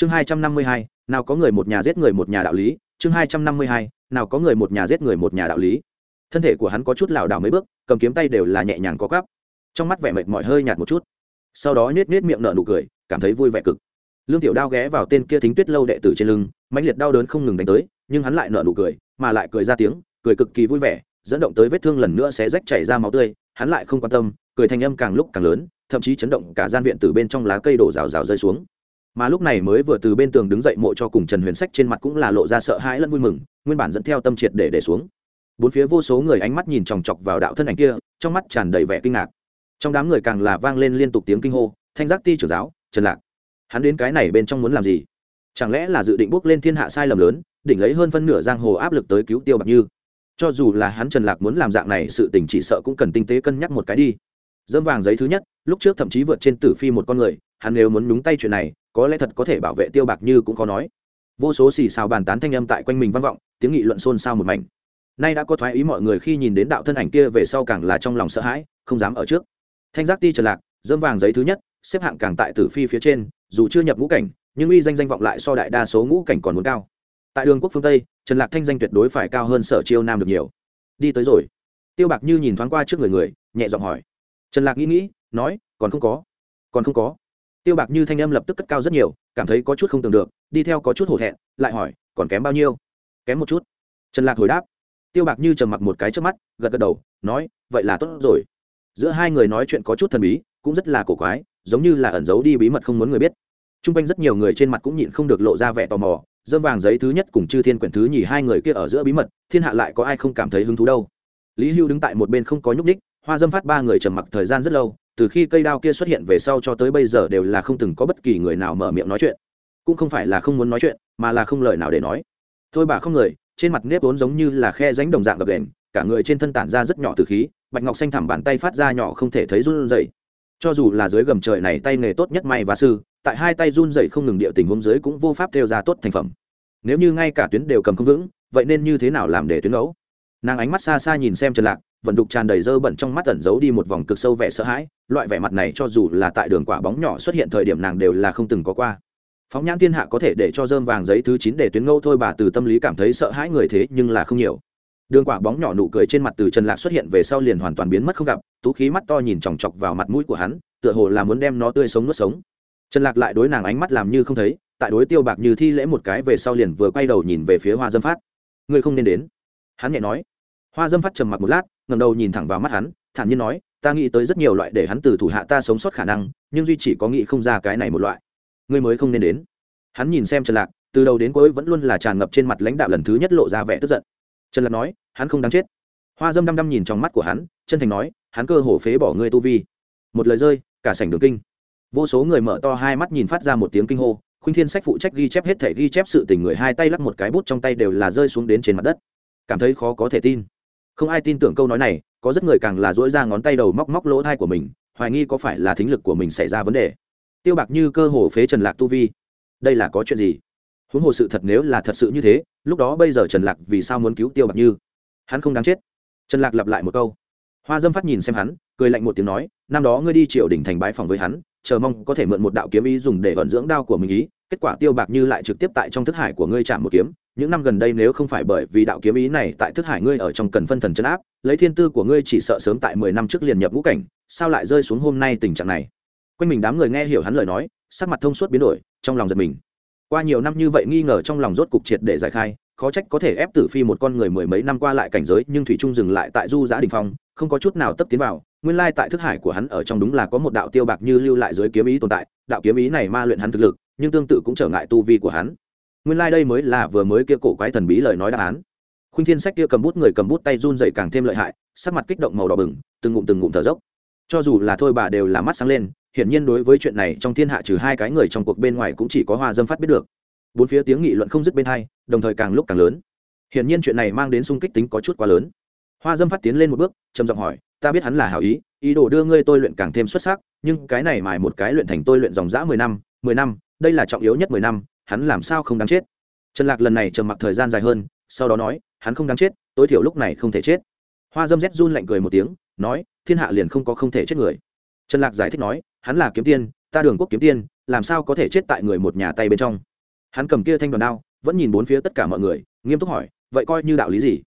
chương hai trăm năm mươi hai, nào có người một nhà giết người một nhà đạo lý. Chương hai trăm năm mươi hai, nào có người một nhà giết người một nhà đạo lý. Thân thể của hắn có chút lảo đảo mấy bước, cầm kiếm tay đều là nhẹ nhàng có cắp trong mắt vẻ mệt mỏi hơi nhạt một chút. Sau đó nết nết miệng nở nụ cười, cảm thấy vui vẻ cực. Lương tiểu đao ghé vào tên kia thính tuyết lâu đệ tử trên lưng, mãnh liệt đau đớn không ngừng đánh tới, nhưng hắn lại nở nụ cười, mà lại cười ra tiếng, cười cực kỳ vui vẻ, dẫn động tới vết thương lần nữa sẽ rách chảy ra máu tươi, hắn lại không quan tâm, cười thanh âm càng lúc càng lớn, thậm chí chấn động cả gian viện từ bên trong lá cây đổ rào rào rơi xuống mà lúc này mới vừa từ bên tường đứng dậy mộ cho cùng trần huyền sách trên mặt cũng là lộ ra sợ hãi lẫn vui mừng, nguyên bản dẫn theo tâm triệt để để xuống. Bốn phía vô số người ánh mắt nhìn chòng chọc vào đạo thân ảnh kia, trong mắt tràn đầy vẻ kinh ngạc. Trong đám người càng là vang lên liên tục tiếng kinh hô, thanh giác ti trưởng giáo, trần lạc. Hắn đến cái này bên trong muốn làm gì? Chẳng lẽ là dự định bước lên thiên hạ sai lầm lớn, đỉnh lấy hơn phân nửa giang hồ áp lực tới cứu tiêu bạc như? Cho dù là hắn trần lạc muốn làm dạng này, sự tình chỉ sợ cũng cần tinh tế cân nhắc một cái đi. Dâm vàng giấy thứ nhất, lúc trước thậm chí vượt trên tử phi một con người, hắn nếu muốn nhúng tay chuyện này có lẽ thật có thể bảo vệ tiêu bạc như cũng khó nói. Vô số xì xào bàn tán thanh âm tại quanh mình vang vọng, tiếng nghị luận xôn xao một mảnh. Nay đã có thoái ý mọi người khi nhìn đến đạo thân ảnh kia về sau càng là trong lòng sợ hãi, không dám ở trước. Thanh giác ti trần lạc, dâm vàng giấy thứ nhất, xếp hạng càng tại tử phi phía trên, dù chưa nhập ngũ cảnh, nhưng uy danh danh vọng lại so đại đa số ngũ cảnh còn muốn cao. Tại đường quốc phương tây, trần lạc thanh danh tuyệt đối phải cao hơn sở chiêu nam được nhiều. Đi tới rồi. Tiêu bạc như nhìn thoáng qua trước người người, nhẹ giọng hỏi. Trần lạc nghĩ nghĩ, nói, còn không có. Còn không có tiêu bạc như thanh âm lập tức cất cao rất nhiều, cảm thấy có chút không tưởng được, đi theo có chút hổ thẹn, lại hỏi, còn kém bao nhiêu? Kém một chút. Trần lạc hồi đáp. Tiêu bạc như trầm mặc một cái trước mắt, gật gật đầu, nói, vậy là tốt rồi. Giữa hai người nói chuyện có chút thần bí, cũng rất là cổ quái, giống như là ẩn giấu đi bí mật không muốn người biết. T r u n g quanh rất nhiều người trên mặt cũng nhịn không được lộ ra vẻ tò mò dâm vàng giấy thứ nhất cùng chư thiên quyển thứ nhì hai người kia ở giữa bí mật, thiên hạ lại có ai không cảm thấy hứng thú đâu. Lý hưu đứng tại một bên không có nhúc ních hoa dâm phát ba người trầm mặc thời gian rất lâu từ khi cây đao kia xuất hiện về sau cho tới bây giờ đều là không từng có bất kỳ người nào mở miệng nói chuyện. Cũng không phải là không muốn nói chuyện, mà là không lời nào để nói. Thôi bà không người, trên mặt nếp vốn giống như là khe ránh đồng dạng gập đền cả người trên thân tản ra rất nhỏ từ khí, bạch ngọc xanh thẳm bàn tay phát ra nhỏ không thể thấy run rẩy. Cho dù là dưới gầm trời này tay nghề tốt nhất may và sư, tại hai tay run rẩy không ngừng địa tình huống dưới cũng vô pháp theo ra tốt thành phẩm. Nếu như ngay cả tuyến đều cầm không vững, vậy nên như thế nào làm để tuyến ấu? Nàng ánh mắt xa xa nhìn xem trần lạc vận đục tràn đầy dơ bẩn trong mắt ẩn giấu đi một vòng cực sâu vẻ sợ hãi, loại vẻ mặt này cho dù là tại đường quả bóng nhỏ xuất hiện thời điểm nàng đều là không từng có qua. Phóng nhãn thiên hạ có thể để cho dơm vàng giấy thứ chín để tuyến ngâu thôi bà từ tâm lý cảm thấy sợ hãi người thế nhưng là không nhiều. Đường quả bóng nhỏ nụ cười trên mặt từ trần lạc xuất hiện về sau liền hoàn toàn biến mất không gặp, tú khí mắt to nhìn chòng chọc vào mặt mũi của hắn, tựa hồ là muốn đem nó tươi sống nuốt sống. Trần lạc lại đối nàng ánh mắt làm như không thấy, tại đối tiêu bạc như thi lễ một cái về sau liền vừa quay đầu nhìn về phía hoa dâm phát. Ngươi không nên đến. Hắn nhẹ nói. Hoa dâm phát trầm mặc một lát ngầm đầu nhìn thẳng vào mắt hắn, thản nhiên nói, ta nghĩ tới rất nhiều loại để hắn từ thủ hạ ta sống sót khả năng, nhưng duy chỉ có nghĩ không ra cái này một loại. Ngươi mới không nên đến. Hắn nhìn xem trần lạc, từ đầu đến cuối vẫn luôn là tràn ngập trên mặt lãnh đạo lần thứ nhất lộ ra vẻ tức giận. Trần lạc nói, hắn không đáng chết. Hoa dâm đăm đăm nhìn trong mắt của hắn, chân thành nói, hắn cơ hổ phế bỏ ngươi tu vi. Một lời rơi, cả sảnh đường kinh. Vô số người mở to hai mắt nhìn phát ra một tiếng kinh hô, khuynh thiên sách phụ trách ghi chép hết thể ghi chép sự tình người hai tay lắc một cái bút trong tay đều là rơi xuống đến trên mặt đất. Cảm thấy khó có thể tin không ai tin tưởng câu nói này, có rất người càng là dỗi ra ngón tay đầu móc móc lỗ thai của mình, hoài nghi có phải là thính lực của mình xảy ra vấn đề. Tiêu bạc như cơ hồ phế trần lạc tu vi. Đây là có chuyện gì? Huống hồ sự thật nếu là thật sự như thế, lúc đó bây giờ trần lạc vì sao muốn cứu tiêu bạc như? Hắn không đáng chết. Trần lạc lặp lại một câu. Hoa dâm phát nhìn xem hắn, cười lạnh một tiếng nói, năm đó ngươi đi triều đình thành bái phòng với hắn, chờ mong có thể mượn một đạo kiếm ý dùng để vận dưỡng đao của mình ý, kết quả tiêu bạc như lại trực tiếp tại trong thức hải của ngươi chạm một kiếm những năm gần đây nếu không phải bởi vì đạo kiếm ý này tại thức hải ngươi ở trong cần phân thần chân áp, lấy thiên tư của ngươi chỉ sợ sớm tại mười năm trước liền nhập ngũ cảnh, sao lại rơi xuống hôm nay tình trạng này? Quanh mình đám người nghe hiểu hắn lời nói, sắc mặt thông suốt biến đổi, trong lòng giật mình. Qua nhiều năm như vậy nghi ngờ trong lòng rốt cục triệt để giải khai, khó trách có thể ép tử phi một con người mười mấy năm qua lại cảnh giới, nhưng thủy trung dừng lại tại du giã đình phong, không có chút nào tấp tiến vào. Nguyên lai tại thức hải của hắn ở trong đúng là có một đạo tiêu bạc như lưu lại dưới kiếm ý tồn tại, đạo kiếm ý này ma luyện hắn thực lực, nhưng tương tự cũng trở ngại tu vi của hắn nguyên lai đây mới là vừa mới kia cổ quái thần bí lời nói đáp án. Khuynh thiên sách kia cầm bút người cầm bút tay run dậy càng thêm lợi hại, sắc mặt kích động màu đỏ bừng, từng ngụm từng ngụm thở dốc. Cho dù là thôi bà đều là mắt sáng lên, hiển nhiên đối với chuyện này trong thiên hạ trừ hai cái người trong cuộc bên ngoài cũng chỉ có hoa dâm phát biết được. Bốn phía tiếng nghị luận không dứt bên hai, đồng thời càng lúc càng lớn. Hiển nhiên chuyện này mang đến sung kích tính có chút quá lớn. Hoa dâm phát tiến lên một bước, trầm giọng hỏi, ta biết hắn là hảo ý ý đồ đưa ngươi tôi luyện càng thêm xuất sắc, nhưng cái này mài một cái luyện thành tôi luyện dòng dã mười năm mười năm, đây là trọng yếu nhất mười năm hắn làm sao không đáng chết? Trần lạc lần này trầm mặc thời gian dài hơn, sau đó nói, hắn không đáng chết, tối thiểu lúc này không thể chết. Hoa dâm rét run lạnh cười một tiếng, nói, thiên hạ liền không có không thể chết người. Trần lạc giải thích nói, hắn là kiếm tiên, ta đường quốc kiếm tiên, làm sao có thể chết tại người một nhà tay bên trong? Hắn cầm kia thanh đoàn đao, vẫn nhìn bốn phía tất cả mọi người, nghiêm túc hỏi, vậy coi như đạo lý gì?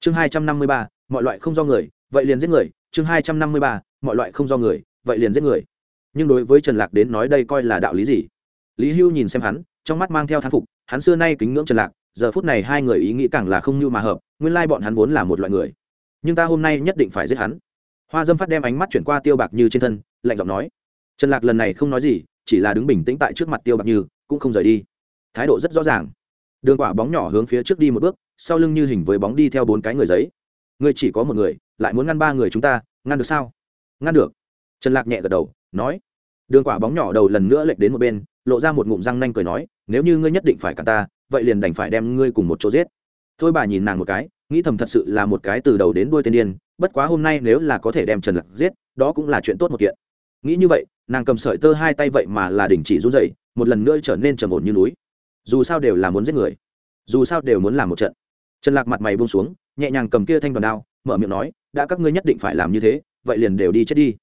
Chương hai trăm năm mươi ba, mọi loại không do người, vậy liền giết người. Chương hai trăm năm mươi ba, mọi loại không do người, vậy liền giết người. Nhưng đối với trần lạc đến nói đây coi là đạo lý gì? Lý hưu nhìn xem hắn, trong mắt mang theo thán phục, hắn xưa nay kính ngưỡng trần lạc, giờ phút này hai người ý nghĩ càng là không như mà hợp, nguyên lai bọn hắn vốn là một loại người. Nhưng ta hôm nay nhất định phải giết hắn. Hoa dâm phát đem ánh mắt chuyển qua tiêu bạc như trên thân, lạnh giọng nói, trần lạc lần này không nói gì, chỉ là đứng bình tĩnh tại trước mặt tiêu bạc như, cũng không rời đi. Thái độ rất rõ ràng. Đường quả bóng nhỏ hướng phía trước đi một bước, sau lưng như hình với bóng đi theo bốn cái người giấy. Ngươi chỉ có một người, lại muốn ngăn ba người chúng ta, ngăn được sao? Ngăn được. Trần lạc nhẹ gật đầu, nói. Đường quả bóng nhỏ đầu lần nữa lệch đến một bên lộ ra một ngụm răng nanh cười nói, nếu như ngươi nhất định phải cả ta, vậy liền đành phải đem ngươi cùng một chỗ giết. Thôi bà nhìn nàng một cái, nghĩ thầm thật sự là một cái từ đầu đến đuôi tên điên, bất quá hôm nay nếu là có thể đem trần lạc giết, đó cũng là chuyện tốt một kiện. Nghĩ như vậy, nàng cầm sợi tơ hai tay vậy mà là đình chỉ run dậy một lần nữa trở nên trầm ổn như núi. Dù sao đều là muốn giết người, dù sao đều muốn làm một trận. Trần lạc mặt mày buông xuống, nhẹ nhàng cầm kia thanh đoàn đao, mở miệng nói, đã các ngươi nhất định phải làm như thế, vậy liền đều đi chết đi.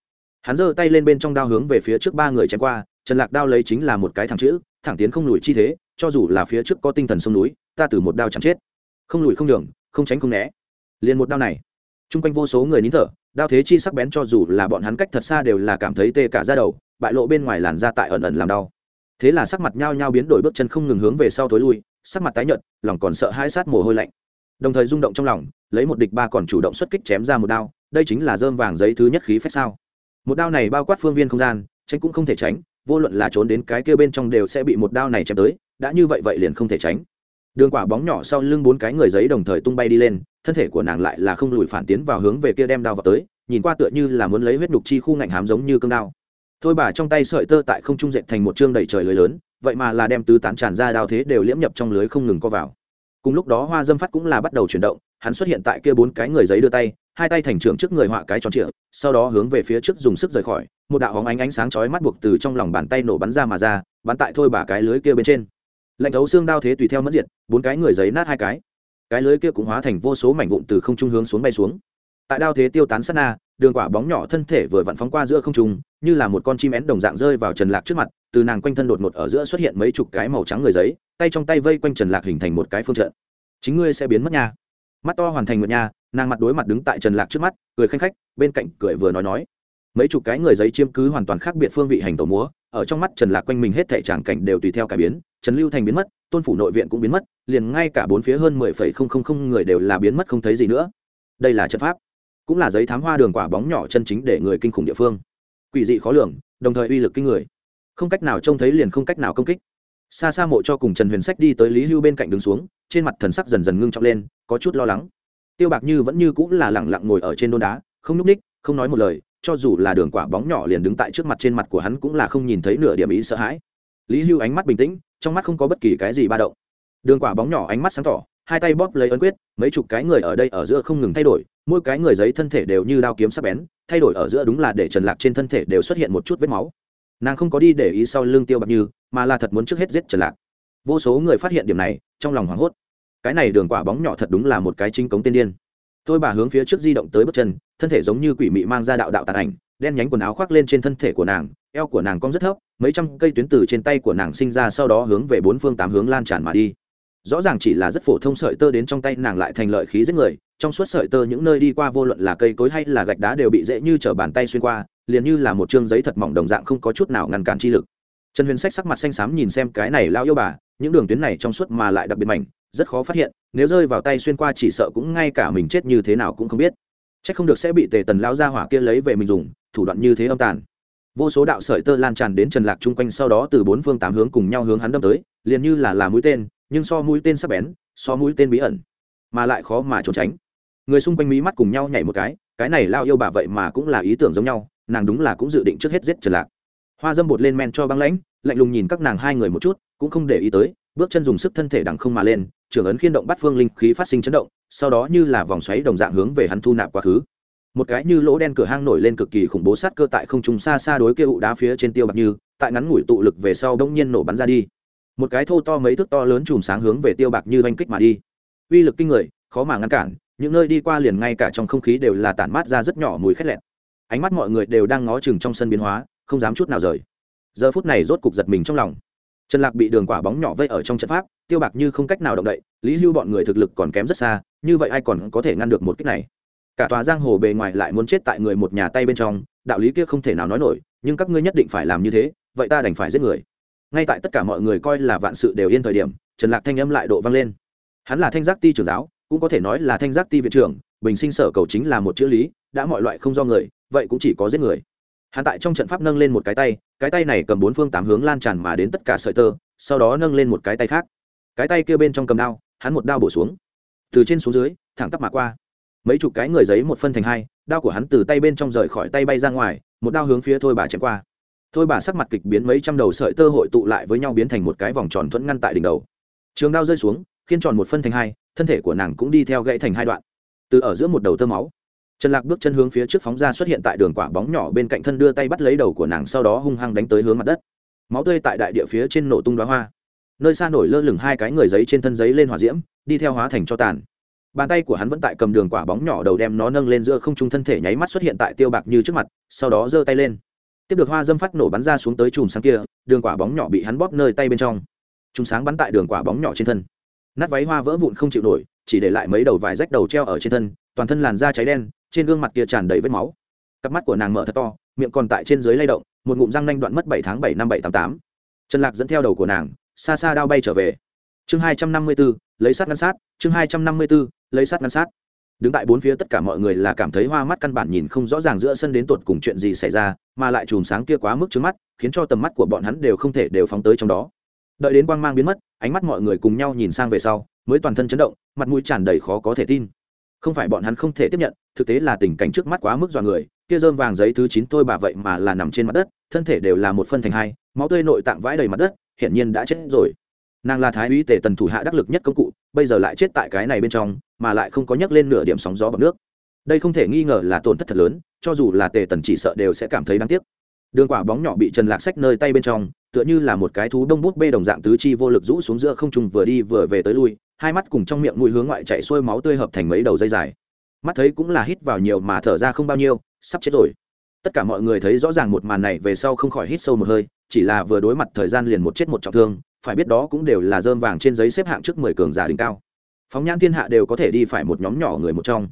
Hắn giơ tay lên bên trong đao hướng về phía trước ba người chém qua trần lạc đao lấy chính là một cái thẳng chữ, thẳng tiến không lùi chi thế, cho dù là phía trước có tinh thần sông núi, ta từ một đao chẳng chết. Không lùi không đường không tránh không né. Liền một đao này, chung quanh vô số người nín thở, đao thế chi sắc bén cho dù là bọn hắn cách thật xa đều là cảm thấy tê cả ra đầu, bại lộ bên ngoài làn da tại ẩn ẩn làm đau. Thế là sắc mặt nhao nhao biến đổi bước chân không ngừng hướng về sau thối lui, sắc mặt tái nhợt, lòng còn sợ hai sát mồ hôi lạnh. Đồng thời rung động trong lòng, lấy một địch ba còn chủ động xuất kích chém ra một đao, đây chính là dơm vàng giấy thứ nhất khí phép sao. Một đao này bao quát phương viên không gian, tránh cũng không thể tránh vô luận là trốn đến cái kia bên trong đều sẽ bị một đao này chém tới, đã như vậy vậy liền không thể tránh. Đường quả bóng nhỏ sau lưng bốn cái người giấy đồng thời tung bay đi lên, thân thể của nàng lại là không lùi phản tiến vào hướng về kia đem đao vào tới, nhìn qua tựa như là muốn lấy huyết nhục chi khu ngạnh hám giống như cương đao. Thôi bà trong tay sợi tơ tại không trung dệt thành một chương đầy trời lưới lớn, vậy mà là đem tứ tán tràn ra đao thế đều liễm nhập trong lưới không ngừng co vào. Cùng lúc đó hoa dâm phát cũng là bắt đầu chuyển động, hắn xuất hiện tại kia bốn cái người giấy đưa tay hai tay thành trưởng trước người họa cái tròn trịa, sau đó hướng về phía trước dùng sức rời khỏi, một đạo hóng ánh ánh sáng chói mắt buộc từ trong lòng bàn tay nổ bắn ra mà ra, bắn tại thôi bà cái lưới kia bên trên. Lạnh thấu xương đao thế tùy theo mất diệt, bốn cái người giấy nát hai cái. Cái lưới kia cũng hóa thành vô số mảnh vụn từ không trung hướng xuống bay xuống. Tại đao thế tiêu tán sát na, đường quả bóng nhỏ thân thể vừa vặn phóng qua giữa không trung, như là một con chim én đồng dạng rơi vào trần lạc trước mặt, từ nàng quanh thân đột ngột ở giữa xuất hiện mấy chục cái màu trắng người giấy, tay trong tay vây quanh trần lạc hình thành một cái phương trận. Chính ngươi sẽ biến mất nha mắt to hoàn thành một nha, nàng mặt đối mặt đứng tại trần lạc trước mắt, cười khanh khách, bên cạnh cười vừa nói nói. Mấy chục cái người giấy chiếm cứ hoàn toàn khác biệt phương vị hành tổ múa, ở trong mắt trần lạc quanh mình hết thể tràng cảnh đều tùy theo cải biến, trần lưu thành biến mất, tôn phủ nội viện cũng biến mất, liền ngay cả bốn phía hơn mười phẩy không không không người đều là biến mất không thấy gì nữa. Đây là trận pháp, cũng là giấy thám hoa đường quả bóng nhỏ chân chính để người kinh khủng địa phương. Quỷ dị khó lường, đồng thời uy lực kinh người. Không cách nào trông thấy liền không cách nào công kích xa xa mộ cho cùng trần huyền sách đi tới lý hưu bên cạnh đứng xuống, trên mặt thần sắc dần dần ngưng trọng lên, có chút lo lắng. Tiêu bạc như vẫn như cũng là lẳng lặng ngồi ở trên đôn đá, không nhúc ních không nói một lời, cho dù là đường quả bóng nhỏ liền đứng tại trước mặt trên mặt của hắn cũng là không nhìn thấy nửa điểm ý sợ hãi. Lý hưu ánh mắt bình tĩnh, trong mắt không có bất kỳ cái gì ba động. Đường quả bóng nhỏ ánh mắt sáng tỏ, hai tay bóp lấy ấn quyết, mấy chục cái người ở đây ở giữa không ngừng thay đổi, mỗi cái người giấy thân thể đều như đao kiếm sắc bén, thay đổi ở giữa đúng là để trần lạc trên thân thể đều xuất hiện một chút vết máu nàng không có đi để ý sau lưng tiêu bạc như, mà là thật muốn trước hết giết trần lạc. Vô số người phát hiện điểm này, trong lòng hoảng hốt. Cái này đường quả bóng nhỏ thật đúng là một cái chính cống tiên điên. Tôi bà hướng phía trước di động tới bước chân, thân thể giống như quỷ mị mang ra đạo đạo tàn ảnh, đen nhánh quần áo khoác lên trên thân thể của nàng, eo của nàng cong rất thấp, mấy trăm cây tuyến từ trên tay của nàng sinh ra sau đó hướng về bốn phương tám hướng lan tràn mà đi. Rõ ràng chỉ là rất phổ thông sợi tơ đến trong tay nàng lại thành lợi khí giết người, trong suốt sợi tơ những nơi đi qua vô luận là cây cối hay là gạch đá đều bị dễ như t bàn tay xuyên qua liền như là một chương giấy thật mỏng đồng dạng không có chút nào ngăn cản chi lực. Trần huyền sách sắc mặt xanh xám nhìn xem cái này lao yêu bà, những đường tuyến này trong suốt mà lại đặc biệt mảnh, rất khó phát hiện, nếu rơi vào tay xuyên qua chỉ sợ cũng ngay cả mình chết như thế nào cũng không biết. C h ắ c không được sẽ bị tề tần lao ra hỏa kia lấy về mình dùng, thủ đoạn như thế âm tàn. Vô số đạo sợi tơ lan tràn đến trần lạc chung quanh sau đó từ bốn phương tám hướng cùng nhau hướng hắn đâm tới, liền như là là mũi tên, nhưng so mũi tên sắp bén, so mũi tên bí ẩn, mà lại khó mà trốn tránh. Người xung quanh mí mắt cùng nhau nhảy một cái cái này lao yêu bà vậy mà cũng là ý tưởng giống nhau nàng đúng là cũng dự định trước hết giết trần lạc. Hoa dâm bột lên men cho băng lãnh, lạnh lùng nhìn các nàng hai người một chút, cũng không để ý tới, bước chân dùng sức thân thể đằng không mà lên trưởng ấn khiên động bắt phương linh khí phát sinh chấn động, sau đó như là vòng xoáy đồng dạng hướng về hắn thu nạp quá khứ. Một cái như lỗ đen cửa hang nổi lên cực kỳ khủng bố sát cơ tại không trung xa xa đối kia ụ đá phía trên tiêu bạc như, tại ngắn ngủi tụ lực về sau đông nhiên nổ bắn ra đi. Một cái thô to mấy thước to lớn chùm sáng hướng về tiêu bạc như oanh kích mà đi. Uy lực kinh người, khó mà ngăn cản, những nơi đi qua liền ngay cả trong không khí đều là tản mát ra rất nhỏ mùi khét lẹn ánh mắt mọi người đều đang ngó chừng trong sân biến hóa, không dám chút nào rời. Giờ phút này rốt cục giật mình trong lòng. Trần lạc bị đường quả bóng nhỏ vây ở trong trận pháp, tiêu bạc như không cách nào động đậy, lý hưu bọn người thực lực còn kém rất xa, như vậy ai còn có thể ngăn được một cách này? Cả tòa giang hồ bề ngoài lại muốn chết tại người một nhà tay bên trong, đạo lý kia không thể nào nói nổi, nhưng các ngươi nhất định phải làm như thế, vậy ta đành phải giết người. Ngay tại tất cả mọi người coi là vạn sự đều yên thời điểm, trần lạc thanh âm lại độ vang lên. Hắn là thanh giác ti trưởng giáo, cũng có thể nói là thanh giác ti viện trưởng, bình sinh sở cầu chính là một chữ lý, đã mọi loại không do người vậy cũng chỉ có giết người. Hắn tại trong trận pháp nâng lên một cái tay cái tay này cầm bốn phương tám hướng lan tràn mà đến tất cả sợi tơ, sau đó nâng lên một cái tay khác. Cái tay kia bên trong cầm đao, hắn một đao bổ xuống. Từ trên xuống dưới, thẳng tắp mà qua. Mấy chục cái người giấy một phân thành hai, đao của hắn từ tay bên trong rời khỏi tay bay ra ngoài, một đao hướng phía thôi bà chém qua. Thôi bà sắc mặt kịch biến mấy trăm đầu sợi tơ hội tụ lại với nhau biến thành một cái vòng tròn thuẫn ngăn tại đỉnh đầu. Trường đao rơi xuống khiến tròn một phân thành hai, thân thể của nàng cũng đi theo gãy thành hai đoạn. Từ ở giữa một đầu tơ máu trần lạc bước chân hướng phía trước phóng ra xuất hiện tại đường quả bóng nhỏ bên cạnh thân đưa tay bắt lấy đầu của nàng, sau đó hung hăng đánh tới hướng mặt đất. Máu tươi tại đại địa phía trên nổ tung đoá hoa. Nơi xa nổi lơ lửng hai cái người giấy trên thân giấy lên hỏa diễm, đi theo hóa thành cho tàn. Bàn tay của hắn vẫn tại cầm đường quả bóng nhỏ đầu đem nó nâng lên giữa không trung thân thể nháy mắt xuất hiện tại tiêu bạc như trước mặt, sau đó giơ tay lên. Tiếp được hoa dâm phát nổ bắn ra xuống tới chùm sáng kia, đường quả bóng nhỏ bị hắn bóp nơi tay bên trong. Chùm sáng bắn tại đường quả bóng nhỏ trên thân. Nát váy hoa vỡ vụn không chịu nổi, chỉ để lại mấy đầu vải rách đầu treo ở trên thân toàn thân làn da cháy đen, trên gương mặt kia tràn đầy vết máu. Cặp mắt của nàng mở thật to, miệng còn tại trên dưới lay động, một ngụm răng nanh đoạn mất bảy tháng bảy năm bảy tám tám. Trần lạc dẫn theo đầu của nàng, xa xa đao bay trở về. Chương hai trăm năm mươi b ố lấy sát ngăn sát, chương hai trăm năm mươi b ố lấy sát ngăn sát. Đứng tại bốn phía tất cả mọi người là cảm thấy hoa mắt căn bản nhìn không rõ ràng giữa sân đến tột cùng chuyện gì xảy ra, mà lại chùm sáng kia quá mức trước mắt, khiến cho tầm mắt của bọn hắn đều không thể đều phóng tới trong đó. Đợi đến quang mang biến mất, ánh mắt mọi người cùng nhau nhìn sang về sau, mới toàn thân chấn động, mặt mũi tràn đầy khó có thể tin không phải bọn hắn không thể tiếp nhận, thực tế là tình cảnh trước mắt quá mức dọa người, kia dơm vàng giấy thứ chín thôi bà vậy mà là nằm trên mặt đất, thân thể đều là một phân thành hai, máu tươi nội tạng vãi đầy mặt đất, hiển nhiên đã chết rồi. Nàng là thái úy tề tần thủ hạ đắc lực nhất công cụ, bây giờ lại chết tại cái này bên trong, mà lại không có nhắc lên nửa điểm sóng gió bọc nước. Đây không thể nghi ngờ là tổn thất thật lớn, cho dù là tề tần chỉ sợ đều sẽ cảm thấy đáng tiếc. Đường quả bóng nhỏ bị trần lạc sách nơi tay bên trong, tựa như là một cái thú đông bút bê đồng dạng tứ chi vô lực rũ xuống giữa không trung vừa đi vừa về tới lui hai mắt cùng trong miệng mũi hướng ngoại chạy xuôi máu tươi hợp thành mấy đầu dây dài. Mắt thấy cũng là hít vào nhiều mà thở ra không bao nhiêu, sắp chết rồi. Tất cả mọi người thấy rõ ràng một màn này về sau không khỏi hít sâu một hơi, chỉ là vừa đối mặt thời gian liền một chết một trọng thương, phải biết đó cũng đều là dơm vàng trên giấy xếp hạng trước mười cường giả đỉnh cao. Phóng nhãn thiên hạ đều có thể đi phải một nhóm nhỏ người một trong.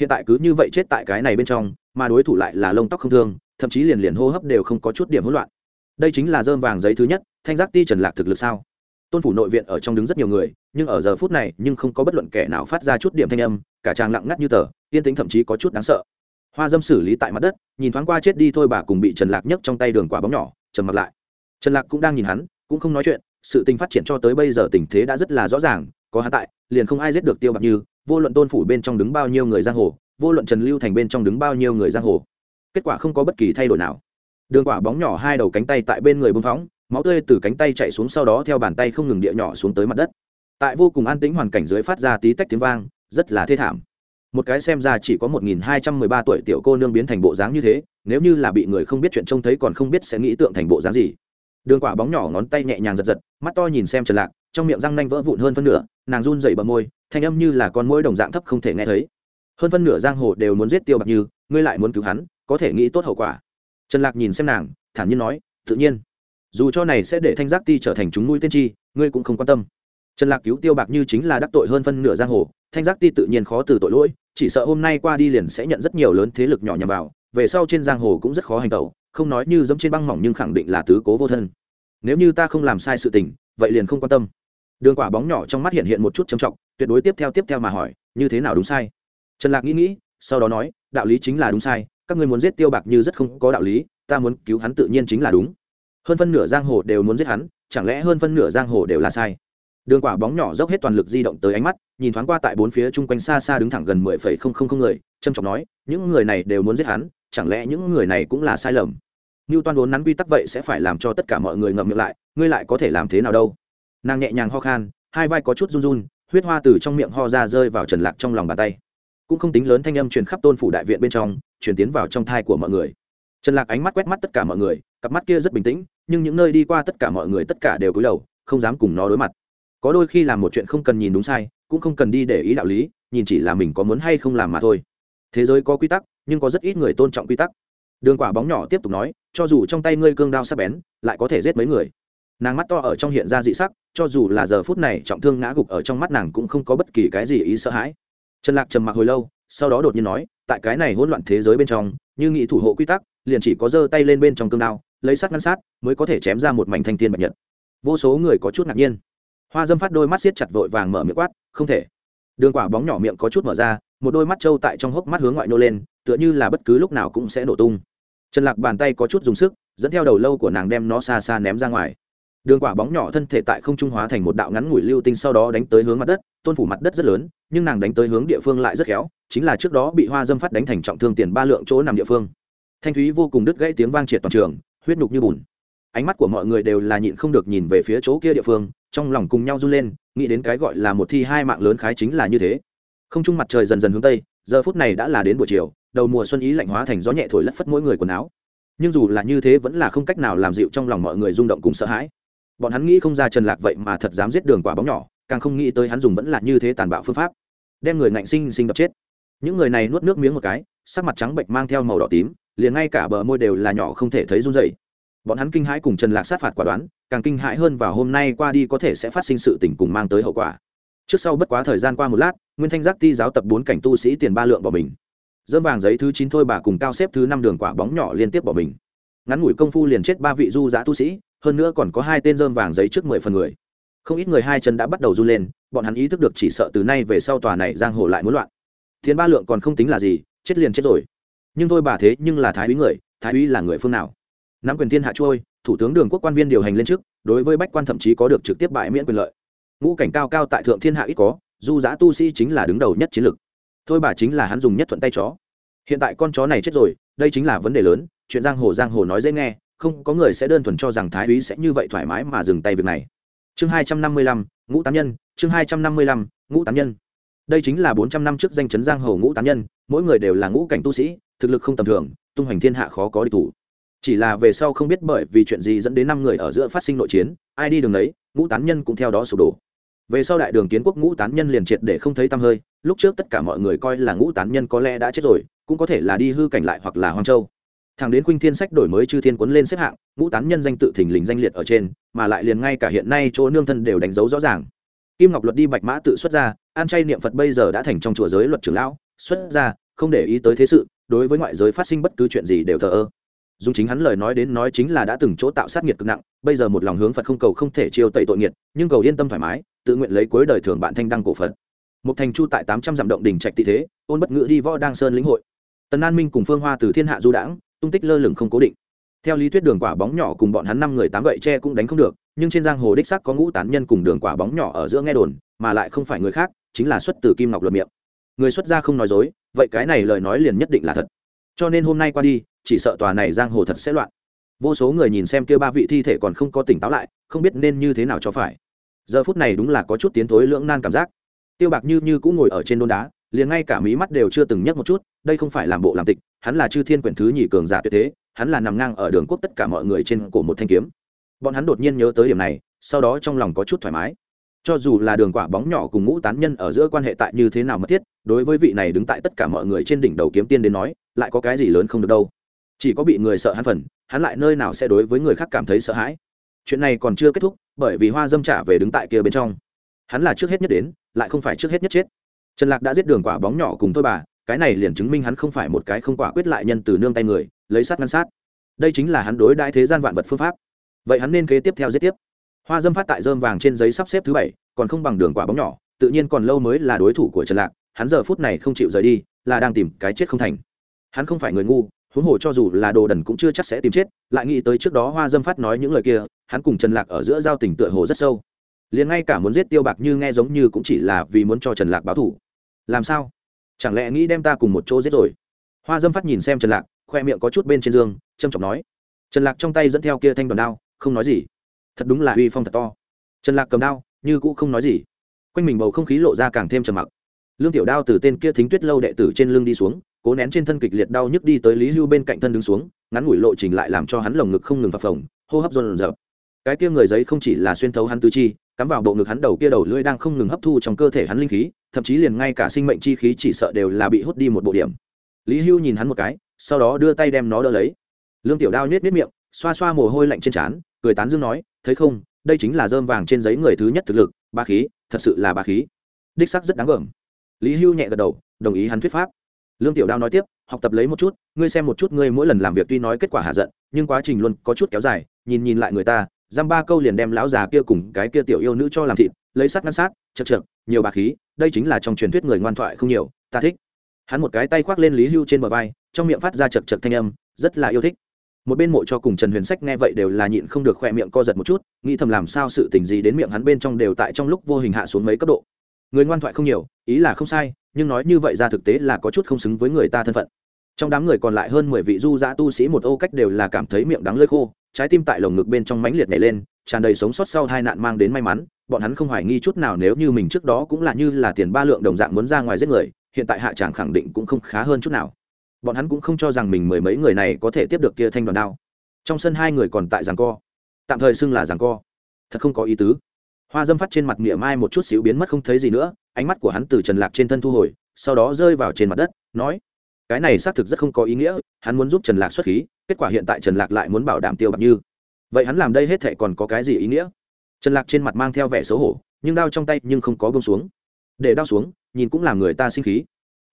Hiện tại cứ như vậy chết tại cái này bên trong, mà đối thủ lại là lông tóc không thương, thậm chí liền liền hô hấp đều không có chút điểm hỗn loạn. Đây chính là dơm vàng giấy thứ nhất, thanh giác ti trần lạc thực lực sao? Tôn phủ nội viện ở trong đứng rất nhiều người, nhưng ở giờ phút này nhưng không có bất luận kẻ nào phát ra chút điểm thanh âm, cả tràng lặng ngắt như tờ, yên tĩnh thậm chí có chút đáng sợ. Hoa dâm xử lý tại mặt đất, nhìn thoáng qua chết đi thôi bà cùng bị trần lạc nhấc trong tay đường quả bóng nhỏ trần mặt lại. Trần lạc cũng đang nhìn hắn, cũng không nói chuyện, sự tình phát triển cho tới bây giờ tình thế đã rất là rõ ràng, có hắn tại, liền không ai giết được tiêu bạc như, vô luận tôn phủ bên trong đứng bao nhiêu người giang hồ, vô luận trần lưu thành bên trong đứng bao nhiêu người giang hồ, kết quả không có bất kỳ thay đổi nào. Đường quả bóng nhỏ hai đầu cánh tay tại bên người bưng phóng máu tươi từ cánh tay chạy xuống sau đó theo bàn tay không ngừng địa nhỏ xuống tới mặt đất. Tại vô cùng an tĩnh hoàn cảnh dưới phát ra tí tách tiếng vang, rất là thê thảm. Một cái xem ra chỉ có một nghìn hai trăm mười ba tuổi tiểu cô nương biến thành bộ dáng như thế, nếu như là bị người không biết chuyện trông thấy còn không biết sẽ nghĩ tượng thành bộ dáng gì. Đường quả bóng nhỏ ngón tay nhẹ nhàng giật giật, mắt to nhìn xem trần lạc, trong miệng răng nanh vỡ vụn hơn phân nửa, nàng run dậy bờ môi, thanh âm như là con mũi đồng dạng thấp không thể nghe thấy. Hơn phân nửa giang hồ đều muốn giết tiêu bạc như, ngươi lại muốn cứu hắn, có thể nghĩ tốt hậu quả. Trần lạc nhìn xem nàng, thản nhiên nói, tự nhiên dù cho này sẽ để thanh giác ti trở thành chúng nuôi tiên tri ngươi cũng không quan tâm. Trần lạc cứu tiêu bạc như chính là đắc tội hơn phân nửa giang hồ, thanh giác ti tự nhiên khó từ tội lỗi, chỉ sợ hôm nay qua đi liền sẽ nhận rất nhiều lớn thế lực nhỏ nhằm vào, về sau trên giang hồ cũng rất khó hành tẩu, không nói như dẫm trên băng mỏng nhưng khẳng định là tứ cố vô thân. Nếu như ta không làm sai sự tình, vậy liền không quan tâm. Đường quả bóng nhỏ trong mắt hiện hiện một chút trầm trọng, tuyệt đối tiếp theo tiếp theo mà hỏi, như thế nào đúng sai? Trần lạc nghĩ nghĩ, sau đó nói, đạo lý chính là đúng sai, các ngươi muốn giết tiêu bạc như rất không có đạo lý, ta muốn cứu hắn tự nhiên chính là đúng hơn phân nửa giang hồ đều muốn giết hắn, chẳng lẽ hơn phân nửa giang hồ đều là sai? Đường quả bóng nhỏ dốc hết toàn lực di động tới ánh mắt, nhìn thoáng qua tại bốn phía chung quanh xa xa đứng thẳng gần mười phẩy không không không người trâm trọng nói, những người này đều muốn giết hắn, chẳng lẽ những người này cũng là sai lầm? Như toan vốn nắn quy tắc vậy sẽ phải làm cho tất cả mọi người ngậm miệng lại, ngươi lại có thể làm thế nào đâu? Nàng nhẹ nhàng ho khan, hai vai có chút run run, huyết hoa từ trong miệng ho ra rơi vào trần lạc trong lòng bàn tay. Cũng không tính lớn thanh âm truyền khắp tôn phủ đại viện bên trong, truyền tiến vào trong thai của mọi người. Trần lạc ánh mắt quét mắt tất cả mọi người, cặp mắt kia rất bình tĩnh nhưng những nơi đi qua tất cả mọi người tất cả đều cúi đầu, không dám cùng nó đối mặt. Có đôi khi làm một chuyện không cần nhìn đúng sai, cũng không cần đi để ý đạo lý, nhìn chỉ là mình có muốn hay không làm mà thôi. Thế giới có quy tắc, nhưng có rất ít người tôn trọng quy tắc. Đường quả bóng nhỏ tiếp tục nói, cho dù trong tay ngươi cương đao sắc bén, lại có thể giết mấy người. Nàng mắt to ở trong hiện ra dị sắc, cho dù là giờ phút này trọng thương ngã gục ở trong mắt nàng cũng không có bất kỳ cái gì ý sợ hãi. Trần lạc trầm mặc hồi lâu, sau đó đột nhiên nói, tại cái này hỗn loạn thế giới bên trong, như nghị thủ hộ quy tắc, liền chỉ có giơ tay lên bên trong cương đao lấy sắt ngăn sát mới có thể chém ra một mảnh thanh tiên bạch nhật. Vô số người có chút ngạc nhiên. Hoa dâm phát đôi mắt siết chặt vội vàng mở miệng quát, không thể. Đường quả bóng nhỏ miệng có chút mở ra, một đôi mắt trâu tại trong hốc mắt hướng ngoại nô lên, tựa như là bất cứ lúc nào cũng sẽ nổ tung. Trần lạc bàn tay có chút dùng sức, dẫn theo đầu lâu của nàng đem nó xa xa ném ra ngoài. Đường quả bóng nhỏ thân thể tại không trung hóa thành một đạo ngắn ngủi lưu tinh sau đó đánh tới hướng mặt đất, tôn phủ mặt đất rất lớn, nhưng nàng đánh tới hướng địa phương lại rất khéo, chính là trước đó bị hoa dâm phát đánh thành trọng thương tiền ba lượng chỗ nằm địa phương. Thanh thúy vô cùng đứt gãy tiếng vang triệt toàn trường huyết nhục như bùn. Ánh mắt của mọi người đều là nhịn không được nhìn về phía chỗ kia địa phương, trong lòng cùng nhau run lên, nghĩ đến cái gọi là một thi hai mạng lớn khái chính là như thế. Không trung mặt trời dần dần hướng tây, giờ phút này đã là đến buổi chiều, đầu mùa xuân ý lạnh hóa thành gió nhẹ thổi lất phất mỗi người quần áo. Nhưng dù là như thế vẫn là không cách nào làm dịu trong lòng mọi người rung động cùng sợ hãi. Bọn hắn nghĩ không ra trần lạc vậy mà thật dám giết đường quả bóng nhỏ, càng không nghĩ tới hắn dùng vẫn là như thế tàn bạo phương pháp, đem người ngạnh sinh sinh đập chết. Những người này nuốt nước miếng một cái, sắc mặt trắng bệnh mang theo màu đỏ tím liền ngay cả bờ môi đều là nhỏ không thể thấy run rẩy. bọn hắn kinh hãi cùng trần lạc sát phạt quả đoán, càng kinh hãi hơn vào hôm nay qua đi có thể sẽ phát sinh sự tình cùng mang tới hậu quả. Trước sau bất quá thời gian qua một lát, nguyên thanh giác ti giáo tập bốn cảnh tu sĩ tiền ba lượng bỏ mình. Dơm vàng giấy thứ chín thôi bà cùng cao xếp thứ năm đường quả bóng nhỏ liên tiếp bỏ mình. Ngắn ngủi công phu liền chết ba vị du giã tu sĩ, hơn nữa còn có hai tên dơm vàng giấy trước mười phần người. Không ít người hai chân đã bắt đầu run lên, bọn hắn ý thức được chỉ sợ từ nay về sau tòa này giang hồ lại muốn loạn. Thiên ba lượng còn không tính là gì, chết liền chết rồi nhưng thôi bà thế nhưng là thái úy người, thái úy là người phương nào? Nắm quyền thiên hạ trôi, thủ tướng đường quốc quan viên điều hành lên trước, đối với bách quan thậm chí có được trực tiếp bãi miễn quyền lợi. Ngũ cảnh cao cao tại thượng thiên hạ ít có, du giã tu sĩ chính là đứng đầu nhất chiến lực thôi bà chính là hắn dùng nhất thuận tay chó. Hiện tại con chó này chết rồi, đây chính là vấn đề lớn, chuyện giang hồ giang hồ nói dễ nghe, không có người sẽ đơn thuần cho rằng thái úy sẽ như vậy thoải mái mà dừng tay việc này. Chương hai trăm năm mươi lăm, ngũ tán nhân, chương hai trăm năm mươi lăm, ngũ tán nhân. Đây chính là bốn trăm năm trước danh chấn giang hồ ngũ tán nhân, mỗi người đều là ngũ cảnh tu sĩ thực lực không tầm thường, tung hoành thiên hạ khó có địch thủ. Chỉ là về sau không biết bởi vì chuyện gì dẫn đến năm người ở giữa phát sinh nội chiến, ai đi đường đấy ngũ tán nhân cũng theo đó sụp đổ. Về sau đại đường kiến quốc ngũ tán nhân liền triệt để không thấy tăm hơi, lúc trước tất cả mọi người coi là ngũ tán nhân có lẽ đã chết rồi, cũng có thể là đi hư cảnh lại hoặc là hoang châu. Thằng đến khuynh thiên sách đổi mới chư thiên quấn lên xếp hạng, ngũ tán nhân danh tự thình lình danh liệt ở trên, mà lại liền ngay cả hiện nay chỗ nương thân đều đánh dấu rõ ràng. Kim ngọc luật đi bạch mã tự xuất ra, an chay niệm phật bây giờ đã thành trong chùa giới luật trưởng lão, xuất ra, không để ý tới thế sự đối với ngoại giới phát sinh bất cứ chuyện gì đều thờ ơ. Dùng chính hắn lời nói đến nói chính là đã từng chỗ tạo sát nghiệt cực nặng, bây giờ một lòng hướng phật không cầu không thể chiêu tẩy tội nghiệt, nhưng cầu yên tâm thoải mái, tự nguyện lấy cuối đời thường bạn thanh đăng cổ phật. Một thành chu tại tám trăm dặm động đỉnh trạch tị thế, ôn bất ngữ đi võ đăng sơn lĩnh hội. Tần an minh cùng phương hoa từ thiên hạ du đãng, tung tích lơ lửng không cố định. Theo lý thuyết đường quả bóng nhỏ cùng bọn hắn năm người tám gậy tre cũng đánh không được, nhưng trên giang hồ đích sắc có ngũ tán nhân cùng đường quả bóng nhỏ ở giữa nghe đồn, mà lại không phải người khác, chính là xuất từ kim ngọc luật miệng. Người xuất gia không nói dối vậy cái này lời nói liền nhất định là thật. Cho nên hôm nay qua đi, chỉ sợ tòa này giang hồ thật sẽ loạn. Vô số người nhìn xem kia ba vị thi thể còn không có tỉnh táo lại, không biết nên như thế nào cho phải. Giờ phút này đúng là có chút tiến thối lưỡng nan cảm giác. Tiêu bạc như như cũng ngồi ở trên đôn đá, liền ngay cả mí mắt đều chưa từng nhấc một chút, đây không phải làm bộ làm tịch, hắn là chư thiên quyển thứ nhị cường giả tuyệt thế, hắn là nằm ngang ở đường quốc tất cả mọi người trên cổ một thanh kiếm. Bọn hắn đột nhiên nhớ tới điểm này, sau đó trong lòng có chút thoải mái cho dù là đường quả bóng nhỏ cùng ngũ tán nhân ở giữa quan hệ tại như thế nào mất thiết, đối với vị này đứng tại tất cả mọi người trên đỉnh đầu kiếm tiên đến nói, lại có cái gì lớn không được đâu. Chỉ có bị người sợ hắn phần, hắn lại nơi nào sẽ đối với người khác cảm thấy sợ hãi. Chuyện này còn chưa kết thúc, bởi vì hoa dâm trả về đứng tại kia bên trong. Hắn là trước hết nhất đến, lại không phải trước hết nhất chết. Trần lạc đã giết đường quả bóng nhỏ cùng thôi bà, cái này liền chứng minh hắn không phải một cái không quả quyết lại nhân từ nương tay người, lấy sát ngăn sát. Đây chính là hắn đối đại thế gian vạn vật phương pháp. Vậy hắn nên kế tiếp theo giết tiếp hoa dâm phát tại dơm vàng trên giấy sắp xếp thứ bảy, còn không bằng đường quả bóng nhỏ, tự nhiên còn lâu mới là đối thủ của trần lạc, hắn giờ phút này không chịu rời đi, là đang tìm cái chết không thành. Hắn không phải người ngu, huống hồ cho dù là đồ đần cũng chưa chắc sẽ tìm chết, lại nghĩ tới trước đó hoa dâm phát nói những lời kia, hắn cùng trần lạc ở giữa giao tình tựa hồ rất sâu. Liền ngay cả muốn giết tiêu bạc như nghe giống như cũng chỉ là vì muốn cho trần lạc báo thủ làm sao? Chẳng lẽ nghĩ đem ta cùng một chỗ giết rồi? Hoa dâm phát nhìn xem trần lạc, khoe miệng có chút bên trên giường trầm trọng nói. Trần lạc trong tay dẫn theo kia thanh đoàn đao, không nói gì thật đúng là uy phong thật to. Trần lạc cầm đao, như cũ không nói gì. Quanh mình bầu không khí lộ ra càng thêm trầm mặc. Lương tiểu đao từ tên kia thính tuyết lâu đệ tử trên lưng đi xuống, cố nén trên thân kịch liệt đau nhức đi tới lý hưu bên cạnh thân đứng xuống, ngắn ngủi lộ trình lại làm cho hắn lồng ngực không ngừng phập phồng, hô hấp dồn dập. Cái kia người giấy không chỉ là xuyên thấu hắn tứ chi, cắm vào bộ ngực hắn đầu kia đầu lưỡi đang không ngừng hấp thu trong cơ thể hắn linh khí, thậm chí liền ngay cả sinh mệnh chi khí chỉ sợ đều là bị hút đi một bộ điểm. Lý hưu nhìn hắn một cái, sau đó đưa tay đem nó đỡ lấy. Lương tiểu đao nhét nhét miệng, xoa xoa mồ hôi lạnh trên trán cười tán dương nói, thấy không, đây chính là dơm vàng trên giấy người thứ nhất thực lực, ba khí, thật sự là ba khí. Đích sắc rất đáng gờm lý hưu nhẹ gật đầu, đồng ý hắn thuyết pháp. Lương tiểu đao nói tiếp, học tập lấy một chút, ngươi xem một chút ngươi mỗi lần làm việc tuy nói kết quả hạ giận, nhưng quá trình luôn có chút kéo dài, nhìn nhìn lại người ta, giam ba câu liền đem lão già kia cùng cái kia tiểu yêu nữ cho làm thịt, lấy sắt ngăn sát, chật chật nhiều bà khí, đây chính là trong truyền thuyết người ngoan thoại không nhiều, ta thích. Hắn một cái tay khoác lên lý hưu trên bờ vai, trong miệng phát ra chật chật thanh âm, rất là yêu thích một bên mộ cho cùng trần huyền sách nghe vậy đều là nhịn không được khoe miệng co giật một chút, nghĩ thầm làm sao sự tình gì đến miệng hắn bên trong đều tại trong lúc vô hình hạ xuống mấy cấp độ. Người ngoan thoại không nhiều, ý là không sai, nhưng nói như vậy ra thực tế là có chút không xứng với người ta thân phận. Trong đám người còn lại hơn mười vị du giã tu sĩ một ô cách đều là cảm thấy miệng đắng lơi khô, trái tim tại lồng ngực bên trong mãnh liệt nhảy lên, tràn đầy sống sót sau hai nạn mang đến may mắn, bọn hắn không hoài nghi chút nào nếu như mình trước đó cũng là như là tiền ba lượng đồng dạng muốn ra ngoài giết người, hiện tại hạ tràng khẳng định cũng không khá hơn chút nào bọn hắn cũng không cho rằng mình mười mấy người này có thể tiếp được kia thanh đoàn đao. Trong sân hai người còn tại giằng co. Tạm thời xưng là giằng co. Thật không có ý tứ. Hoa dâm phát trên mặt miệng mai một chút xíu biến mất không thấy gì nữa, ánh mắt của hắn từ trần lạc trên thân thu hồi, sau đó rơi vào trên mặt đất, nói, cái này xác thực rất không có ý nghĩa, hắn muốn giúp trần lạc xuất khí, kết quả hiện tại trần lạc lại muốn bảo đảm tiêu bạc như. Vậy hắn làm đây hết thệ còn có cái gì ý nghĩa? Trần lạc trên mặt mang theo vẻ xấu hổ, nhưng đao trong tay nhưng không có bông xuống. Để đao xuống, nhìn cũng làm người ta sinh khí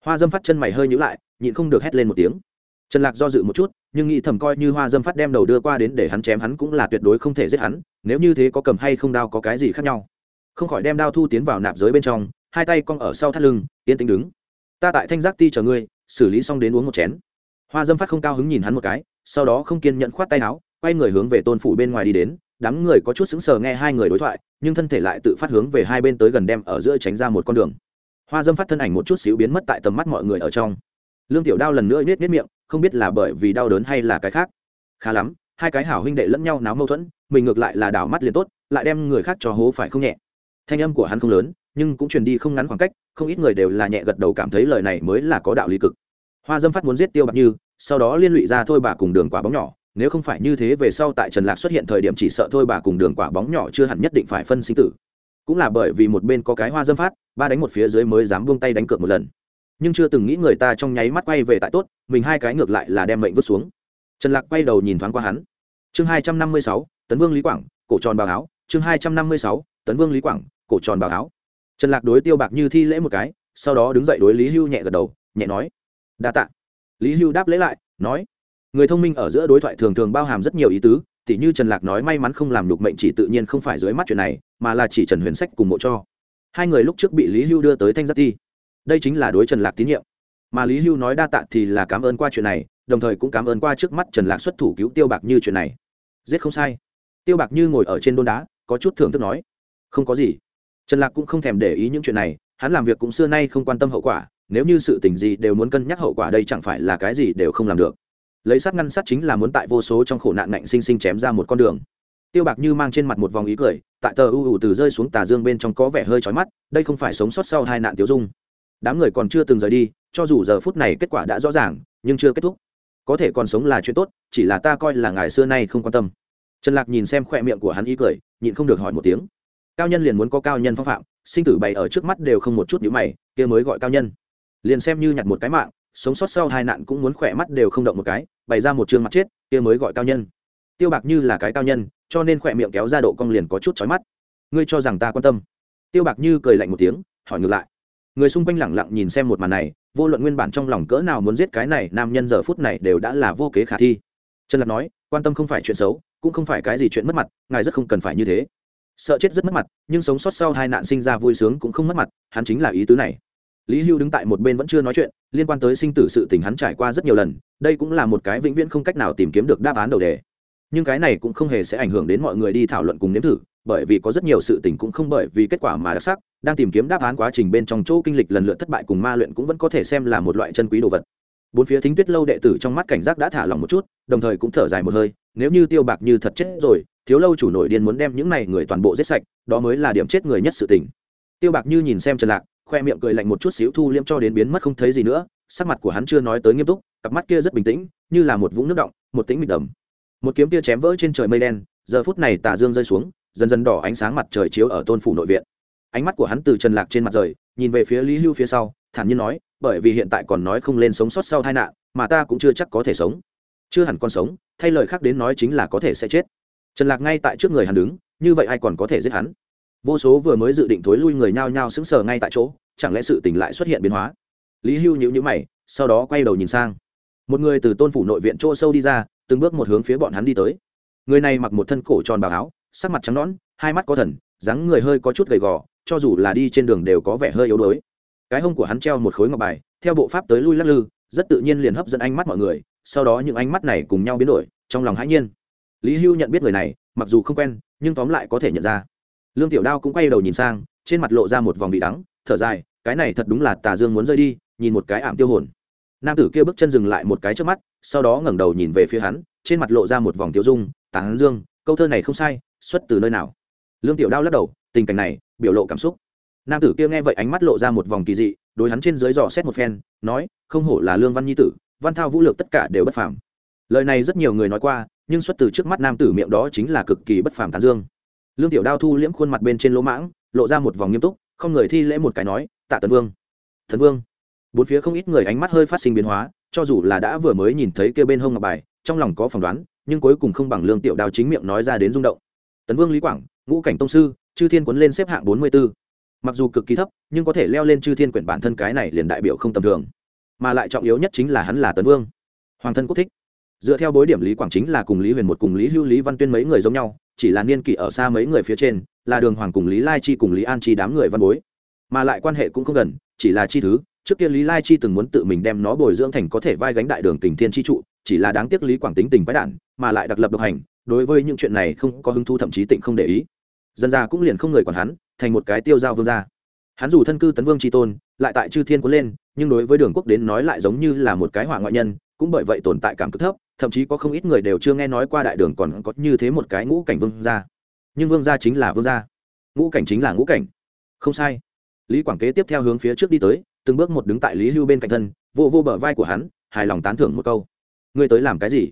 hoa dâm phát chân mày hơi nhữ lại, nhịn không được hét lên một tiếng. Trần lạc do dự một chút, nhưng nghĩ thầm coi như hoa dâm phát đem đầu đưa qua đến để hắn chém hắn cũng là tuyệt đối không thể giết hắn, nếu như thế có cầm hay không đao có cái gì khác nhau. Không khỏi đem đao thu tiến vào nạp giới bên trong, hai tay cong ở sau thắt lưng, yên tĩnh đứng. Ta tại thanh giác ti chờ ngươi, xử lý xong đến uống một chén. Hoa dâm phát không cao hứng nhìn hắn một cái, sau đó không kiên nhận khoát tay áo, quay người hướng về tôn phủ bên ngoài đi đến, đám người có chút sững sờ nghe hai người đối thoại, nhưng thân thể lại tự phát hướng về hai bên tới gần đem ở giữa tránh ra một con đường hoa dâm phát thân ảnh một chút xíu biến mất tại tầm mắt mọi người ở trong. Lương tiểu đao lần nữa nhét nhét miệng, không biết là bởi vì đau đớn hay là cái khác. Khá lắm, hai cái hảo huynh đệ lẫn nhau náo mâu thuẫn, mình ngược lại là đảo mắt liền tốt, lại đem người khác cho hố phải không nhẹ. Thanh âm của hắn không lớn, nhưng cũng truyền đi không ngắn khoảng cách, không ít người đều là nhẹ gật đầu cảm thấy lời này mới là có đạo lý cực. Hoa dâm phát muốn giết tiêu bạc như, sau đó liên lụy ra thôi bà cùng đường quả bóng nhỏ, nếu không phải như thế về sau tại trần lạc xuất hiện thời điểm chỉ sợ thôi bà cùng đường quả bóng nhỏ chưa hẳn nhất định phải phân sinh tử cũng là bởi vì một bên có cái hoa dâm phát, ba đánh một phía dưới mới dám buông tay đánh cược một lần. Nhưng chưa từng nghĩ người ta trong nháy mắt quay về tại tốt, mình hai cái ngược lại là đem mệnh vứt xuống. Trần lạc quay đầu nhìn thoáng qua hắn. Chương hai trăm năm mươi sáu, tấn vương lý quảng, cổ tròn bào áo. Chương hai trăm năm mươi sáu, tấn vương lý quảng, cổ tròn bào áo. Trần lạc đối tiêu bạc như thi lễ một cái, sau đó đứng dậy đối lý hưu nhẹ gật đầu, nhẹ nói, đa t ạ lý hưu đáp lễ lại, nói, người thông minh ở giữa đối thoại thường thường bao hàm rất nhiều ý tứ tỉ như trần lạc nói may mắn không làm đục mệnh chỉ tự nhiên không phải dưới mắt chuyện này, mà là chỉ trần huyền sách cùng mộ cho. Hai người lúc trước bị lý hưu đưa tới thanh giác thi đây chính là đối trần lạc tín nhiệm. Mà lý hưu nói đa tạ thì là cảm ơn qua chuyện này, đồng thời cũng cảm ơn qua trước mắt trần lạc xuất thủ cứu tiêu bạc như chuyện này. Giết không sai. Tiêu bạc như ngồi ở trên đôn đá, có chút thưởng thức nói. Không có gì. Trần lạc cũng không thèm để ý những chuyện này, hắn làm việc cũng xưa nay không quan tâm hậu quả, nếu như sự tình gì đều muốn cân nhắc hậu quả đây chẳng phải là cái gì đều không làm được lấy sát ngăn sát chính là muốn tại vô số trong khổ nạn nạnh sinh sinh chém ra một con đường. Tiêu bạc như mang trên mặt một vòng ý cười, tại tờ u ủ từ rơi xuống tà dương bên trong có vẻ hơi trói mắt, đây không phải sống sót sau hai nạn tiêu dung. Đám người còn chưa từng rời đi, cho dù giờ phút này kết quả đã rõ ràng, nhưng chưa kết thúc. Có thể còn sống là chuyện tốt, chỉ là ta coi là ngày xưa nay không quan tâm. Trần lạc nhìn xem khoe miệng của hắn ý cười, nhịn không được hỏi một tiếng. Cao nhân liền muốn có cao nhân phong phạm, sinh tử bày ở trước mắt đều không một chút nhữ mày, kia mới gọi cao nhân. Liền xem như nhặt một cái mạng, sống sót sau hai nạn cũng muốn khỏe mắt đều không động một cái bày ra một chương mặt chết, kia mới gọi cao nhân. Tiêu bạc như là cái cao nhân, cho nên khỏe miệng kéo ra độ cong liền có chút chói mắt. Ngươi cho rằng ta quan tâm? Tiêu bạc như cười lạnh một tiếng, hỏi ngược lại. Người xung quanh lẳng lặng nhìn xem một màn này, vô luận nguyên bản trong lòng cỡ nào muốn giết cái này nam nhân giờ phút này đều đã là vô kế khả thi. Trần lạc nói, quan tâm không phải chuyện xấu, cũng không phải cái gì chuyện mất mặt, ngài rất không cần phải như thế. Sợ chết rất mất mặt, nhưng sống sót sau hai nạn sinh ra vui sướng cũng không mất mặt, hắn chính là ý tứ này lý hưu đứng tại một bên vẫn chưa nói chuyện, liên quan tới sinh tử sự tình hắn trải qua rất nhiều lần, đây cũng là một cái vĩnh viễn không cách nào tìm kiếm được đáp án đầu đề. Nhưng cái này cũng không hề sẽ ảnh hưởng đến mọi người đi thảo luận cùng nếm thử, bởi vì có rất nhiều sự tình cũng không bởi vì kết quả mà đặc sắc, đang tìm kiếm đáp án quá trình bên trong chỗ kinh lịch lần lượt thất bại cùng ma luyện cũng vẫn có thể xem là một loại chân quý đồ vật. Bốn phía thính tuyết lâu đệ tử trong mắt cảnh giác đã thả lỏng một chút, đồng thời cũng thở dài một hơi, nếu như tiêu bạc như thật chết rồi, thiếu lâu chủ nổi điên muốn đem những này người toàn bộ giết sạch, đó mới là điểm chết người nhất sự tình. Tiêu bạc như nhìn xem trần lạc khoe miệng cười lạnh một chút xíu thu liêm cho đến biến mất không thấy gì nữa, sắc mặt của hắn chưa nói tới nghiêm túc, cặp mắt kia rất bình tĩnh, như là một vũng nước động, một tĩnh mịt đầm. Một kiếm kia chém vỡ trên trời mây đen, giờ phút này tà dương rơi xuống, dần dần đỏ ánh sáng mặt trời chiếu ở tôn phủ nội viện. Ánh mắt của hắn từ trần lạc trên mặt rời, nhìn về phía lý hưu phía sau, thản nhiên nói, bởi vì hiện tại còn nói không lên sống sót sau tai nạn, mà ta cũng chưa chắc có thể sống. Chưa hẳn còn sống, thay lời khác đến nói chính là có thể sẽ chết. Trần lạc ngay tại trước người hắn đứng, như vậy ai còn có thể giết hắn? Vô số vừa mới dự định thối lui người nhao nhao sững sờ ngay tại chỗ, chẳng lẽ sự tình lại xuất hiện biến hóa? Lý hưu nhíu nhíu mày, sau đó quay đầu nhìn sang. Một người từ tôn phủ nội viện chỗ sâu đi ra, từng bước một hướng phía bọn hắn đi tới. Người này mặc một thân cổ tròn bào áo, sắc mặt trắng nõn, hai mắt có thần, dáng người hơi có chút gầy gò, cho dù là đi trên đường đều có vẻ hơi yếu đuối. Cái hông của hắn treo một khối ngọc bài, theo bộ pháp tới lui lắc lư, rất tự nhiên liền hấp dẫn ánh mắt mọi người, sau đó những ánh mắt này cùng nhau biến đổi, trong lòng hãi nhiên. Lý hưu nhận biết người này, mặc dù không quen, nhưng tóm lại có thể nhận ra lương tiểu đao cũng quay đầu nhìn sang, trên mặt lộ ra một vòng vị đắng, thở dài, cái này thật đúng là tà dương muốn rơi đi, nhìn một cái ảm tiêu hồn. Nam tử kia bước chân dừng lại một cái trước mắt, sau đó ngẩng đầu nhìn về phía hắn, trên mặt lộ ra một vòng tiêu dung tán dương, câu thơ này không sai, xuất từ nơi nào? Lương tiểu đao lắc đầu, tình cảnh này, biểu lộ cảm xúc. Nam tử kia nghe vậy ánh mắt lộ ra một vòng kỳ dị, đối hắn trên dưới dò xét một phen, nói, không hổ là lương văn nhi tử, văn thao vũ lược tất cả đều bất phàm. Lời này rất nhiều người nói qua, nhưng xuất từ trước mắt nam tử miệng đó chính là cực kỳ bất phàm tán dương lương tiểu đao thu liễm khuôn mặt bên trên lỗ mãng, lộ ra một vòng nghiêm túc, không người thi lễ một cái nói, tạ tấn vương thần vương. Bốn phía không ít người ánh mắt hơi phát sinh biến hóa, cho dù là đã vừa mới nhìn thấy kêu bên hông ngọc bài, trong lòng có phỏng đoán, nhưng cuối cùng không bằng lương tiểu đao chính miệng nói ra đến rung động. Tấn vương lý quảng, ngũ cảnh tông sư, chư thiên quấn lên xếp hạng bốn mươi 44. mặc dù cực kỳ thấp, nhưng có thể leo lên chư thiên quyển bản thân cái này liền đại biểu không tầm thường. Mà lại trọng yếu nhất chính là hắn là tấn vương. Hoàng thân quốc thích. Dựa theo bối điểm lý quảng chính là cùng lý huyền một cùng lý hưu lý văn tuyên mấy người giống nhau chỉ là niên kỷ ở xa mấy người phía trên, là đường hoàng cùng lý lai chi cùng lý an chi đám người văn bối. Mà lại quan hệ cũng không gần, chỉ là chi thứ, trước kia lý lai chi từng muốn tự mình đem nó bồi dưỡng thành có thể vai gánh đại đường tình thiên chi trụ, chỉ là đáng tiếc lý quảng tính tình quái đản, mà lại đặc lập độc hành, đối với những chuyện này không có hứng thú thậm chí tịnh không để ý. Dân ra cũng liền không người còn hắn, thành một cái tiêu giao vương gia. Hắn dù thân cư tấn vương tri tôn, lại tại chư thiên cuốn lên, nhưng đối với đường quốc đến nói lại giống như là một cái hỏa ngoại nhân, cũng bởi vậy tồn tại cảm cực thấp thậm chí có không ít người đều chưa nghe nói qua đại đường còn có như thế một cái ngũ cảnh vương gia. Nhưng vương gia chính là vương gia. Ngũ cảnh chính là ngũ cảnh. Không sai. Lý quảng kế tiếp theo hướng phía trước đi tới, từng bước một đứng tại lý hưu bên cạnh thân, vô vô bờ vai của hắn, hài lòng tán thưởng một câu. Ngươi tới làm cái gì?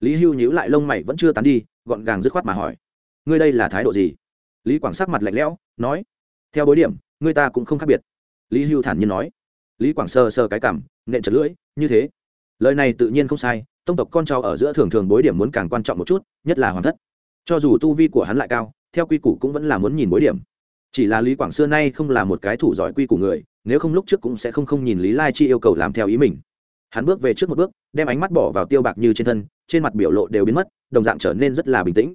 Lý hưu nhíu lại lông mày vẫn chưa tán đi, gọn gàng dứt khoát mà hỏi. Ngươi đây là thái độ gì? Lý quảng sắc mặt lạnh lẽo, nói. Theo bối điểm, ngươi ta cũng không khác biệt. Lý hưu thản nhiên nói. Lý quảng sơ sơ cái cảm, nện chật lưỡi, như thế. Lời này tự nhiên không sai tông tộc con cháu ở giữa thường thường bối điểm muốn càng quan trọng một chút, nhất là hoàn thất. Cho dù tu vi của hắn lại cao, theo quy củ cũng vẫn là muốn nhìn bối điểm. Chỉ là lý quảng xưa nay không là một cái thủ giỏi quy củ người, nếu không lúc trước cũng sẽ không không nhìn lý lai chi yêu cầu làm theo ý mình. Hắn bước về trước một bước, đem ánh mắt bỏ vào tiêu bạc như trên thân, trên mặt biểu lộ đều biến mất, đồng dạng trở nên rất là bình tĩnh.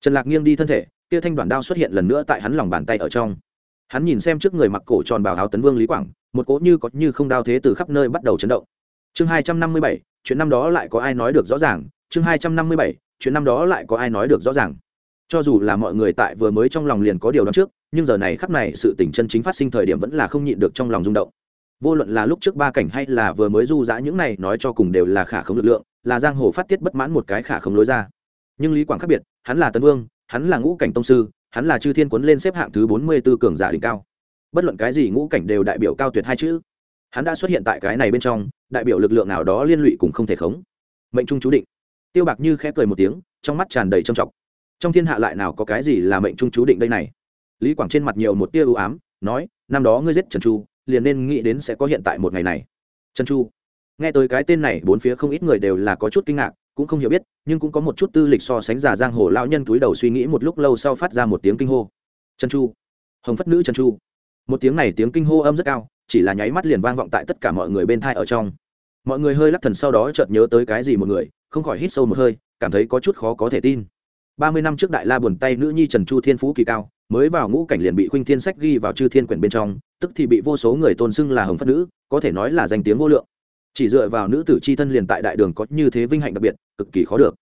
Trần lạc nghiêng đi thân thể Tiêu thanh đoàn đao xuất hiện lần nữa tại hắn lòng bàn tay ở trong. Hắn nhìn xem trước người mặc cổ tròn bảo áo tấn vương lý quảng, một cỗ như có như không đao thế từ khắp nơi bắt đầu chấn động. Chương hai trăm năm mươi bảy chuyện năm đó lại có ai nói được rõ ràng? Chương hai trăm năm mươi bảy, chuyện năm đó lại có ai nói được rõ ràng? Cho dù là mọi người tại vừa mới trong lòng liền có điều đó trước, nhưng giờ này khắp này sự tình chân chính phát sinh thời điểm vẫn là không nhịn được trong lòng rung động. Vô luận là lúc trước ba cảnh hay là vừa mới du dã những này nói cho cùng đều là khả không lực lượng, là giang hồ phát tiết bất mãn một cái khả không lối ra. Nhưng lý quảng khác biệt, hắn là tân vương, hắn là ngũ cảnh tông sư, hắn là chư thiên quấn lên xếp hạng thứ bốn mươi b ố cường giả đỉnh cao. Bất luận cái gì ngũ cảnh đều đại biểu cao tuyệt hai chữ. Hắn đã xuất hiện tại cái này bên trong đại biểu lực lượng nào đó liên lụy cũng không thể khống. Mệnh trung chú định. Tiêu bạc như khẽ cười một tiếng, trong mắt tràn đầy trầm trọng. Trong thiên hạ lại nào có cái gì là mệnh trung chú định đây này? Lý quảng trên mặt nhiều một tia ưu ám, nói, năm đó ngươi giết trần chu, liền nên nghĩ đến sẽ có hiện tại một ngày này. Trần chu. Nghe tới cái tên này, bốn phía không ít người đều là có chút kinh ngạc, cũng không hiểu biết, nhưng cũng có một chút tư lịch so sánh già giang hồ lão nhân túi đầu suy nghĩ một lúc lâu sau phát ra một tiếng kinh hô. Trần chu. Hồng phất nữ trần chu. Một tiếng này tiếng kinh hô âm rất cao chỉ là nháy mắt liền vang vọng tại tất cả mọi người bên thai ở trong. Mọi người hơi lắc thần sau đó chợt nhớ tới cái gì một người, không khỏi hít sâu một hơi, cảm thấy có chút khó có thể tin. Ba mươi năm trước đại la buồn tay nữ nhi trần chu thiên phú kỳ cao, mới vào ngũ cảnh liền bị khuynh thiên sách ghi vào chư thiên quyển bên trong, tức thì bị vô số người tôn xưng là hồng phất nữ, có thể nói là danh tiếng vô lượng. Chỉ dựa vào nữ tử c h i thân liền tại đại đường có như thế vinh hạnh đặc biệt, cực kỳ khó được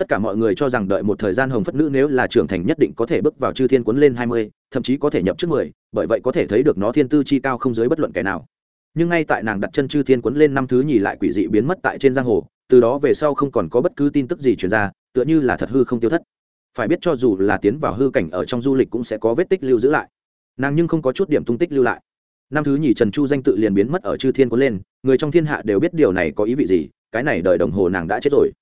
tất cả mọi người cho rằng đợi một thời gian hồng phất nữ nếu là trưởng thành nhất định có thể bước vào chư thiên quấn lên hai mươi, thậm chí có thể nhập trước mười, bởi vậy có thể thấy được nó thiên tư chi cao không dưới bất luận kẻ nào. Nhưng ngay tại nàng đặt chân chư thiên quấn lên năm thứ nhì lại quỷ dị biến mất tại trên giang hồ, từ đó về sau không còn có bất cứ tin tức gì truyền ra, tựa như là thật hư không tiêu thất. Phải biết cho dù là tiến vào hư cảnh ở trong du lịch cũng sẽ có vết tích lưu giữ lại. Nàng nhưng không có chút điểm tung tích lưu lại. Năm thứ nhì trần chu danh tự liền biến mất ở chư thiên quấn lên, người trong thiên hạ đều biết điều này có ý vị gì, cái này đợi đồng hồ nàng đã chết rồi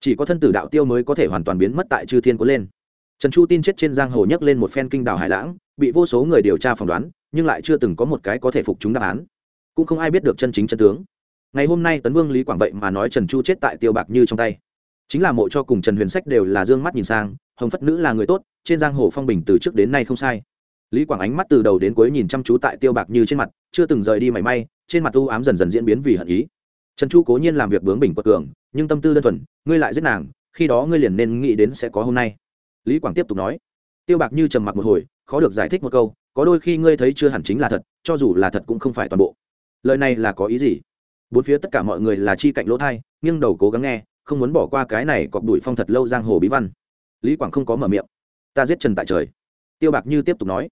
chỉ có thân tử đạo tiêu mới có thể hoàn toàn biến mất tại chư thiên cuốn lên. Trần chu tin chết trên giang hồ nhấc lên một phen kinh đảo hải lãng, bị vô số người điều tra phỏng đoán, nhưng lại chưa từng có một cái có thể phục chúng đáp án. Cũng không ai biết được chân chính chân tướng. Ngày hôm nay tấn vương lý quảng vậy mà nói trần chu chết tại tiêu bạc như trong tay. Chính là mộ cho cùng trần huyền sách đều là d ư ơ n g mắt nhìn sang, hồng phất nữ là người tốt, trên giang hồ phong bình từ trước đến nay không sai. Lý quảng ánh mắt từ đầu đến cuối nhìn chăm chú tại tiêu bạc như trên mặt, chưa từng rời đi mảy may, trên mặt u ám dần dần diễn biến vì hận ý trần chu cố nhiên làm việc bướng bình quật cường, nhưng tâm tư đơn thuần, ngươi lại giết nàng, khi đó ngươi liền nên nghĩ đến sẽ có hôm nay. Lý quảng tiếp tục nói. Tiêu bạc như trầm mặc một hồi, khó được giải thích một câu, có đôi khi ngươi thấy chưa hẳn chính là thật, cho dù là thật cũng không phải toàn bộ. Lời này là có ý gì? Bốn phía tất cả mọi người là chi cạnh lỗ thai, nghiêng đầu cố gắng nghe, không muốn bỏ qua cái này cọp đuổi phong thật lâu giang hồ bí văn. Lý quảng không có mở miệng. Ta giết trần tại trời. Tiêu bạc như tiếp tục nói.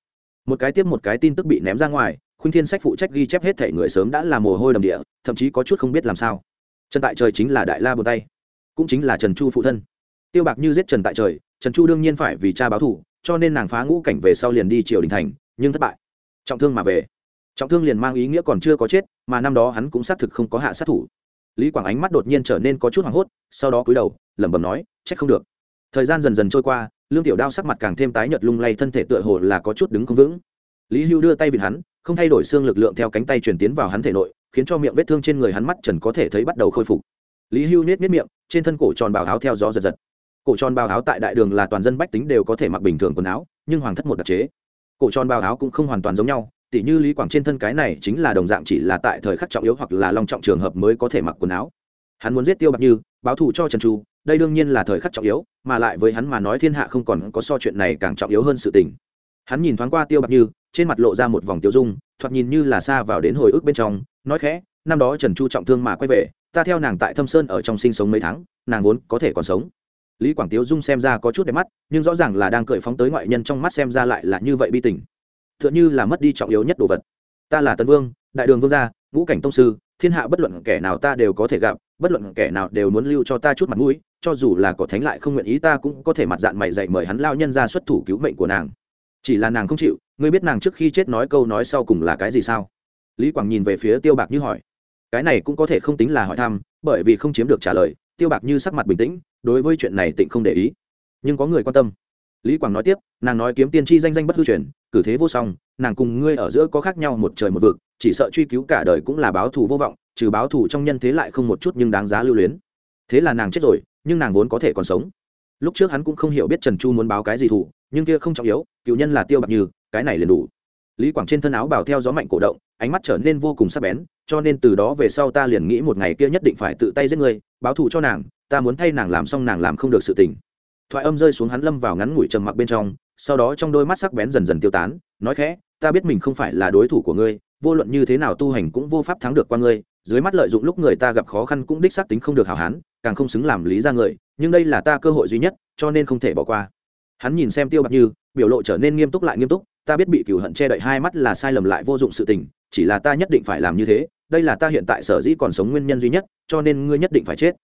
Một cái tiếp một cái tin tức bị ném ra ngoài khuynh thiên sách phụ trách ghi chép hết thể người sớm đã là mồ hôi đầm địa, thậm chí có chút không biết làm sao. Trần tại trời chính là đại la bồn tay, cũng chính là trần chu phụ thân. Tiêu bạc như giết trần tại trời, trần chu đương nhiên phải vì cha báo thù, cho nên nàng phá ngũ cảnh về sau liền đi triều đình thành, nhưng thất bại. Trọng thương mà về. Trọng thương liền mang ý nghĩa còn chưa có chết, mà năm đó hắn cũng xác thực không có hạ sát thủ. Lý quảng ánh mắt đột nhiên trở nên có chút hoảng hốt, sau đó cúi đầu, lẩm bẩm nói trách không được. Thời gian dần dần trôi qua, lương tiểu đao sắc mặt càng thêm tái nhợt lung lay, thân thể tựa hồ là có chút đứng không vững. Lý hưu đưa tay vịn hắn không thay đổi xương lực lượng theo cánh tay truyền tiến vào hắn thể nội, khiến cho miệng vết thương trên người hắn mắt trần có thể thấy bắt đầu khôi phục. Lý hưu nết nết miệng, trên thân cổ tròn bào áo theo gió giật giật. Cổ tròn bào áo tại đại đường là toàn dân bách tính đều có thể mặc bình thường quần áo, nhưng hoàng thất một đặc chế. Cổ tròn bào áo cũng không hoàn toàn giống nhau, tỉ như lý quảng trên thân cái này chính là đồng dạng chỉ là tại thời khắc trọng yếu hoặc là long trọng trường hợp mới có thể mặc quần áo. Hắn muốn giết tiêu bạc như, báo thù cho trần chu, đây đương nhiên là thời khắc trọng yếu, mà lại với hắn mà nói thiên hạ không còn có so chuyện này càng trọng yếu hơn sự tình hắn nhìn thoáng qua tiêu bạc như, trên mặt lộ ra một vòng tiêu dung, thoạt nhìn như là xa vào đến hồi ức bên trong, nói khẽ, năm đó trần chu trọng thương mà quay về, ta theo nàng tại thâm sơn ở trong sinh sống mấy tháng, nàng vốn có thể còn sống. Lý quảng tiếu dung xem ra có chút đẹp mắt, nhưng rõ ràng là đang cởi phóng tới ngoại nhân trong mắt xem ra lại là như vậy bi tình. Tựa như là mất đi trọng yếu nhất đồ vật. Ta là tân vương, đại đường vương gia, ngũ cảnh tông sư, thiên hạ bất luận kẻ nào ta đều có thể gặp, bất luận kẻ nào đều muốn lưu cho ta chút mặt mũi, cho dù là có thánh lại không nguyện ý ta cũng có thể mặt dạng mày dạy mời hắn lao nhân ra xuất thủ cứu mệnh của nàng chỉ là nàng không chịu, ngươi biết nàng trước khi chết nói câu nói sau cùng là cái gì sao? Lý quảng nhìn về phía tiêu bạc như hỏi. Cái này cũng có thể không tính là hỏi thăm, bởi vì không chiếm được trả lời, tiêu bạc như sắc mặt bình tĩnh, đối với chuyện này tịnh không để ý. Nhưng có người quan tâm. Lý quảng nói tiếp, nàng nói kiếm tiên tri danh danh bất hư truyền, cử thế vô song, nàng cùng ngươi ở giữa có khác nhau một trời một vực, chỉ sợ truy cứu cả đời cũng là báo thù vô vọng, trừ báo thù trong nhân thế lại không một chút nhưng đáng giá lưu luyến. Thế là nàng chết rồi, nhưng nàng vốn có thể còn sống lúc trước hắn cũng không hiểu biết trần chu muốn báo cái gì thủ nhưng kia không trọng yếu, cựu nhân là tiêu bạc như, cái này liền đủ. Lý quảng trên thân áo bảo theo gió mạnh cổ động, ánh mắt trở nên vô cùng sắc bén, cho nên từ đó về sau ta liền nghĩ một ngày kia nhất định phải tự tay giết người, báo thù cho nàng, ta muốn thay nàng làm xong nàng làm không được sự tình. Thoại âm rơi xuống hắn lâm vào ngắn ngủi trầm mặc bên trong, sau đó trong đôi mắt sắc bén dần dần tiêu tán, nói khẽ, ta biết mình không phải là đối thủ của ngươi, vô luận như thế nào tu hành cũng vô pháp thắng được qua ngươi dưới mắt lợi dụng lúc người ta gặp khó khăn cũng đích xác tính không được hào hán, càng không xứng làm lý ra người, nhưng đây là ta cơ hội duy nhất, cho nên không thể bỏ qua. Hắn nhìn xem tiêu bạc như, biểu lộ trở nên nghiêm túc lại nghiêm túc, ta biết bị cửu hận che đậy hai mắt là sai lầm lại vô dụng sự tình, chỉ là ta nhất định phải làm như thế, đây là ta hiện tại sở dĩ còn sống nguyên nhân duy nhất, cho nên ngươi nhất định phải chết.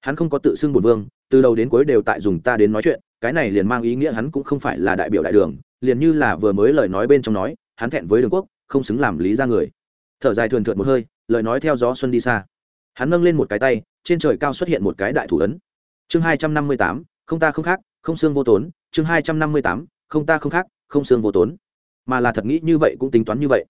Hắn không có tự xưng bùn vương, từ đầu đến cuối đều tại dùng ta đến nói chuyện, cái này liền mang ý nghĩa hắn cũng không phải là đại biểu đại đường, liền như là vừa mới lời nói bên trong nói, hắn thẹn với đường quốc, không xứng làm lý ra người. Thở dài thường thượt một hơi lời nói theo gió xuân đi xa. Hắn nâng lên một cái tay, trên trời cao xuất hiện một cái đại thủ ấn. Chương hai trăm năm mươi tám, không ta không khác, không xương vô tốn. Chương hai trăm năm mươi tám, không ta không khác, không xương vô tốn. Mà là thật nghĩ như vậy cũng tính toán như vậy.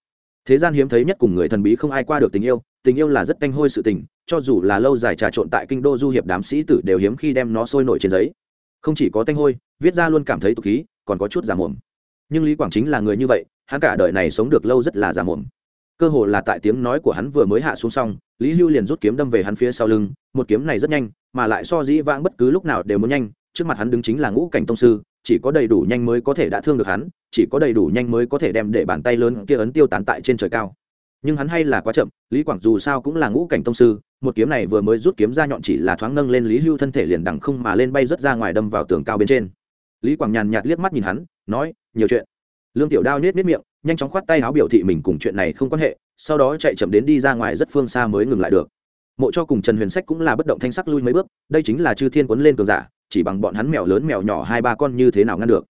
Thế gian hiếm thấy nhất cùng người thần bí không ai qua được tình yêu tình yêu là rất tanh hôi sự tình, cho dù là lâu dài trà trộn tại kinh đô du hiệp đám sĩ tử đều hiếm khi đem nó sôi nổi trên giấy. Không chỉ có tanh hôi, viết ra luôn cảm thấy tục khí, còn có chút giả mồm. Nhưng lý quảng chính là người như vậy, hắn cả đời này sống được lâu rất là giả mồm cơ hồ là tại tiếng nói của hắn vừa mới hạ xuống xong, lý hưu liền rút kiếm đâm về hắn phía sau lưng, một kiếm này rất nhanh, mà lại so dĩ vãng bất cứ lúc nào đều muốn nhanh, trước mặt hắn đứng chính là ngũ cảnh tông sư, chỉ có đầy đủ nhanh mới có thể đã thương được hắn, chỉ có đầy đủ nhanh mới có thể đem để bàn tay lớn kia ấn tiêu tán tại trên trời cao. Nhưng hắn hay là quá chậm, lý quảng dù sao cũng là ngũ cảnh tông sư, một kiếm này vừa mới rút kiếm ra nhọn chỉ là thoáng nâng lên lý hưu thân thể liền đằng không mà lên bay rất ra ngoài đâm vào tường cao bên trên. Lý quảng nhàn nhạt liếc mắt nhìn hắn, nói, nhiều chuyện. Lương tiểu đao nết nết miệng nhanh chóng khoát tay áo biểu thị mình cùng chuyện này không quan hệ, sau đó chạy chậm đến đi ra ngoài rất phương xa mới ngừng lại được. Mộ cho cùng trần huyền sách cũng là bất động thanh sắc lui mấy bước, đây chính là chư thiên quấn lên cường giả, chỉ bằng bọn hắn mèo lớn mèo nhỏ hai ba con như thế nào ngăn được.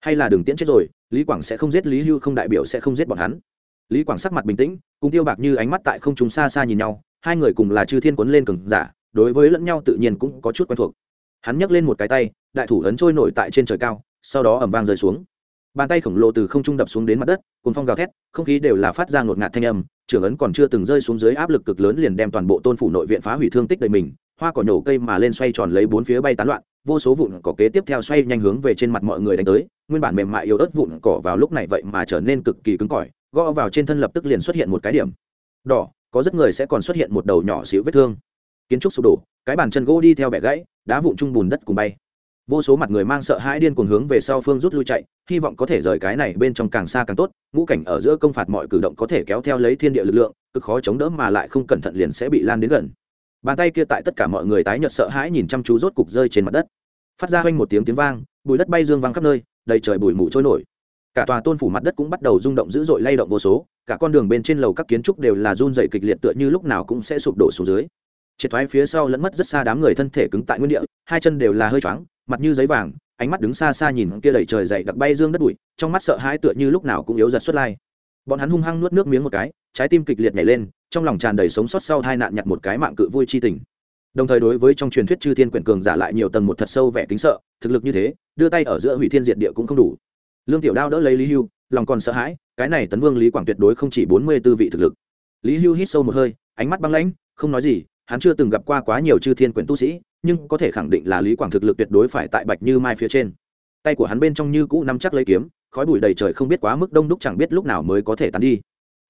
Hay là đừng tiễn chết rồi, lý quảng sẽ không giết lý hưu không đại biểu sẽ không giết bọn hắn. Lý quảng sắc mặt bình tĩnh, cùng tiêu bạc như ánh mắt tại không chúng xa xa nhìn nhau, hai người cùng là chư thiên quấn lên cường giả, đối với lẫn nhau tự nhiên cũng có chút quen thuộc. Hắn nhấc lên một cái tay, đại thủ ấn trôi nổi tại trên trời cao, sau đó ẩm vang rơi xuống bàn tay khổng lồ từ không trung đập xuống đến mặt đất cùng phong gào thét, không khí đều là phát ra ngột ngạt thanh âm trưởng ấn còn chưa từng rơi xuống dưới áp lực cực lớn liền đem toàn bộ tôn phủ nội viện phá hủy thương tích đầy mình, hoa cỏ nhổ cây mà lên xoay tròn lấy bốn phía bay tán loạn, vô số vụn cỏ kế tiếp theo xoay nhanh hướng về trên mặt mọi người đánh tới, nguyên bản mềm mại yếu ớt vụn cỏ vào lúc này vậy mà trở nên cực kỳ cứng cỏi, gõ vào trên thân lập tức liền xuất hiện một cái điểm đỏ, có rất người sẽ còn xuất hiện một đầu nhỏ xíu vết thương. Kiến trúc sụp đổ, cái bàn chân gỗ đi theo bẻ gãy, đá vụn chung bùn đất cùng bay vô số mặt người mang sợ hãi điên cuồng hướng về sau phương rút lui chạy, hy vọng có thể rời cái này bên trong càng xa càng tốt, ngũ cảnh ở giữa công phạt mọi cử động có thể kéo theo lấy thiên địa lực lượng, cực khó chống đỡ mà lại không cẩn thận liền sẽ bị lan đến gần. Bàn tay kia tại tất cả mọi người tái nhợt sợ hãi nhìn chăm chú rốt cục rơi trên mặt đất. Phát ra quanh một tiếng tiếng vang bụi đất bay dương vang khắp nơi, đầy trời bụi mù trôi nổi. Cả tòa tôn phủ mặt đất cũng bắt đầu rung động dữ dội lay động vô số, cả con đường bên trên lầu các kiến trúc đều là run dày kịch liệt tựa như lúc nào cũng sẽ sụp đổ xuống dưới. Triệt thoái phía sau lẫn mất rất xa đám người thân thể cứng tại nguyên địa, hai chân đều là hơi choáng mặt như giấy vàng, ánh mắt đứng xa xa nhìn kia đẩy trời dậy đặc bay dương đất bụi, trong mắt sợ hãi tựa như lúc nào cũng yếu giật xuất lai. Bọn hắn hung hăng nuốt nước miếng một cái, trái tim kịch liệt nhảy lên, trong lòng tràn đầy sống sót sau hai nạn nhặt một cái mạng cự vui chi tình. Đồng thời đối với trong truyền thuyết chư thiên quyển cường giả lại nhiều tầng một thật sâu vẻ kính sợ, thực lực như thế, đưa tay ở giữa hủy thiên diệt địa cũng không đủ. Lương tiểu đao đỡ lấy lý hưu, lòng còn sợ hãi, cái này tấn vương lý quảng tuyệt đối không chỉ bốn mươi tư vị thực lực. Lý hưu hít sâu một hơi, ánh mắt băng lãnh, không nói gì hắn chưa từng gặp qua quá nhiều chư thiên quyển tu sĩ, nhưng có thể khẳng định là lý quảng thực lực tuyệt đối phải tại bạch như mai phía trên. Tay của hắn bên trong như cũ nắm chắc lấy kiếm, khói bụi đầy trời không biết quá mức đông đúc chẳng biết lúc nào mới có thể tán đi.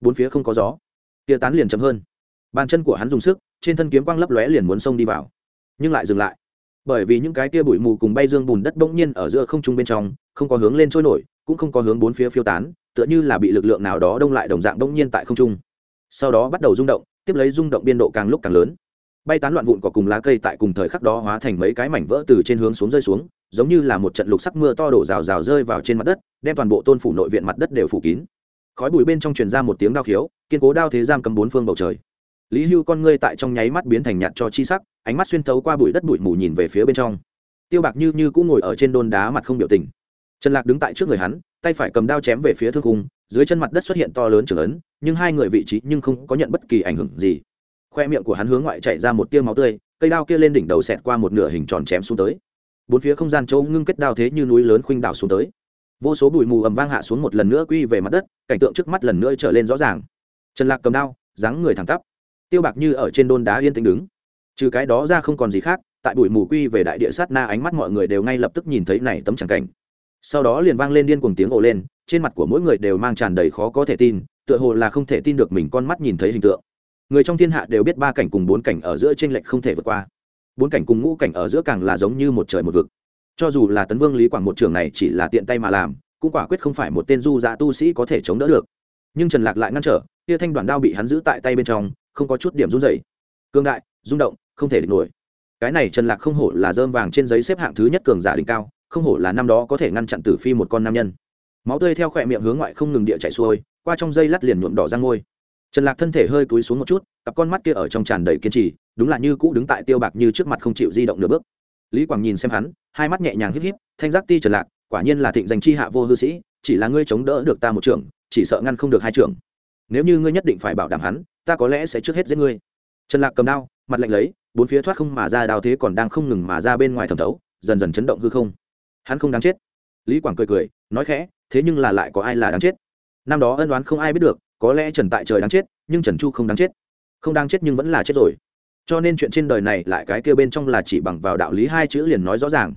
Bốn phía không có gió, tia tán liền chậm hơn. Bàn chân của hắn dùng sức, trên thân kiếm quang lấp lóe liền muốn xông đi vào, nhưng lại dừng lại. Bởi vì những cái tia bụi mù cùng bay dương bùn đất bỗng nhiên ở giữa không trung bên trong, không có hướng lên trôi nổi, cũng không có hướng bốn phía phiêu tán, tựa như là bị lực lượng nào đó đông lại đồng dạng bỗng nhiên tại không trung. Sau đó bắt đầu rung động, tiếp lấy rung động biên độ càng lúc càng lớn bay tán loạn vụn cỏ cùng lá cây tại cùng thời khắc đó hóa thành mấy cái mảnh vỡ từ trên hướng xuống rơi xuống, giống như là một trận lục sắc mưa to đổ rào rào rơi vào trên mặt đất, đem toàn bộ tôn phủ nội viện mặt đất đều phủ kín. Khói bụi bên trong truyền ra một tiếng đao khiếu, kiên cố đao thế giam cầm bốn phương bầu trời. Lý hưu con ngươi tại trong nháy mắt biến thành nhạt cho chi sắc, ánh mắt xuyên thấu qua bụi đất bụi mù nhìn về phía bên trong. Tiêu bạc như như cũng ngồi ở trên đôn đá mặt không biểu tình. Trần lạc đứng tại trước người hắn, tay phải cầm đao chém về phía thương cung dưới chân mặt đất xuất hiện to lớn trưởng ấn, nhưng hai người vị trí nhưng không có nhận bất kỳ ảnh hưởng gì khoe miệng của hắn hướng ngoại chạy ra một tia máu tươi, cây đao kia lên đỉnh đầu xẹt qua một nửa hình tròn chém xuống tới. Bốn phía không gian châu ngưng kết đao thế như núi lớn khuynh đảo xuống tới. Vô số bụi mù ầm vang hạ xuống một lần nữa quy về mặt đất, cảnh tượng trước mắt lần nữa trở lên rõ ràng. Trần lạc cầm đao, dáng người thẳng tắp, tiêu bạc như ở trên đôn đá yên tĩnh đứng. Trừ cái đó ra không còn gì khác, tại bụi mù quy về đại địa sát na ánh mắt mọi người đều ngay lập tức nhìn thấy này tấm tràng cảnh. Sau đó liền vang lên điên cuồng tiếng ồ lên, trên mặt của mỗi người đều mang tràn đầy khó có thể tin, tựa hồ là không thể tin được mình con mắt nhìn thấy hình tượng người trong thiên hạ đều biết ba cảnh cùng bốn cảnh ở giữa trên lệch không thể vượt qua. Bốn cảnh cùng ngũ cảnh ở giữa càng là giống như một trời một vực. Cho dù là tấn vương lý quảng một trường này chỉ là tiện tay mà làm, cũng quả quyết không phải một tên du dạ tu sĩ có thể chống đỡ được. Nhưng trần lạc lại ngăn trở, tia thanh đoàn đao bị hắn giữ tại tay bên trong, không có chút điểm run dày cương đại, rung động, không thể địch nổi. Cái này trần lạc không hổ là dơm vàng trên giấy xếp hạng thứ nhất cường giả đỉnh cao, không hổ là năm đó có thể ngăn chặn tử phi một con nam nhân. Máu tươi theo khỏe miệng hướng ngoại không ngừng địa chạy xuôi, qua trong dây lắt liền nhuộm đỏ ra ngôi trần lạc thân thể hơi cúi xuống một chút, cặp con mắt kia ở trong tràn đầy kiên trì, đúng là như cũ đứng tại tiêu bạc như trước mặt không chịu di động nửa bước. Lý quảng nhìn xem hắn, hai mắt nhẹ nhàng híp híp, thanh giác ti trần lạc, quả nhiên là thịnh danh chi hạ vô hư sĩ, chỉ là ngươi chống đỡ được ta một trưởng, chỉ sợ ngăn không được hai trưởng. Nếu như ngươi nhất định phải bảo đảm hắn, ta có lẽ sẽ trước hết giết ngươi. Trần lạc cầm đao, mặt lạnh lấy, bốn phía thoát không mà ra đao thế còn đang không ngừng mà ra bên ngoài thẩm thấu, dần dần chấn động hư không. Hắn không đáng chết. Lý quảng cười cười, nói khẽ, thế nhưng là lại có ai là đáng chết? Năm đó ân đoán không ai biết được có lẽ trần tại trời đáng chết, nhưng trần chu không đáng chết. Không đáng chết nhưng vẫn là chết rồi. Cho nên chuyện trên đời này lại cái kia bên trong là chỉ bằng vào đạo lý hai chữ liền nói rõ ràng.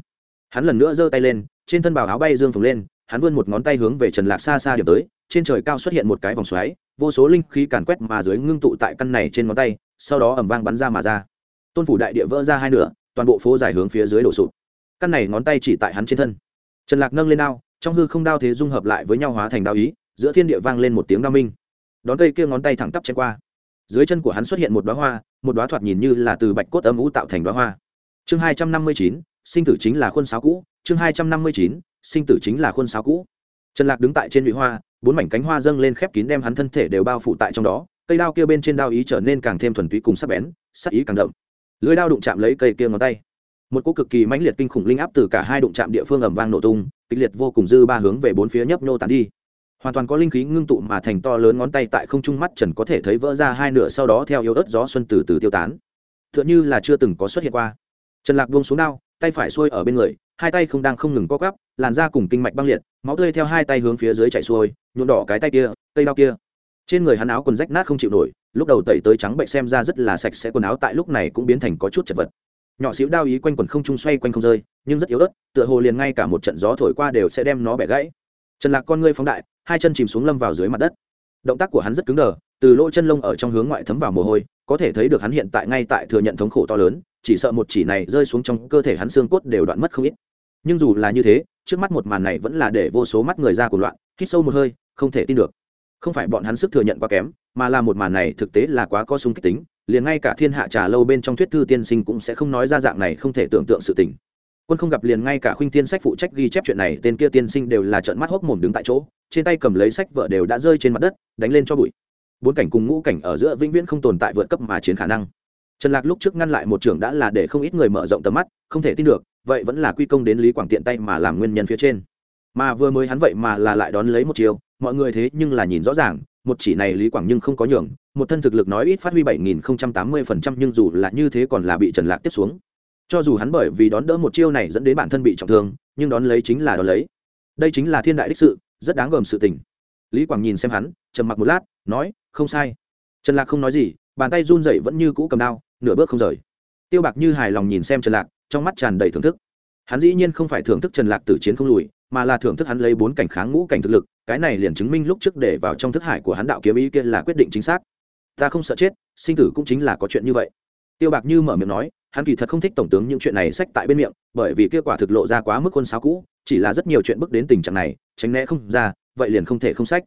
Hắn lần nữa giơ tay lên, trên thân bào áo bay dương phồng lên, hắn vươn một ngón tay hướng về trần lạc xa xa điểm tới, trên trời cao xuất hiện một cái vòng xoáy, vô số linh khí càn quét mà dưới ngưng tụ tại căn này trên ngón tay, sau đó ẩm vang bắn ra mà ra. Tôn phủ đại địa vỡ ra hai nửa, toàn bộ phố dài hướng phía dưới đổ sụp. Căn này ngón tay chỉ tại hắn trên thân. Trần lạc nâng lên đao, trong hư không đao thế dung hợp lại với nhau hóa thành đao ý, giữa thiên địa vang lên một tiếng đao minh đón cây kia ngón tay thẳng tắp chen qua. Dưới chân của hắn xuất hiện một đoá hoa, một đoá thoạt nhìn như là từ bạch cốt âm ú tạo thành đoá hoa. Chương hai trăm năm mươi chín, sinh tử chính là khuôn sáo cũ. Chương hai trăm năm mươi chín, sinh tử chính là khuôn sáo cũ. Trần lạc đứng tại trên nhụy hoa, bốn mảnh cánh hoa dâng lên khép kín đem hắn thân thể đều bao phủ tại trong đó. Cây đao kia bên trên đao ý trở nên càng thêm thuần túy cùng sắc bén, sắc ý càng đậm. Lưới đao đụng chạm lấy cây kia ngón tay. Một cỗ cực kỳ mãnh liệt kinh khủng linh áp từ cả hai đụng chạm địa phương ầm vang nổ tung, kịch liệt vô cùng dư ba hướng về bốn phía nhấp nhô tàn đi hoàn toàn có linh khí ngưng tụ mà thành to lớn ngón tay tại không trung mắt trần có thể thấy vỡ ra hai nửa sau đó theo yếu ớt gió xuân từ từ tiêu tán. T h ư ợ n như là chưa từng có xuất hiện qua. Trần lạc buông xuống đao, tay phải xuôi ở bên người, hai tay không đang không ngừng co gắp làn da cùng kinh mạch băng liệt, máu tươi theo hai tay hướng phía dưới chạy xuôi, nhuộm đỏ cái tay kia, cây đao kia. Trên người hắn áo quần rách nát không chịu nổi, lúc đầu tẩy tới trắng bệnh xem ra rất là sạch sẽ, quần áo tại lúc này cũng biến thành có chút chật vật. Nhỏ xíu đao ý quanh quần không trung xoay quanh không rơi, nhưng rất yếu ớt, tựa hồ liền ngay cả một trận gió thổi qua đều sẽ đem nó bẻ gãy. Trần lạc con ngươi phóng đại hai chân chìm xuống lâm vào dưới mặt đất. Động tác của hắn rất cứng đờ, từ lỗ chân lông ở trong hướng ngoại thấm vào mồ hôi, có thể thấy được hắn hiện tại ngay tại thừa nhận thống khổ to lớn, chỉ sợ một chỉ này rơi xuống trong cơ thể hắn xương cốt đều đoạn mất không ít. Nhưng dù là như thế, trước mắt một màn này vẫn là để vô số mắt người ra của loạn, hít sâu một hơi, không thể tin được. Không phải bọn hắn sức thừa nhận quá kém, mà là một màn này thực tế là quá có sung kích tính, liền ngay cả thiên hạ trà lâu bên trong thuyết thư tiên sinh cũng sẽ không nói ra dạng này không thể tưởng tượng sự tình quân không gặp liền ngay cả khuynh tiên sách phụ trách ghi chép chuyện này, tên kia tiên sinh đều là trợn mắt hốc mồm đứng tại chỗ, trên tay cầm lấy sách vợ đều đã rơi trên mặt đất, đánh lên cho bụi. Bốn cảnh cùng ngũ cảnh ở giữa vĩnh viễn không tồn tại vượt cấp mà chiến khả năng. Trần lạc lúc trước ngăn lại một trường đã là để không ít người mở rộng tầm mắt, không thể tin được, vậy vẫn là quy công đến lý quảng tiện tay mà làm nguyên nhân phía trên. Mà vừa mới hắn vậy mà là lại đón lấy một chiều mọi người thế nhưng là nhìn rõ ràng, một chỉ này lý quảng nhưng không có nhường, một thân thực lực nói ít phát huy bảy nghìn tám mươi phần trăm nhưng dù là như thế còn là bị trần lạc tiếp xuống cho dù hắn bởi vì đón đỡ một chiêu này dẫn đến bản thân bị trọng thương, nhưng đón lấy chính là đón lấy. Đây chính là thiên đại đích sự, rất đáng gờm sự tình. Lý quảng nhìn xem hắn, trầm mặc một lát, nói, không sai. Trần lạc không nói gì, bàn tay run dậy vẫn như cũ cầm đao, nửa bước không rời. Tiêu bạc như hài lòng nhìn xem trần lạc, trong mắt tràn đầy thưởng thức. Hắn dĩ nhiên không phải thưởng thức trần lạc tử chiến không lùi, mà là thưởng thức hắn lấy bốn cảnh kháng ngũ cảnh thực lực, cái này liền chứng minh lúc trước để vào trong thức hải của hắn đạo kiếm ý kia là quyết định chính xác. Ta không sợ chết, sinh tử cũng chính là có chuyện như vậy. Tiêu bạc như mở miệng nói hắn kỳ thật không thích tổng tướng những chuyện này sách tại bên miệng, bởi vì kết quả thực lộ ra quá mức quân sáo cũ, chỉ là rất nhiều chuyện bước đến tình trạng này, tránh né không ra, vậy liền không thể không sách.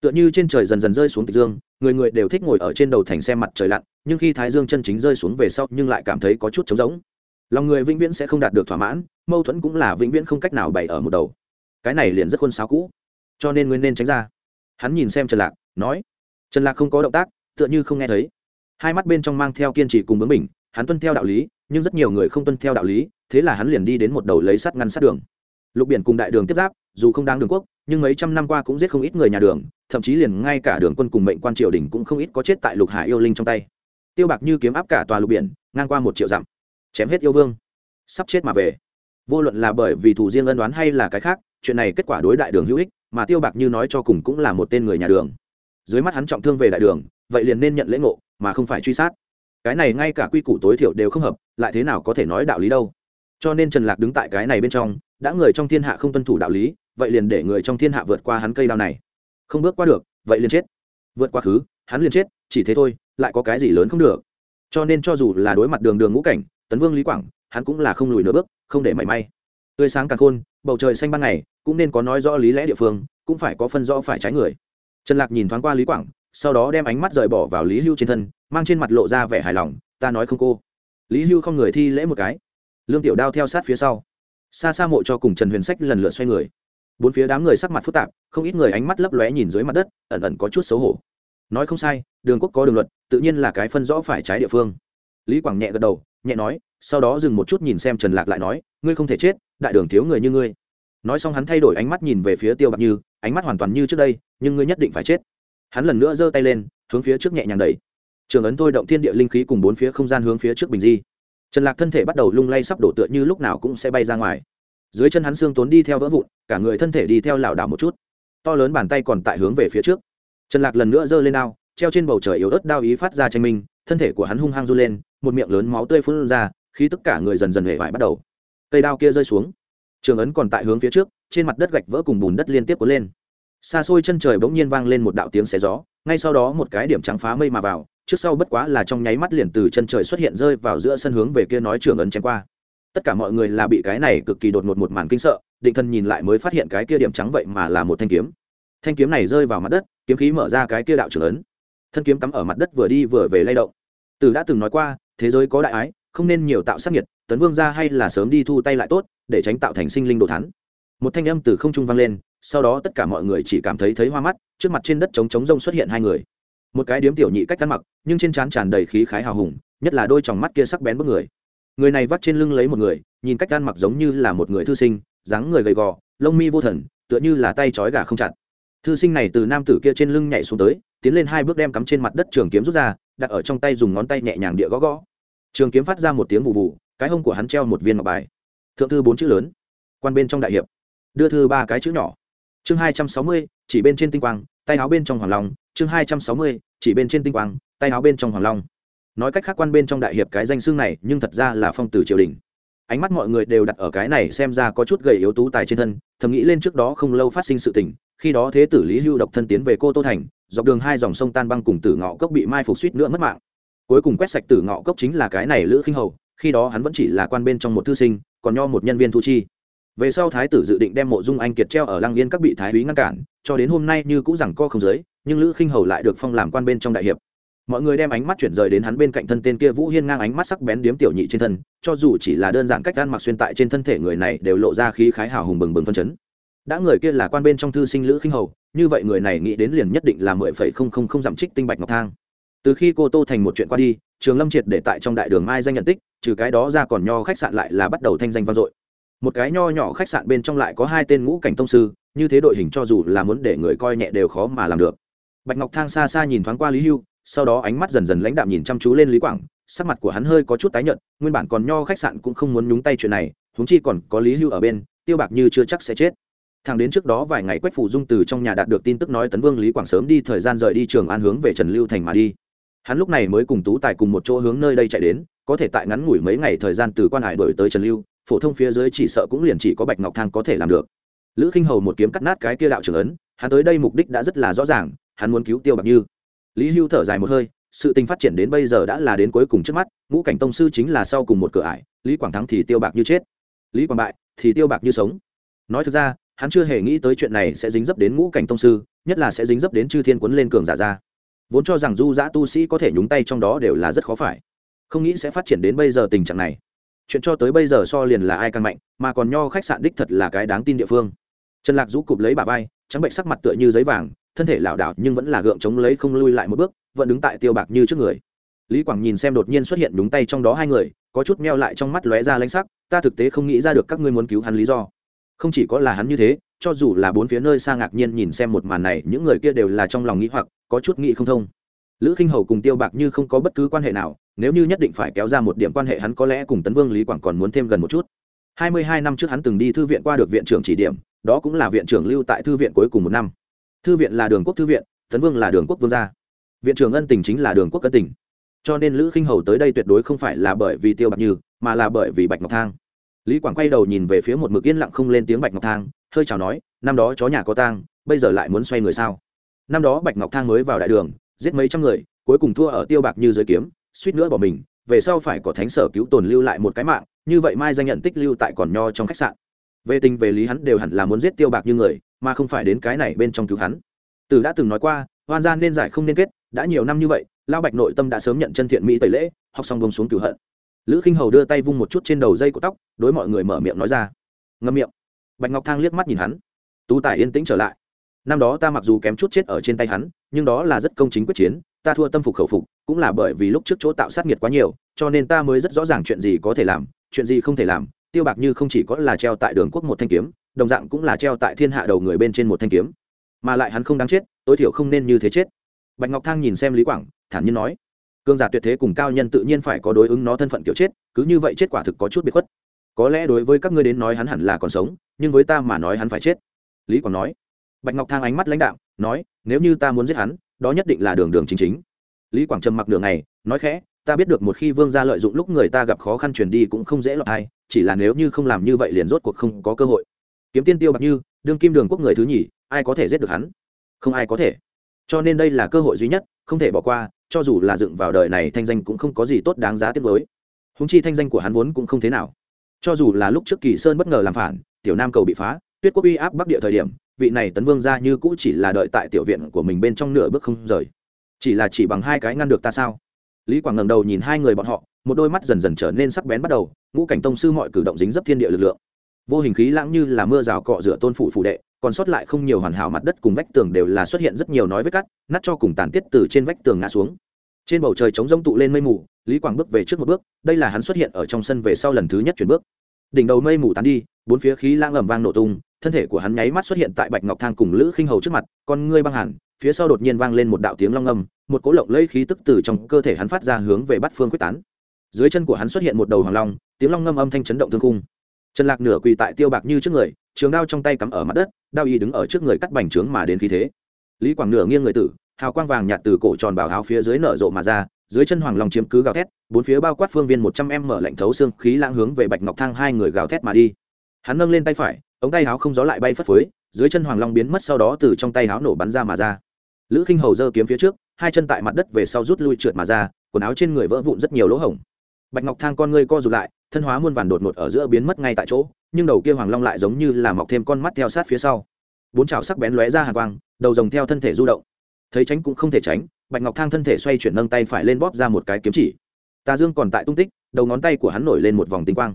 Tựa như trên trời dần dần rơi xuống tịch dương, người người đều thích ngồi ở trên đầu thành xem mặt trời lặn, nhưng khi thái dương chân chính rơi xuống về sau nhưng lại cảm thấy có chút trống rỗng. Lòng người vĩnh viễn sẽ không đạt được thỏa mãn, mâu thuẫn cũng là vĩnh viễn không cách nào bày ở một đầu. Cái này liền rất quân sáo cũ. Cho nên nguyên nên tránh ra. Hắn nhìn xem trần lạc, nói. Trần lạc không có động tác, tựa như không nghe thấy. Hai mắt bên trong mang theo kiên trì cùng bướng mình hắn tuân theo đạo lý, nhưng rất nhiều người không tuân theo đạo lý, thế là hắn liền đi đến một đầu lấy sắt ngăn sát đường. Lục biển cùng đại đường tiếp giáp, dù không đáng đường quốc, nhưng mấy trăm năm qua cũng giết không ít người nhà đường, thậm chí liền ngay cả đường quân cùng mệnh quan triều đình cũng không ít có chết tại lục hải yêu linh trong tay. Tiêu bạc như kiếm áp cả tòa lục biển, ngang qua một triệu dặm, chém hết yêu vương, sắp chết mà về. Vô luận là bởi vì thủ riêng ân đoán hay là cái khác, chuyện này kết quả đối đại đường hữu ích, mà tiêu bạc như nói cho cùng cũng là một tên người nhà đường. Dưới mắt hắn trọng thương về đại đường, vậy liền nên nhận lễ ngộ, mà không phải truy sát cái này ngay cả quy củ tối thiểu đều không hợp, lại thế nào có thể nói đạo lý đâu? Cho nên trần lạc đứng tại cái này bên trong, đã người trong thiên hạ không tuân thủ đạo lý, vậy liền để người trong thiên hạ vượt qua hắn cây đao này. Không bước qua được, vậy liền chết. Vượt qua khứ, hắn liền chết, chỉ thế thôi, lại có cái gì lớn không được. Cho nên cho dù là đối mặt đường đường ngũ cảnh, tấn vương lý quảng, hắn cũng là không lùi nửa bước, không để mảy may. Tươi sáng càng khôn, bầu trời xanh ban ngày, cũng nên có nói rõ lý lẽ địa phương, cũng phải có phân rõ phải trái người. Trần lạc nhìn thoáng qua lý quảng sau đó đem ánh mắt rời bỏ vào lý hưu trên thân, mang trên mặt lộ ra vẻ hài lòng, ta nói không cô. Lý hưu không người thi lễ một cái. Lương tiểu đao theo sát phía sau. Xa xa mộ cho cùng trần huyền sách lần lượt xoay người. Bốn phía đám người sắc mặt phức tạp, không ít người ánh mắt lấp lóe nhìn dưới mặt đất, ẩn ẩn có chút xấu hổ. Nói không sai, đường quốc có đường luật, tự nhiên là cái phân rõ phải trái địa phương. Lý quảng nhẹ gật đầu, nhẹ nói, sau đó dừng một chút nhìn xem trần lạc lại nói, ngươi không thể chết, đại đường thiếu người như ngươi. Nói xong hắn thay đổi ánh mắt nhìn về phía tiêu bạc như, ánh mắt hoàn toàn như trước đây, nhưng ngươi nhất định phải chết hắn lần nữa giơ tay lên, hướng phía trước nhẹ nhàng đẩy. Trường ấn thôi động thiên địa linh khí cùng bốn phía không gian hướng phía trước bình di. Trần lạc thân thể bắt đầu lung lay sắp đổ tựa như lúc nào cũng sẽ bay ra ngoài. Dưới chân hắn xương tốn đi theo vỡ vụn, cả người thân thể đi theo lảo đảo một chút. To lớn bàn tay còn tại hướng về phía trước. Trần lạc lần nữa giơ lên đao, treo trên bầu trời yếu ớt đao ý phát ra tranh minh, thân thể của hắn hung hăng run lên, một miệng lớn máu tươi phun ra khi tất cả người dần dần hề vải bắt đầu. Cây đao kia rơi xuống. Trường ấn còn tại hướng phía trước, trên mặt đất gạch vỡ cùng bùn đất liên tiếp cuốn lên xa xôi chân trời bỗng nhiên vang lên một đạo tiếng xé gió, ngay sau đó một cái điểm trắng phá mây mà vào, trước sau bất quá là trong nháy mắt liền từ chân trời xuất hiện rơi vào giữa sân hướng về kia nói trường ấn chém qua. Tất cả mọi người là bị cái này cực kỳ đột ngột một màn kinh sợ, định thân nhìn lại mới phát hiện cái kia điểm trắng vậy mà là một thanh kiếm. Thanh kiếm này rơi vào mặt đất, kiếm khí mở ra cái kia đạo trường ấn. Thân kiếm cắm ở mặt đất vừa đi vừa về lay động. Từ đã từng nói qua, thế giới có đại ái, không nên nhiều tạo sát nhiệt tấn vương ra hay là sớm đi thu tay lại tốt, để tránh tạo thành sinh linh đồ thắn một thanh âm từ không trung vang lên sau đó tất cả mọi người chỉ cảm thấy thấy hoa mắt, trước mặt trên đất trống trống rông xuất hiện hai người. Một cái điếm tiểu nhị cách ăn mặc, nhưng trên trán tràn đầy khí khái hào hùng, nhất là đôi tròng mắt kia sắc bén bức người. Người này vắt trên lưng lấy một người, nhìn cách ăn mặc giống như là một người thư sinh, dáng người gầy gò, lông mi vô thần, tựa như là tay trói gà không chặt. Thư sinh này từ nam tử kia trên lưng nhảy xuống tới, tiến lên hai bước đem cắm trên mặt đất trường kiếm rút ra, đặt ở trong tay dùng ngón tay nhẹ nhàng địa gõ gõ. Trường kiếm phát ra một tiếng vụ vụ cái hông của hắn treo một viên ngọc bài. Thượng thư bốn chữ lớn. Quan bên trong đại hiệp. Đưa thư ba cái chữ nhỏ chương hai trăm sáu mươi, chỉ bên trên tinh quang, tay áo bên trong hoàng long. Chương hai trăm sáu mươi, chỉ bên trên tinh quang, tay áo bên trong hoàng long. Nói cách khác quan bên trong đại hiệp cái danh xưng này, nhưng thật ra là phong tử triều đình. Ánh mắt mọi người đều đặt ở cái này xem ra có chút gầy yếu tú tài trên thân, thầm nghĩ lên trước đó không lâu phát sinh sự tình, khi đó thế tử lý hưu độc thân tiến về cô tô thành, dọc đường hai dòng sông tan băng cùng tử ngọ cốc bị mai phục suýt nữa mất mạng. Cuối cùng quét sạch tử ngọ cốc chính là cái này lữ khinh hầu, khi đó hắn vẫn chỉ là quan bên trong một thư sinh, còn nho một nhân viên thu chi về sau thái tử dự định đem mộ dung anh kiệt treo ở lăng yên các bị thái úy ngăn cản, cho đến hôm nay như cũng rằng co không giới nhưng lữ khinh hầu lại được phong làm quan bên trong đại hiệp. Mọi người đem ánh mắt chuyển rời đến hắn bên cạnh thân tên kia vũ hiên ngang ánh mắt sắc bén điếm tiểu nhị trên thân, cho dù chỉ là đơn giản cách gan mặc xuyên tại trên thân thể người này đều lộ ra khí khái hào hùng bừng bừng phân chấn. Đã người kia là quan bên trong thư sinh lữ khinh hầu, như vậy người này nghĩ đến liền nhất định là mười phẩy không không không dặm trích tinh bạch ngọc thang. Từ khi cô tô thành một chuyện qua đi, trường lâm triệt để tại trong đại đường mai danh nhận tích, trừ cái đó ra còn nho khách sạn lại là bắt đầu thanh danh vang dội một cái nho nhỏ khách sạn bên trong lại có hai tên ngũ cảnh tông sư, như thế đội hình cho dù là muốn để người coi nhẹ đều khó mà làm được. Bạch ngọc thang xa xa nhìn thoáng qua lý hưu, sau đó ánh mắt dần dần lãnh đạm nhìn chăm chú lên lý quảng, sắc mặt của hắn hơi có chút tái nhợt, nguyên bản còn nho khách sạn cũng không muốn nhúng tay chuyện này, huống chi còn có lý hưu ở bên, tiêu bạc như chưa chắc sẽ chết. Thằng đến trước đó vài ngày quách phủ dung từ trong nhà đạt được tin tức nói tấn vương lý quảng sớm đi thời gian rời đi trường an hướng về trần lưu thành mà đi. Hắn lúc này mới cùng tú tài cùng một chỗ hướng nơi đây chạy đến, có thể tại ngắn ngủi mấy ngày thời gian từ quan hải đổi tới trần lưu phổ thông phía dưới chỉ sợ cũng liền chỉ có bạch ngọc thang có thể làm được. Lữ khinh hầu một kiếm cắt nát cái kia đạo trưởng ấn, hắn tới đây mục đích đã rất là rõ ràng, hắn muốn cứu tiêu bạc như. Lý hưu thở dài một hơi, sự tình phát triển đến bây giờ đã là đến cuối cùng trước mắt, ngũ cảnh tông sư chính là sau cùng một cửa ải, lý quảng thắng thì tiêu bạc như chết. Lý quảng bại thì tiêu bạc như sống. Nói thực ra, hắn chưa hề nghĩ tới chuyện này sẽ dính dấp đến ngũ cảnh tông sư, nhất là sẽ dính dấp đến chư thiên quấn lên cường giả ra vốn cho rằng du giã tu sĩ có thể nhúng tay trong đó đều là rất khó phải. Không nghĩ sẽ phát triển đến bây giờ tình trạng này chuyện cho tới bây giờ so liền là ai càng mạnh, mà còn nho khách sạn đích thật là cái đáng tin địa phương. Trần lạc rũ cụp lấy bà vai, trắng bệnh sắc mặt tựa như giấy vàng, thân thể lảo đảo nhưng vẫn là gượng chống lấy không lui lại một bước, vẫn đứng tại tiêu bạc như trước người. Lý quảng nhìn xem đột nhiên xuất hiện đúng tay trong đó hai người, có chút meo lại trong mắt lóe ra lãnh sắc, ta thực tế không nghĩ ra được các ngươi muốn cứu hắn lý do. Không chỉ có là hắn như thế, cho dù là bốn phía nơi xa ngạc nhiên nhìn xem một màn này, những người kia đều là trong lòng nghĩ hoặc, có chút nghĩ không thông lữ khinh hầu cùng tiêu bạc như không có bất cứ quan hệ nào, nếu như nhất định phải kéo ra một điểm quan hệ hắn có lẽ cùng tấn vương lý quảng còn muốn thêm gần một chút. Hai mươi hai năm trước hắn từng đi thư viện qua được viện trưởng chỉ điểm, đó cũng là viện trưởng lưu tại thư viện cuối cùng một năm. Thư viện là đường quốc thư viện, tấn vương là đường quốc vương gia. Viện trưởng ân tình chính là đường quốc ân tình. Cho nên lữ khinh hầu tới đây tuyệt đối không phải là bởi vì tiêu bạc như, mà là bởi vì bạch ngọc thang. Lý quảng quay đầu nhìn về phía một mực yên lặng không lên tiếng bạch ngọc thang, hơi chào nói, năm đó chó nhà có tang, bây giờ lại muốn xoay người sao? Năm đó bạch ngọc thang mới vào đại đường giết mấy trăm người, cuối cùng thua ở tiêu bạc như giới kiếm, suýt nữa bỏ mình, về sau phải có thánh sở cứu tồn lưu lại một cái mạng, như vậy mai danh nhận tích lưu tại còn nho trong khách sạn. Về tình về lý hắn đều hẳn là muốn giết tiêu bạc như người, mà không phải đến cái này bên trong cứu hắn. Từ đã từng nói qua, hoan gian nên giải không nên kết, đã nhiều năm như vậy lao bạch nội tâm đã sớm nhận chân thiện mỹ tẩy lễ, học xong bông xuống cửu hận. Lữ Kinh hầu đưa tay vung một chút trên đầu dây của tóc, đối mọi người mở miệng nói ra. Ngâm miệng. Bạch ngọc thang liếc mắt nhìn hắn. Tú tài yên tĩnh trở lại. Năm đó ta mặc dù kém chút chết ở trên tay hắn nhưng đó là rất công chính quyết chiến, ta thua tâm phục khẩu phục, cũng là bởi vì lúc trước chỗ tạo sát nghiệt quá nhiều, cho nên ta mới rất rõ ràng chuyện gì có thể làm, chuyện gì không thể làm, tiêu bạc như không chỉ có là treo tại đường quốc một thanh kiếm, đồng dạng cũng là treo tại thiên hạ đầu người bên trên một thanh kiếm. Mà lại hắn không đáng chết, tối thiểu không nên như thế chết. Bạch ngọc thang nhìn xem lý quảng, thản nhiên nói, cương giả tuyệt thế cùng cao nhân tự nhiên phải có đối ứng nó thân phận kiểu chết, cứ như vậy chết quả thực có chút biệt khuất. Có lẽ đối với các ngươi đến nói hắn hẳn là còn sống, nhưng với ta mà nói hắn phải chết. Lý quảng nói bạch ngọc thang ánh mắt lãnh đạo nói, nếu như ta muốn giết hắn, đó nhất định là đường đường chính chính. Lý quảng trầm mặc đường này nói khẽ, ta biết được một khi vương gia lợi dụng lúc người ta gặp khó khăn truyền đi cũng không dễ lọt ai, chỉ là nếu như không làm như vậy liền rốt cuộc không có cơ hội. Kiếm tiên tiêu bạc như, đương kim đường quốc người thứ nhì, ai có thể giết được hắn? Không ai có thể. Cho nên đây là cơ hội duy nhất, không thể bỏ qua, cho dù là dựng vào đời này thanh danh cũng không có gì tốt đáng giá tiếc với húng chi thanh danh của hắn vốn cũng không thế nào. Cho dù là lúc trước kỳ sơn bất ngờ làm phản, tiểu nam cầu bị phá, tuyết quốc uy áp bắc địa thời điểm vị này tấn vương ra như cũ chỉ là đợi tại tiểu viện của mình bên trong nửa bước không rời. Chỉ là chỉ bằng hai cái ngăn được ta sao? Lý quảng ngẩng đầu nhìn hai người bọn họ, một đôi mắt dần dần trở nên sắc bén bắt đầu, ngũ cảnh tông sư mọi cử động dính dấp thiên địa lực lượng. Vô hình khí lãng như là mưa rào cọ rửa tôn phủ phủ đệ, còn sót lại không nhiều hoàn hảo mặt đất cùng vách tường đều là xuất hiện rất nhiều nói vết cắt, nát cho cùng tàn tiết từ trên vách tường ngã xuống. Trên bầu trời trống rông tụ lên mây mù, lý quảng bước về trước một bước, đây là hắn xuất hiện ở trong sân về sau lần thứ nhất chuyển bước đỉnh đầu mây mù tán đi, bốn phía khí lãng ầm vang nổ tung, thân thể của hắn nháy mắt xuất hiện tại bạch ngọc thang cùng lữ khinh hầu trước mặt, con ngươi băng hẳn, phía sau đột nhiên vang lên một đạo tiếng long âm, một cỗ lộng lẫy khí tức từ trong cơ thể hắn phát ra hướng về bắt phương quyết tán. Dưới chân của hắn xuất hiện một đầu hoàng long, tiếng long ngâm âm thanh chấn động thương cung trần lạc nửa quỳ tại tiêu bạc như trước người, trường đao trong tay cắm ở mặt đất, đao y đứng ở trước người cắt bành trướng mà đến khí thế. Lý quảng nửa nghiêng người tử, hào quang vàng nhạt từ cổ tròn bảo áo phía dưới nở rộ mà ra dưới chân hoàng long chiếm cứ gào thét, bốn phía bao quát phương viên một trăm em mở lạnh thấu xương khí lãng hướng về bạch ngọc thang hai người gào thét mà đi. Hắn nâng lên tay phải, ống tay áo không gió lại bay phất phới, dưới chân hoàng long biến mất sau đó từ trong tay áo nổ bắn ra mà ra. Lữ khinh hầu giơ kiếm phía trước, hai chân tại mặt đất về sau rút lui trượt mà ra, quần áo trên người vỡ vụn rất nhiều lỗ hổng. Bạch ngọc thang con ngươi co rụt lại, thân hóa muôn vàn đột ngột ở giữa biến mất ngay tại chỗ, nhưng đầu kia hoàng long lại giống như là mọc thêm con mắt theo sát phía sau. Bốn chảo sắc bén lóe ra hàng quang, đầu rồng theo thân thể du động. Thấy tránh cũng không thể tránh bạch ngọc thang thân thể xoay chuyển nâng tay phải lên bóp ra một cái kiếm chỉ. Tà dương còn tại tung tích, đầu ngón tay của hắn nổi lên một vòng tinh quang.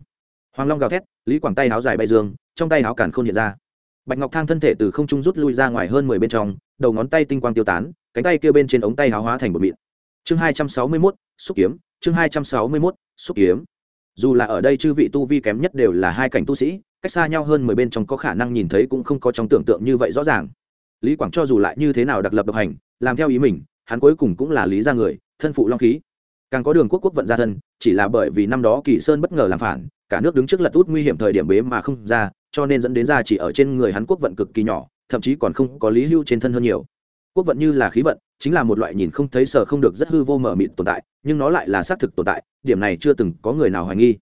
Hoàng long gào thét, lý quảng tay áo dài bay dương, trong tay áo càn k h ô n hiện ra. Bạch ngọc thang thân thể từ không trung rút lui ra ngoài hơn mười bên trong, đầu ngón tay tinh quang tiêu tán, cánh tay kia bên trên ống tay áo hóa thành một mịn. Chương hai trăm sáu mươi mốt, xúc kiếm, chương hai trăm sáu mươi mốt, xúc kiếm. Dù là ở đây chư vị tu vi kém nhất đều là hai cảnh tu sĩ, cách xa nhau hơn mười bên trong có khả năng nhìn thấy cũng không có trong tưởng tượng như vậy rõ ràng. Lý quảng cho dù lại như thế nào đặc lập độc hành, làm theo ý mình hắn cuối cùng cũng là lý ra người, thân phụ long khí. Càng có đường quốc quốc vận gia thân, chỉ là bởi vì năm đó kỳ sơn bất ngờ làm phản, cả nước đứng trước lật út nguy hiểm thời điểm bế mà không ra, cho nên dẫn đến ra chỉ ở trên người hắn quốc vận cực kỳ nhỏ, thậm chí còn không có lý hưu trên thân hơn nhiều. Quốc vận như là khí vận, chính là một loại nhìn không thấy sở không được rất hư vô mở mịn tồn tại, nhưng nó lại là xác thực tồn tại, điểm này chưa từng có người nào hoài nghi.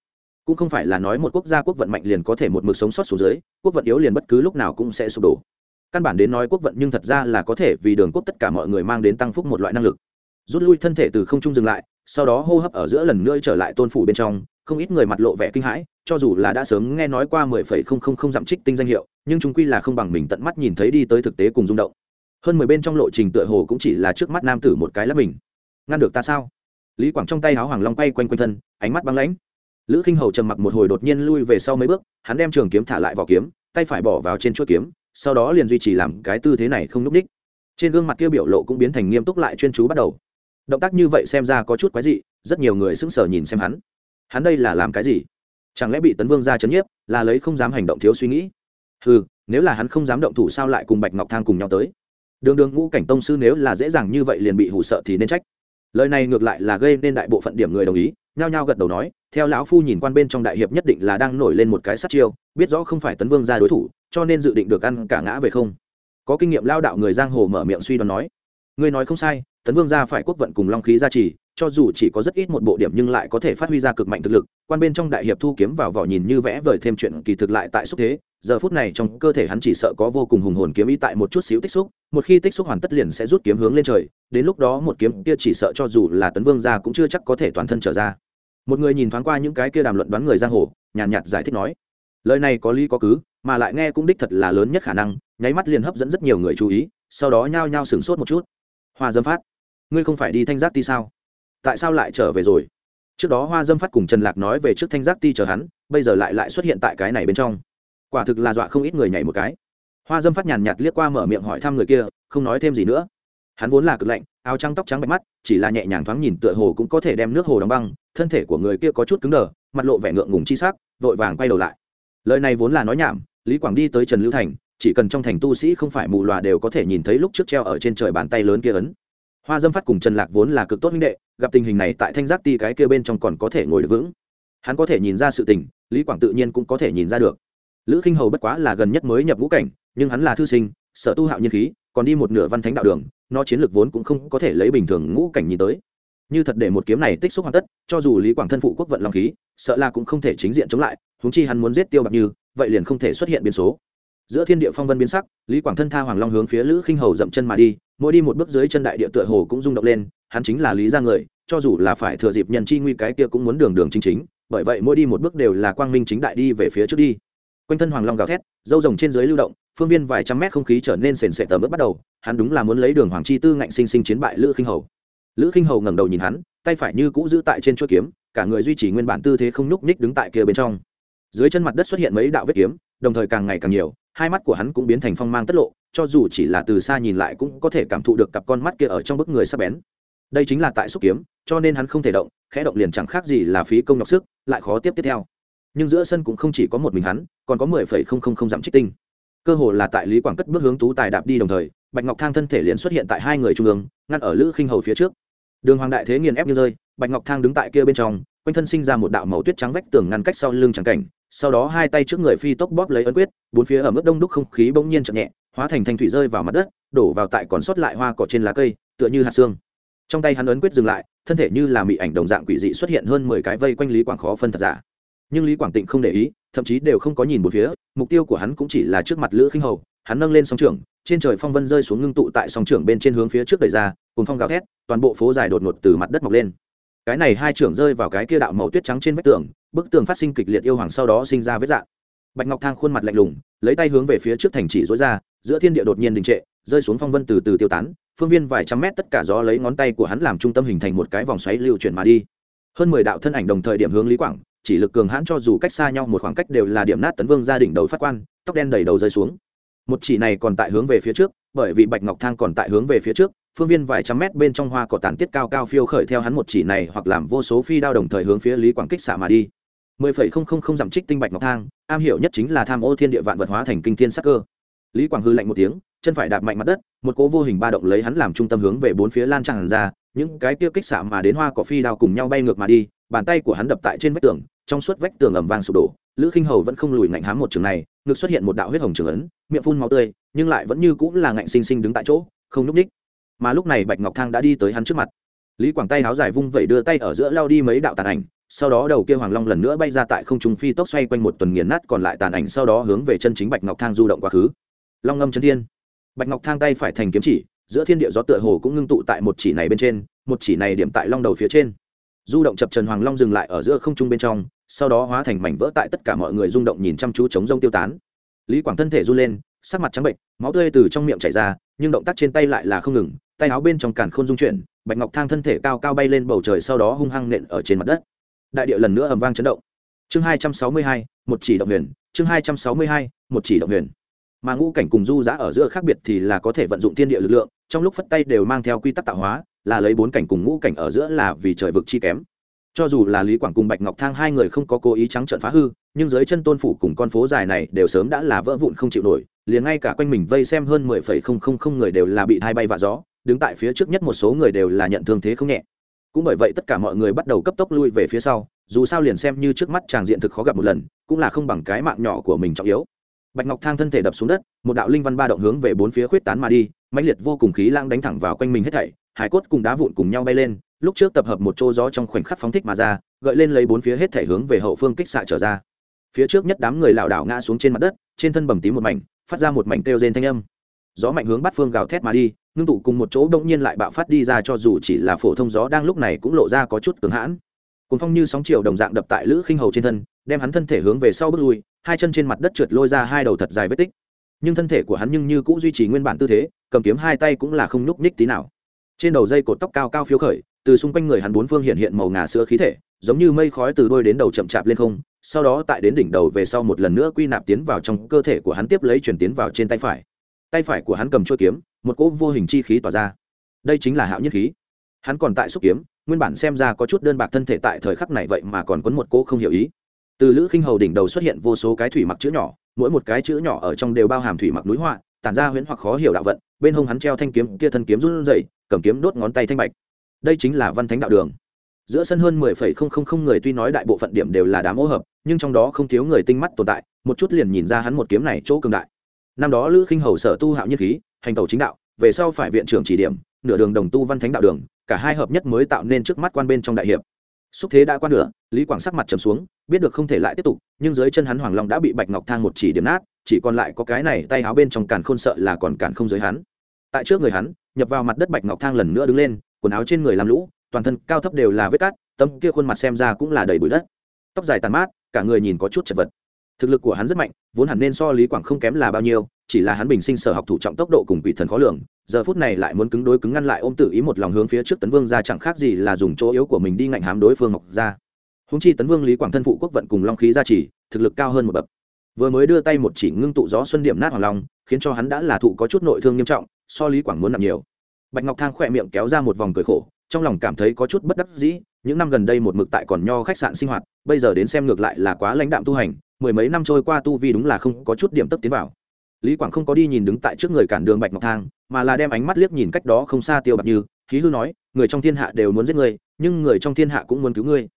Cũng không phải là nói một quốc gia quốc vận mạnh liền có thể một mực sống sót xuống dưới, quốc vận yếu liền bất cứ lúc nào cũng sẽ sụp đổ căn bản đến nói quốc vận nhưng thật ra là có thể vì đường quốc tất cả mọi người mang đến tăng phúc một loại năng lực. Rút lui thân thể từ không trung dừng lại, sau đó hô hấp ở giữa lần nữa trở lại tôn phủ bên trong, không ít người mặt lộ vẻ kinh hãi, cho dù là đã sớm nghe nói qua mười phẩy không không không dặm trích tinh danh hiệu, nhưng chúng quy là không bằng mình tận mắt nhìn thấy đi tới thực tế cùng rung động. Hơn mười bên trong lộ trình tựa hồ cũng chỉ là trước mắt nam tử một cái là mình. Ngăn được ta sao? Lý quảng trong tay háo hoàng long quay quanh quanh thân, ánh mắt băng lãnh. Lữ khinh hầu trầm mặc một hồi đột nhiên lui về sau mấy bước, hắn đem trường kiếm thả lại vỏ kiếm, tay phải bỏ vào trên chuỗi kiếm sau đó liền duy trì làm cái tư thế này không núp đích. Trên gương mặt kia biểu lộ cũng biến thành nghiêm túc lại chuyên chú bắt đầu. Động tác như vậy xem ra có chút quái dị, rất nhiều người sững sờ nhìn xem hắn. Hắn đây là làm cái gì? Chẳng lẽ bị tấn vương ra chấn nhiếp, là lấy không dám hành động thiếu suy nghĩ? Ừ nếu là hắn không dám động thủ sao lại cùng bạch ngọc thang cùng nhau tới? Đường đường ngũ cảnh tông sư nếu là dễ dàng như vậy liền bị hủ sợ thì nên trách. Lời này ngược lại là gây nên đại bộ phận điểm người đồng ý, nhao nhao gật đầu nói, theo lão phu nhìn quan bên trong đại hiệp nhất định là đang nổi lên một cái sát chiêu, biết rõ không phải tấn vương ra đối thủ cho nên dự định được ăn cả ngã về không? Có kinh nghiệm lao đạo người giang hồ mở miệng suy đoán nói. Ngươi nói không sai tấn vương gia phải quốc vận cùng long khí gia trì cho dù chỉ có rất ít một bộ điểm nhưng lại có thể phát huy ra cực mạnh thực lực quan bên trong đại hiệp thu kiếm vào vỏ nhìn như vẽ vời thêm chuyện kỳ thực lại tại xúc thế giờ phút này trong cơ thể hắn chỉ sợ có vô cùng hùng hồn kiếm ý tại một chút xíu tích xúc một khi tích xúc hoàn tất liền sẽ rút kiếm hướng lên trời đến lúc đó một kiếm kia chỉ sợ cho dù là tấn vương gia cũng chưa chắc có thể toàn thân trở ra. Một người nhìn thoáng qua những cái kia đàm luận đoán người giang hồ nhàn nhạt, nhạt giải thích nói lời này có lý có cứ mà lại nghe cũng đích thật là lớn nhất khả năng, nháy mắt liền hấp dẫn rất nhiều người chú ý, sau đó nhao nhao sửng sốt một chút. Hoa dâm phát, ngươi không phải đi thanh giác ti sao? Tại sao lại trở về rồi? Trước đó hoa dâm phát cùng trần lạc nói về trước thanh giác ti chờ hắn, bây giờ lại lại xuất hiện tại cái này bên trong. Quả thực là dọa không ít người nhảy một cái. Hoa dâm phát nhàn nhạt liếc qua mở miệng hỏi thăm người kia, không nói thêm gì nữa. Hắn vốn là cực lạnh, áo trắng tóc trắng bạch mắt, chỉ là nhẹ nhàng thoáng nhìn tựa hồ cũng có thể đem nước hồ đóng băng, thân thể của người kia có chút cứng đờ, mặt lộ vẻ ngượng ngùng chi sắc, vội vàng quay đầu lại. Lời này vốn là nói nhảm lý quảng đi tới trần lưu thành, chỉ cần trong thành tu sĩ không phải mù loà đều có thể nhìn thấy lúc trước treo ở trên trời bàn tay lớn kia ấn. Hoa dâm phát cùng trần lạc vốn là cực tốt minh đệ, gặp tình hình này tại thanh giác ti cái kia bên trong còn có thể ngồi được vững. Hắn có thể nhìn ra sự tình, lý quảng tự nhiên cũng có thể nhìn ra được. Lữ khinh hầu bất quá là gần nhất mới nhập ngũ cảnh, nhưng hắn là thư sinh, sở tu hạo nhiên khí, còn đi một nửa văn thánh đạo đường, nó chiến lược vốn cũng không có thể lấy bình thường ngũ cảnh nhìn tới. Như thật để một kiếm này tích xúc hoàn tất, cho dù lý quảng thân phụ quốc vận long khí, sợ là cũng không thể chính diện chống lại, huống chi hắn muốn giết tiêu bạc như vậy liền không thể xuất hiện biến số. Giữa thiên địa phong vân biến sắc, lý quảng thân tha hoàng long hướng phía lữ khinh hầu dậm chân mà đi, mỗi đi một bước dưới chân đại địa tựa hồ cũng rung động lên, hắn chính là lý ra người, cho dù là phải thừa dịp nhân chi nguy cái kia cũng muốn đường đường chính chính, bởi vậy mỗi đi một bước đều là quang minh chính đại đi về phía trước đi. Quanh thân hoàng long gào thét, dâu rồng trên dưới lưu động, phương viên vài trăm mét không khí trở nên sền sệ tờ bước bắt đầu, hắn đúng là muốn lấy đường hoàng chi tư ngạnh sinh sinh chiến bại lữ khinh hầu. Lữ khinh hầu ngẩng đầu nhìn hắn, tay phải như cũ giữ tại trên chuỗi kiếm, cả người duy trì nguyên bản tư thế không nhúc nhích đứng tại kia bên trong dưới chân mặt đất xuất hiện mấy đạo vết kiếm, đồng thời càng ngày càng nhiều, hai mắt của hắn cũng biến thành phong mang tất lộ, cho dù chỉ là từ xa nhìn lại cũng có thể cảm thụ được cặp con mắt kia ở trong bức người sắp bén. Đây chính là tại xúc kiếm, cho nên hắn không thể động, khẽ động liền chẳng khác gì là phí công nhọc sức, lại khó tiếp tiếp theo. Nhưng giữa sân cũng không chỉ có một mình hắn, còn có mười phẩy không không không dặm trích tinh. Cơ hồ là tại lý quảng cất bước hướng tú tài đạp đi đồng thời, bạch ngọc thang thân thể liền xuất hiện tại hai người trung ương, ngăn ở lữ khinh hầu phía trước. Đường hoàng đại thế nghiền ép như rơi, bạch ngọc thang đứng tại kia bên trong, quanh thân sinh ra một đạo màu tuyết trắng vách tường ngăn cách sau lưng trắng cảnh sau đó hai tay trước người phi tốc bóp lấy ấn quyết, bốn phía ở mức đông đúc không khí bỗng nhiên chậm nhẹ, hóa thành thanh thủy rơi vào mặt đất, đổ vào tại còn sót lại hoa cỏ trên lá cây, tựa như hạt xương. Trong tay hắn ấn quyết dừng lại, thân thể như là mị ảnh đồng dạng quỷ dị xuất hiện hơn mười cái vây quanh lý quảng khó phân thật giả. Nhưng lý quảng tịnh không để ý, thậm chí đều không có nhìn một phía, mục tiêu của hắn cũng chỉ là trước mặt lữ khinh hầu, hắn nâng lên song trường trên trời phong vân rơi xuống ngưng tụ tại song trường bên trên hướng phía trước đầy ra cùng phong gào thét, toàn bộ phố dài đột ngột từ mặt đất mọc lên cái này hai trưởng rơi vào cái kia đạo màu tuyết trắng trên vách tường, bức tường phát sinh kịch liệt yêu hoàng sau đó sinh ra vết dạng. Bạch ngọc thang khuôn mặt lạnh lùng, lấy tay hướng về phía trước thành chỉ dối ra, giữa thiên địa đột nhiên đình trệ, rơi xuống phong vân từ từ tiêu tán, phương viên vài trăm mét tất cả gió lấy ngón tay của hắn làm trung tâm hình thành một cái vòng xoáy lưu chuyển mà đi. Hơn mười đạo thân ảnh đồng thời điểm hướng lý quảng, chỉ lực cường hãn cho dù cách xa nhau một khoảng cách đều là điểm nát tấn vương gia đỉnh đầu phát quan, tóc đen đầy đầu rơi xuống. Một chỉ này còn tại hướng về phía trước, bởi vì bạch ngọc thang còn tại hướng về phía trước phương viên vài trăm mét bên trong hoa cỏ tàn tiết cao cao phiêu khởi theo hắn một chỉ này hoặc làm vô số phi đao đồng thời hướng phía lý quảng kích xạ mà đi. Mười phẩy không không không dặm trích tinh bạch ngọc thang, am hiểu nhất chính là tham ô thiên địa vạn vật hóa thành kinh thiên sắc cơ. Lý quảng hư lạnh một tiếng, chân phải đạp mạnh mặt đất, một cỗ vô hình ba động lấy hắn làm trung tâm hướng về bốn phía lan tràn ra, những cái kia kích xạ mà đến hoa cỏ phi đao cùng nhau bay ngược mà đi, bàn tay của hắn đập tại trên vách tường, trong suốt vách tường ầm vang sụp đổ, lữ khinh hầu vẫn không lùi ngạnh hám một trường này, ngực xuất hiện một đạo huyết hồng trường ấn, miệng phun máu tươi, nhưng lại vẫn như cũng là ngạnh sinh sinh đứng tại chỗ, không núp ních mà lúc này bạch ngọc thang đã đi tới hắn trước mặt lý quảng tay háo dài vung vẩy đưa tay ở giữa lao đi mấy đạo tàn ảnh sau đó đầu kia hoàng long lần nữa bay ra tại không trung phi tốc xoay quanh một tuần nghiền nát còn lại tàn ảnh sau đó hướng về chân chính bạch ngọc thang du động quá khứ long ngâm chân thiên bạch ngọc thang tay phải thành kiếm chỉ giữa thiên địa gió tựa hồ cũng ngưng tụ tại một chỉ này bên trên một chỉ này điểm tại long đầu phía trên du động chập trần hoàng long dừng lại ở giữa không trung bên trong sau đó hóa thành mảnh vỡ tại tất cả mọi người rung động nhìn chăm chú chống rông tiêu tán lý quảng thân thể run lên sắc mặt trắng bệnh máu tươi từ trong miệng chảy ra nhưng động tác trên tay lại là không ngừng tay áo bên trong càn khôn dung chuyển, bạch ngọc thang thân thể cao cao bay lên bầu trời sau đó hung hăng nện ở trên mặt đất. Đại địa lần nữa ầm vang chấn động. Chương hai trăm sáu mươi hai, một chỉ động huyền, chương hai trăm sáu mươi hai, một chỉ động huyền. Mà ngũ cảnh cùng du giã ở giữa khác biệt thì là có thể vận dụng thiên địa lực lượng, trong lúc phất tay đều mang theo quy tắc tạo hóa, là lấy bốn cảnh cùng ngũ cảnh ở giữa là vì trời vực chi kém. Cho dù là lý quảng cùng bạch ngọc thang hai người không có cố ý trắng trợn phá hư, nhưng dưới chân tôn phủ cùng con phố dài này đều sớm đã là vỡ vụn không chịu nổi, liền ngay cả quanh mình vây xem hơn mười phẩy không không không người đều là bị hai bay vạ gió đứng tại phía trước nhất một số người đều là nhận thương thế không nhẹ. Cũng bởi vậy tất cả mọi người bắt đầu cấp tốc lui về phía sau, dù sao liền xem như trước mắt chàng diện thực khó gặp một lần, cũng là không bằng cái mạng nhỏ của mình trọng yếu. Bạch ngọc thang thân thể đập xuống đất, một đạo linh văn ba động hướng về bốn phía khuyết tán mà đi, mãnh liệt vô cùng khí lang đánh thẳng vào quanh mình hết thảy, hải cốt cùng đá vụn cùng nhau bay lên, lúc trước tập hợp một chỗ gió trong khoảnh khắc phóng thích mà ra, gợi lên lấy bốn phía hết thảy hướng về hậu phương kích xạ trở ra. Phía trước nhất đám người lảo đảo ngã xuống trên mặt đất, trên thân bầm tím một mảnh, phát ra một mảnh kêu rên thanh âm gió mạnh hướng bắt phương gào thét mà đi, ngưng tụ cùng một chỗ đông nhiên lại bạo phát đi ra cho dù chỉ là phổ thông gió đang lúc này cũng lộ ra có chút cứng hãn. Cuốn phong như sóng chiều đồng dạng đập tại lữ khinh hầu trên thân, đem hắn thân thể hướng về sau bước lui, hai chân trên mặt đất trượt lôi ra hai đầu thật dài vết tích. Nhưng thân thể của hắn nhưng như cũng duy trì nguyên bản tư thế, cầm kiếm hai tay cũng là không nhúc nhích tí nào. Trên đầu dây cột tóc cao cao phiếu khởi, từ xung quanh người hắn bốn phương hiện hiện màu ngà sữa khí thể, giống như mây khói từ đôi đến đầu chậm chạp lên không, sau đó tại đến đỉnh đầu về sau một lần nữa quy nạp tiến vào trong cơ thể của hắn tiếp lấy chuyển tiến vào trên tay phải tay phải của hắn cầm chuôi kiếm, một cỗ vô hình chi khí tỏa ra. Đây chính là hạo nhất khí. Hắn còn tại xúc kiếm, nguyên bản xem ra có chút đơn bạc thân thể tại thời khắc này vậy mà còn quấn một cỗ không hiểu ý. Từ lữ khinh hầu đỉnh đầu xuất hiện vô số cái thủy mặc chữ nhỏ, mỗi một cái chữ nhỏ ở trong đều bao hàm thủy mặc núi họa, tản ra huyễn hoặc khó hiểu đạo vận, bên hông hắn treo thanh kiếm, kia thân kiếm run rẩy, cầm kiếm đốt ngón tay thanh bạch. Đây chính là văn thánh đạo đường. Giữa sân hơn mười phẩy không không không người tuy nói đại bộ phận điểm đều là đám ô hợp, nhưng trong đó không thiếu người tinh mắt tồn tại, một chút liền nhìn ra hắn một kiếm này chỗ cường đại năm đó lữ khinh hầu sở tu hạo nhiên khí, hành tẩu chính đạo, về sau phải viện trưởng chỉ điểm, nửa đường đồng tu văn thánh đạo đường, cả hai hợp nhất mới tạo nên trước mắt quan bên trong đại hiệp. Xúc thế đã qua nửa, lý quảng sắc mặt trầm xuống, biết được không thể lại tiếp tục, nhưng dưới chân hắn hoàng long đã bị bạch ngọc thang một chỉ điểm nát, chỉ còn lại có cái này tay áo bên trong càn khôn sợ là còn càn không giới hắn. Tại trước người hắn, nhập vào mặt đất bạch ngọc thang lần nữa đứng lên, quần áo trên người làm lũ, toàn thân cao thấp đều là vết cát, tấm kia khuôn mặt xem ra cũng là đầy bụi đất. Tóc dài tàn mát, cả người nhìn có chút chật vật thực lực của hắn rất mạnh, vốn hẳn nên so lý quảng không kém là bao nhiêu, chỉ là hắn bình sinh sở học thủ trọng tốc độ cùng quỷ thần khó lường, giờ phút này lại muốn cứng đối cứng ngăn lại ôm tự ý một lòng hướng phía trước tấn vương ra, chẳng khác gì là dùng chỗ yếu của mình đi ngạnh hám đối phương mọc ra. Húng chi tấn vương lý quảng thân phụ quốc vận cùng long khí gia trì, thực lực cao hơn một bậc. Vừa mới đưa tay một chỉ ngưng tụ gió xuân điểm nát hoàng long, khiến cho hắn đã là thụ có chút nội thương nghiêm trọng, so lý quảng muốn nặng nhiều. Bạch ngọc thang khỏe miệng kéo ra một vòng cười khổ, trong lòng cảm thấy có chút bất đắc dĩ, những năm gần đây một mực tại còn nho khách sạn sinh hoạt, bây giờ đến xem ngược lại là quá lãnh đạm tu hành mười mấy năm trôi qua tu vi đúng là không có chút điểm tức tiến vào. Lý quảng không có đi nhìn đứng tại trước người cản đường bạch ngọc thang, mà là đem ánh mắt liếc nhìn cách đó không xa tiêu bạc như khí hư nói, người trong thiên hạ đều muốn giết người nhưng người trong thiên hạ cũng muốn cứu ngươi.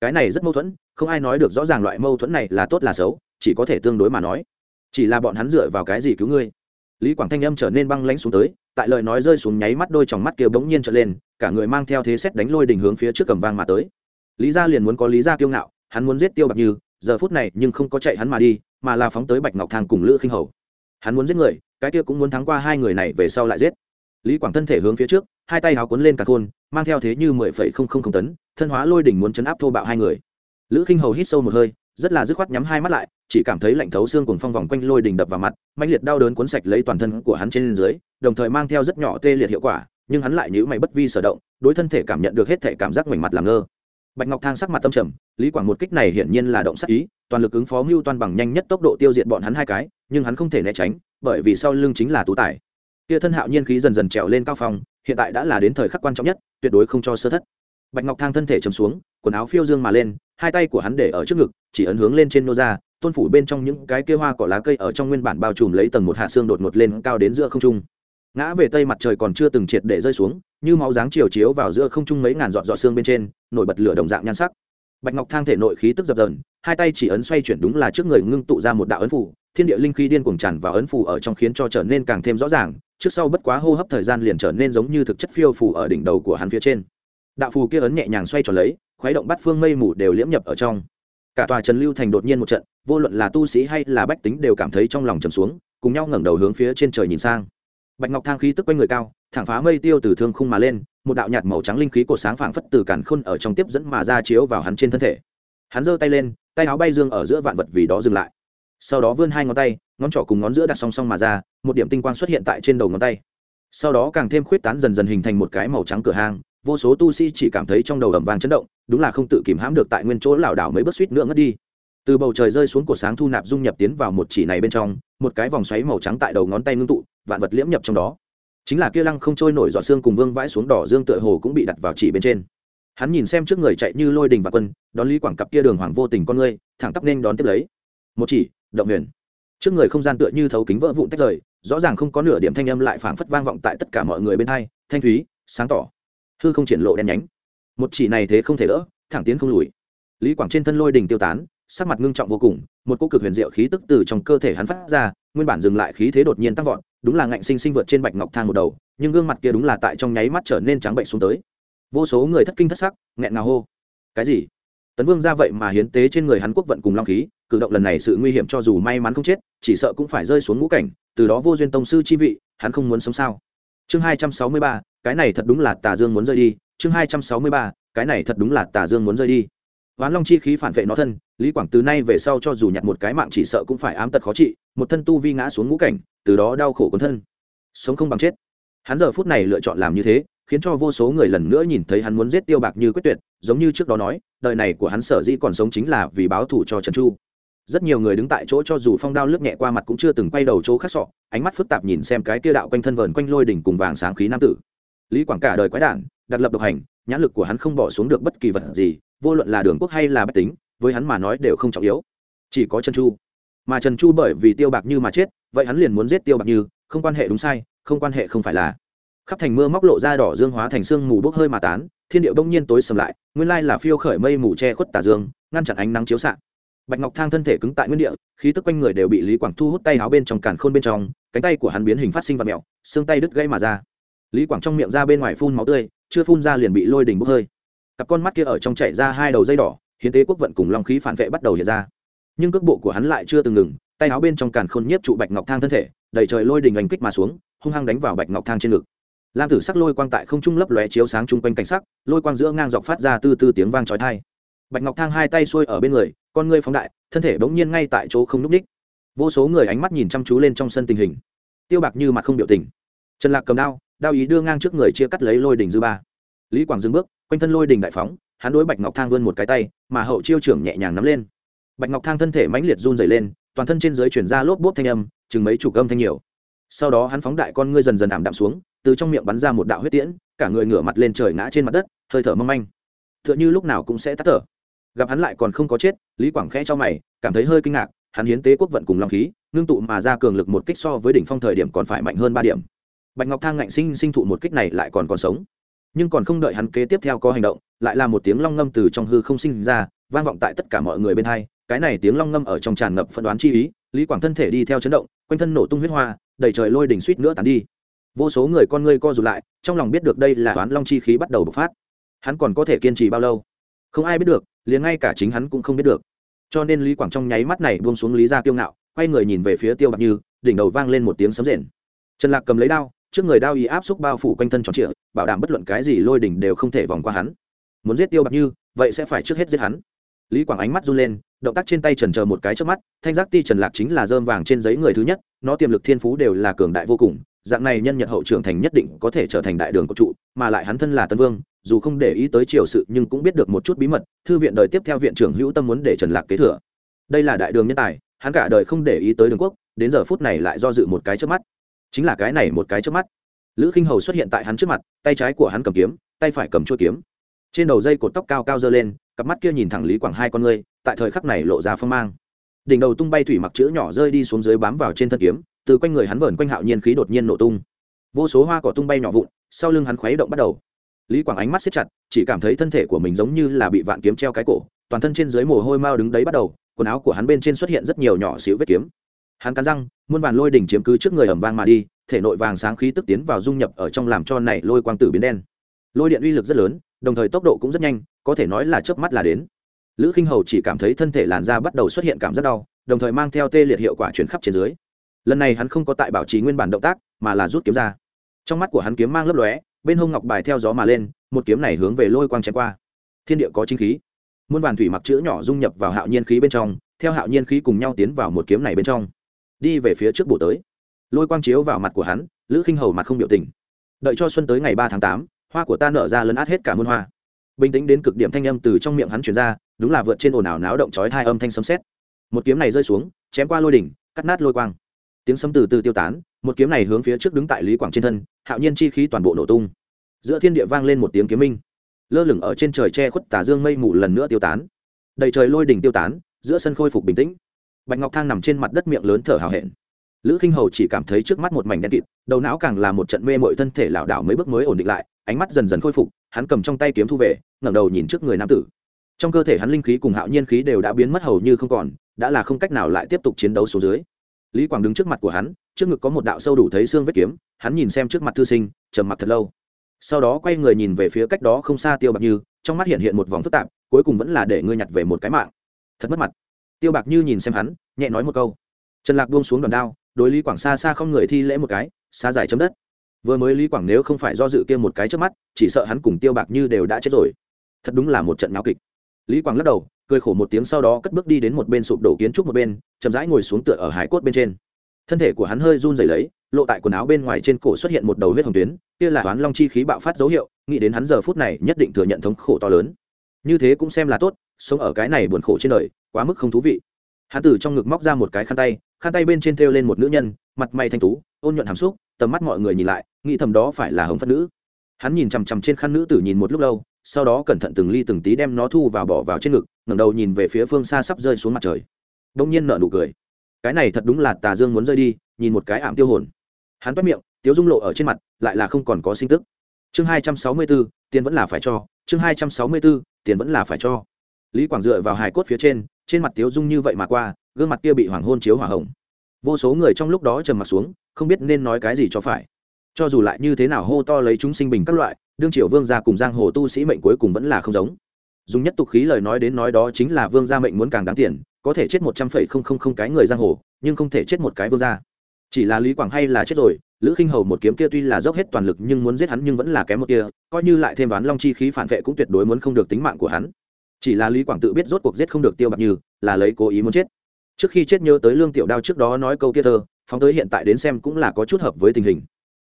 Cái này rất mâu thuẫn, không ai nói được rõ ràng loại mâu thuẫn này là tốt là xấu, chỉ có thể tương đối mà nói. Chỉ là bọn hắn dựa vào cái gì cứu ngươi? Lý quảng thanh âm trở nên băng lãnh xuống tới, tại lời nói rơi xuống nháy mắt đôi tròng mắt kia bỗng nhiên trở lên, cả người mang theo thế xét đánh lôi đình hướng phía trước cầm vang mà tới. Lý gia liền muốn có lý gia kiêu ngạo, hắn muốn giết tiêu bạc như giờ phút này nhưng không có chạy hắn mà đi, mà là phóng tới bạch ngọc thang cùng lữ khinh hầu. Hắn muốn giết người, cái kia cũng muốn thắng qua hai người này về sau lại giết. Lý quảng thân thể hướng phía trước, hai tay háo cuốn lên cả khôn, mang theo thế như mười phẩy không không không tấn, thân hóa lôi đỉnh muốn chấn áp thô bạo hai người. Lữ khinh hầu hít sâu một hơi, rất là dứt khoát nhắm hai mắt lại, chỉ cảm thấy lạnh thấu xương cùng phong vòng quanh lôi đỉnh đập vào mặt mạnh liệt đau đớn cuốn sạch lấy toàn thân của hắn trên dưới, đồng thời mang theo rất nhỏ tê liệt hiệu quả, nhưng hắn lại nhữ mày bất vi sở động, đối thân thể cảm nhận được hết thể cảm giác mảnh mặt làm ngơ bạch ngọc thang sắc mặt tâm trầm, lý quảng một kích này hiển nhiên là động sắc ý, toàn lực ứng phó mưu toan bằng nhanh nhất tốc độ tiêu diệt bọn hắn hai cái, nhưng hắn không thể né tránh, bởi vì sau lưng chính là tú tài. Kia thân hạo nhiên khí dần dần trèo lên cao phong, hiện tại đã là đến thời khắc quan trọng nhất, tuyệt đối không cho sơ thất. Bạch ngọc thang thân thể chầm xuống, quần áo phiêu dương mà lên, hai tay của hắn để ở trước ngực, chỉ ấn hướng lên trên nô ra, tôn phủ bên trong những cái kia hoa cỏ lá cây ở trong nguyên bản bao trùm lấy tầng một hạ xương đột ngột lên cao đến giữa không trung ngã về tây mặt trời còn chưa từng triệt để rơi xuống, như máu dáng chiều chiếu vào giữa không trung mấy ngàn giọt giọt xương bên trên, nổi bật lửa đồng dạng nhan sắc. Bạch ngọc thang thể nội khí tức dập dờn, hai tay chỉ ấn xoay chuyển đúng là trước người ngưng tụ ra một đạo ấn phủ, thiên địa linh khí điên cuồng tràn vào ấn phủ ở trong khiến cho trở nên càng thêm rõ ràng, trước sau bất quá hô hấp thời gian liền trở nên giống như thực chất phiêu phủ ở đỉnh đầu của hắn phía trên. Đạo phù kia ấn nhẹ nhàng xoay tròn lấy, khuấy động bắt phương mây mù đều liễm nhập ở trong. Cả tòa trần lưu thành đột nhiên một trận, vô luận là tu sĩ hay là bách tính đều cảm thấy trong lòng trầm xuống, cùng nhau ngẩng đầu hướng phía trên trời nhìn sang bạch ngọc thang khí tức quanh người cao, thẳng phá mây tiêu từ thương khung mà lên, một đạo nhạt màu trắng linh khí của sáng phảng phất từ cản khôn ở trong tiếp dẫn mà ra chiếu vào hắn trên thân thể. Hắn giơ tay lên, tay áo bay dương ở giữa vạn vật vì đó dừng lại. Sau đó vươn hai ngón tay, ngón trỏ cùng ngón giữa đặt song song mà ra, một điểm tinh quang xuất hiện tại trên đầu ngón tay. Sau đó càng thêm khuyết tán dần dần hình thành một cái màu trắng cửa hang, vô số tu sĩ chỉ cảm thấy trong đầu ẩm vàng chấn động, đúng là không tự kìm hãm được tại nguyên chỗ lảo đảo mấy bước suýt nữa ngất đi. Từ bầu trời rơi xuống của sáng thu nạp dung nhập tiến vào một chỉ này bên trong, một cái vòng xoáy màu trắng tại đầu ngón tay ngưng tụ vạn vật liễm nhập trong đó. Chính là kia lăng không trôi nổi giọt xương cùng vương vãi xuống đỏ dương tựa hồ cũng bị đặt vào chỉ bên trên. Hắn nhìn xem trước người chạy như lôi đình và quân, đón lý quảng cặp kia đường hoàng vô tình con ngươi, thẳng tắp nên đón tiếp lấy. Một chỉ, động huyền. Trước người không gian tựa như thấu kính vỡ vụn tách rời, rõ ràng không có nửa điểm thanh âm lại phảng phất vang vọng tại tất cả mọi người bên hai, thanh thúy, sáng tỏ. Hư không triển lộ đen nhánh. Một chỉ này thế không thể đỡ, thẳng tiến không lùi. Lý quảng trên thân lôi đình tiêu tán, sắc mặt ngưng trọng vô cùng, một cỗ cực huyền diệu khí tức từ trong cơ thể hắn phát ra nguyên bản dừng lại khí thế đột nhiên tăng vọt đúng là ngạnh sinh sinh vượt trên bạch ngọc thang một đầu nhưng gương mặt kia đúng là tại trong nháy mắt trở nên trắng bệnh xuống tới. Vô số người thất kinh thất sắc nghẹn ngào hô. Cái gì? Tấn vương ra vậy mà hiến tế trên người hắn quốc vận cùng long khí cử động lần này sự nguy hiểm cho dù may mắn không chết chỉ sợ cũng phải rơi xuống ngũ cảnh từ đó vô duyên tông sư chi vị hắn không muốn sống sao? Chương hai trăm sáu mươi ba cái này thật đúng là tà dương muốn rơi đi. Chương hai trăm sáu mươi ba cái này thật đúng là tà dương muốn rơi đi. Ván Long chi khí phản vệ nó thân, Lý Quảng từ nay về sau cho dù nhặt một cái mạng chỉ sợ cũng phải ám tật khó trị, một thân tu vi ngã xuống ngũ cảnh, từ đó đau khổ cuốn thân. Sống không bằng chết. Hắn giờ phút này lựa chọn làm như thế, khiến cho vô số người lần nữa nhìn thấy hắn muốn giết Tiêu Bạc như quyết tuyệt, giống như trước đó nói, đời này của hắn sở dĩ còn sống chính là vì báo thù cho Trần Chu. Rất nhiều người đứng tại chỗ cho dù phong đao lướt nhẹ qua mặt cũng chưa từng quay đầu chỗ khác sọ, ánh mắt phức tạp nhìn xem cái tia đạo quanh thân vờn quanh lôi đỉnh cùng vàng sáng khí nam tử. Lý Quảng cả đời quái đản, đặt lập độc hành, nhãn lực của hắn không bỏ xuống được bất kỳ vật gì, vô luận là đường quốc hay là bách tính với hắn mà nói đều không trọng yếu chỉ có trần chu mà trần chu bởi vì tiêu bạc như mà chết, vậy hắn liền muốn giết tiêu bạc như, không quan hệ đúng sai, không quan hệ không phải là. Khắp thành mưa móc lộ ra đỏ dương hóa thành sương mù bốc hơi mà tán, thiên điệu đông nhiên tối sầm lại, nguyên lai là phiêu khởi mây mù che khuất tà dương, ngăn chặn ánh nắng chiếu xạ. Bạch ngọc thang thân thể cứng tại nguyên địa, khí tức quanh người đều bị lý quảng thu hút tay áo bên trong càn khôn bên trong, cánh tay của hắn biến hình phát sinh và mẹo xương tay đứt gãy mà ra. Lý quảng trong miệng ra bên ngoài phun máu tươi, chưa phun ra liền bị lôi đỉnh bốc hơi. Cặp con mắt kia ở trong chạy ra hai đầu dây đỏ, hiến tế quốc vận cùng long khí phản vệ bắt đầu hiện ra nhưng cước bộ của hắn lại chưa từng ngừng, tay áo bên trong càn khôn nhiếp trụ bạch ngọc thang thân thể, đầy trời lôi đình oanh kích mà xuống, hung hăng đánh vào bạch ngọc thang trên ngực. Lam tử sắc lôi quang tại không trung lấp lóe chiếu sáng chung quanh cảnh sắc, lôi quang giữa ngang dọc phát ra từ từ tiếng vang trói thai bạch ngọc thang hai tay xuôi ở bên người, con ngươi phóng đại, thân thể bỗng nhiên ngay tại chỗ không n ú c ních vô số người ánh mắt nhìn chăm chú lên trong sân tình hình. Tiêu bạc như mặt không biểu tình. Trần lạc cầm đao đao ý đưa ngang trước người chia cắt lấy lôi đình dư ba. Lý quảng dừng bước, quanh thân lôi đình đại phóng, hắn đối bạch ngọc thang vươn một cái tay, mà hậu chiêu trưởng nhẹ nhàng nắm lên bạch ngọc thang thân thể mãnh liệt run dày lên, toàn thân trên dưới chuyển ra lốp bốp thanh âm, chừng mấy chục âm thanh nhiều. Sau đó hắn phóng đại con ngươi dần dần ảm đạm xuống, từ trong miệng bắn ra một đạo huyết tiễn, cả người ngửa mặt lên trời ngã trên mặt đất, hơi thở mâm anh t h ư ợ n h ư lúc nào cũng sẽ tắt thở. Gặp hắn lại còn không có chết, lý quảng khẽ cho mày, cảm thấy hơi kinh ngạc, hắn hiến tế quốc vận cùng lòng khí, ngưng tụ mà ra cường lực một kích so với đỉnh phong thời điểm còn phải mạnh hơn ba điểm. Bạch ngọc thang ngạnh sinh sinh thụ một kích này lại còn còn sống. Nhưng còn không đợi hắn kế tiếp theo có hành động, lại là một tiếng long ngâm từ trong hư không sinh ra, vang vọng tại tất cả mọi người bên hai cái này tiếng long ngâm ở trong tràn ngập phân đoán chi ý, lý quảng thân thể đi theo chấn động, quanh thân nổ tung huyết hoa đẩy trời lôi đỉnh suýt nữa tàn đi. Vô số người con ngươi co rụt lại, trong lòng biết được đây là toán long chi khí bắt đầu bộc phát. Hắn còn có thể kiên trì bao lâu? Không ai biết được, liền ngay cả chính hắn cũng không biết được. Cho nên lý quảng trong nháy mắt này buông xuống lý ra kiêu ngạo, quay người nhìn về phía tiêu bạc như, đỉnh đầu vang lên một tiếng sấm rền. Trần lạc cầm lấy đao, trước người đao ý áp xúc bao phủ quanh thân tròn trịa, bảo đảm bất luận cái gì lôi đỉnh đều không thể vòng qua hắn. Muốn giết tiêu bạc như, vậy sẽ phải trước hết giết hắn. Lý quảng ánh mắt run lên động tác trên tay trần chờ một cái trước mắt, thanh giác ti trần lạc chính là dơm vàng trên giấy người thứ nhất, nó tiềm lực thiên phú đều là cường đại vô cùng, dạng này nhân nhật hậu trưởng thành nhất định có thể trở thành đại đường của trụ, mà lại hắn thân là tân vương, dù không để ý tới triều sự nhưng cũng biết được một chút bí mật, thư viện đời tiếp theo viện trưởng hữu tâm muốn để trần lạc kế thừa. Đây là đại đường nhân tài, hắn cả đời không để ý tới đường quốc, đến giờ phút này lại do dự một cái trước mắt. Chính là cái này một cái trước mắt. Lữ khinh hầu xuất hiện tại hắn trước mặt, tay trái của hắn cầm kiếm, tay phải cầm chuôi kiếm. Trên đầu dây cột tóc cao cao dơ lên cặp mắt kia nhìn thẳng lý quảng hai con ngươi, tại thời khắc này lộ ra phong mang. Đỉnh đầu tung bay thủy mặc chữ nhỏ rơi đi xuống dưới bám vào trên thân kiếm, từ quanh người hắn vờn quanh hạo nhiên khí đột nhiên nổ tung. Vô số hoa cỏ tung bay nhỏ vụn, sau lưng hắn khuấy động bắt đầu. Lý quảng ánh mắt xếp chặt, chỉ cảm thấy thân thể của mình giống như là bị vạn kiếm treo cái cổ, toàn thân trên dưới mồ hôi mau đứng đấy bắt đầu, quần áo của hắn bên trên xuất hiện rất nhiều nhỏ xíu vết kiếm. Hắn cắn răng, muôn vàn lôi đỉnh chiếm cứ trước người ẩm vang mà đi, thể nội vàng sáng khí tức tiến vào dung nhập ở trong làm cho này lôi quang tử biến đen. Lôi điện uy lực rất lớn, đồng thời tốc độ cũng rất nhanh có thể nói là chớp mắt là đến. Lữ khinh hầu chỉ cảm thấy thân thể làn da bắt đầu xuất hiện cảm giác đau, đồng thời mang theo tê liệt hiệu quả chuyển khắp trên dưới. Lần này hắn không có tại bảo trì nguyên bản động tác, mà là rút kiếm ra. Trong mắt của hắn kiếm mang lấp lóe, bên hông ngọc bài theo gió mà lên, một kiếm này hướng về lôi quang chém qua. Thiên địa có chính khí. Muôn vàn thủy mặc chữ nhỏ dung nhập vào hạo nhiên khí bên trong, theo hạo nhiên khí cùng nhau tiến vào một kiếm này bên trong. Đi về phía trước bổ tới. Lôi quang chiếu vào mặt của hắn, lữ khinh hầu mặt không biểu tình. Đợi cho xuân tới ngày ba tháng tám, hoa của ta nở ra lấn át hết cả muôn hoa bình tĩnh đến cực điểm thanh âm từ trong miệng hắn chuyển ra, đúng là vượt trên ồn ào náo động chói hai âm thanh sấm sét. Một kiếm này rơi xuống, chém qua lôi đỉnh, cắt nát lôi quang. Tiếng sấm từ từ tiêu tán, một kiếm này hướng phía trước đứng tại lý quảng trên thân, hạo nhiên chi khí toàn bộ nổ tung. Giữa thiên địa vang lên một tiếng kiếm minh. Lơ lửng ở trên trời che khuất tà dương mây mù lần nữa tiêu tán. Đầy trời lôi đỉnh tiêu tán, giữa sân khôi phục bình tĩnh. Bạch ngọc thang nằm trên mặt đất miệng lớn thở hào hẹn. Lữ khinh hầu chỉ cảm thấy trước mắt một mảnh đen kịt, đầu não càng là một trận mê mội thân thể lảo đảo mấy bước mới ổn định lại, ánh mắt dần dần khôi phục hắn cầm trong tay kiếm thu về, ngẩng đầu nhìn trước người nam tử. Trong cơ thể hắn linh khí cùng hạo nhiên khí đều đã biến mất hầu như không còn, đã là không cách nào lại tiếp tục chiến đấu số dưới. Lý quảng đứng trước mặt của hắn, trước ngực có một đạo sâu đủ thấy xương vết kiếm, hắn nhìn xem trước mặt thư sinh, trầm mặc thật lâu. Sau đó quay người nhìn về phía cách đó không xa tiêu bạc như, trong mắt hiện hiện một vòng phức tạp, cuối cùng vẫn là để ngươi nhặt về một cái mạng. Thật mất mặt. Tiêu bạc như nhìn xem hắn, nhẹ nói một câu. Trần lạc buông xuống đòn đao, đối lý quảng xa xa không người thi lễ một cái xa dài chấm đất vừa mới lý quảng nếu không phải do dự kia một cái trước mắt, chỉ sợ hắn cùng tiêu bạc như đều đã chết rồi. Thật đúng là một trận náo kịch. Lý quảng lắc đầu, cười khổ một tiếng sau đó cất bước đi đến một bên sụp đổ kiến trúc một bên, chậm rãi ngồi xuống tựa ở hải cốt bên trên. Thân thể của hắn hơi run rẩy lấy, lộ tại quần áo bên ngoài trên cổ xuất hiện một đầu huyết hồng tuyến, kia là toán long chi khí bạo phát dấu hiệu, nghĩ đến hắn giờ phút này nhất định thừa nhận thống khổ to lớn. Như thế cũng xem là tốt, sống ở cái này buồn khổ trên đời, quá mức không thú vị. Hắn từ trong ngực móc ra một cái khăn tay khăn tay bên trên thêu lên một nữ nhân, mặt mày thanh tú, ôn nhuận hàm xúc, tầm mắt mọi người nhìn lại, nghĩ thầm đó phải là hồng phất nữ. Hắn nhìn chằm chằm trên khăn nữ tử nhìn một lúc lâu, sau đó cẩn thận từng ly từng tí đem nó thu vào bỏ vào trên ngực, ngẩng đầu nhìn về phía phương xa sắp rơi xuống mặt trời. Đông nhiên nở nụ cười. Cái này thật đúng là tà dương muốn rơi đi, nhìn một cái ảm tiêu hồn. Hắn bắt miệng, tiếu dung lộ ở trên mặt, lại là không còn có sinh tức. Chương hai trăm sáu mươi bốn tiền vẫn là phải cho. Chương hai trăm sáu mươi bốn tiền vẫn là phải cho. Lý quảng dựa vào hài cốt phía trên trên mặt tiếu dung như vậy mà qua gương mặt kia bị hoàng hôn chiếu hỏa hồng. Vô số người trong lúc đó trầm mặt xuống, không biết nên nói cái gì cho phải. Cho dù lại như thế nào hô to lấy chúng sinh bình các loại, đương triều vương gia cùng giang hồ tu sĩ mệnh cuối cùng vẫn là không giống. Dùng nhất tục khí lời nói đến nói đó chính là vương gia mệnh muốn càng đáng tiền, có thể chết một trăm phẩy không không không cái người giang hồ, nhưng không thể chết một cái vương gia. Chỉ là lý quảng hay là chết rồi, lữ khinh hầu một kiếm kia tuy là dốc hết toàn lực nhưng muốn giết hắn nhưng vẫn là kém một kia, coi như lại thêm đoán long chi khí phản vệ cũng tuyệt đối muốn không được tính mạng của hắn. Chỉ là lý quảng tự biết rốt cuộc giết không được tiêu bạc như, là lấy cố ý muốn chết trước khi chết nhớ tới lương tiểu đao trước đó nói câu kia thơ, phóng tới hiện tại đến xem cũng là có chút hợp với tình hình.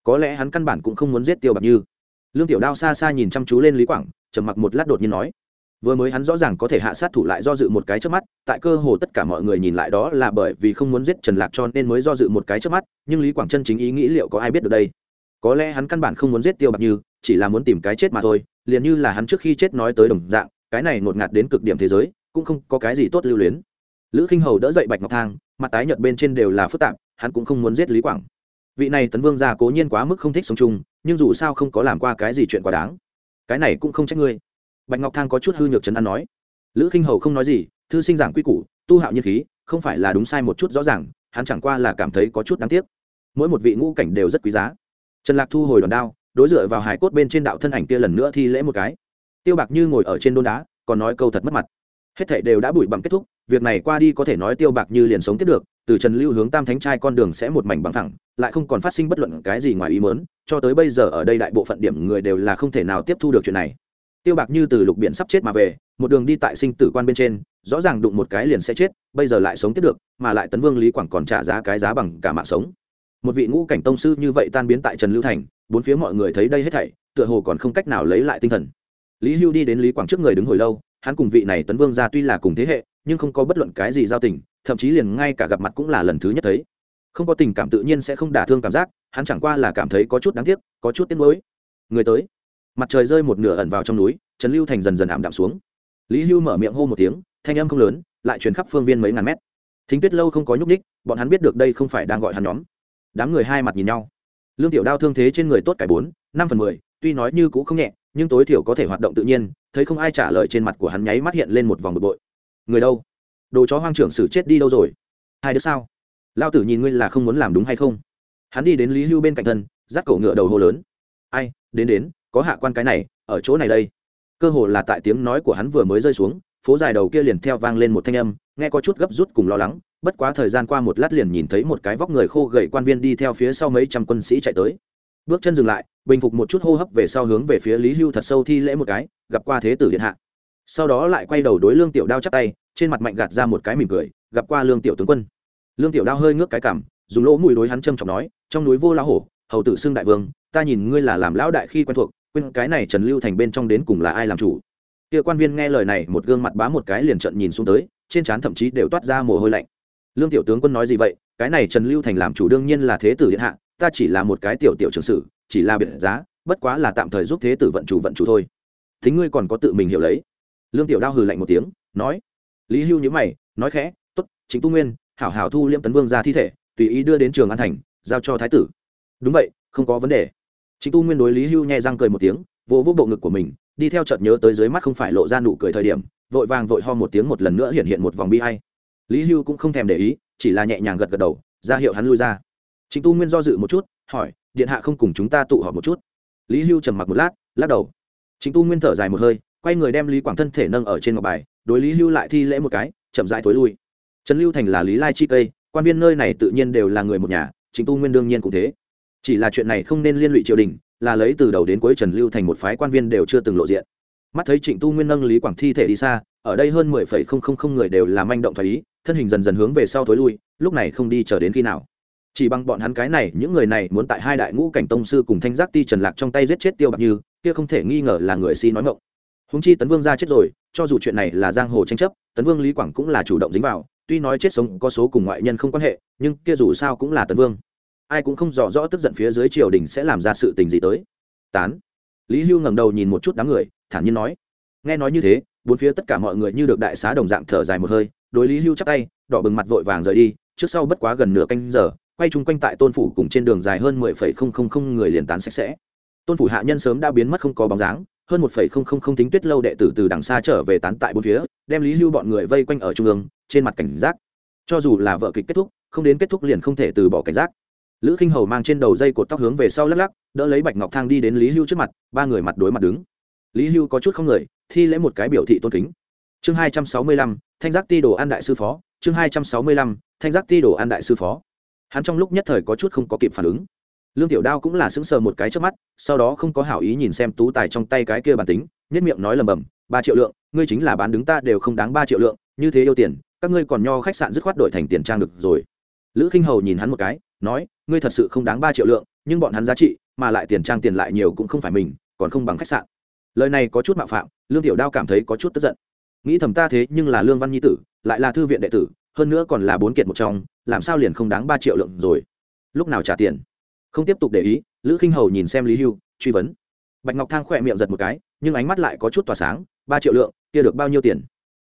Có lẽ hắn căn bản cũng không muốn giết tiêu bạc như. Lương tiểu đao xa xa nhìn chăm chú lên lý quảng, trầm mặc một lát đột nhiên nói, vừa mới hắn rõ ràng có thể hạ sát thủ lại do dự một cái trước mắt, tại cơ hồ tất cả mọi người nhìn lại đó là bởi vì không muốn giết trần lạc cho nên mới do dự một cái trước mắt, nhưng lý quảng chân chính ý nghĩ liệu có ai biết được đây? Có lẽ hắn căn bản không muốn giết tiêu bạc như, chỉ là muốn tìm cái chết mà thôi, liền như là hắn trước khi chết nói tới đồng dạng, cái này ngột ngạt đến cực điểm thế giới, cũng không có cái gì tốt lưu luyến lữ khinh hầu đỡ dậy bạch ngọc thang, mặt tái nhợt bên trên đều là phức tạp, hắn cũng không muốn giết lý quảng. Vị này tấn vương gia cố nhiên quá mức không thích sống chung, nhưng dù sao không có làm qua cái gì chuyện quá đáng. Cái này cũng không trách ngươi. Bạch ngọc thang có chút hư nhược trấn an nói. Lữ khinh hầu không nói gì, thư sinh giảng quy củ, tu hạo nhiên khí, không phải là đúng sai một chút rõ ràng, hắn chẳng qua là cảm thấy có chút đáng tiếc. Mỗi một vị ngũ cảnh đều rất quý giá. Trần lạc thu hồi đòn đao, đối dựa vào hải cốt bên trên đạo thân ảnh kia lần nữa thi lễ một cái. Tiêu bạc như ngồi ở trên đôn đá, còn nói câu thật mất mặt. Hết thảy đều đã bụi bặm kết thúc việc này qua đi có thể nói tiêu bạc như liền sống tiếp được, từ trần lưu hướng tam thánh trai con đường sẽ một mảnh bằng thẳng, lại không còn phát sinh bất luận cái gì ngoài ý mớn cho tới bây giờ ở đây đại bộ phận điểm người đều là không thể nào tiếp thu được chuyện này. Tiêu bạc như từ lục biển sắp chết mà về, một đường đi tại sinh tử quan bên trên, rõ ràng đụng một cái liền sẽ chết, bây giờ lại sống tiếp được, mà lại tấn vương lý quảng còn trả giá cái giá bằng cả mạng sống. Một vị ngũ cảnh tông sư như vậy tan biến tại trần lưu thành, bốn phía mọi người thấy đây hết thảy, tựa hồ còn không cách nào lấy lại tinh thần. Lý hưu đi đến lý quảng trước người đứng hồi lâu, hắn cùng vị này tấn vương ra tuy là cùng thế hệ nhưng không có bất luận cái gì giao tình, thậm chí liền ngay cả gặp mặt cũng là lần thứ nhất thấy. Không có tình cảm tự nhiên sẽ không đả thương cảm giác, hắn chẳng qua là cảm thấy có chút đáng tiếc, có chút tiếc nuối. Người tới. Mặt trời rơi một nửa ẩn vào trong núi, trần lưu thành dần dần ảm đạm xuống. Lý hưu mở miệng hô một tiếng, thanh âm không lớn, lại truyền khắp phương viên mấy ngàn mét. Thính tuyết lâu không có nhúc ních bọn hắn biết được đây không phải đang gọi hắn nhóm. Đám người hai mặt nhìn nhau. Lương tiểu đao thương thế trên người tốt cải bốn, năm phần mười, tuy nói như cũ không nhẹ, nhưng tối thiểu có thể hoạt động tự nhiên, thấy không ai trả lời trên mặt của hắn nháy mắt hiện lên một vòng bực bội người đâu? Đồ chó hoang trưởng xử chết đi đâu rồi? Hai đứa sao? Lao tử nhìn ngươi là không muốn làm đúng hay không? Hắn đi đến lý hưu bên cạnh thân, dắt cổ ngựa đầu hô lớn. Ai, đến đến, có hạ quan cái này, ở chỗ này đây. Cơ hồ là tại tiếng nói của hắn vừa mới rơi xuống, phố dài đầu kia liền theo vang lên một thanh âm, nghe có chút gấp rút cùng lo lắng, bất quá thời gian qua một lát liền nhìn thấy một cái vóc người khô gầy quan viên đi theo phía sau mấy trăm quân sĩ chạy tới. Bước chân dừng lại, bình phục một chút hô hấp về sau hướng về phía lý hưu thật sâu thi lễ một cái, gặp qua thế tử điện hạ sau đó lại quay đầu đối lương tiểu đao chắp tay, trên mặt mạnh gạt ra một cái mỉm cười, gặp qua lương tiểu tướng quân. Lương tiểu đao hơi ngước cái cảm, dùng lỗ mùi đối hắn trâm trọng nói, trong núi vô lão hổ, hầu tử xưng đại vương, ta nhìn ngươi là làm lão đại khi quen thuộc, quên cái này trần lưu thành bên trong đến cùng là ai làm chủ. Kia quan viên nghe lời này một gương mặt bá một cái liền trận nhìn xuống tới, trên trán thậm chí đều toát ra mồ hôi lạnh. Lương tiểu tướng quân nói gì vậy, cái này trần lưu thành làm chủ đương nhiên là thế tử điện hạ, ta chỉ là một cái tiểu tiểu trường sử, chỉ là biệt giá, bất quá là tạm thời giúp thế tử vận chủ vận chủ thôi. Thính ngươi còn có tự mình hiểu lấy lương tiểu đao hừ lạnh một tiếng, nói, lý hưu nhữ mày, nói khẽ t ố t chính tu nguyên, hảo hảo thu liêm tấn vương ra thi thể, tùy ý đưa đến trường an thành, giao cho thái tử. Đúng vậy, không có vấn đề. Chính tu nguyên đối lý hưu nhẹ răng cười một tiếng, vỗ vỗ bộ ngực của mình, đi theo chợt nhớ tới dưới mắt không phải lộ ra nụ cười thời điểm, vội vàng vội ho một tiếng một lần nữa hiện hiện một vòng bi hay lý hưu cũng không thèm để ý, chỉ là nhẹ nhàng gật gật đầu, ra hiệu hắn lui ra. Chính tu nguyên do dự một chút, hỏi, điện hạ không cùng chúng ta tụ họp một chút? Lý hưu trầm mặc một lát, lắc đầu. Chính tu nguyên thở dài một hơi quay người đem lý quảng thân thể nâng ở trên ngọc bài, đối lý hưu lại thi lễ một cái, chậm rãi thối lui. Trần lưu thành là lý lai chi cây, quan viên nơi này tự nhiên đều là người một nhà, chính tu nguyên đương nhiên cũng thế. Chỉ là chuyện này không nên liên lụy triều đình, là lấy từ đầu đến cuối trần lưu thành một phái quan viên đều chưa từng lộ diện. Mắt thấy trịnh tu nguyên nâng lý quảng thi thể đi xa, ở đây hơn mười phẩy không không không người đều làm manh động thoái ý, thân hình dần dần hướng về sau thối lui, lúc này không đi chờ đến khi nào. Chỉ bằng bọn hắn cái này, những người này muốn tại hai đại ngũ cảnh tông sư cùng thanh giác ti trần lạc trong tay giết chết tiêu bạc như, kia không thể nghi ngờ là người si nói ngộng húng chi tấn vương ra chết rồi, cho dù chuyện này là giang hồ tranh chấp, tấn vương lý quảng cũng là chủ động dính vào. Tuy nói chết sống có số cùng ngoại nhân không quan hệ, nhưng kia dù sao cũng là tấn vương. Ai cũng không rõ rõ tức giận phía dưới triều đình sẽ làm ra sự tình gì tới. Tán. Lý hưu ngẩng đầu nhìn một chút đám người, thản nhiên nói. Nghe nói như thế, bốn phía tất cả mọi người như được đại xá đồng dạng thở dài một hơi, đối lý hưu chắp tay, đỏ bừng mặt vội vàng rời đi, trước sau bất quá gần nửa canh giờ, quay chung quanh tại tôn phủ cùng trên đường dài hơn mười phẩy không không không người liền tán sạch sẽ. Tôn phủ hạ nhân sớm đã biến mất không có bóng dáng hơn một phẩy không không không tính tuyết lâu đệ tử từ đằng xa trở về tán tại bốn phía, đem lý Lưu bọn người vây quanh ở trung ương, trên mặt cảnh giác. Cho dù là vợ kịch kết thúc, không đến kết thúc liền không thể từ bỏ cảnh giác. Lữ khinh hầu mang trên đầu dây cột tóc hướng về sau lắc lắc, đỡ lấy bạch ngọc thang đi đến lý hưu trước mặt, ba người mặt đối mặt đứng. Lý hưu có chút không người, thi lễ một cái biểu thị tôn kính. Chương hai trăm sáu mươi lăm, thanh giác ti đồ an đại sư phó, chương hai trăm sáu mươi lăm, thanh giác ti đồ an đại sư phó. Hắn trong lúc nhất thời có chút không có kịp phản ứng lương tiểu đao cũng là sững sờ một cái trước mắt, sau đó không có hảo ý nhìn xem tú tài trong tay cái kia bản tính nhất miệng nói lầm bầm, ba triệu lượng, ngươi chính là bán đứng ta đều không đáng ba triệu lượng, như thế yêu tiền, các ngươi còn nho khách sạn dứt khoát đổi thành tiền trang được rồi. Lữ khinh hầu nhìn hắn một cái, nói, ngươi thật sự không đáng ba triệu lượng, nhưng bọn hắn giá trị, mà lại tiền trang tiền lại nhiều cũng không phải mình, còn không bằng khách sạn. Lời này có chút mạo phạm, lương tiểu đao cảm thấy có chút tức giận. Nghĩ thầm ta thế nhưng là lương văn nhi tử, lại là thư viện đệ tử, hơn nữa còn là bốn kiệt một trong, làm sao liền không đáng ba triệu lượng rồi? Lúc nào trả tiền? Không tiếp tục để ý, lữ khinh hầu nhìn xem lý hưu, truy vấn. Bạch ngọc thang khỏe miệng giật một cái, nhưng ánh mắt lại có chút tỏa sáng, ba triệu lượng, kia được bao nhiêu tiền?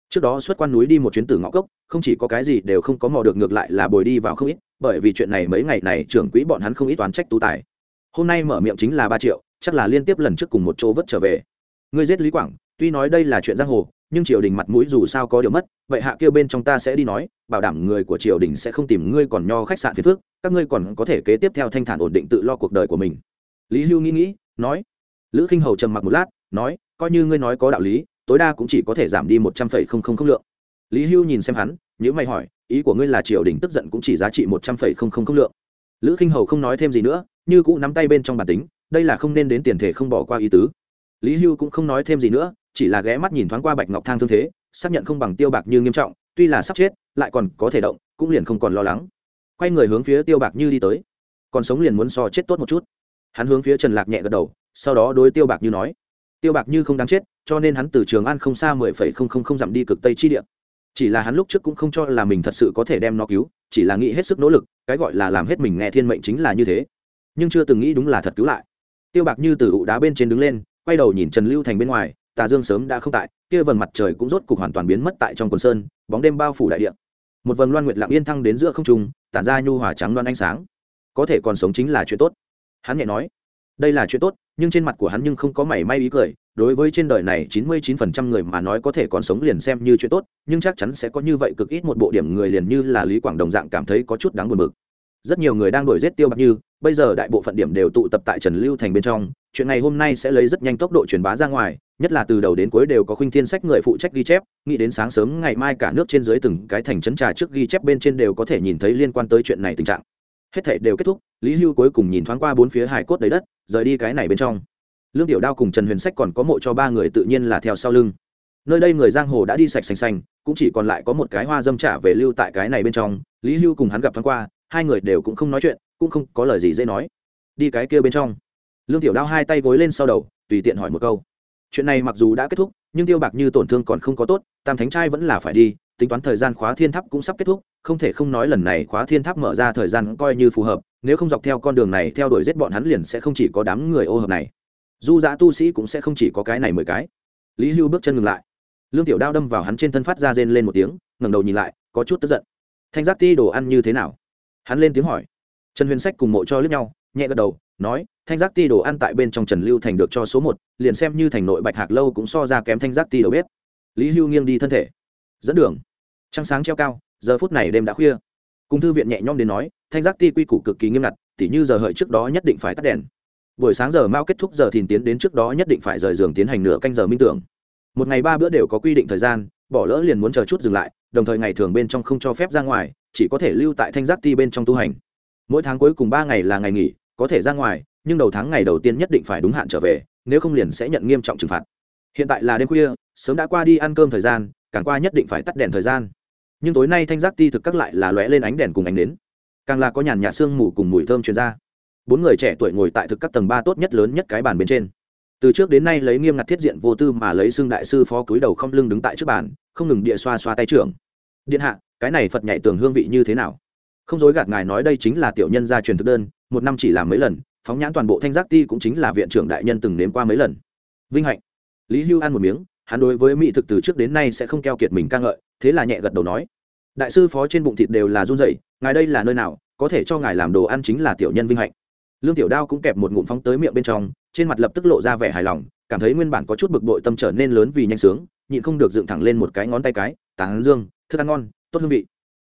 Trước đó xuất quan núi đi một chuyến từ ngõ cốc, không chỉ có cái gì đều không có mò được ngược lại là bồi đi vào không ít, bởi vì chuyện này mấy ngày này trưởng quỹ bọn hắn không ít toán trách tú tài. Hôm nay mở miệng chính là ba triệu, chắc là liên tiếp lần trước cùng một chỗ vất trở về. Ngươi giết lý quảng, tuy nói đây là chuyện giang hồ, nhưng triều đình mặt mũi dù sao có điều mất, vậy hạ kêu bên trong ta sẽ đi nói, bảo đảm người của triều đình sẽ không tìm ngươi còn nho khách sạn phiền phước các ngươi còn có thể kế tiếp theo thanh thản ổn định tự lo cuộc đời của mình. Lý hưu nghĩ nghĩ, nói. Lữ khinh hầu trầm mặc một lát, nói, coi như ngươi nói có đạo lý, tối đa cũng chỉ có thể giảm đi một trăm phẩy không không không lượng. Lý hưu nhìn xem hắn nhữ mày hỏi, ý của ngươi là triều đình tức giận cũng chỉ giá trị một trăm phẩy không không không lượng. Lữ khinh hầu không nói thêm gì nữa, như cũ nắm tay bên trong bản tính, đây là không nên đến tiền thể không bỏ qua ý tứ. Lý hưu cũng không nói thêm gì nữa, chỉ là ghé mắt nhìn thoáng qua bạch ngọc thang thương thế, xác nhận không bằng tiêu bạc như nghiêm trọng, tuy là sắp chết, lại còn có thể động, cũng liền không còn lo lắng quay người hướng phía tiêu bạc như đi tới. Còn sống liền muốn so chết tốt một chút. Hắn hướng phía trần lạc nhẹ gật đầu, sau đó đối tiêu bạc như nói, tiêu bạc như không đáng chết, cho nên hắn từ trường an không xa mười phẩy không không không dặm đi cực tây chi địa. Chỉ là hắn lúc trước cũng không cho là mình thật sự có thể đem nó cứu, chỉ là nghĩ hết sức nỗ lực, cái gọi là làm hết mình nghe thiên mệnh chính là như thế. Nhưng chưa từng nghĩ đúng là thật cứu lại. Tiêu bạc như từ ụ đá bên trên đứng lên, quay đầu nhìn trần lưu thành bên ngoài, tà dương sớm đã không tại, kia vầng mặt trời cũng rốt cục hoàn toàn biến mất tại trong quần sơn, bóng đêm bao phủ đại địa. Một vầng loan nguyệt lặng yên thăng đến giữa không trung tản ra nhu hòa trắng đoan ánh sáng. Có thể còn sống chính là chuyện tốt. Hắn nhẹ nói, đây là chuyện tốt, nhưng trên mặt của hắn nhưng không có mảy may ý cười. Đối với trên đời này chín mươi chín phần trăm người mà nói có thể còn sống liền xem như chuyện tốt, nhưng chắc chắn sẽ có như vậy cực ít một bộ điểm người liền như là lý quảng đồng dạng cảm thấy có chút đáng buồn bực. Rất nhiều người đang đổi giết tiêu bạc như, bây giờ đại bộ phận điểm đều tụ tập tại trần lưu thành bên trong. Chuyện này hôm nay sẽ lấy rất nhanh tốc độ truyền bá ra ngoài nhất là từ đầu đến cuối đều có khuynh thiên sách người phụ trách ghi chép, nghĩ đến sáng sớm ngày mai cả nước trên dưới từng cái thành trấn trà trước ghi chép bên trên đều có thể nhìn thấy liên quan tới chuyện này tình trạng. Hết thể đều kết thúc, lý hưu cuối cùng nhìn thoáng qua bốn phía hải cốt đầy đất, rời đi cái này bên trong. Lương tiểu đao cùng trần huyền sách còn có mộ cho ba người tự nhiên là theo sau lưng. Nơi đây người giang hồ đã đi sạch xanh xanh cũng chỉ còn lại có một cái hoa dâm trả về lưu tại cái này bên trong, lý hưu cùng hắn gặp thoáng qua, hai người đều cũng không nói chuyện, cũng không có lời gì dễ nói. Đi cái kia bên trong. Lương tiểu đao hai tay gối lên sau đầu, tùy tiện hỏi một câu chuyện này mặc dù đã kết thúc, nhưng tiêu bạc như tổn thương còn không có tốt, tam thánh trai vẫn là phải đi, tính toán thời gian khóa thiên tháp cũng sắp kết thúc, không thể không nói lần này khóa thiên tháp mở ra thời gian coi như phù hợp, nếu không dọc theo con đường này theo đuổi giết bọn hắn liền sẽ không chỉ có đám người ô hợp này. Du giã dạ tu sĩ cũng sẽ không chỉ có cái này mười cái. Lý hưu bước chân ngừng lại. Lương tiểu đao đâm vào hắn trên thân phát ra rên lên một tiếng, ngẩng đầu nhìn lại, có chút tức giận. Thanh giác ti đồ ăn như thế nào? Hắn lên tiếng hỏi. Trần huyền sách cùng mộ cho lướt nhau, nhẹ gật đầu nói, thanh giác ti đồ ăn tại bên trong trần lưu thành được cho số một, liền xem như thành nội bạch hạc lâu cũng so ra kém thanh giác ti đầu bếp. Lý hưu nghiêng đi thân thể. Dẫn đường. Trăng sáng treo cao, giờ phút này đêm đã khuya. Cùng thư viện nhẹ nhõm đến nói, thanh giác ti quy củ cực kỳ nghiêm ngặt, tỉ như giờ hợi trước đó nhất định phải tắt đèn. Buổi sáng giờ mao kết thúc giờ thìn tiến đến trước đó nhất định phải rời giường tiến hành nửa canh giờ minh tưởng. Một ngày ba bữa đều có quy định thời gian, bỏ lỡ liền muốn chờ chút dừng lại, đồng thời ngày thường bên trong không cho phép ra ngoài, chỉ có thể lưu tại thanh giác ti bên trong tu hành. Mỗi tháng cuối cùng ba ngày là ngày nghỉ có thể ra ngoài, nhưng đầu tháng ngày đầu tiên nhất định phải đúng hạn trở về, nếu không liền sẽ nhận nghiêm trọng trừng phạt. Hiện tại là đêm khuya, sớm đã qua đi ăn cơm thời gian, càng qua nhất định phải tắt đèn thời gian. Nhưng tối nay thanh giác ti thực các lại là lóe lên ánh đèn cùng ánh đến càng là có nhàn nhạt sương mù cùng mùi thơm truyền ra. Bốn người trẻ tuổi ngồi tại thực các tầng ba tốt nhất lớn nhất cái bàn bên trên. Từ trước đến nay lấy nghiêm ngặt thiết diện vô tư mà lấy xưng đại sư phó cúi đầu không lưng đứng tại trước bàn, không ngừng địa xoa xoa tay trưởng. Điện hạ, cái này phật nhảy tường hương vị như thế nào? Không dối gạt ngài nói đây chính là tiểu nhân gia truyền thực đơn, một năm chỉ làm mấy lần, phóng nhãn toàn bộ thanh giác ti cũng chính là viện trưởng đại nhân từng nếm qua mấy lần. Vinh hạnh. Lý hưu ăn một miếng, hắn đối với mỹ thực từ trước đến nay sẽ không keo kiệt mình ca ngợi, thế là nhẹ gật đầu nói, đại sư phó trên bụng thịt đều là run rẩy, ngài đây là nơi nào, có thể cho ngài làm đồ ăn chính là tiểu nhân vinh hạnh. Lương tiểu đao cũng kẹp một ngụm phóng tới miệng bên trong, trên mặt lập tức lộ ra vẻ hài lòng, cảm thấy nguyên bản có chút bực bội tâm trở nên lớn vì nhanh sướng, nhịn không được dựng thẳng lên một cái ngón tay cái, tán dương, thức ăn ngon, tốt hương vị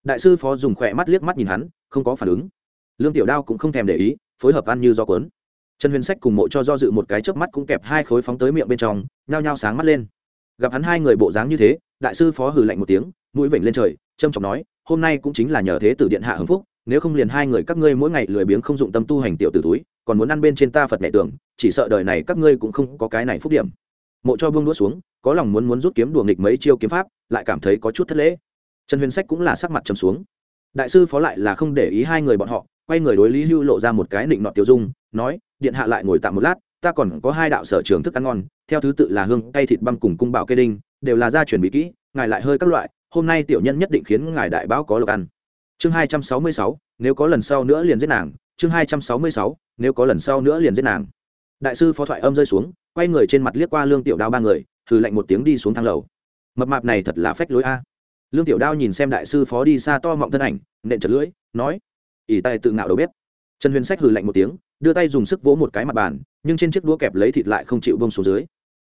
đại sư phó dùng khỏe mắt liếc mắt nhìn hắn, không có phản ứng. Lương tiểu đao cũng không thèm để ý, phối hợp ăn như do cuốn. Trần huyền sách cùng mộ cho do dự một cái chớp mắt cũng kẹp hai khối phóng tới miệng bên trong, nhao nhao sáng mắt lên. Gặp hắn hai người bộ dáng như thế, đại sư phó hừ lạnh một tiếng, mũi vểnh lên trời trâm trọng nói, hôm nay cũng chính là nhờ thế tử điện hạ hưng phúc, nếu không liền hai người các ngươi mỗi ngày lười biếng không dụng tâm tu hành tiểu tử túi, còn muốn ăn bên trên ta phật mẹ tưởng, chỉ sợ đời này các ngươi cũng không có cái này phúc điểm. Mộ cho buông đũa xuống, có lòng muốn muốn rút kiếm đùa nghịch mấy chiêu kiếm pháp, lại cảm thấy có chút thất lễ trần huyền sách cũng là sắc mặt trầm xuống. Đại sư phó lại là không để ý hai người bọn họ, quay người đối lý hưu lộ ra một cái nịnh nọ tiêu dung, nói, điện hạ lại ngồi tạm một lát, ta còn có hai đạo sở trường thức ăn ngon, theo thứ tự là hương cây thịt băm cùng cung bảo kê đinh, đều là gia truyền bí kỹ, ngài lại hơi các loại, hôm nay tiểu nhân nhất định khiến ngài đại báo có lộc ăn. Chương hai trăm sáu mươi sáu, nếu có lần sau nữa liền giết nàng, chương hai trăm sáu mươi sáu, nếu có lần sau nữa liền giết nàng. Đại sư phó thoại âm rơi xuống, quay người trên mặt liếc qua lương tiểu đao ba người thử lạnh một tiếng đi xuống thang lầu. Mập mạp này thật là phách lối a lương tiểu đao nhìn xem đại sư phó đi xa to mọng thân ảnh, nện chật lưỡi, nói ỉ tay tự ngạo đầu bếp. Trần huyền sách hừ lạnh một tiếng, đưa tay dùng sức vỗ một cái mặt bàn, nhưng trên chiếc đũa kẹp lấy thịt lại không chịu bông xuống dưới.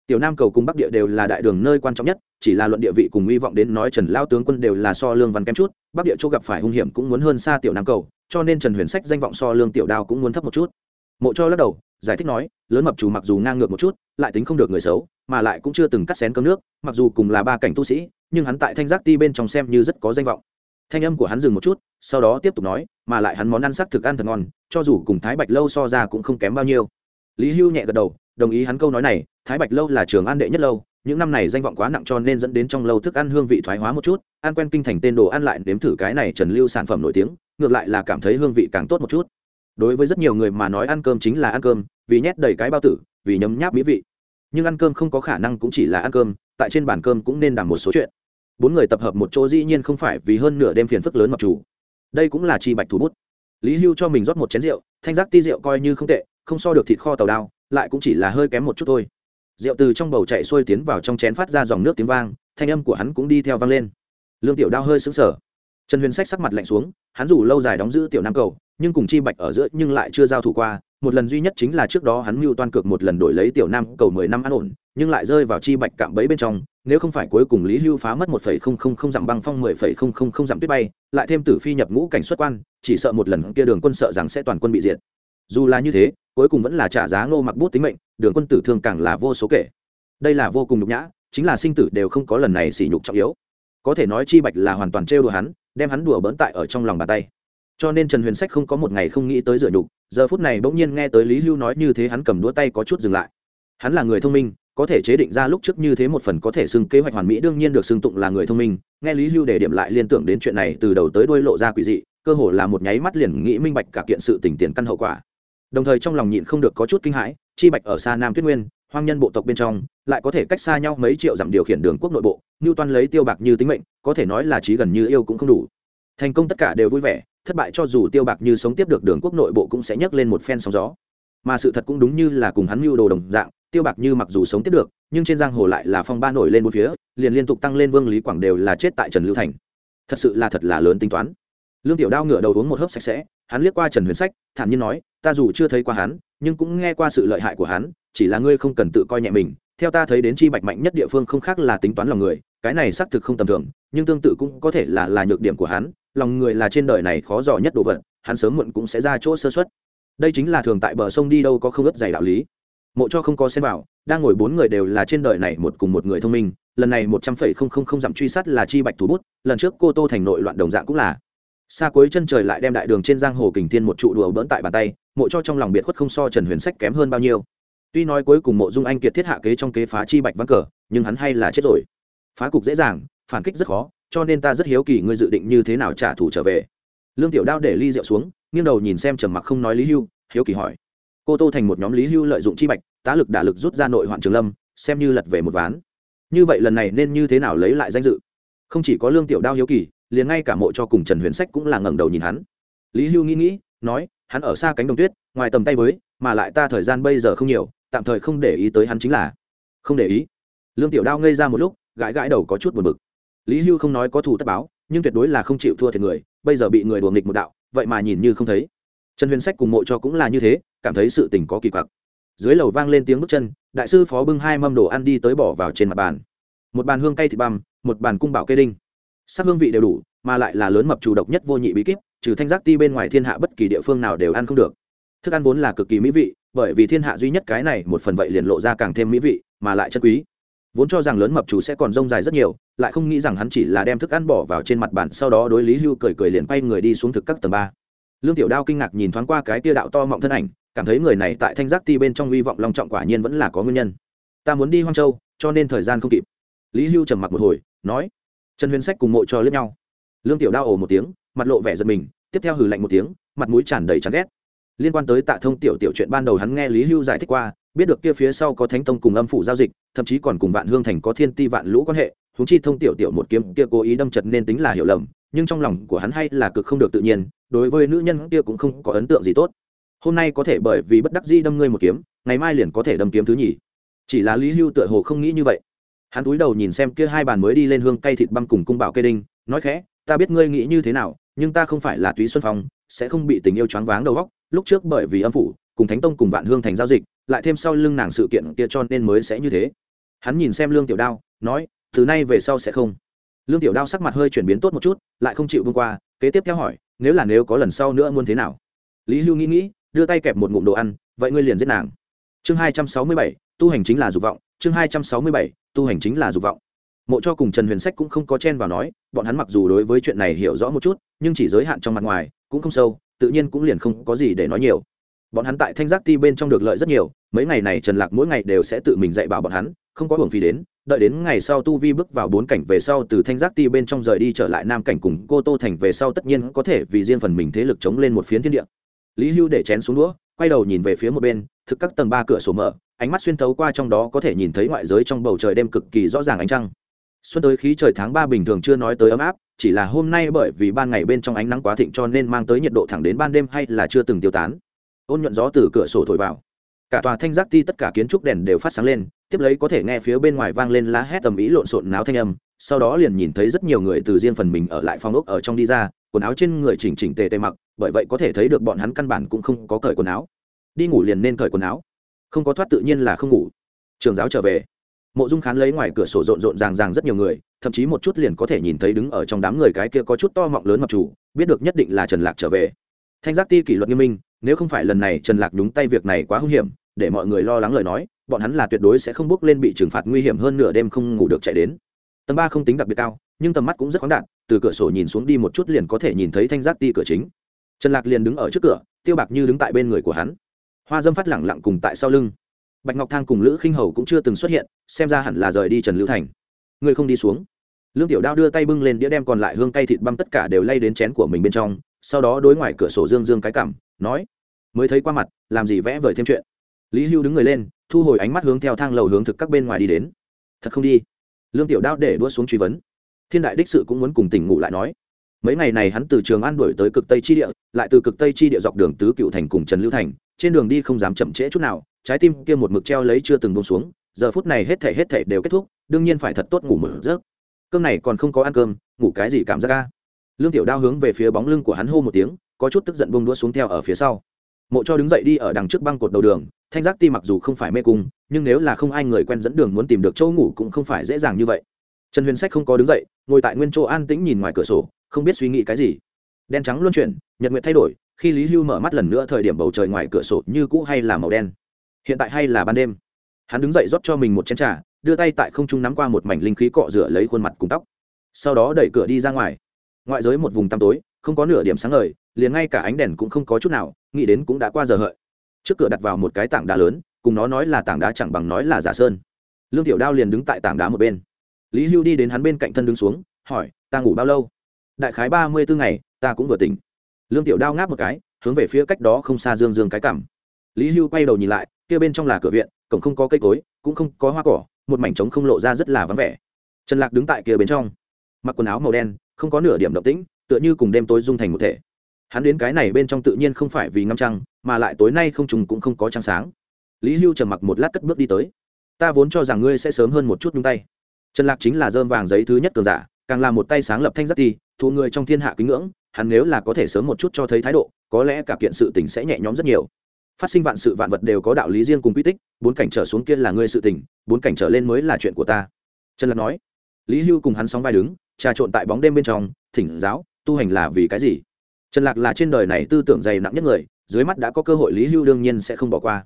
Tiểu nam cầu cùng bắc địa đều là đại đường nơi quan trọng nhất, chỉ là luận địa vị cùng hy vọng đến nói trần lao tướng quân đều là so lương văn kém chút, bắc địa chỗ gặp phải hung hiểm cũng muốn hơn xa tiểu nam cầu, cho nên trần huyền sách danh vọng so lương tiểu đao cũng muốn thấp một chút. Mộ cho lắc đầu, giải thích nói, lớn mập chủ mặc dù ngang ngược một chút, lại tính không được người xấu, mà lại cũng chưa từng cắt xén cơm nước, mặc dù cùng là ba cảnh tu sĩ nhưng hắn tại thanh giác ti bên trong xem như rất có danh vọng. Thanh âm của hắn dừng một chút, sau đó tiếp tục nói, mà lại hắn món ăn sắc thực ăn thật ngon, cho dù cùng thái bạch lâu so ra cũng không kém bao nhiêu. Lý hưu nhẹ gật đầu, đồng ý hắn câu nói này, thái bạch lâu là trường an đệ nhất lâu, những năm này danh vọng quá nặng cho nên dẫn đến trong lâu thức ăn hương vị thoái hóa một chút, ăn quen kinh thành tên đồ ăn lại nếm thử cái này trần lưu sản phẩm nổi tiếng, ngược lại là cảm thấy hương vị càng tốt một chút. Đối với rất nhiều người mà nói ăn cơm chính là ăn cơm, vì nhét đầy cái bao tử, vì nhấm nháp mỹ vị. Nhưng ăn cơm không có khả năng cũng chỉ là ăn cơm, tại trên bàn cơm cũng nên đảm một số chuyện bốn người tập hợp một chỗ dĩ nhiên không phải vì hơn nửa đêm phiền phức lớn mặc chủ. Đây cũng là chi bạch thủ bút. Lý hưu cho mình rót một chén rượu, thanh giác ti rượu coi như không tệ, không so được thịt kho tàu đao, lại cũng chỉ là hơi kém một chút thôi. Rượu từ trong bầu chạy xuôi tiến vào trong chén phát ra dòng nước tiếng vang, thanh âm của hắn cũng đi theo vang lên. Lương tiểu đao hơi xứng sở trần huyền sách sắc mặt lạnh xuống, hắn dù lâu dài đóng giữ tiểu nam cầu, nhưng cùng chi bạch ở giữa nhưng lại chưa giao thủ qua một lần duy nhất chính là trước đó hắn mưu toan cược một lần đổi lấy tiểu nam cầu mười năm an ổn, nhưng lại rơi vào chi bạch cạm bẫy bên trong, nếu không phải cuối cùng lý hưu phá mất một phẩy không không không dặm băng phong, mười phẩy không không không dặm tuyết bay, lại thêm tử phi nhập ngũ cảnh xuất quan, chỉ sợ một lần kia đường quân sợ rằng sẽ toàn quân bị diệt. Dù là như thế, cuối cùng vẫn là trả giá ngô mặc bút tính mệnh, đường quân tử thương càng là vô số kể. Đây là vô cùng nhục nhã, chính là sinh tử đều không có lần này sỉ nhục trọng yếu. Có thể nói chi bạch là hoàn toàn trêu đùa hắn, đem hắn đùa bỡn tại ở trong lòng bàn tay cho nên trần huyền sách không có một ngày không nghĩ tới dựa nhục, giờ phút này bỗng nhiên nghe tới lý hưu nói như thế hắn cầm đũa tay có chút dừng lại. Hắn là người thông minh, có thể chế định ra lúc trước như thế một phần có thể xưng kế hoạch hoàn mỹ đương nhiên được xưng tụng là người thông minh. Nghe lý hưu để điểm lại liên tưởng đến chuyện này từ đầu tới đuôi lộ ra quỷ dị, cơ hồ là một nháy mắt liền nghĩ minh bạch cả kiện sự tình tiền căn hậu quả. Đồng thời trong lòng nhịn không được có chút kinh hãi, chi bạch ở xa nam tuyết nguyên, hoang nhân bộ tộc bên trong, lại có thể cách xa nhau mấy triệu dặm điều khiển đường quốc nội bộ như toan lấy tiêu bạc như tính mệnh, có thể nói là trí gần như yêu cũng không đủ. Thành công tất cả đều vui vẻ thất bại cho dù tiêu bạc như sống tiếp được đường quốc nội bộ cũng sẽ nhấc lên một phen sóng gió. Mà sự thật cũng đúng như là cùng hắn mưu đồ đồng dạng, tiêu bạc như mặc dù sống tiếp được, nhưng trên giang hồ lại là phong ba nổi lên một phía, liền liên tục tăng lên vương lý quảng đều là chết tại trần lưu thành. Thật sự là thật là lớn tính toán. Lương tiểu đao ngửa đầu uống một hớp sạch sẽ, hắn liếc qua trần huyền sách, thản nhiên nói, ta dù chưa thấy qua hắn, nhưng cũng nghe qua sự lợi hại của hắn, chỉ là ngươi không cần tự coi nhẹ mình. Theo ta thấy đến chi bạch mạnh nhất địa phương không khác là tính toán lòng người, cái này xác thực không tầm thường, nhưng tương tự cũng có thể là là nhược điểm của hắn lòng người là trên đời này khó dò nhất đồ vật, hắn sớm muộn cũng sẽ ra chỗ sơ xuất đây chính là thường tại bờ sông đi đâu có không ướt dày đạo lý. Mộ cho không có xem vào, đang ngồi bốn người đều là trên đời này một cùng một người thông minh, lần này một trăm phẩy không không không dặm truy sát là chi bạch thủ bút, lần trước cô tô thành nội loạn đồng dạng cũng là. Xa cuối chân trời lại đem đại đường trên giang hồ kình thiên một trụ đùa bỡn tại bàn tay, mộ cho trong lòng biệt khuất không so trần huyền sách kém hơn bao nhiêu. Tuy nói cuối cùng mộ dung anh kiệt thiết hạ kế trong kế phá chi bạch văn cờ, nhưng hắn hay là chết rồi. Phá cục dễ dàng, phản kích rất khó cho nên ta rất hiếu kỳ ngươi dự định như thế nào trả thù trở về. Lương tiểu đao để ly rượu xuống, nghiêng đầu nhìn xem trầm mặc không nói lý hưu, hiếu kỳ hỏi. Cô tô thành một nhóm lý hưu lợi dụng chi bạch, tá lực đả lực rút ra nội hoạn trường lâm, xem như lật về một ván. Như vậy lần này nên như thế nào lấy lại danh dự? Không chỉ có lương tiểu đao hiếu kỳ, liền ngay cả mộ cho cùng trần huyền sách cũng là ngẩng đầu nhìn hắn. Lý hưu nghĩ nghĩ, nói, hắn ở xa cánh đồng tuyết, ngoài tầm tay với, mà lại ta thời gian bây giờ không nhiều, tạm thời không để ý tới hắn chính là. Không để ý. Lương tiểu đao ngây ra một lúc, gãi gãi đầu có chút buồn bực lý hưu không nói có thủ tất báo, nhưng tuyệt đối là không chịu thua thiệt người, bây giờ bị người đùa nghịch một đạo, vậy mà nhìn như không thấy. Trần huyền sách cùng mộ cho cũng là như thế, cảm thấy sự tình có kỳ quặc. Dưới lầu vang lên tiếng bước chân, đại sư phó bưng hai mâm đồ ăn đi tới bỏ vào trên mặt bàn. Một bàn hương cây thịt băm, một bàn cung bảo kê đinh. Sắc hương vị đều đủ, mà lại là lớn mập chủ độc nhất vô nhị bí kíp, trừ thanh giác ti bên ngoài thiên hạ bất kỳ địa phương nào đều ăn không được. Thức ăn vốn là cực kỳ mỹ vị, bởi vì thiên hạ duy nhất cái này một phần vậy liền lộ ra càng thêm mỹ vị, mà lại chân quý vốn cho rằng lớn mập chủ sẽ còn rông dài rất nhiều, lại không nghĩ rằng hắn chỉ là đem thức ăn bỏ vào trên mặt bàn, sau đó đối lý hưu cười cười liền quay người đi xuống thực các tầng ba. Lương tiểu đao kinh ngạc nhìn thoáng qua cái tia đạo to mọng thân ảnh, cảm thấy người này tại thanh giác ti bên trong hy vọng long trọng quả nhiên vẫn là có nguyên nhân. Ta muốn đi hoang châu, cho nên thời gian không kịp. Lý hưu trầm mặc một hồi, nói. Trần huyền sách cùng mộ cho lướt nhau. Lương tiểu đao ồ một tiếng, mặt lộ vẻ giật mình, tiếp theo hừ lạnh một tiếng, mặt mũi tràn đầy chán ghét. Liên quan tới tạ thông tiểu tiểu chuyện ban đầu hắn nghe lý hưu giải thích qua biết được kia phía sau có thánh tông cùng âm phủ giao dịch, thậm chí còn cùng vạn hương thành có thiên ti vạn lũ quan hệ húng chi thông tiểu tiểu một kiếm kia cố ý đâm chật nên tính là hiểu lầm, nhưng trong lòng của hắn hay là cực không được tự nhiên, đối với nữ nhân kia cũng không có ấn tượng gì tốt. Hôm nay có thể bởi vì bất đắc di đâm ngươi một kiếm, ngày mai liền có thể đâm kiếm thứ nhì. Chỉ là lý hưu tựa hồ không nghĩ như vậy. Hắn túi đầu nhìn xem kia hai bàn mới đi lên hương cây thịt băm cùng cung bảo cây đinh, nói khẽ, ta biết ngươi nghĩ như thế nào, nhưng ta không phải là túy xuân phong, sẽ không bị tình yêu choáng váng đầu góc lúc trước bởi vì âm phủ cùng thánh tông cùng vạn hương thành giao dịch, lại thêm sau lưng nàng sự kiện kia cho nên mới sẽ như thế. Hắn nhìn xem lương tiểu đao, nói, từ nay về sau sẽ không. Lương tiểu đao sắc mặt hơi chuyển biến tốt một chút, lại không chịu vương qua, kế tiếp theo hỏi, nếu là nếu có lần sau nữa muốn thế nào? Lý hưu nghĩ nghĩ, đưa tay kẹp một ngụm đồ ăn, vậy ngươi liền giết nàng. Chương hai trăm sáu mươi bảy, tu hành chính là dục vọng. Chương hai trăm sáu mươi bảy, tu hành chính là dục vọng. Mộ cho cùng trần huyền sách cũng không có chen vào nói, bọn hắn mặc dù đối với chuyện này hiểu rõ một chút, nhưng chỉ giới hạn trong mặt ngoài, cũng không sâu, tự nhiên cũng liền không có gì để nói nhiều bọn hắn tại thanh giác ti bên trong được lợi rất nhiều, mấy ngày này trần lạc mỗi ngày đều sẽ tự mình dạy bảo bọn hắn, không có hưởng phí đến, đợi đến ngày sau tu vi bước vào bốn cảnh về sau từ thanh giác ti bên trong rời đi trở lại nam cảnh cùng cô tô thành về sau tất nhiên có thể vì riêng phần mình thế lực chống lên một phiến thiên địa. Lý hưu để chén xuống đũa, quay đầu nhìn về phía một bên, thực các tầng ba cửa sổ mở, ánh mắt xuyên thấu qua trong đó có thể nhìn thấy ngoại giới trong bầu trời đêm cực kỳ rõ ràng ánh trăng. Xuân tới khí trời tháng ba bình thường chưa nói tới ấm áp, chỉ là hôm nay bởi vì ban ngày bên trong ánh nắng quá thịnh cho nên mang tới nhiệt độ thẳng đến ban đêm hay là chưa từng tiêu tán ôn nhuận gió từ cửa sổ thổi vào. Cả tòa thanh giác ti tất cả kiến trúc đèn đều phát sáng lên, tiếp lấy có thể nghe phía bên ngoài vang lên lá hét tầm ý lộn xộn náo thanh âm, sau đó liền nhìn thấy rất nhiều người từ riêng phần mình ở lại phòng ốc ở trong đi ra, quần áo trên người chỉnh chỉnh tề tề mặc, bởi vậy có thể thấy được bọn hắn căn bản cũng không có cởi quần áo. Đi ngủ liền nên cởi quần áo. Không có thoát tự nhiên là không ngủ. Trường giáo trở về. Mộ dung khán lấy ngoài cửa sổ rộn rộn ràng ràng rất nhiều người, thậm chí một chút liền có thể nhìn thấy đứng ở trong đám người cái kia có chút to mọng lớn mập chủ, biết được nhất định là trần lạc trở về. Thanh giác ti kỷ luật nghiêm minh nếu không phải lần này trần lạc nhúng tay việc này quá hung hiểm, để mọi người lo lắng lời nói, bọn hắn là tuyệt đối sẽ không bước lên bị trừng phạt nguy hiểm hơn nửa đêm không ngủ được chạy đến. Tầng ba không tính đặc biệt cao, nhưng tầm mắt cũng rất khoáng đạt, từ cửa sổ nhìn xuống đi một chút liền có thể nhìn thấy thanh giác ti cửa chính. Trần lạc liền đứng ở trước cửa, tiêu bạc như đứng tại bên người của hắn. Hoa dâm phát lẳng lặng cùng tại sau lưng. Bạch ngọc thang cùng lữ khinh hầu cũng chưa từng xuất hiện, xem ra hẳn là rời đi trần lưu thành. Người không đi xuống. Lương tiểu đao đưa tay bưng lên đĩa đem còn lại hương cay thịt băm tất cả đều lay đến chén của mình bên trong, sau đó đối ngoài cửa sổ dương dương cái cảm nói, mới thấy qua mặt, làm gì vẽ vời thêm chuyện. Lý hưu đứng người lên, thu hồi ánh mắt hướng theo thang lầu hướng thực các bên ngoài đi đến. Thật không đi? Lương tiểu đao để đua xuống truy vấn. Thiên đại đích sự cũng muốn cùng tỉnh ngủ lại nói. Mấy ngày này hắn từ trường an đuổi tới cực tây chi địa, lại từ cực tây chi địa dọc đường tứ cựu thành cùng trần lưu thành, trên đường đi không dám chậm trễ chút nào, trái tim kia một mực treo lấy chưa từng bông xuống, giờ phút này hết thể hết thể đều kết thúc, đương nhiên phải thật tốt ngủ mở giấc. Cơm này còn không có ăn cơm, ngủ cái gì cảm giác ca lương tiểu đao hướng về phía bóng lưng của hắn hô một tiếng có chút tức giận bông đũa xuống theo ở phía sau. Mộ cho đứng dậy đi ở đằng trước băng cột đầu đường, thanh giác ti mặc dù không phải mê cung, nhưng nếu là không ai người quen dẫn đường muốn tìm được chỗ ngủ cũng không phải dễ dàng như vậy. Trần huyền sách không có đứng dậy, ngồi tại nguyên chỗ an tĩnh nhìn ngoài cửa sổ, không biết suy nghĩ cái gì. Đen trắng luân chuyển, nhật nguyện thay đổi, khi lý hưu mở mắt lần nữa thời điểm bầu trời ngoài cửa sổ như cũ hay là màu đen. Hiện tại hay là ban đêm. Hắn đứng dậy rót cho mình một chén t r à đưa tay tại không trung nắm qua một mảnh linh khí cọ rửa lấy khuôn mặt cùng tóc. Sau đó đẩy cửa đi ra ngoài. Ngoại giới một vùng tăm tối, không có nửa điểm sáng ngời liền ngay cả ánh đèn cũng không có chút nào, nghĩ đến cũng đã qua giờ hợi. Trước cửa đặt vào một cái tảng đá lớn, cùng nó nói là tảng đá chẳng bằng nói là giả sơn. Lương tiểu đao liền đứng tại tảng đá một bên. Lý hưu đi đến hắn bên cạnh thân đứng xuống, hỏi, ta ngủ bao lâu? Đại khái ba mươi bốn ngày, ta cũng vừa tỉnh. Lương tiểu đao ngáp một cái, hướng về phía cách đó không xa dương dương cái cằm. Lý hưu quay đầu nhìn lại, kia bên trong là cửa viện, cổng không có cây cối, cũng không có hoa cỏ, một mảnh trống không lộ ra rất là vắng vẻ. Trần lạc đứng tại kia bên trong, mặc quần áo màu đen, không có nửa điểm động tĩnh, tựa như cùng đêm tối dung thành một thể hắn đến cái này bên trong tự nhiên không phải vì ngắm trăng, mà lại tối nay không trùng cũng không có trăng sáng. Lý hưu trầm mặc một lát cất bước đi tới. Ta vốn cho rằng ngươi sẽ sớm hơn một chút nhung tay. Trần lạc chính là dơm vàng giấy thứ nhất cường giả, càng là một tay sáng lập thanh giác ti thụ người trong thiên hạ kính ngưỡng, hắn nếu là có thể sớm một chút cho thấy thái độ, có lẽ cả kiện sự tình sẽ nhẹ nhõm rất nhiều. Phát sinh vạn sự vạn vật đều có đạo lý riêng cùng quy tích, bốn cảnh trở xuống kia là ngươi sự tình, bốn cảnh trở lên mới là chuyện của ta. Trần lạc nói. Lý hưu cùng hắn sóng vai đứng, trà trộn tại bóng đêm bên trong, thỉnh giáo, tu hành là vì cái gì? Trần lạc là trên đời này tư tưởng dày nặng nhất người, dưới mắt đã có cơ hội lý hưu đương nhiên sẽ không bỏ qua.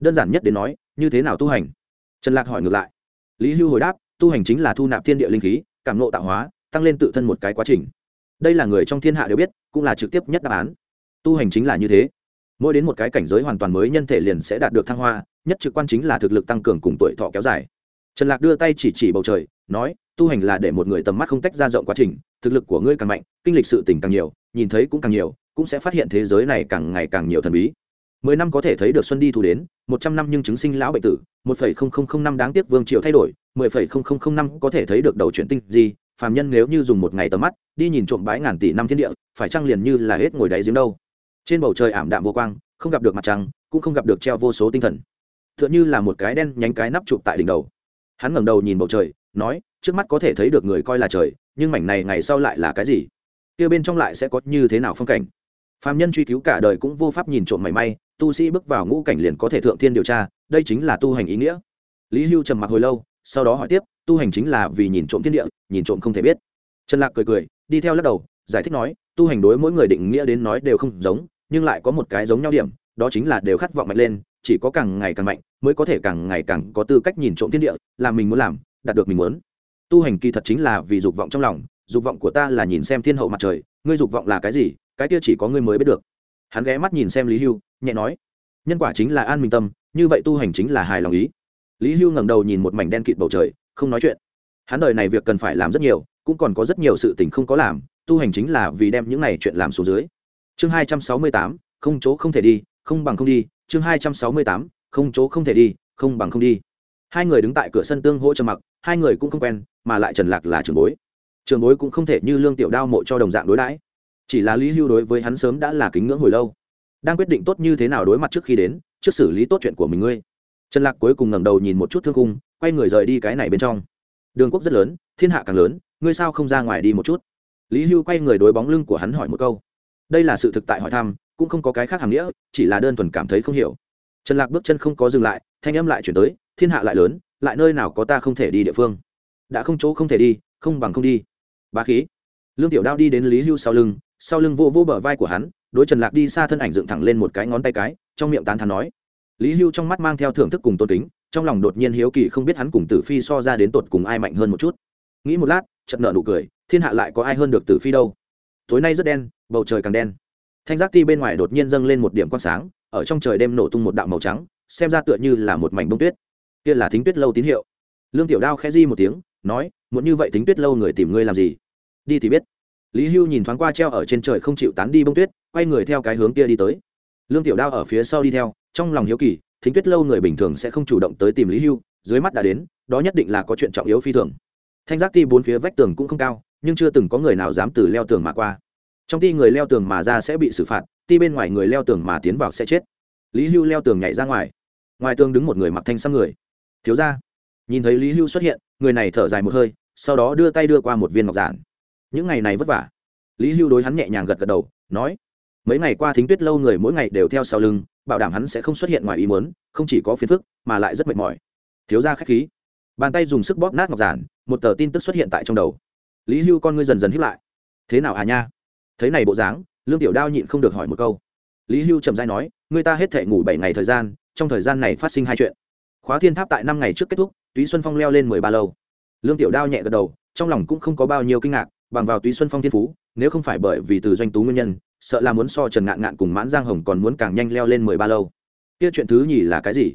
Đơn giản nhất đến nói, như thế nào tu hành? Trần lạc hỏi ngược lại. Lý hưu hồi đáp, tu hành chính là thu nạp thiên địa linh khí, cảm nộ tạo hóa, tăng lên tự thân một cái quá trình. Đây là người trong thiên hạ đều biết, cũng là trực tiếp nhất đáp án. Tu hành chính là như thế. Mỗi đến một cái cảnh giới hoàn toàn mới nhân thể liền sẽ đạt được thăng hoa, nhất trực quan chính là thực lực tăng cường cùng tuổi thọ kéo dài. Trần lạc đưa tay chỉ chỉ bầu trời nói, tu hành là để một người tầm mắt không tách ra rộng quá trình, thực lực của ngươi càng mạnh, kinh lịch sự tình càng nhiều, nhìn thấy cũng càng nhiều, cũng sẽ phát hiện thế giới này càng ngày càng nhiều thần bí. Mười năm có thể thấy được xuân đi thu đến, một trăm năm nhưng chứng sinh lão bệnh tử, một phẩy không không không năm đáng tiếc vương triều thay đổi, mười phẩy không không không năm có thể thấy được đầu chuyển tinh gì phàm nhân nếu như dùng một ngày tầm mắt, đi nhìn trộm bãi ngàn tỷ năm thiên địa, phải chăng liền như là hết ngồi đáy giếng đâu? Trên bầu trời ảm đạm vô quang, không gặp được mặt trăng, cũng không gặp được treo vô số tinh thần. T h ư ợ n như là một cái đen nhánh cái nắp chụp tại đỉnh đầu. Hắn ngẩng đầu nhìn bầu trời nói, trước mắt có thể thấy được người coi là trời, nhưng mảnh này ngày sau lại là cái gì? Kia bên trong lại sẽ có như thế nào phong cảnh? Phạm nhân truy cứu cả đời cũng vô pháp nhìn trộm mảy may, tu sĩ bước vào ngũ cảnh liền có thể thượng thiên điều tra, đây chính là tu hành ý nghĩa. Lý hưu trầm mặc hồi lâu, sau đó hỏi tiếp, tu hành chính là vì nhìn trộm thiên địa, nhìn trộm không thể biết. Trần lạc cười cười, đi theo lắc đầu, giải thích nói, tu hành đối mỗi người định nghĩa đến nói đều không giống, nhưng lại có một cái giống nhau điểm, đó chính là đều khát vọng mạnh lên, chỉ có càng ngày càng mạnh, mới có thể càng ngày càng có tư cách nhìn trộm thiên địa làm mình muốn làm đạt được mình muốn. Tu hành kỳ thật chính là vì dục vọng trong lòng, dục vọng của ta là nhìn xem thiên hậu mặt trời, ngươi dục vọng là cái gì, cái kia chỉ có ngươi mới biết được. Hắn ghé mắt nhìn xem lý hưu, nhẹ nói, nhân quả chính là an minh tâm, như vậy tu hành chính là hài lòng ý. Lý hưu ngẩng đầu nhìn một mảnh đen kịt bầu trời, không nói chuyện. Hắn đời này việc cần phải làm rất nhiều, cũng còn có rất nhiều sự tình không có làm, tu hành chính là vì đem những này chuyện làm xuống dưới. Chương hai trăm sáu mươi tám, không chỗ không thể đi, không bằng không đi. Chương hai trăm sáu mươi tám, không chỗ không thể đi, không bằng không đi. Hai người đứng tại cửa sân tương hỗ trầm mặc hai người cũng không quen, mà lại trần lạc là trường bối. Trường bối cũng không thể như lương tiểu đao mộ cho đồng dạng đối đãi. Chỉ là lý hưu đối với hắn sớm đã là kính ngưỡng hồi lâu. Đang quyết định tốt như thế nào đối mặt trước khi đến, trước xử lý tốt chuyện của mình ngươi. Trần lạc cuối cùng ngẩng đầu nhìn một chút thương cung quay người rời đi cái này bên trong. Đường quốc rất lớn, thiên hạ càng lớn, ngươi sao không ra ngoài đi một chút? Lý hưu quay người đối bóng lưng của hắn hỏi một câu. Đây là sự thực tại hỏi thăm, cũng không có cái khác hàm nghĩa, chỉ là đơn thuần cảm thấy không hiểu. Trần lạc bước chân không có dừng lại, thanh âm lại chuyển tới, thiên hạ lại lớn lại nơi nào có ta không thể đi địa phương. Đã không chỗ không thể đi, không bằng không đi. Bá khí. Lương tiểu đao đi đến lý hưu sau lưng sau lưng vô vô bờ vai của hắn, đối trần lạc đi xa thân ảnh dựng thẳng lên một cái ngón tay cái, trong miệng tán thắn nói. Lý hưu trong mắt mang theo thưởng thức cùng tôn kính, trong lòng đột nhiên hiếu kỳ không biết hắn cùng tử phi so ra đến tột cùng ai mạnh hơn một chút. Nghĩ một lát chật nợ nụ cười, thiên hạ lại có ai hơn được tử phi đâu. Tối nay rất đen, bầu trời càng đen. Thanh giác ti bên ngoài đột nhiên dâng lên một điểm quang sáng, ở trong trời đêm nổ tung một đạo màu trắng, xem ra tựa như là một mảnh bông tuyết kia là thính tuyết lâu tín hiệu. Lương tiểu đao khẽ di một tiếng, nói, muốn như vậy thính tuyết lâu người tìm ngươi làm gì? Đi thì biết. Lý hưu nhìn thoáng qua treo ở trên trời không chịu tán đi bông tuyết, quay người theo cái hướng kia đi tới. Lương tiểu đao ở phía sau đi theo, trong lòng hiếu kỳ, thính tuyết lâu người bình thường sẽ không chủ động tới tìm lý hưu, dưới mắt đã đến, đó nhất định là có chuyện trọng yếu phi thường. Thanh giác ti bốn phía vách tường cũng không cao, nhưng chưa từng có người nào dám từ leo tường mà qua. Trong ti người leo tường mà ra sẽ bị xử phạt, ti bên ngoài người leo tường mà tiến vào sẽ chết. Lý hưu leo tường nhảy ra ngoài. Ngoài tường đứng một người mặc thanh sang người thiếu ra. Nhìn thấy lý hưu xuất hiện, người này thở dài một hơi, sau đó đưa tay đưa qua một viên ngọc giản. Những ngày này vất vả. Lý hưu đối hắn nhẹ nhàng gật gật đầu, nói, mấy ngày qua thính tuyết lâu người mỗi ngày đều theo sau lưng, bảo đảm hắn sẽ không xuất hiện ngoài ý muốn, không chỉ có phiền phức, mà lại rất mệt mỏi. Thiếu ra k h á c h khí. Bàn tay dùng sức bóp nát ngọc giản, một tờ tin tức xuất hiện tại trong đầu. Lý hưu con ngươi dần dần hiếp lại. Thế nào à nha? Thấy này bộ dáng, lương tiểu đao nhịn không được hỏi một câu. Lý hưu trầm dai nói người ta hết thể ngủ bảy ngày thời gian, trong thời gian này phát sinh hai chuyện khóa thiên tháp tại năm ngày trước kết thúc, túy xuân phong leo lên mười ba lâu. Lương tiểu đao nhẹ gật đầu, trong lòng cũng không có bao nhiêu kinh ngạc, bằng vào túy xuân phong thiên phú, nếu không phải bởi vì từ doanh tú nguyên nhân, sợ là muốn so trần ngạn ngạn cùng mãn giang hồng còn muốn càng nhanh leo lên mười ba lâu. Kia chuyện thứ nhì là cái gì?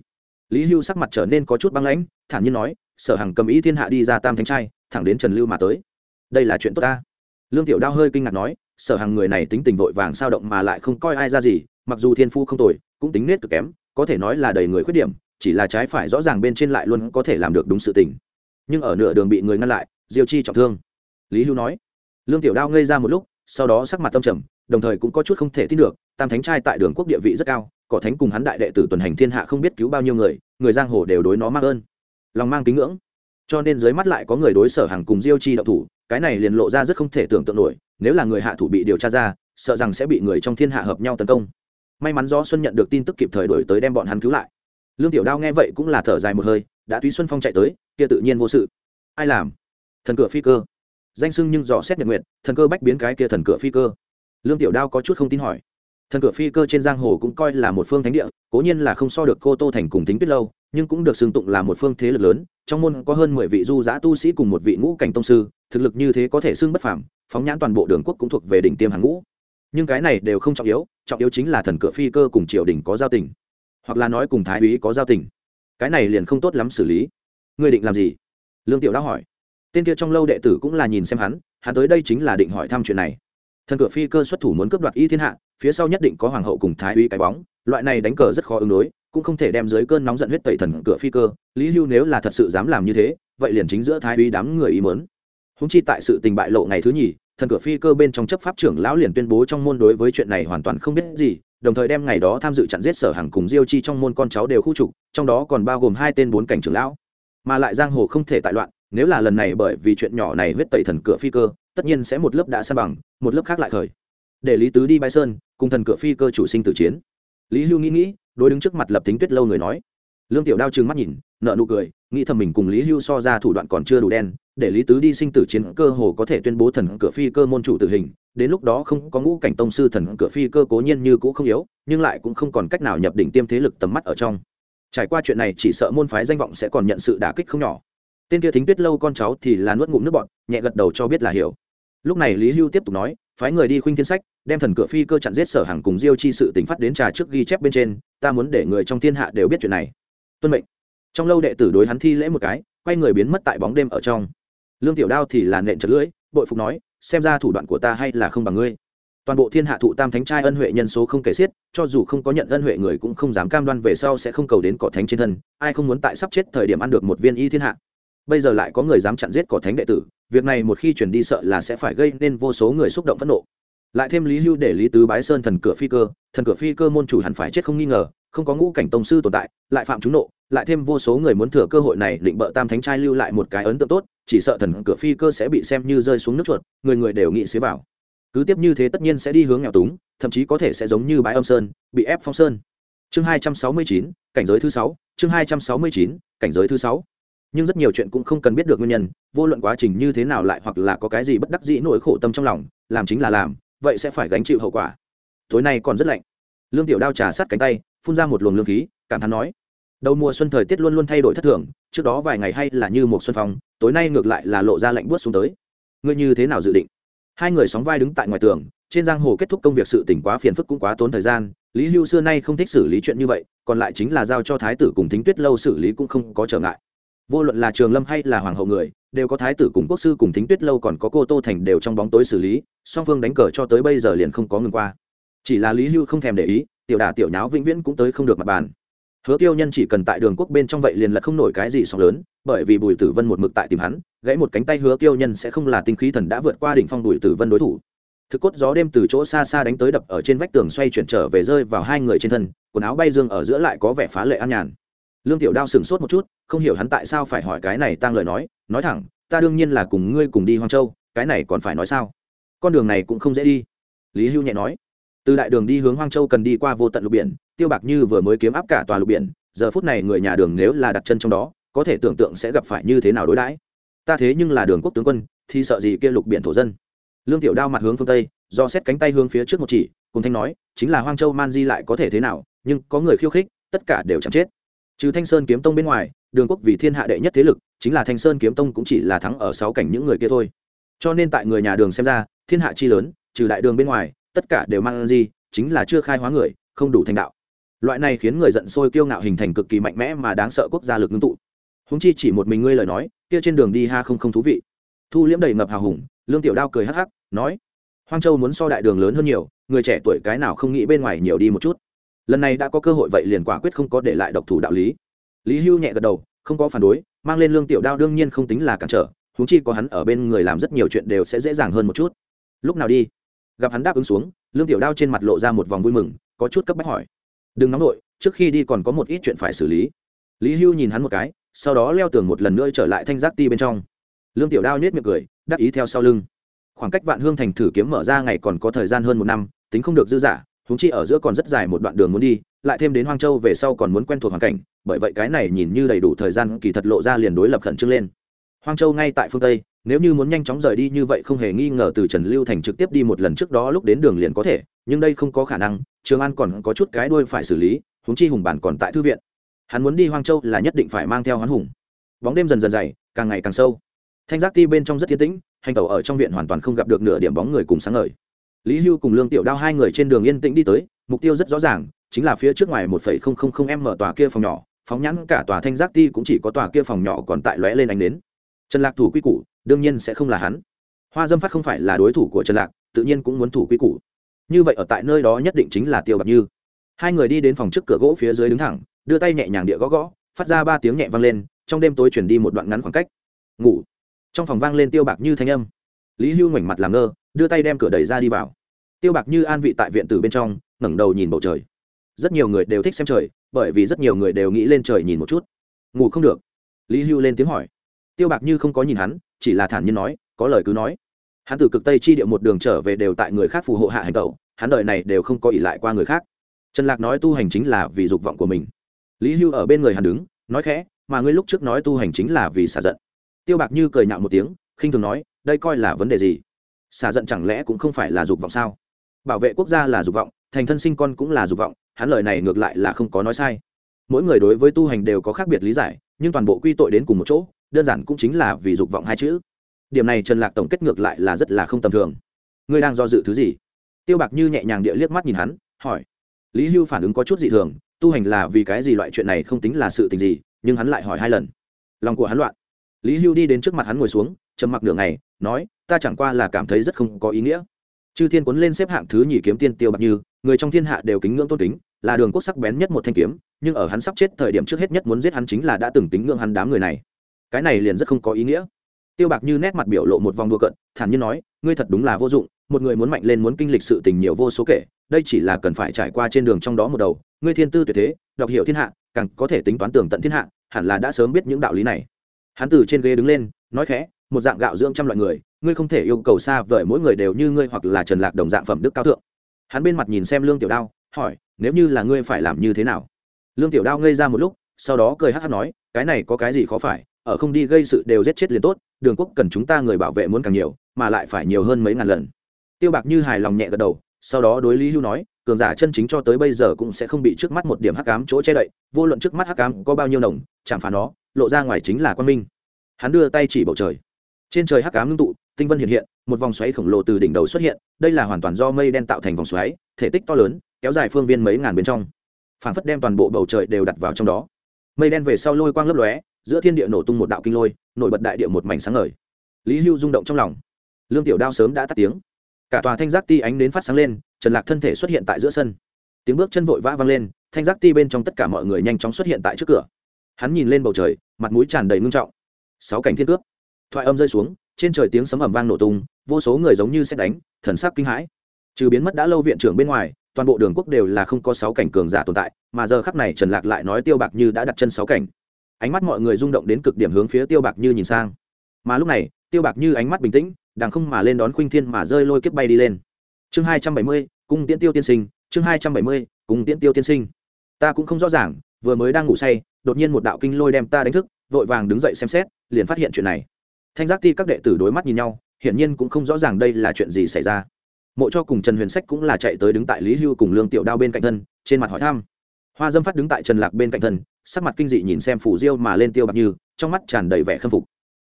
Lý hưu sắc mặt trở nên có chút băng lãnh, thản nhiên nói, sở hằng cầm ý thiên hạ đi ra tam thánh trai, thẳng đến trần lưu mà tới. Đây là chuyện tốt ta. Lương tiểu đao hơi kinh ngạc nói, sở hằng người này tính tình vội vàng sao động mà lại không coi ai ra gì, mặc dù thiên phu không tồi, cũng tính nết cực kém, có thể nói là đầy người khuyết điểm chỉ là trái phải rõ ràng bên trên lại luôn có thể làm được đúng sự tình. Nhưng ở nửa đường bị người ngăn lại, diêu chi trọng thương. Lý hưu nói, lương tiểu đao ngây ra một lúc, sau đó sắc mặt tâm trầm, đồng thời cũng có chút không thể tin được, tam thánh trai tại đường quốc địa vị rất cao, cỏ thánh cùng hắn đại đệ tử tuần hành thiên hạ không biết cứu bao nhiêu người người giang hồ đều đối nó mang ơn. Lòng mang kính ngưỡng. Cho nên dưới mắt lại có người đối sở hàng cùng diêu chi động thủ, cái này liền lộ ra rất không thể tưởng tượng nổi, nếu là người hạ thủ bị điều tra ra, sợ rằng sẽ bị người trong thiên hạ hợp nhau tấn công. May mắn do xuân nhận được tin tức kịp thời đổi tới đem bọn hắn cứu lại lương tiểu đao nghe vậy cũng là thở dài một hơi, đã túy xuân phong chạy tới, kia tự nhiên vô sự. Ai làm? Thần cửa phi cơ. Danh sưng nhưng dò xét nhật nguyện thần cơ bách biến cái kia thần cửa phi cơ. Lương tiểu đao có chút không tin hỏi. Thần cửa phi cơ trên giang hồ cũng coi là một phương thánh địa, cố nhiên là không so được cô tô thành cùng tính tuyết lâu, nhưng cũng được xưng tụng là một phương thế lực lớn, trong môn có hơn mười vị du giã tu sĩ cùng một vị ngũ cảnh tông sư, thực lực như thế có thể xưng bất phàm, phóng nhãn toàn bộ đường quốc cũng thuộc về đỉnh tiêm hàng ngũ. Nhưng cái này đều không trọng yếu trọng yếu chính là thần cửa phi cơ cùng triều đình có giao tình hoặc là nói cùng thái úy có giao tình. Cái này liền không tốt lắm xử lý. Ngươi định làm gì? Lương tiểu đã hỏi. Tên kia trong lâu đệ tử cũng là nhìn xem hắn hắn tới đây chính là định hỏi thăm chuyện này. Thần cửa phi cơ xuất thủ muốn cướp đoạt y thiên hạ, phía sau nhất định có hoàng hậu cùng thái úy cái bóng, loại này đánh cờ rất khó ứng đối, cũng không thể đem dưới cơn nóng giận huyết tẩy thần cửa phi cơ. Lý hưu nếu là thật sự dám làm như thế, vậy liền chính giữa thái úy đám người ý mớn húng chi tại sự tình bại lộ ngày thứ nhì, thần cửa phi cơ bên trong chấp pháp trưởng lão liền tuyên bố trong môn đối với chuyện này hoàn toàn không biết gì đồng thời đem ngày đó tham dự chặn giết sở hàng cùng diêu chi trong môn con cháu đều khu trục, trong đó còn bao gồm hai tên bốn cảnh trưởng lão. Mà lại giang hồ không thể tại loạn, nếu là lần này bởi vì chuyện nhỏ này huyết tẩy thần cửa phi cơ, tất nhiên sẽ một lớp đã san bằng, một lớp khác lại khởi. Để lý tứ đi bãi sơn, cùng thần cửa phi cơ chủ sinh tử chiến. Lý hưu nghĩ nghĩ, đối đứng trước mặt lập tính tuyết lâu người nói. Lương tiểu đao trừng mắt nhìn nợ nụ cười, nghĩ thầm mình cùng lý hưu so ra thủ đoạn còn chưa đủ đen, để lý tứ đi sinh tử chiến cơ hồ có thể tuyên bố thần cửa phi cơ môn chủ tử hình đến lúc đó không có ngũ cảnh tông sư thần cửa phi cơ cố nhiên như cũ không yếu, nhưng lại cũng không còn cách nào nhập đỉnh tiêm thế lực tầm mắt ở trong. Trải qua chuyện này, chỉ sợ môn phái danh vọng sẽ còn nhận sự đả kích không nhỏ. Tên kia thính tuyết lâu con cháu thì là nuốt ngụm nước bọn nhẹ gật đầu cho biết là hiểu. Lúc này lý hưu tiếp tục nói, phái người đi khuynh thiên sách, đem thần cửa phi cơ chặn giết sở hàng cùng diêu chi sự tỉnh phát đến trà trước ghi chép bên trên, ta muốn để người trong thiên hạ đều biết chuyện này. Tuân mệnh. Trong lâu đệ tử đối hắn thi lễ một cái, quay người biến mất tại bóng đêm ở trong. Lương tiểu đao thì là nện chật lưỡi, bội phục nói xem ra thủ đoạn của ta hay là không bằng ngươi. Toàn bộ thiên hạ thụ tam thánh trai ân huệ nhân số không kể xiết, cho dù không có nhận ân huệ người cũng không dám cam đoan về sau sẽ không cầu đến cỏ thánh trên thân, ai không muốn tại sắp chết thời điểm ăn được một viên y thiên hạ. Bây giờ lại có người dám chặn giết cỏ thánh đệ tử, việc này một khi chuyển đi sợ là sẽ phải gây nên vô số người xúc động phẫn nộ. Lại thêm lý hưu để lý tứ bái sơn thần cửa phi cơ, thần cửa phi cơ môn chủ hẳn phải chết không nghi ngờ không có ngũ cảnh tông sư tồn tại, lại phạm chúng nộ, lại thêm vô số người muốn thừa cơ hội này định bợ tam thánh trai lưu lại một cái ấn tượng tốt, chỉ sợ thần cửa phi cơ sẽ bị xem như rơi xuống nước chuột, người người đều nghĩ xế vào. Cứ tiếp như thế tất nhiên sẽ đi hướng nghèo túng, thậm chí có thể sẽ giống như bãi âm sơn, bị ép phong sơn. Chương hai trăm sáu mươi chín, cảnh giới thứ sáu, chương hai trăm sáu mươi chín, cảnh giới thứ sáu. Nhưng rất nhiều chuyện cũng không cần biết được nguyên nhân, vô luận quá trình như thế nào lại hoặc là có cái gì bất đắc dĩ nỗi khổ tâm trong lòng, làm chính là làm, vậy sẽ phải gánh chịu hậu quả. Tối nay còn rất lạnh. Lương tiểu đao trà sát cánh tay phun ra một luồng lương khí, cảm thán nói, đầu mùa xuân thời tiết luôn luôn thay đổi thất thường, trước đó vài ngày hay là như một xuân phong, tối nay ngược lại là lộ ra lạnh buốt xuống tới. Ngươi như thế nào dự định? Hai người sóng vai đứng tại ngoài tường, trên giang hồ kết thúc công việc sự tỉnh quá phiền phức cũng quá tốn thời gian, lý hưu xưa nay không thích xử lý chuyện như vậy, còn lại chính là giao cho thái tử cùng thính tuyết lâu xử lý cũng không có trở ngại. Vô luận là trường lâm hay là hoàng hậu người, đều có thái tử cùng quốc sư cùng thính tuyết lâu còn có cô tô thành đều trong bóng tối xử lý, song phương đánh cờ cho tới bây giờ liền không có ngừng qua. Chỉ là lý hưu không thèm để ý tiểu đà tiểu nháo vĩnh viễn cũng tới không được mặt bàn. Hứa tiêu nhân chỉ cần tại đường quốc bên trong vậy liền lật không nổi cái gì sóng lớn, bởi vì bùi tử vân một mực tại tìm hắn, gãy một cánh tay hứa tiêu nhân sẽ không là tinh khí thần đã vượt qua đỉnh phong bùi tử vân đối thủ. Thực cốt gió đêm từ chỗ xa xa đánh tới đập ở trên vách tường xoay chuyển trở về rơi vào hai người trên thân, quần áo bay dương ở giữa lại có vẻ phá lệ an nhàn. Lương tiểu đao sửng sốt một chút, không hiểu hắn tại sao phải hỏi cái này tăng lời nói nói thẳng, ta đương nhiên là cùng ngươi cùng đi hoang châu, cái này còn phải nói sao? Con đường này cũng không dễ đi. Lý hưu nhẹ nói từ đại đường đi hướng hoang châu cần đi qua vô tận lục biển, tiêu bạc như vừa mới kiếm áp cả tòa lục biển, giờ phút này người nhà đường nếu là đặt chân trong đó, có thể tưởng tượng sẽ gặp phải như thế nào đối đãi. Ta thế nhưng là đường quốc tướng quân, thì sợ gì kia lục biển thổ dân? Lương tiểu đao mặt hướng phương tây, do xét cánh tay hướng phía trước một chỉ, cùng thanh nói, chính là hoang châu man di lại có thể thế nào, nhưng có người khiêu khích, tất cả đều chẳng chết. Trừ thanh sơn kiếm tông bên ngoài, đường quốc vì thiên hạ đệ nhất thế lực, chính là thanh sơn kiếm tông cũng chỉ là thắng ở sáu cảnh những người kia thôi. Cho nên tại người nhà đường xem ra, thiên hạ chi lớn, trừ đại đường bên ngoài tất cả đều mang gì, chính là chưa khai hóa người, không đủ thành đạo. Loại này khiến người giận sôi kiêu ngạo hình thành cực kỳ mạnh mẽ mà đáng sợ quốc gia lực ngưng tụ. Húng chi chỉ một mình ngươi lời nói, kia trên đường đi ha không không thú vị. Thu liễm đầy ngập hào hùng, lương tiểu đao cười hắc hắc, nói, hoang châu muốn so đại đường lớn hơn nhiều, người trẻ tuổi cái nào không nghĩ bên ngoài nhiều đi một chút. Lần này đã có cơ hội vậy liền quả quyết không có để lại độc thủ đạo lý. Lý hưu nhẹ gật đầu, không có phản đối, mang lên lương tiểu đao đương nhiên không tính là cản trở húng chi có hắn ở bên người làm rất nhiều chuyện đều sẽ dễ dàng hơn một chút. Lúc nào đi? Gặp hắn đáp ứng xuống, lương tiểu đao trên mặt lộ ra một vòng vui mừng, có chút cấp bách hỏi. Đừng nóng nổi trước khi đi còn có một ít chuyện phải xử lý. Lý hưu nhìn hắn một cái, sau đó leo tường một lần nữa trở lại thanh giác ti bên trong. Lương tiểu đao nhét miệng cười, đắc ý theo sau lưng. Khoảng cách vạn hương thành thử kiếm mở ra ngày còn có thời gian hơn một năm, tính không được dư giả húng chi ở giữa còn rất dài một đoạn đường muốn đi, lại thêm đến hoang châu về sau còn muốn quen thuộc hoàn cảnh, bởi vậy cái này nhìn như đầy đủ thời gian kỳ thật lộ ra liền đối lập khẩn trương lên. Hoang châu ngay tại phương tây nếu như muốn nhanh chóng rời đi như vậy không hề nghi ngờ từ trần lưu thành trực tiếp đi một lần trước đó lúc đến đường liền có thể, nhưng đây không có khả năng, trường an còn có chút cái đuôi phải xử lý húng chi hùng bản còn tại thư viện. Hắn muốn đi hoang châu là nhất định phải mang theo hắn hùng. Bóng đêm dần dần dày, càng ngày càng sâu. Thanh giác ti bên trong rất yên tĩnh, hành tẩu ở trong viện hoàn toàn không gặp được nửa điểm bóng người cùng sáng ngời. Lý hưu cùng lương tiểu đao hai người trên đường yên tĩnh đi tới, mục tiêu rất rõ ràng, chính là phía trước ngoài một phẩy không không không m tòa kia phòng nhỏ, phóng nhãn cả tòa thanh giác ti cũng chỉ có tòa kia phòng nhỏ còn tại lóe lên ánh đến trần lạc thủ quy củ, đương nhiên sẽ không là hắn. Hoa dâm phát không phải là đối thủ của trần lạc, tự nhiên cũng muốn thủ quy củ. Như vậy ở tại nơi đó nhất định chính là tiêu bạc như. Hai người đi đến phòng trước cửa gỗ phía dưới đứng thẳng, đưa tay nhẹ nhàng địa gõ gõ, phát ra ba tiếng nhẹ vang lên, trong đêm tối chuyển đi một đoạn ngắn khoảng cách. Ngủ. Trong phòng vang lên tiêu bạc như thanh âm. Lý hưu ngoảnh mặt làm ngơ, đưa tay đem cửa đẩy ra đi vào. Tiêu bạc như an vị tại viện tử bên trong, ngẩng đầu nhìn bầu trời. Rất nhiều người đều thích xem trời, bởi vì rất nhiều người đều nghĩ lên trời nhìn một chút. Ngủ không được. Lý hưu lên tiếng hỏi tiêu bạc như không có nhìn hắn, chỉ là thản nhiên nói, có lời cứ nói. Hắn từ cực tây chi địa một đường trở về đều tại người khác phù hộ hạ hành tẩu, hắn đời này đều không có ỷ lại qua người khác. Trần lạc nói tu hành chính là vì dục vọng của mình. Lý hưu ở bên người hắn đứng, nói khẽ, mà ngươi lúc trước nói tu hành chính là vì xả giận. Tiêu bạc như cười nhạo một tiếng, khinh thường nói, đây coi là vấn đề gì? Xả giận chẳng lẽ cũng không phải là dục vọng sao? Bảo vệ quốc gia là dục vọng, thành thân sinh con cũng là dục vọng, hắn lời này ngược lại là không có nói sai. Mỗi người đối với tu hành đều có khác biệt lý giải, nhưng toàn bộ quy tội đến cùng một chỗ đơn giản cũng chính là vì dục vọng hai chữ. Điểm này trần lạc tổng kết ngược lại là rất là không tầm thường. Ngươi đang do dự thứ gì? Tiêu bạc như nhẹ nhàng địa liếc mắt nhìn hắn, hỏi. Lý hưu phản ứng có chút dị thường, tu hành là vì cái gì loại chuyện này không tính là sự tình gì, nhưng hắn lại hỏi hai lần. Lòng của hắn loạn. Lý hưu đi đến trước mặt hắn ngồi xuống, trầm mặc nửa ngày, nói, ta chẳng qua là cảm thấy rất không có ý nghĩa. Chư thiên cuốn lên xếp hạng thứ nhì kiếm tiên tiêu bạc như, người trong thiên hạ đều kính ngưỡng tôn kính, là đường quốc sắc bén nhất một thanh kiếm, nhưng ở hắn sắp chết thời điểm trước hết nhất muốn giết hắn chính là đã từng kính ngưỡng hắn đám người này cái này liền rất không có ý nghĩa. Tiêu bạc như nét mặt biểu lộ một vòng đua cận thản nhiên nói, ngươi thật đúng là vô dụng, một người muốn mạnh lên muốn kinh lịch sự tình nhiều vô số kể, đây chỉ là cần phải trải qua trên đường trong đó một đầu, ngươi thiên tư tuyệt thế, đọc hiểu thiên hạ, càng có thể tính toán tường tận thiên hạ, hẳn là đã sớm biết những đạo lý này. Hắn từ trên ghế đứng lên, nói khẽ, một dạng gạo dưỡng trăm loại người, ngươi không thể yêu cầu xa vời mỗi người đều như ngươi hoặc là trần lạc đồng dạng phẩm đức cao thượng. Hắn bên mặt nhìn xem lương tiểu đao, hỏi, nếu như là ngươi phải làm như thế nào? Lương tiểu đao ngây ra một lúc, sau đó cười hát hát nói, cái này có cái gì khó phải ở không đi gây sự đều giết chết liền tốt, đường quốc cần chúng ta người bảo vệ muốn càng nhiều, mà lại phải nhiều hơn mấy ngàn lần. Tiêu bạc như hài lòng nhẹ gật đầu, sau đó đối lý hưu nói, cường giả chân chính cho tới bây giờ cũng sẽ không bị trước mắt một điểm hắc ám chỗ che đậy, vô luận trước mắt hắc ám có bao nhiêu nồng, chẳng phải nó, lộ ra ngoài chính là quan minh. Hắn đưa tay chỉ bầu trời. Trên trời hắc ám ngưng tụ, tinh vân hiện hiện, một vòng xoáy khổng lồ từ đỉnh đầu xuất hiện, đây là hoàn toàn do mây đen tạo thành vòng xoáy, thể tích to lớn, kéo dài phương viên mấy ngàn bên trong. Phản phất đem toàn bộ bầu trời đều đặt vào trong đó. Mây đen về sau lôi quang lấp lóe giữa thiên địa nổ tung một đạo kinh lôi, nổi bật đại địa một mảnh sáng ngời. Lý hưu rung động trong lòng. Lương tiểu đao sớm đã tắt tiếng. Cả tòa thanh giác ti ánh đến phát sáng lên, trần lạc thân thể xuất hiện tại giữa sân. Tiếng bước chân vội vã vang lên, thanh giác ti bên trong tất cả mọi người nhanh chóng xuất hiện tại trước cửa. Hắn nhìn lên bầu trời, mặt mũi tràn đầy ngưng trọng. Sáu cảnh thiên cướp thoại âm rơi xuống, trên trời tiếng sấm ầm vang nổ tung, vô số người giống như xét đánh, thần sắc kinh hãi. Trừ biến mất đã lâu viện trưởng bên ngoài, toàn bộ đường quốc đều là không có sáu cảnh cường giả tồn tại, mà giờ khắc này trần lạc lại nói tiêu bạc như đã đặt chân sáu cảnh ánh mắt mọi người rung động đến cực điểm hướng phía tiêu bạc như nhìn sang. Mà lúc này, tiêu bạc như ánh mắt bình tĩnh đàng không mà lên đón khuynh thiên mà rơi lôi kiếp bay đi lên. Chương hai trăm bảy mươi, cung tiễn tiêu tiên sinh, chương hai trăm bảy mươi, cung tiễn tiêu tiên sinh. Ta cũng không rõ ràng, vừa mới đang ngủ say, đột nhiên một đạo kinh lôi đem ta đánh thức, vội vàng đứng dậy xem xét, liền phát hiện chuyện này. Thanh giác ti các đệ tử đối mắt nhìn nhau, hiển nhiên cũng không rõ ràng đây là chuyện gì xảy ra. Mộ cho cùng trần huyền sách cũng là chạy tới đứng tại lý hưu cùng lương tiểu đao bên cạnh thân, trên mặt hỏi thăm hoa dâm phát đứng tại trần lạc bên cạnh thân, sắc mặt kinh dị nhìn xem phủ diêu mà lên tiêu bạc như, trong mắt tràn đầy vẻ khâm phục.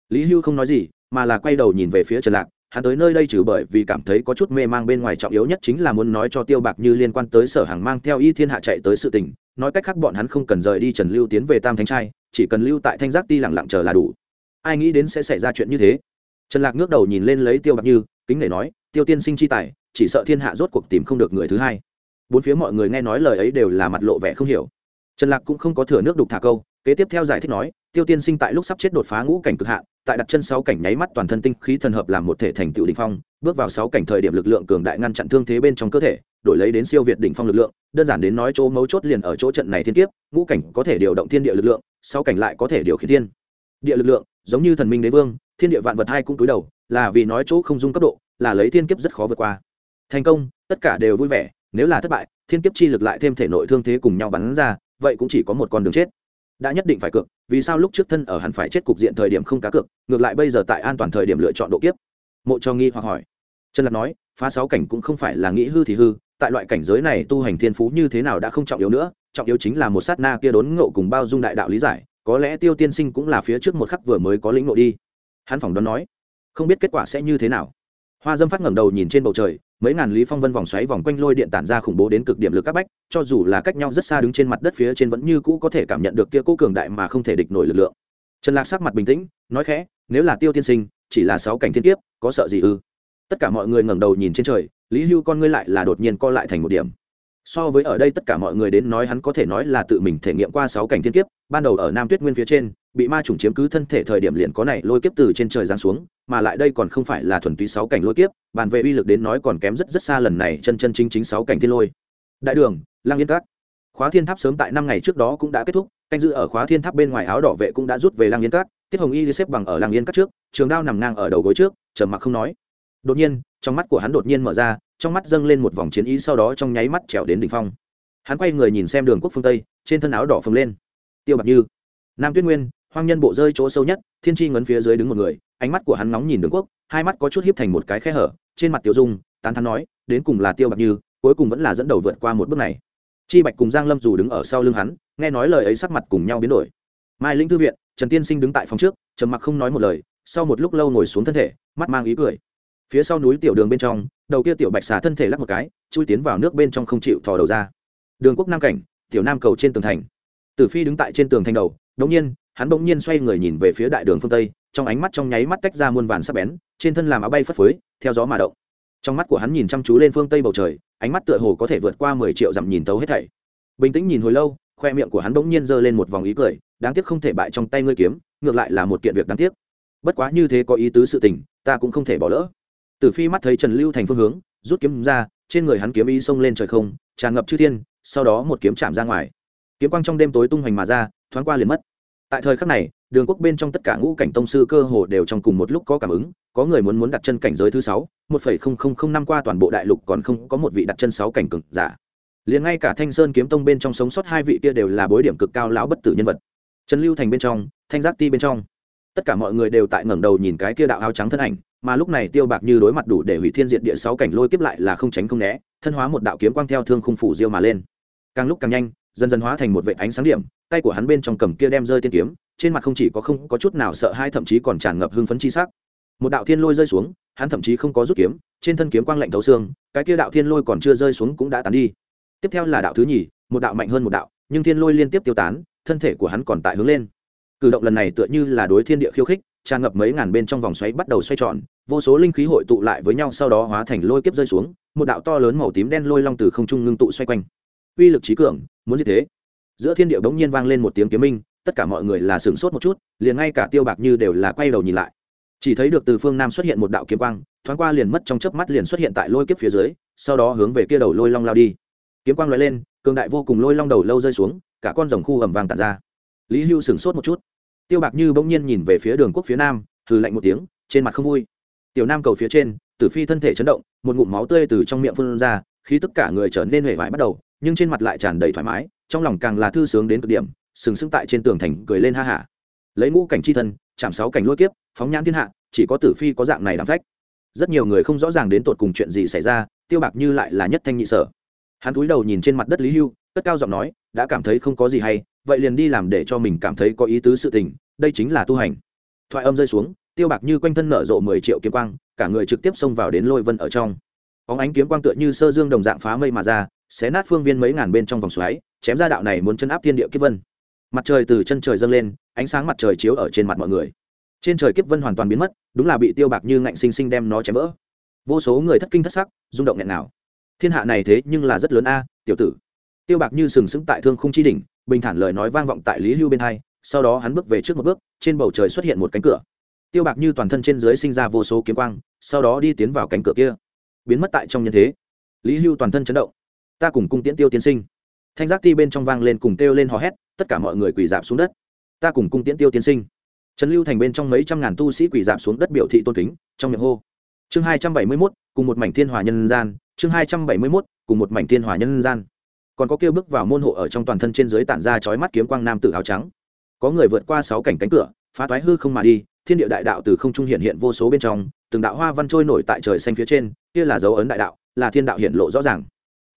Lý hưu không nói gì, mà là quay đầu nhìn về phía trần lạc, hắn tới nơi đây trừ bởi vì cảm thấy có chút mê mang bên ngoài trọng yếu nhất chính là muốn nói cho tiêu bạc như liên quan tới sở hàng mang theo y thiên hạ chạy tới sự tình, nói cách khác bọn hắn không cần rời đi trần lưu tiến về tam thánh trai, chỉ cần lưu tại thanh giác ti lẳng lặng chờ là đủ. Ai nghĩ đến sẽ xảy ra chuyện như thế? Trần lạc ngước đầu nhìn lên lấy tiêu bạc như, kính để nói, tiêu tiên sinh chi tài, chỉ sợ thiên hạ rốt cuộc tìm không được người thứ hai bốn phía mọi người nghe nói lời ấy đều là mặt lộ vẻ không hiểu. Trần lạc cũng không có thừa nước đục thả câu, kế tiếp theo giải thích nói, tiêu tiên sinh tại lúc sắp chết đột phá ngũ cảnh cực hạn, tại đặt chân sáu cảnh nháy mắt toàn thân tinh khí thần hợp làm một thể thành tựu đỉnh phong, bước vào sáu cảnh thời điểm lực lượng cường đại ngăn chặn thương thế bên trong cơ thể, đổi lấy đến siêu việt đỉnh phong lực lượng, đơn giản đến nói chỗ mấu chốt liền ở chỗ trận này thiên kiếp, ngũ cảnh có thể điều động thiên địa lực lượng, sáu cảnh lại có thể điều khiển thiên địa lực lượng, giống như thần minh đế vương, thiên địa vạn vật hai cũng túi đầu, là vì nói chỗ không dung cấp độ, là lấy thiên kiếp rất khó vượt qua. Thành công, tất cả đều vui vẻ nếu là thất bại, thiên kiếp chi lực lại thêm thể nội thương thế cùng nhau bắn ra, vậy cũng chỉ có một con đường chết. Đã nhất định phải cược, vì sao lúc trước thân ở hẳn phải chết cục diện thời điểm không cá cược, ngược lại bây giờ tại an toàn thời điểm lựa chọn độ kiếp? Mộ cho nghi hoặc hỏi. Trần lạc nói, phá sáu cảnh cũng không phải là nghĩ hư thì hư, tại loại cảnh giới này tu hành thiên phú như thế nào đã không trọng yếu nữa, trọng yếu chính là một sát na kia đốn ngộ cùng bao dung đại đạo lý giải, có lẽ tiêu tiên sinh cũng là phía trước một khắc vừa mới có lĩnh ngộ đi. Hắn phỏng đoán nói, không biết kết quả sẽ như thế nào. Hoa dâm phát ngẩng đầu nhìn trên bầu trời mấy ngàn lý phong vân vòng xoáy vòng quanh lôi điện tản ra khủng bố đến cực điểm lực các bách, cho dù là cách nhau rất xa đứng trên mặt đất phía trên vẫn như cũ có thể cảm nhận được kia cố cường đại mà không thể địch nổi lực lượng. Trần lạc sắc mặt bình tĩnh, nói khẽ, nếu là tiêu tiên sinh, chỉ là sáu cảnh thiên kiếp, có sợ gì ư? Tất cả mọi người ngẩng đầu nhìn trên trời, lý hưu con ngươi lại là đột nhiên co lại thành một điểm. So với ở đây tất cả mọi người đến nói hắn có thể nói là tự mình thể nghiệm qua sáu cảnh thiên kiếp, ban đầu ở nam tuyết nguyên phía trên bị ma trùng chiếm cứ thân thể thời điểm liền có này lôi kiếp từ trên trời giáng xuống, mà lại đây còn không phải là thuần túy sáu cảnh lôi kiếp, bàn về uy lực đến nói còn kém rất rất xa lần này chân chân chính chính sáu cảnh thiên lôi. Đại đường lang yên cát khóa thiên tháp sớm tại năm ngày trước đó cũng đã kết thúc, canh giữ ở khóa thiên tháp bên ngoài áo đỏ vệ cũng đã rút về lang yên cát tiết hồng y xếp bằng ở lang yên cát trước, trường đao nằm ngang ở đầu gối trước, trầm mặc không nói. Đột nhiên, trong mắt của hắn đột nhiên mở ra, trong mắt dâng lên một vòng chiến ý sau đó trong nháy mắt trèo đến đỉnh phong. Hắn quay người nhìn xem đường quốc phương tây, trên thân áo đỏ phồng lên. Tiêu bạc như, nam tuyết nguyên hoang nhân bộ rơi chỗ sâu nhất, thiên tri ngấn phía dưới đứng một người, ánh mắt của hắn nóng nhìn đường quốc, hai mắt có chút hiếp thành một cái khe hở, trên mặt tiểu dung, tán thắn nói, đến cùng là tiêu bạc như, cuối cùng vẫn là dẫn đầu vượt qua một bước này. Chi bạch cùng giang lâm dù đứng ở sau lưng hắn, nghe nói lời ấy sắc mặt cùng nhau biến đổi. Mai linh thư viện, trần tiên sinh đứng tại phòng trước, trầm mặc không nói một lời, sau một lúc lâu ngồi xuống thân thể, mắt mang ý cười. Phía sau núi tiểu đường bên trong, đầu kia tiểu bạch xà thân thể lắc một cái, chui tiến vào nước bên trong không chịu thò đầu ra. Đường quốc nam cảnh, tiểu nam cầu trên tường thành. Tử phi đứng tại trên tường thành đầu, đống nhiên hắn bỗng nhiên xoay người nhìn về phía đại đường phương tây, trong ánh mắt trong nháy mắt tách ra muôn vàn sắc bén, trên thân làm áo bay phất phới, theo gió mà động. Trong mắt của hắn nhìn chăm chú lên phương tây bầu trời, ánh mắt tựa hồ có thể vượt qua mười triệu dặm nhìn tấu hết thảy. Bình tĩnh nhìn hồi lâu, khoe miệng của hắn bỗng nhiên giơ lên một vòng ý cười, đáng tiếc không thể bại trong tay ngươi kiếm, ngược lại là một kiện việc đáng tiếc. Bất quá như thế có ý tứ sự tình, ta cũng không thể bỏ lỡ. Tử phi mắt thấy trần lưu thành phương hướng, rút kiếm ra, trên người hắn kiếm ý xông lên trời không, tràn ngập chư thiên, sau đó một kiếm chạm ra ngoài. Kiếm quang trong đêm tối tung hoành mà ra, thoáng qua liền mất tại thời khắc này, đường quốc bên trong tất cả ngũ cảnh tông sư cơ hồ đều trong cùng một lúc có cảm ứng, có người muốn muốn đặt chân cảnh giới thứ sáu, một phẩy không không không năm qua toàn bộ đại lục còn không có một vị đặt chân sáu cảnh cực giả. Liền ngay cả thanh sơn kiếm tông bên trong sống sót hai vị kia đều là bối điểm cực cao lão bất tử nhân vật. Trần lưu thành bên trong, thanh giác ti bên trong. Tất cả mọi người đều tại ngẩng đầu nhìn cái kia đạo áo trắng thân ảnh, mà lúc này tiêu bạc như đối mặt đủ để hủy thiên diện địa sáu cảnh lôi kiếp lại là không tránh không né, thân hóa một đạo kiếm quang theo thương khung phủ diêu mà lên. Càng lúc càng nhanh dần dần hóa thành một vệ ánh sáng điểm, tay của hắn bên trong cầm kia đem rơi tiên kiếm, trên mặt không chỉ có không có chút nào sợ hai thậm chí còn tràn ngập hưng phấn chi sắc. Một đạo thiên lôi rơi xuống, hắn thậm chí không có rút kiếm, trên thân kiếm quang lạnh thấu xương, cái kia đạo thiên lôi còn chưa rơi xuống cũng đã tán đi. Tiếp theo là đạo thứ nhì, một đạo mạnh hơn một đạo, nhưng thiên lôi liên tiếp tiêu tán, thân thể của hắn còn tại hướng lên. Cử động lần này tựa như là đối thiên địa khiêu khích, tràn ngập mấy ngàn bên trong vòng xoáy bắt đầu xoay tròn, vô số linh khí hội tụ lại với nhau, sau đó hóa thành lôi kiếp rơi xuống, một đạo to lớn màu tím đen lôi long từ không trung ngưng tụ xoay quanh. Uy lực trí cường muốn như thế. Giữa thiên địa bỗng nhiên vang lên một tiếng kiếm minh, tất cả mọi người là sửng sốt một chút, liền ngay cả tiêu bạc như đều là quay đầu nhìn lại. Chỉ thấy được từ phương nam xuất hiện một đạo kiếm quang, thoáng qua liền mất trong chớp mắt liền xuất hiện tại lôi kiếp phía dưới, sau đó hướng về kia đầu lôi long lao đi. Kiếm quang lóe lên, cường đại vô cùng lôi long đầu lâu rơi xuống, cả con rồng khu ầm vàng tàn ra. Lý hưu sửng sốt một chút. Tiêu bạc như bỗng nhiên nhìn về phía đường quốc phía nam, hừ lạnh một tiếng, trên mặt không vui. Tiểu nam cầu phía trên, tử phi thân thể chấn động, một ngụm máu tươi từ trong miệng phun ra khi tất cả người trở nên huệ vải bắt đầu nhưng trên mặt lại tràn đầy thoải mái, trong lòng càng là thư sướng đến cực điểm, sừng sững tại trên tường thành cười lên ha hả. Lấy ngũ cảnh c h i thân, chạm sáu cảnh lôi kiếp, phóng nhãn thiên hạ, chỉ có tử phi có dạng này đảm phách. Rất nhiều người không rõ ràng đến tột cùng chuyện gì xảy ra, tiêu bạc như lại là nhất thanh nhị sở. Hắn cúi đầu nhìn trên mặt đất lý hưu, cất cao giọng nói, đã cảm thấy không có gì hay, vậy liền đi làm để cho mình cảm thấy có ý tứ sự tình, đây chính là tu hành. Thoại âm rơi xuống, tiêu bạc như quanh thân nở rộ mười triệu kiếm quang, cả người trực tiếp xông vào đến lôi vân ở trong. Óng ánh kiếm quang tựa như sơ dương đồng dạng phá mây mà ra xé nát phương viên mấy ngàn bên trong vòng xoáy, chém ra đạo này muốn chân áp thiên địa kiếp vân. Mặt trời từ chân trời dâng lên, ánh sáng mặt trời chiếu ở trên mặt mọi người. Trên trời kiếp vân hoàn toàn biến mất, đúng là bị tiêu bạc như ngạnh sinh sinh đem nó chém vỡ. Vô số người thất kinh thất sắc, rung động nghẹn nào thiên hạ này thế nhưng là rất lớn a, tiểu tử. Tiêu bạc như sừng sững tại thương khung chi đỉnh, bình thản lời nói vang vọng tại lý hưu bên hai, sau đó hắn bước về trước một bước, trên bầu trời xuất hiện một cánh cửa. Tiêu bạc như toàn thân trên dưới sinh ra vô số kiếm quang, sau đó đi tiến vào cánh cửa kia. Biến mất tại trong nhân thế. Lý hưu toàn thân chấn động ta cùng cung tiễn tiêu tiên sinh. Thanh giác ti bên trong vang lên cùng kêu lên hò hét, tất cả mọi người quỳ dạp xuống đất. Ta cùng cung tiễn tiêu tiên sinh. Trần lưu thành bên trong mấy trăm ngàn tu sĩ quỳ dạp xuống đất biểu thị tôn kính, trong miệng hô. Chương hai trăm bảy mươi mốt, cùng một mảnh thiên hòa nhân gian. Chương hai trăm bảy mươi mốt, cùng một mảnh thiên hòa nhân gian. Còn có kêu bước vào môn hộ ở trong toàn thân trên dưới tản ra chói mắt kiếm quang nam tử áo trắng. Có người vượt qua sáu cảnh cánh cửa, phá toái hư không mà đi, thiên địa đại đạo từ không trung hiện hiện vô số bên trong, từng đạo hoa văn trôi nổi tại trời xanh phía trên, kia là dấu ấn đại đạo, là thiên đạo hiện lộ rõ ràng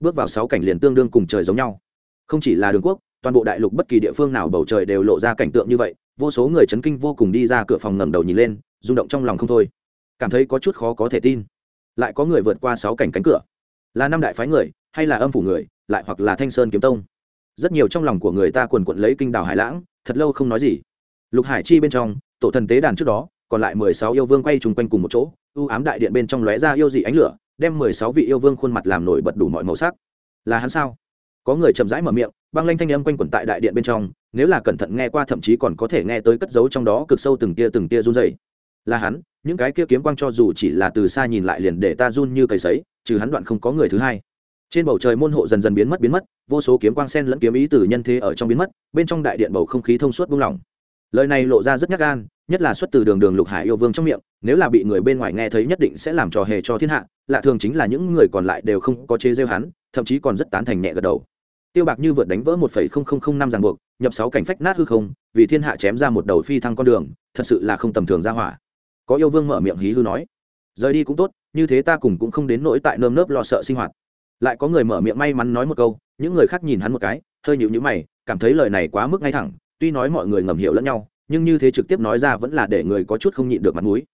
bước vào sáu cảnh liền tương đương cùng trời giống nhau. Không chỉ là đường quốc, toàn bộ đại lục bất kỳ địa phương nào bầu trời đều lộ ra cảnh tượng như vậy, vô số người chấn kinh vô cùng đi ra cửa phòng ngẩng đầu nhìn lên, rung động trong lòng không thôi. Cảm thấy có chút khó có thể tin. Lại có người vượt qua sáu cảnh cánh cửa. Là năm đại phái người, hay là âm phủ người, lại hoặc là thanh sơn kiếm tông? Rất nhiều trong lòng của người ta quần quận lấy kinh đảo hải lãng, thật lâu không nói gì. Lục hải chi bên trong, tổ thần tế đàn trước đó, còn lại mười sáu yêu vương quay chung quanh cùng một chỗ ưu ám đại điện bên trong lóe ra yêu dị ánh lửa đem mười sáu vị yêu vương khuôn mặt làm nổi bật đủ mọi màu sắc. Là hắn sao? Có người chậm rãi mở miệng, băng lanh thanh âm quanh quẩn tại đại điện bên trong, nếu là cẩn thận nghe qua thậm chí còn có thể nghe tới cất dấu trong đó cực sâu từng tia từng tia run dày là hắn, những cái kia kiếm quang cho dù chỉ là từ xa nhìn lại liền để ta run như cầy sấy, trừ hắn đoạn không có người thứ hai. Trên bầu trời môn hộ dần dần biến mất biến mất, vô số kiếm quang sen lẫn kiếm ý từ nhân thế ở trong biến mất, bên trong đại điện bầu không khí thông suốt buông lỏng. Lời này lộ ra rất nhắc gan nhất là xuất từ đường đường lục hải yêu vương trong miệng, nếu là bị người bên ngoài nghe thấy nhất định sẽ làm trò hề cho thiên hạ, lạ thường chính là những người còn lại đều không có chế rêu hắn, thậm chí còn rất tán thành nhẹ gật đầu. Tiêu bạc như vượt đánh vỡ một phẩy không không không năm ràng buộc, nhập sáu cảnh phách nát hư không, vì thiên hạ chém ra một đầu phi thăng con đường, thật sự là không tầm thường ra hỏa. Có yêu vương mở miệng hí hư nói, rời đi cũng tốt, như thế ta cùng cũng không đến nỗi tại nơm nớp lo sợ sinh hoạt. Lại có người mở miệng may mắn nói một câu, những người khác nhìn hắn một cái, hơi nhịu nhữ mày, cảm thấy lời này quá mức ngay thẳng, tuy nói mọi người ngầm hiểu lẫn nhau nhưng như thế trực tiếp nói ra vẫn là để người có chút không nhịn được mặt mũi.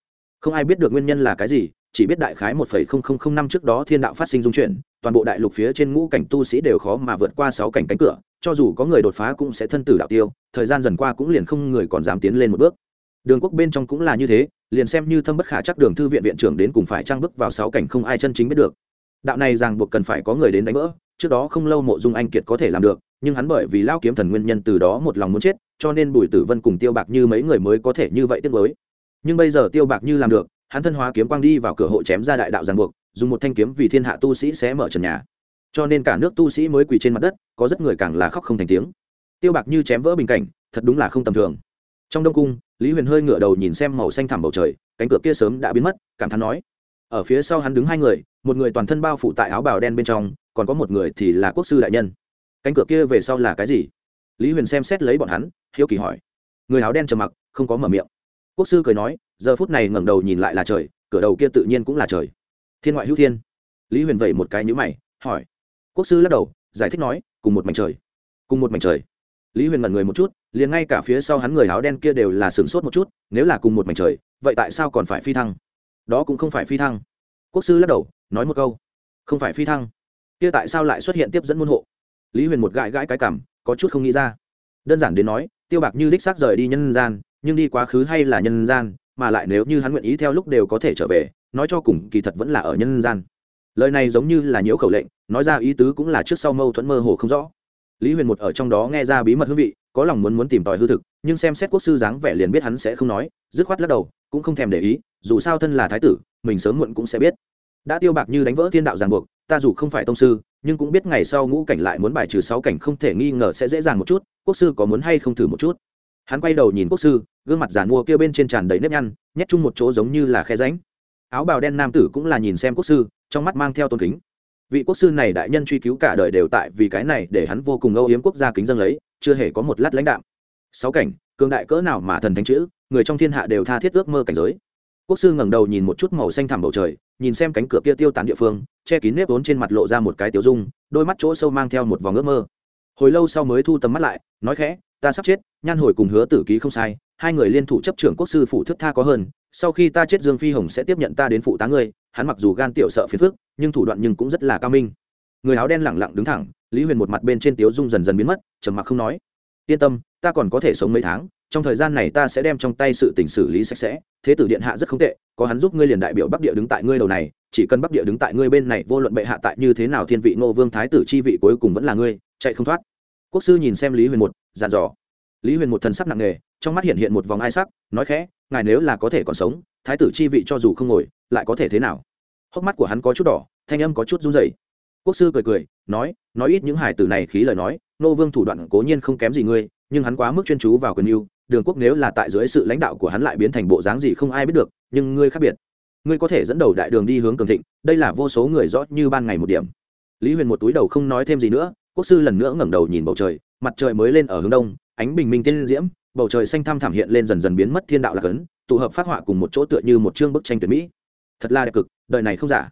Không ai biết được nguyên nhân là cái gì, chỉ biết đại khái một phẩy không không không năm trước đó thiên đạo phát sinh dung chuyển, toàn bộ đại lục phía trên ngũ cảnh tu sĩ đều khó mà vượt qua sáu cảnh cánh cửa, cho dù có người đột phá cũng sẽ thân tử đạo tiêu, thời gian dần qua cũng liền không người còn dám tiến lên một bước. Đường quốc bên trong cũng là như thế, liền xem như thâm bất khả chắc đường thư viện viện trưởng đến cùng phải trang bước vào sáu cảnh không ai chân chính biết được. Đạo này ràng buộc cần phải có người đến đánh vỡ, trước đó không lâu mộ dung anh kiệt có thể làm được, nhưng hắn bởi vì lao kiếm thần nguyên nhân từ đó một lòng muốn chết cho nên bùi tử vân cùng tiêu bạc như mấy người mới có thể như vậy tiết mới. nhưng bây giờ tiêu bạc như làm được, hắn thân hóa kiếm quang đi vào cửa hộ chém ra đại đạo giang buộc, dùng một thanh kiếm vì thiên hạ tu sĩ sẽ mở trần nhà. Cho nên cả nước tu sĩ mới quỳ trên mặt đất, có rất người càng là khóc không thành tiếng. Tiêu bạc như chém vỡ bình cảnh, thật đúng là không tầm thường. Trong đông cung, lý huyền hơi ngửa đầu nhìn xem màu xanh thẳm bầu trời, cánh cửa kia sớm đã biến mất, cảm thán nói. Ở phía sau hắn đứng hai người, một người toàn thân bao phủ tại áo bào đen bên trong, còn có một người thì là quốc sư đại nhân. Cánh cửa kia về sau là cái gì? Lý huyền xem xét lấy bọn hắn, hiếu kỳ hỏi. Người áo đen trầm mặc, không có mở miệng. Quốc sư cười nói, giờ phút này ngẩng đầu nhìn lại là trời, cửa đầu kia tự nhiên cũng là trời. Thiên ngoại hữu thiên. Lý huyền vẩy một cái nhữ mày, hỏi. Quốc sư lắc đầu, giải thích nói, cùng một mảnh trời. Cùng một mảnh trời. Lý huyền ngẩn người một chút, liền ngay cả phía sau hắn người áo đen kia đều là sửng sốt một chút, nếu là cùng một mảnh trời, vậy tại sao còn phải phi thăng? Đó cũng không phải phi thăng. Quốc sư lắc đầu, nói một câu. Không phải phi thăng. Kia tại sao lại xuất hiện tiếp dẫn môn hộ? Lý huyền một gãi gãi cái cảm có chút không nghĩ ra. Đơn giản đến nói, tiêu bạc như đích xác rời đi nhân gian, nhưng đi quá khứ hay là nhân gian, mà lại nếu như hắn nguyện ý theo lúc đều có thể trở về, nói cho cùng kỳ thật vẫn là ở nhân gian. Lời này giống như là nhiễu khẩu lệnh, nói ra ý tứ cũng là trước sau mâu thuẫn mơ hồ không rõ. Lý huyền một ở trong đó nghe ra bí mật hương vị, có lòng muốn muốn tìm tòi hư thực, nhưng xem xét quốc sư dáng vẻ liền biết hắn sẽ không nói, dứt khoát lắc đầu, cũng không thèm để ý, dù sao thân là thái tử, mình sớm muộn cũng sẽ biết. Đã tiêu bạc như đánh vỡ thiên đạo ràng buộc ta dù không phải tông sư, nhưng cũng biết ngày sau ngũ cảnh lại muốn bài trừ sáu cảnh không thể nghi ngờ sẽ dễ dàng một chút, quốc sư có muốn hay không thử một chút? Hắn quay đầu nhìn quốc sư, gương mặt giàn mua kia bên trên tràn đầy nếp nhăn, nhét chung một chỗ giống như là khe ránh áo bào đen nam tử cũng là nhìn xem quốc sư, trong mắt mang theo tôn kính. Vị quốc sư này đại nhân truy cứu cả đời đều tại vì cái này để hắn vô cùng âu yếm quốc gia kính dân lấy, chưa hề có một lát lãnh đạm. Sáu cảnh, cường đại cỡ nào mà thần thánh chữ, người trong thiên hạ đều tha thiết ước mơ cảnh giới quốc sư ngẩng đầu nhìn một chút màu xanh thẳm bầu trời, nhìn xem cánh cửa kia tiêu tán địa phương, che kín nếp ốn trên mặt lộ ra một cái tiêu dung, đôi mắt chỗ sâu mang theo một vòng ước mơ. Hồi lâu sau mới thu tầm mắt lại, nói khẽ, ta sắp chết, nhan hồi cùng hứa tử ký không sai, hai người liên thủ chấp trưởng quốc sư phụ thức tha có hơn, sau khi ta chết dương phi hồng sẽ tiếp nhận ta đến phụ tá ngươi, hắn mặc dù gan tiểu sợ phiền phức, nhưng thủ đoạn nhưng cũng rất là cao minh. Người áo đen lẳng lặng đứng thẳng, lý huyền một mặt bên trên tiếu dung dần dần biến mất, trầm mặc không nói, yên tâm, ta còn có thể sống mấy tháng trong thời gian này ta sẽ đem trong tay sự tình xử lý sạch sẽ, thế tử điện hạ rất không tệ, có hắn giúp ngươi liền đại biểu bắc địa đứng tại ngươi đầu này, chỉ cần bắc địa đứng tại ngươi bên này, vô luận bệ hạ tại như thế nào thiên vị ngô vương thái tử chi vị cuối cùng vẫn là ngươi, chạy không thoát. Quốc sư nhìn xem lý huyền một dàn dò. Lý huyền một thần sắc nặng nề, trong mắt hiện hiện một vòng ai sắc, nói khẽ, ngài nếu là có thể còn sống, thái tử chi vị cho dù không ngồi, lại có thể thế nào? Hốc mắt của hắn có chút đỏ, thanh âm có chút run rẩy. Quốc sư cười cười, nói nói ít những hải tử này khí lời nói nô vương thủ đoạn cố nhiên không kém gì ngươi, nhưng hắn quá mức chuyên chú vào quyền yêu đường quốc nếu là tại dưới sự lãnh đạo của hắn lại biến thành bộ dáng gì không ai biết được, nhưng ngươi khác biệt. Ngươi có thể dẫn đầu đại đường đi hướng cường thịnh, đây là vô số người rõ như ban ngày một điểm. Lý huyền một túi đầu không nói thêm gì nữa, quốc sư lần nữa ngẩng đầu nhìn bầu trời, mặt trời mới lên ở hướng đông, ánh bình minh tiên diễm, bầu trời xanh thăm thảm hiện lên dần dần biến mất thiên đạo là ấn, tụ hợp phát họa cùng một chỗ tựa như một chương bức tranh tuyệt mỹ. Thật là đẹp cực, đời này không giả.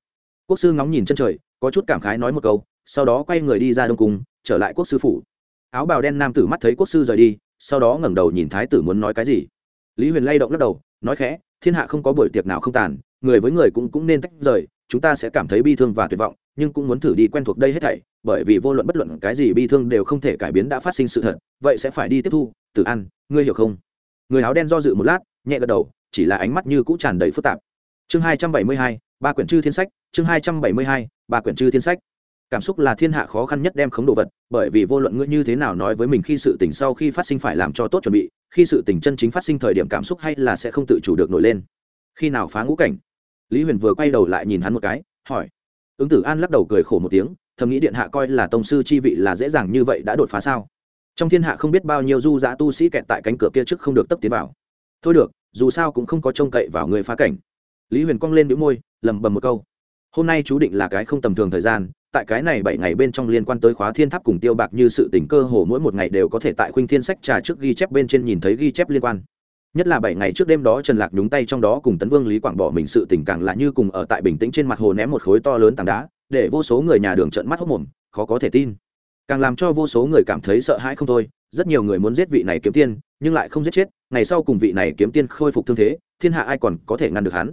Quốc sư ngóng nhìn chân trời, có chút cảm khái nói một câu, sau đó quay người đi ra đông cung, trở lại quốc sư phủ. Áo bào đen nam tử mắt thấy quốc sư rời đi sau đó ngẩng đầu nhìn thái tử muốn nói cái gì. Lý huyền lay động lắc đầu, nói khẽ, thiên hạ không có buổi tiệc nào không tàn, người với người cũng cũng nên tách rời, chúng ta sẽ cảm thấy bi thương và tuyệt vọng, nhưng cũng muốn thử đi quen thuộc đây hết thảy, bởi vì vô luận bất luận cái gì bi thương đều không thể cải biến đã phát sinh sự thật, vậy sẽ phải đi tiếp thu. Tự ăn ngươi hiểu không? Người áo đen do dự một lát, nhẹ gật đầu, chỉ là ánh mắt như cũ tràn đầy phức tạp. Chương hai trăm bảy mươi hai, ba quyển chư thiên sách, chương hai trăm bảy mươi hai, ba quyển chư thiên sách cảm xúc là thiên hạ khó khăn nhất đem khống đồ vật, bởi vì vô luận ngươi như thế nào nói với mình khi sự tình sau khi phát sinh phải làm cho tốt chuẩn bị, khi sự tình chân chính phát sinh thời điểm cảm xúc hay là sẽ không tự chủ được nổi lên. Khi nào phá ngũ cảnh? Lý huyền vừa quay đầu lại nhìn hắn một cái, hỏi. Ứng tử an lắc đầu cười khổ một tiếng, thầm nghĩ điện hạ coi là tông sư chi vị là dễ dàng như vậy đã đột phá sao? Trong thiên hạ không biết bao nhiêu du giã tu sĩ kẹt tại cánh cửa kia trước không được tấp tiến vào. Thôi được, dù sao cũng không có trông cậy vào người phá cảnh. Lý huyền cong lên đĩu môi, lẩm bẩm một câu hôm nay chú định là cái không tầm thường thời gian, tại cái này bảy ngày bên trong liên quan tới khóa thiên tháp cùng tiêu bạc như sự tình cơ hồ mỗi một ngày đều có thể tại khuynh thiên sách trà trước ghi chép bên trên nhìn thấy ghi chép liên quan. Nhất là bảy ngày trước đêm đó trần lạc nhúng tay trong đó cùng tấn vương lý quảng bỏ mình sự tình càng là như cùng ở tại bình tĩnh trên mặt hồ ném một khối to lớn tảng đá, để vô số người nhà đường trợn mắt hốc mồm, khó có thể tin. Càng làm cho vô số người cảm thấy sợ hãi không thôi, rất nhiều người muốn giết vị này kiếm tiên, nhưng lại không giết chết, ngày sau cùng vị này kiếm tiên khôi phục thương thế, thiên hạ ai còn có thể ngăn được hắn?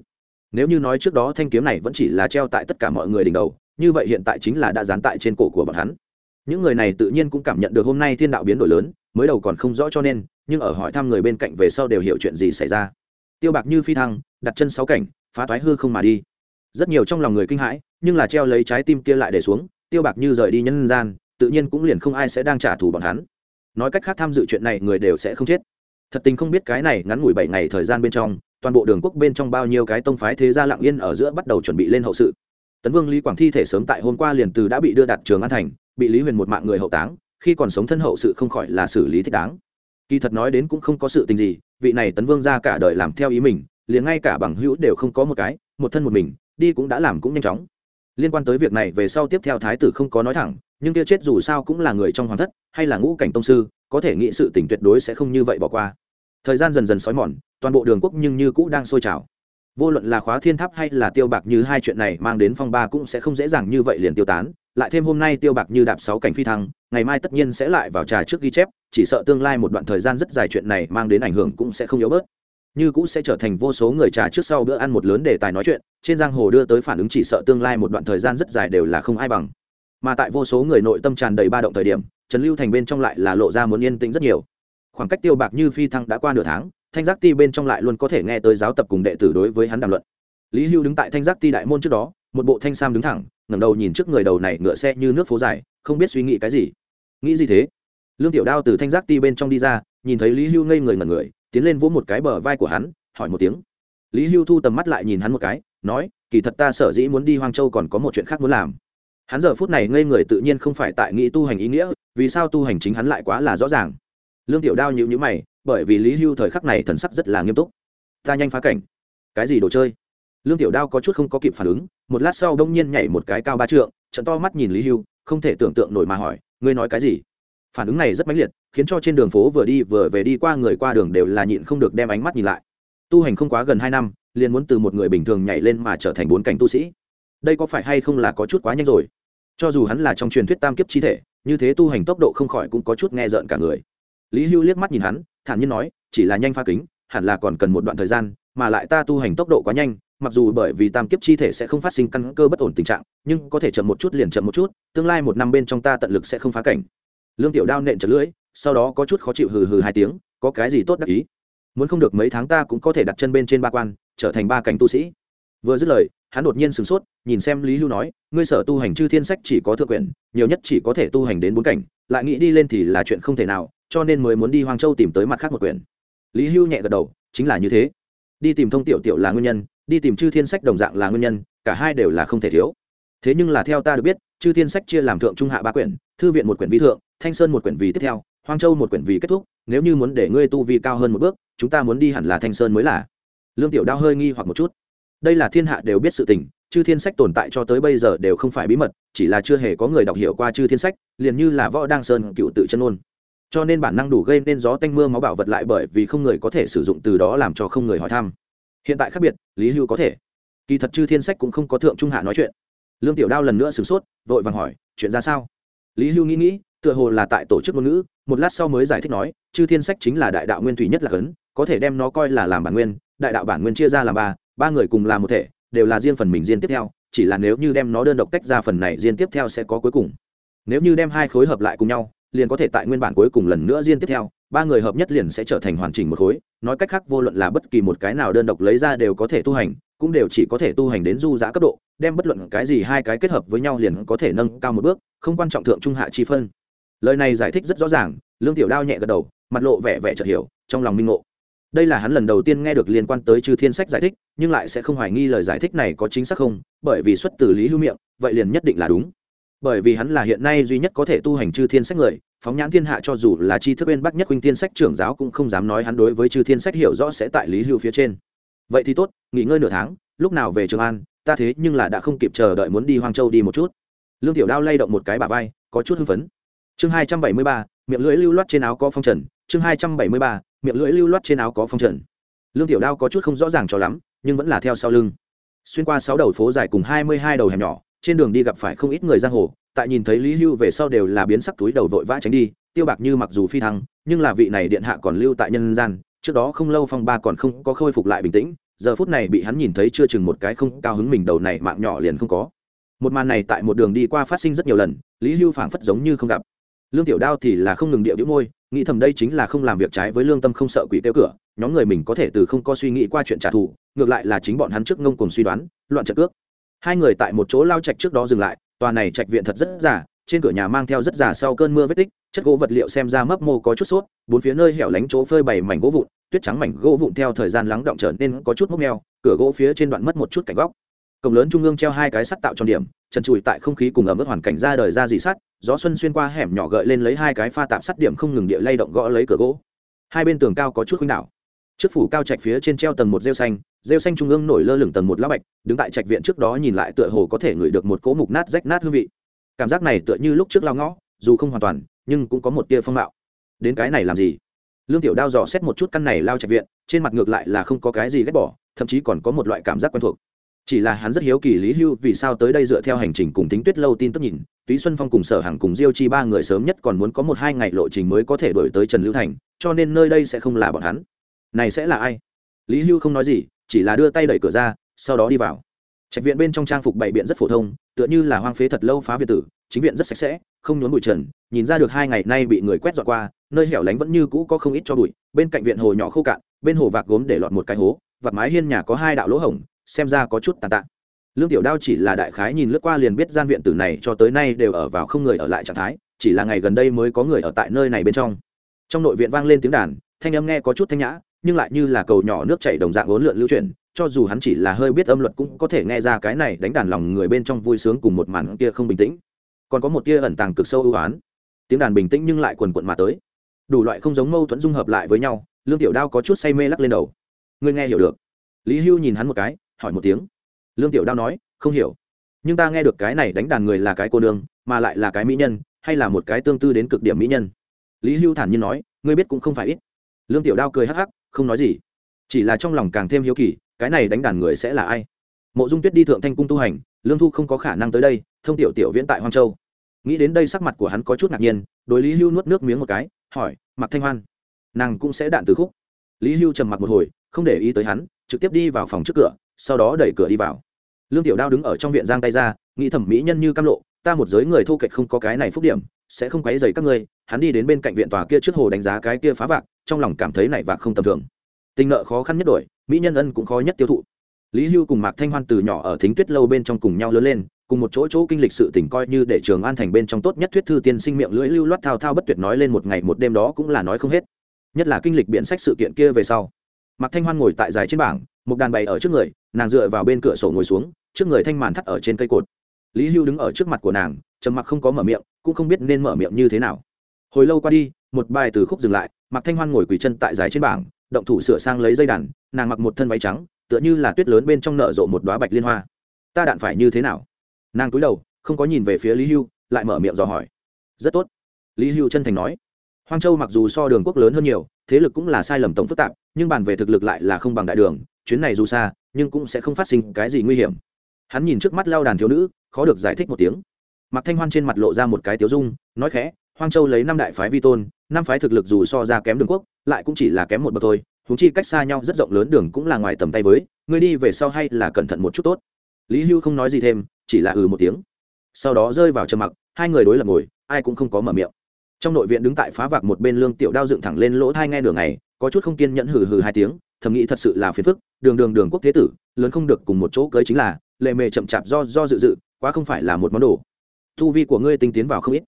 Nếu như nói trước đó thanh kiếm này vẫn chỉ là treo tại tất cả mọi người đỉnh đầu, như vậy hiện tại chính là đã dán tại trên cổ của bọn hắn. Những người này tự nhiên cũng cảm nhận được hôm nay thiên đạo biến đổi lớn, mới đầu còn không rõ cho nên, nhưng ở hỏi thăm người bên cạnh về sau đều hiểu chuyện gì xảy ra. Tiêu bạc như phi thăng, đặt chân sáu cảnh, phá thoái hư không mà đi. Rất nhiều trong lòng người kinh hãi, nhưng là treo lấy trái tim kia lại để xuống, tiêu bạc như rời đi nhân gian, tự nhiên cũng liền không ai sẽ đang trả thù bọn hắn. Nói cách khác tham dự chuyện này người đều sẽ không chết. Thật tình không biết cái này ngắn ngủi bảy ngày thời gian bên trong toàn bộ đường quốc bên trong bao nhiêu cái tông phái thế gia lặng yên ở giữa bắt đầu chuẩn bị lên hậu sự. Tấn vương lý quảng thi thể sớm tại hôm qua liền từ đã bị đưa đặt trường an thành, bị lý huyền một mạng người hậu táng, khi còn sống thân hậu sự không khỏi là xử lý thích đáng. Kỳ thật nói đến cũng không có sự tình gì, vị này tấn vương ra cả đời làm theo ý mình, liền ngay cả bằng hữu đều không có một cái, một thân một mình, đi cũng đã làm cũng nhanh chóng. Liên quan tới việc này về sau tiếp theo thái tử không có nói thẳng, nhưng kia chết dù sao cũng là người trong hoàng thất, hay là ngũ cảnh tông sư, có thể nghĩ sự tình tuyệt đối sẽ không như vậy bỏ qua thời gian dần dần xói mòn, toàn bộ đường quốc nhưng như cũ đang sôi trào. Vô luận là khóa thiên tháp hay là tiêu bạc như hai chuyện này mang đến phong ba cũng sẽ không dễ dàng như vậy liền tiêu tán, lại thêm hôm nay tiêu bạc như đạp sáu cảnh phi thăng, ngày mai tất nhiên sẽ lại vào trà trước ghi chép, chỉ sợ tương lai một đoạn thời gian rất dài chuyện này mang đến ảnh hưởng cũng sẽ không yếu bớt. Như cũng sẽ trở thành vô số người trà trước sau bữa ăn một lớn đề tài nói chuyện, trên giang hồ đưa tới phản ứng chỉ sợ tương lai một đoạn thời gian rất dài đều là không ai bằng. Mà tại vô số người nội tâm tràn đầy ba động thời điểm, trần lưu thành bên trong lại là lộ ra muốn yên tĩnh rất nhiều khoảng cách tiêu bạc như phi thăng đã qua nửa tháng, thanh giác ti bên trong lại luôn có thể nghe tới giáo tập cùng đệ tử đối với hắn đàm luận. Lý hưu đứng tại thanh giác ti đại môn trước đó, một bộ thanh sam đứng thẳng, ngẩng đầu nhìn trước người đầu này ngựa xe như nước phố dài, không biết suy nghĩ cái gì. Nghĩ gì thế? Lương tiểu đao từ thanh giác ti bên trong đi ra, nhìn thấy lý hưu ngây người ngẩn người, tiến lên vỗ một cái bờ vai của hắn, hỏi một tiếng. Lý hưu thu tầm mắt lại nhìn hắn một cái, nói, kỳ thật ta sở dĩ muốn đi hoang châu còn có một chuyện khác muốn làm. Hắn giờ phút này ngây người tự nhiên không phải tại nghĩ tu hành ý nghĩa, vì sao tu hành chính hắn lại quá là rõ ràng lương tiểu đao nhịu nhữ mày, bởi vì lý hưu thời khắc này thần sắc rất là nghiêm túc. Ta nhanh phá cảnh. Cái gì đồ chơi? Lương tiểu đao có chút không có kịp phản ứng, một lát sau đông nhiên nhảy một cái cao ba trượng, trận to mắt nhìn lý hưu, không thể tưởng tượng nổi mà hỏi, ngươi nói cái gì? Phản ứng này rất mãnh liệt, khiến cho trên đường phố vừa đi vừa về đi qua người qua đường đều là nhịn không được đem ánh mắt nhìn lại. Tu hành không quá gần hai năm, liền muốn từ một người bình thường nhảy lên mà trở thành bốn cảnh tu sĩ. Đây có phải hay không là có chút quá nhanh rồi? Cho dù hắn là trong truyền thuyết tam kiếp chi thể, như thế tu hành tốc độ không khỏi cũng có chút nghe rợn cả người lý hưu liếc mắt nhìn hắn thản nhiên nói chỉ là nhanh pha kính hẳn là còn cần một đoạn thời gian mà lại ta tu hành tốc độ quá nhanh mặc dù bởi vì tam kiếp chi thể sẽ không phát sinh căn cơ bất ổn tình trạng nhưng có thể chậm một chút liền chậm một chút tương lai một năm bên trong ta tận lực sẽ không phá cảnh. Lương tiểu đao nện chật lưỡi sau đó có chút khó chịu hừ hừ hai tiếng có cái gì tốt đắc ý? Muốn không được mấy tháng ta cũng có thể đặt chân bên trên ba quan trở thành ba cảnh tu sĩ. Vừa dứt lời hắn đột nhiên sửng sốt nhìn xem lý hưu nói ngươi sở tu hành chư thiên sách chỉ có thượng quyển, nhiều nhất chỉ có thể tu hành đến bốn cảnh lại nghĩ đi lên thì là chuyện không thể nào, cho nên mới muốn đi hoang châu tìm tới mặt khác một quyển. Lý hưu nhẹ gật đầu, chính là như thế. Đi tìm thông tiểu tiểu là nguyên nhân, đi tìm chư thiên sách đồng dạng là nguyên nhân, cả hai đều là không thể thiếu. Thế nhưng là theo ta được biết, chư thiên sách chia làm thượng trung hạ ba quyển, thư viện một quyển vi thượng, thanh sơn một quyển vì tiếp theo, hoang châu một quyển vì kết thúc, nếu như muốn để ngươi tu vi cao hơn một bước, chúng ta muốn đi hẳn là thanh sơn mới là. Lương tiểu đao hơi nghi hoặc một chút. Đây là thiên hạ đều biết sự tình chư thiên sách tồn tại cho tới bây giờ đều không phải bí mật, chỉ là chưa hề có người đọc hiểu qua chư thiên sách, liền như là võ đăng sơn cựu tự chân ôn. Cho nên bản năng đủ gây nên gió tanh mưa máu bảo vật lại bởi vì không người có thể sử dụng từ đó làm cho không người hỏi thăm. Hiện tại khác biệt, lý hưu có thể. Kỳ thật chư thiên sách cũng không có thượng trung hạ nói chuyện. Lương tiểu đao lần nữa sửng sốt, vội vàng hỏi, chuyện ra sao? Lý hưu nghĩ nghĩ, tựa hồ là tại tổ chức ngôn ngữ, một lát sau mới giải thích nói, chư thiên sách chính là đại đạo nguyên thủy nhất là cấn có thể đem nó coi là làm bản nguyên, đại đạo bản nguyên chia ra làm ba ba người cùng làm một thể đều là riêng phần mình riêng tiếp theo, chỉ là nếu như đem nó đơn độc tách ra phần này riêng tiếp theo sẽ có cuối cùng. Nếu như đem hai khối hợp lại cùng nhau, liền có thể tại nguyên bản cuối cùng lần nữa riêng tiếp theo, ba người hợp nhất liền sẽ trở thành hoàn chỉnh một khối. Nói cách khác, vô luận là bất kỳ một cái nào đơn độc lấy ra đều có thể tu hành, cũng đều chỉ có thể tu hành đến du giã cấp độ, đem bất luận cái gì hai cái kết hợp với nhau liền có thể nâng cao một bước, không quan trọng thượng trung hạ chi phân. Lời này giải thích rất rõ ràng, lương tiểu đao nhẹ gật đầu, mặt lộ vẻ vẻ chợt hiểu, trong lòng minh ngộ đây là hắn lần đầu tiên nghe được liên quan tới chư thiên sách giải thích, nhưng lại sẽ không hoài nghi lời giải thích này có chính xác không, bởi vì xuất từ lý hữu miệng, vậy liền nhất định là đúng. Bởi vì hắn là hiện nay duy nhất có thể tu hành chư thiên sách người, phóng nhãn thiên hạ cho dù là chi thức bên bắc nhất huynh thiên sách trưởng giáo cũng không dám nói hắn đối với chư thiên sách hiểu rõ sẽ tại lý hưu phía trên. Vậy thì tốt, nghỉ ngơi nửa tháng, lúc nào về trường an, ta thế nhưng là đã không kịp chờ đợi muốn đi hoang châu đi một chút. Lương tiểu đao lay động một cái bà vai, có chút hưng phấn. Chương hai trăm bảy mươi ba, miệng lưỡi lưu loát trên áo có phong trần. Chương hai trăm bảy mươi ba miệng lưỡi lưu loát trên áo có phong trần. Lương tiểu đao có chút không rõ ràng cho lắm, nhưng vẫn là theo sau lưng. Xuyên qua sáu đầu phố dài cùng hai mươi hai đầu hẻm nhỏ, trên đường đi gặp phải không ít người giang hồ, tại nhìn thấy lý hưu về sau đều là biến sắc túi đầu vội vã tránh đi, tiêu bạc như mặc dù phi thăng, nhưng là vị này điện hạ còn lưu tại nhân gian, trước đó không lâu phong ba còn không có khôi phục lại bình tĩnh, giờ phút này bị hắn nhìn thấy chưa chừng một cái không cao hứng mình đầu này mạng nhỏ liền không có. Một màn này tại một đường đi qua phát sinh rất nhiều lần, lý hưu phảng phất giống như không gặp lương tiểu đao thì là không ngừng điệu đĩu môi, nghĩ thầm đây chính là không làm việc trái với lương tâm không sợ quỷ tiêu cửa, nhóm người mình có thể từ không có suy nghĩ qua chuyện trả thù, ngược lại là chính bọn hắn trước ngông cùng suy đoán, loạn trận cước. Hai người tại một chỗ lao trạch trước đó dừng lại, tòa này trạch viện thật rất giả trên cửa nhà mang theo rất giả sau cơn mưa vết tích, chất gỗ vật liệu xem ra mấp mô có chút sốt, bốn phía nơi hẻo lánh chỗ phơi bày mảnh gỗ vụn, tuyết trắng mảnh gỗ vụn theo thời gian lắng động trở nên có chút mốc meo, cửa gỗ phía trên đoạn mất một chút cảnh góc. Cổng lớn trung ương treo hai cái sắt tạo tròn điểm trần trụi tại không khí cùng ẩm ướt hoàn cảnh ra đời ra dị sắt, gió xuân xuyên qua hẻm nhỏ gợi lên lấy hai cái pha tạm sắt điểm không ngừng địa lay động gõ lấy cửa gỗ. Hai bên tường cao có chút khuynh đảo. Trước phủ cao trạch phía trên treo tầng một rêu xanh rêu xanh trung ương nổi lơ lửng tầng một lá bạch, đứng tại trạch viện trước đó nhìn lại tựa hồ có thể ngửi được một cỗ mục nát rách nát hương vị. Cảm giác này tựa như lúc trước lao ngõ, dù không hoàn toàn, nhưng cũng có một tia phong mạo. Đến cái này làm gì? Lương tiểu đao dò xét một chút căn này lao trạch viện, trên mặt ngược lại là không có cái gì ghét bỏ, thậm chí còn có một loại cảm giác quen thuộc chỉ là hắn rất hiếu kỳ lý hưu vì sao tới đây dựa theo hành trình cùng tính tuyết lâu tin tức nhìn, túy xuân phong cùng sở hàng cùng diêu chi ba người sớm nhất còn muốn có một hai ngày lộ trình mới có thể đổi tới trần lưu thành, cho nên nơi đây sẽ không là bọn hắn. Này sẽ là ai? Lý hưu không nói gì, chỉ là đưa tay đẩy cửa ra, sau đó đi vào. Trạch viện bên trong trang phục bày biện rất phổ thông, tựa như là hoang phế thật lâu phá việt tử, chính viện rất sạch sẽ, không nhốn bụi trần, nhìn ra được hai ngày nay bị người quét dọn qua, nơi hẻo lánh vẫn như cũ có không ít cho bụi, bên cạnh viện hồ nhỏ khô cạn, bên hồ vạc gốm để lọt một cái hố vặt mái hiên nhà có hai đạo lỗ hổng xem ra có chút tàn tạ. Lương tiểu đao chỉ là đại khái nhìn lướt qua liền biết gian viện tử này cho tới nay đều ở vào không người ở lại trạng thái, chỉ là ngày gần đây mới có người ở tại nơi này bên trong. Trong nội viện vang lên tiếng đàn, thanh âm nghe có chút thanh nhã, nhưng lại như là cầu nhỏ nước chảy đồng dạng vốn lượn lưu chuyển, cho dù hắn chỉ là hơi biết âm luật cũng có thể nghe ra cái này đánh đàn lòng người bên trong vui sướng cùng một màn kia không bình tĩnh. Còn có một tia ẩn tàng cực sâu ưu oán tiếng đàn bình tĩnh nhưng lại quần quận mà tới. Đủ loại không giống mâu thuẫn dung hợp lại với nhau, lương tiểu đao có chút say mê lắc lên đầu. Ngươi nghe hiểu được. Lý hưu nhìn hắn một cái hỏi một tiếng. Lương tiểu đao nói, không hiểu. Nhưng ta nghe được cái này đánh đàn người là cái cô nương, mà lại là cái mỹ nhân, hay là một cái tương tư đến cực điểm mỹ nhân? Lý hưu thản nhiên nói, ngươi biết cũng không phải ít. Lương tiểu đao cười hắc hắc, không nói gì. Chỉ là trong lòng càng thêm hiếu kỳ, cái này đánh đàn người sẽ là ai? Mộ dung tuyết đi thượng thanh cung tu hành, lương thu không có khả năng tới đây, thông tiểu tiểu viễn tại hoang châu. Nghĩ đến đây sắc mặt của hắn có chút ngạc nhiên, đối lý hưu nuốt nước miếng một cái, hỏi mặc thanh hoan, nàng cũng sẽ đạn từ khúc? Lý hưu trầm mặc một hồi, không để ý tới hắn, trực tiếp đi vào phòng trước cửa sau đó đẩy cửa đi vào. Lương tiểu đao đứng ở trong viện giang tay ra, nghĩ thẩm mỹ nhân như cam lộ, ta một giới người thô kệch không có cái này phúc điểm, sẽ không quấy dày các ngươi, hắn đi đến bên cạnh viện tòa kia trước hồ đánh giá cái kia phá vạc, trong lòng cảm thấy này vạc không tầm thường. Tình nợ khó khăn nhất đổi, mỹ nhân ân cũng khó nhất tiêu thụ. Lý hưu cùng mạc thanh hoan từ nhỏ ở thính tuyết lâu bên trong cùng nhau lớn lên, cùng một chỗ chỗ kinh lịch sự tình coi như để trường an thành bên trong tốt nhất thuyết thư tiên sinh miệng lưỡi lưu loát thao thao bất tuyệt nói lên một ngày một đêm đó cũng là nói không hết. Nhất là kinh lịch biện sách sự kiện kia về sau. Mạc thanh hoan ngồi tại dài trên bảng một đàn bày ở trước người, nàng dựa vào bên cửa sổ ngồi xuống, trước người thanh màn thắt ở trên cây cột. Lý hưu đứng ở trước mặt của nàng, trầm mặc không có mở miệng, cũng không biết nên mở miệng như thế nào. Hồi lâu qua đi, một bài từ khúc dừng lại mặc thanh hoan ngồi quỳ chân tại dài trên bảng, động thủ sửa sang lấy dây đàn, nàng mặc một thân váy trắng, tựa như là tuyết lớn bên trong nở rộ một đoá bạch liên hoa. Ta đạn phải như thế nào? Nàng cúi đầu, không có nhìn về phía lý hưu, lại mở miệng dò hỏi. Rất tốt. Lý hưu chân thành nói. Hoang châu mặc dù so đường quốc lớn hơn nhiều, thế lực cũng là sai lầm tổng phức tạp, nhưng bàn về thực lực lại là không bằng đại đường chuyến này dù xa, nhưng cũng sẽ không phát sinh cái gì nguy hiểm. Hắn nhìn trước mắt lao đàn thiếu nữ, khó được giải thích một tiếng. Mặc thanh hoan trên mặt lộ ra một cái tiếu dung, nói khẽ, hoang châu lấy năm đại phái vi tôn, năm phái thực lực dù so ra kém đường quốc, lại cũng chỉ là kém một bậc thôi húng chi cách xa nhau rất rộng lớn đường cũng là ngoài tầm tay với người đi về sau hay là cẩn thận một chút tốt. Lý hưu không nói gì thêm, chỉ là ừ một tiếng. Sau đó rơi vào trầm mặc, hai người đối lập ngồi, ai cũng không có mở miệng trong nội viện đứng tại phá vạc một bên lương tiểu đao dựng thẳng lên lỗ thai nghe đường này có chút không kiên nhẫn hừ hừ hai tiếng thầm nghĩ thật sự là phiền phức đường đường đường quốc thế tử lớn không được cùng một chỗ cưới chính là lệ mề chậm chạp do do dự dự quá không phải là một món đồ. Thu vi của ngươi tinh tiến vào không ít.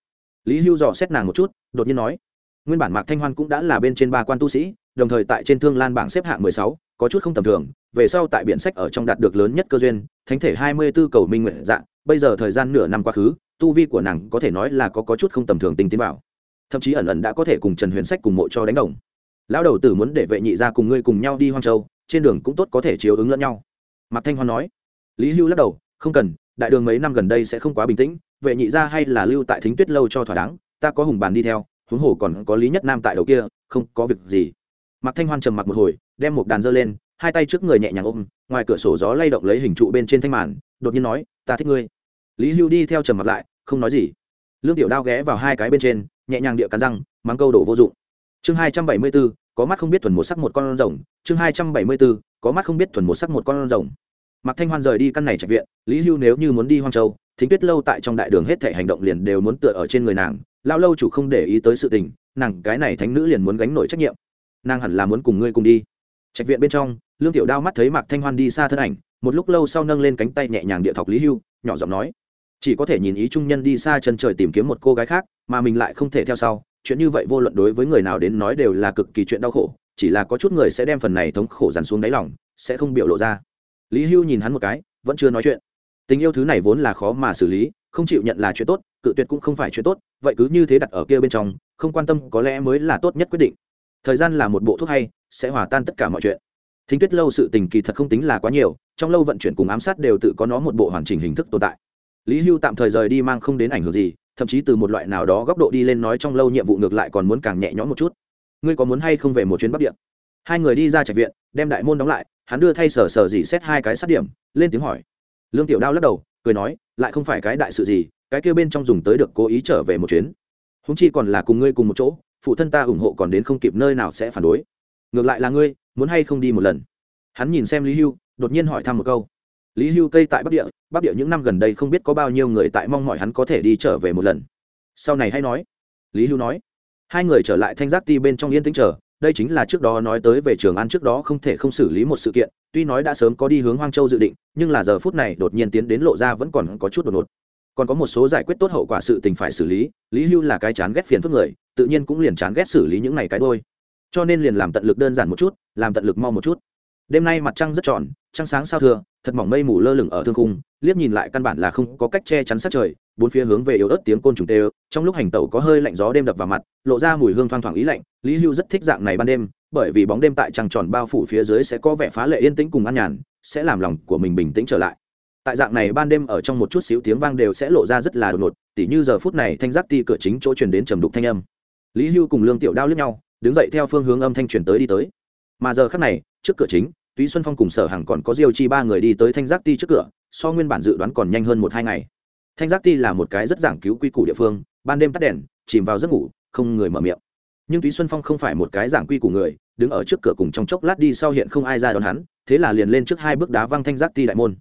Lý hưu dò xét nàng một chút đột nhiên nói nguyên bản mạc thanh hoan cũng đã là bên trên ba quan tu sĩ đồng thời tại trên thương lan bảng xếp hạng mười sáu có chút không tầm thường về sau tại biển sách ở trong đạt được lớn nhất cơ duyên thánh thể hai mươi b ố cầu minh nguyện dạng bây giờ thời gian nửa năm quá khứ tu vi của nàng có thể nói là có, có chút không tầm thường tinh tiến vào thậm chí ẩn ẩn đã có thể cùng trần huyền sách cùng mộ cho đánh đồng. Lão đầu tử muốn để vệ nhị ra cùng ngươi cùng nhau đi hoang châu, trên đường cũng tốt có thể chiếu ứng lẫn nhau. Mạc thanh hoan nói. Lý hưu lắc đầu, không cần, đại đường mấy năm gần đây sẽ không quá bình tĩnh, vệ nhị ra hay là lưu tại thính tuyết lâu cho thỏa đáng, ta có hùng bàn đi theo, huống hồ còn có lý nhất nam tại đầu kia, không có việc gì. Mạc thanh hoan trầm mặc một hồi, đem một đàn dơ lên, hai tay trước người nhẹ nhàng ôm, ngoài cửa sổ gió lay động lấy hình trụ bên trên thanh màn, đột nhiên nói, ta thích ngươi. Lý hưu đi theo trầm mặt lại, không nói gì. Lương tiểu đao ghé vào hai cái bên trên nhẹ nhàng địa cắn răng mắng câu đổ vô dụng chương hai trăm bảy mươi b ố có mắt không biết thuần một sắc một con rồng chương hai trăm bảy mươi b ố có mắt không biết thuần một sắc một con rồng Mạc Thanh Hoan rời đi căn này trạch viện, Lý Hưu nếu như muốn đi Hoang Châu, Thính Tuyết lâu tại trong đại đường hết thể hành động liền đều muốn tựa ở trên người nàng, lao lâu chủ không để ý tới sự tình, nàng cái này thánh nữ liền muốn gánh nổi trách nhiệm. Nàng hẳn là muốn cùng ngươi cùng đi. Trạch viện bên trong, Lương Tiểu Đao mắt thấy Mạc Thanh Hoan đi xa thân ảnh, một lúc lâu sau nâng lên cánh tay nhẹ nhàng địa thọc Lý Hưu, nhỏ giọng nói: "Chỉ có thể nhìn ý trung nhân đi xa chân trời tìm kiếm một cô gái khác, mà mình lại không thể theo sau, chuyện như vậy vô luận đối với người nào đến nói đều là cực kỳ chuyện đau khổ, chỉ là có chút người sẽ đem phần này thống khổ dằn xuống đáy lòng, sẽ không biểu lộ ra." Lý Hưu nhìn hắn một cái, vẫn chưa nói chuyện. Tình yêu thứ này vốn là khó mà xử lý không chịu nhận là chuyện tốt cự tuyệt cũng không phải chuyện tốt vậy cứ như thế đặt ở kia bên trong không quan tâm có lẽ mới là tốt nhất quyết định. Thời gian là một bộ thuốc hay sẽ hòa tan tất cả mọi chuyện. Thính tuyết lâu sự tình kỳ thật không tính là quá nhiều trong lâu vận chuyển cùng ám sát đều tự có nó một bộ hoàn chỉnh hình thức tồn tại lý hưu tạm thời rời đi mang không đến ảnh hưởng gì, thậm chí từ một loại nào đó góc độ đi lên nói trong lâu nhiệm vụ ngược lại còn muốn càng nhẹ nhõm một chút. Ngươi có muốn hay không về một chuyến bắc địa? Hai người đi ra trạch viện, đem đại môn đóng lại, hắn đưa thay sở sở dỉ xét hai cái sát điểm, lên tiếng hỏi. Lương tiểu đao lắc đầu, cười nói, lại không phải cái đại sự gì, cái kia bên trong dùng tới được cố ý trở về một chuyến. Húng chi còn là cùng ngươi cùng một chỗ, phụ thân ta ủng hộ còn đến không kịp nơi nào sẽ phản đối. Ngược lại là ngươi, muốn hay không đi một lần? Hắn nhìn xem lý hưu, đột nhiên hỏi thăm một câu lý hưu cây tại bắc địa bắc địa những năm gần đây không biết có bao nhiêu người tại mong mỏi hắn có thể đi trở về một lần. Sau này hay nói, lý hưu nói, hai người trở lại thanh giác ti bên trong yên tĩnh chờ, đây chính là trước đó nói tới về trường ăn trước đó không thể không xử lý một sự kiện, tuy nói đã sớm có đi hướng hoang châu dự định, nhưng là giờ phút này đột nhiên tiến đến lộ ra vẫn còn có chút đột ngột. Còn có một số giải quyết tốt hậu quả sự tình phải xử lý lý hưu là cái chán ghét phiền phức người, tự nhiên cũng liền chán ghét xử lý những này cái đôi. Cho nên liền làm tận lực đơn giản một chút, làm tận lực mau một chút đêm nay mặt trăng rất tròn, trăng sáng sao thưa thật mỏng mây mù lơ lửng ở thương khung, liếc nhìn lại căn bản là không có cách che chắn sát trời, bốn phía hướng về yếu ớt tiếng côn trùng tê trong lúc hành tẩu có hơi lạnh gió đêm đập vào mặt, lộ ra mùi hương thoang thoảng ý lạnh, lý hưu rất thích dạng này ban đêm, bởi vì bóng đêm tại trăng tròn bao phủ phía dưới sẽ có vẻ phá lệ yên tĩnh cùng an nhàn, sẽ làm lòng của mình bình tĩnh trở lại. Tại dạng này ban đêm ở trong một chút xíu tiếng vang đều sẽ lộ ra rất là đột ngột, tỉ như giờ phút này thanh giác ti cửa chính chỗ truyền đến trầm đục thanh âm. Lý hưu cùng lương tiểu đao lướt nhau, đứng dậy theo phương hướng âm thanh truyền tới đi tới. Mà giờ khắc này, trước cửa chính túy xuân phong cùng sở hằng còn có diêu chi ba người đi tới thanh giác ti trước cửa, so nguyên bản dự đoán còn nhanh hơn một hai ngày. Thanh giác ti là một cái rất giảng cứu quy củ địa phương, ban đêm tắt đèn, chìm vào giấc ngủ, không người mở miệng. Nhưng túy xuân phong không phải một cái giảng quy của người, đứng ở trước cửa cùng trong chốc lát đi sau hiện không ai ra đón hắn, thế là liền lên trước hai bước đá văng thanh giác ti đại môn.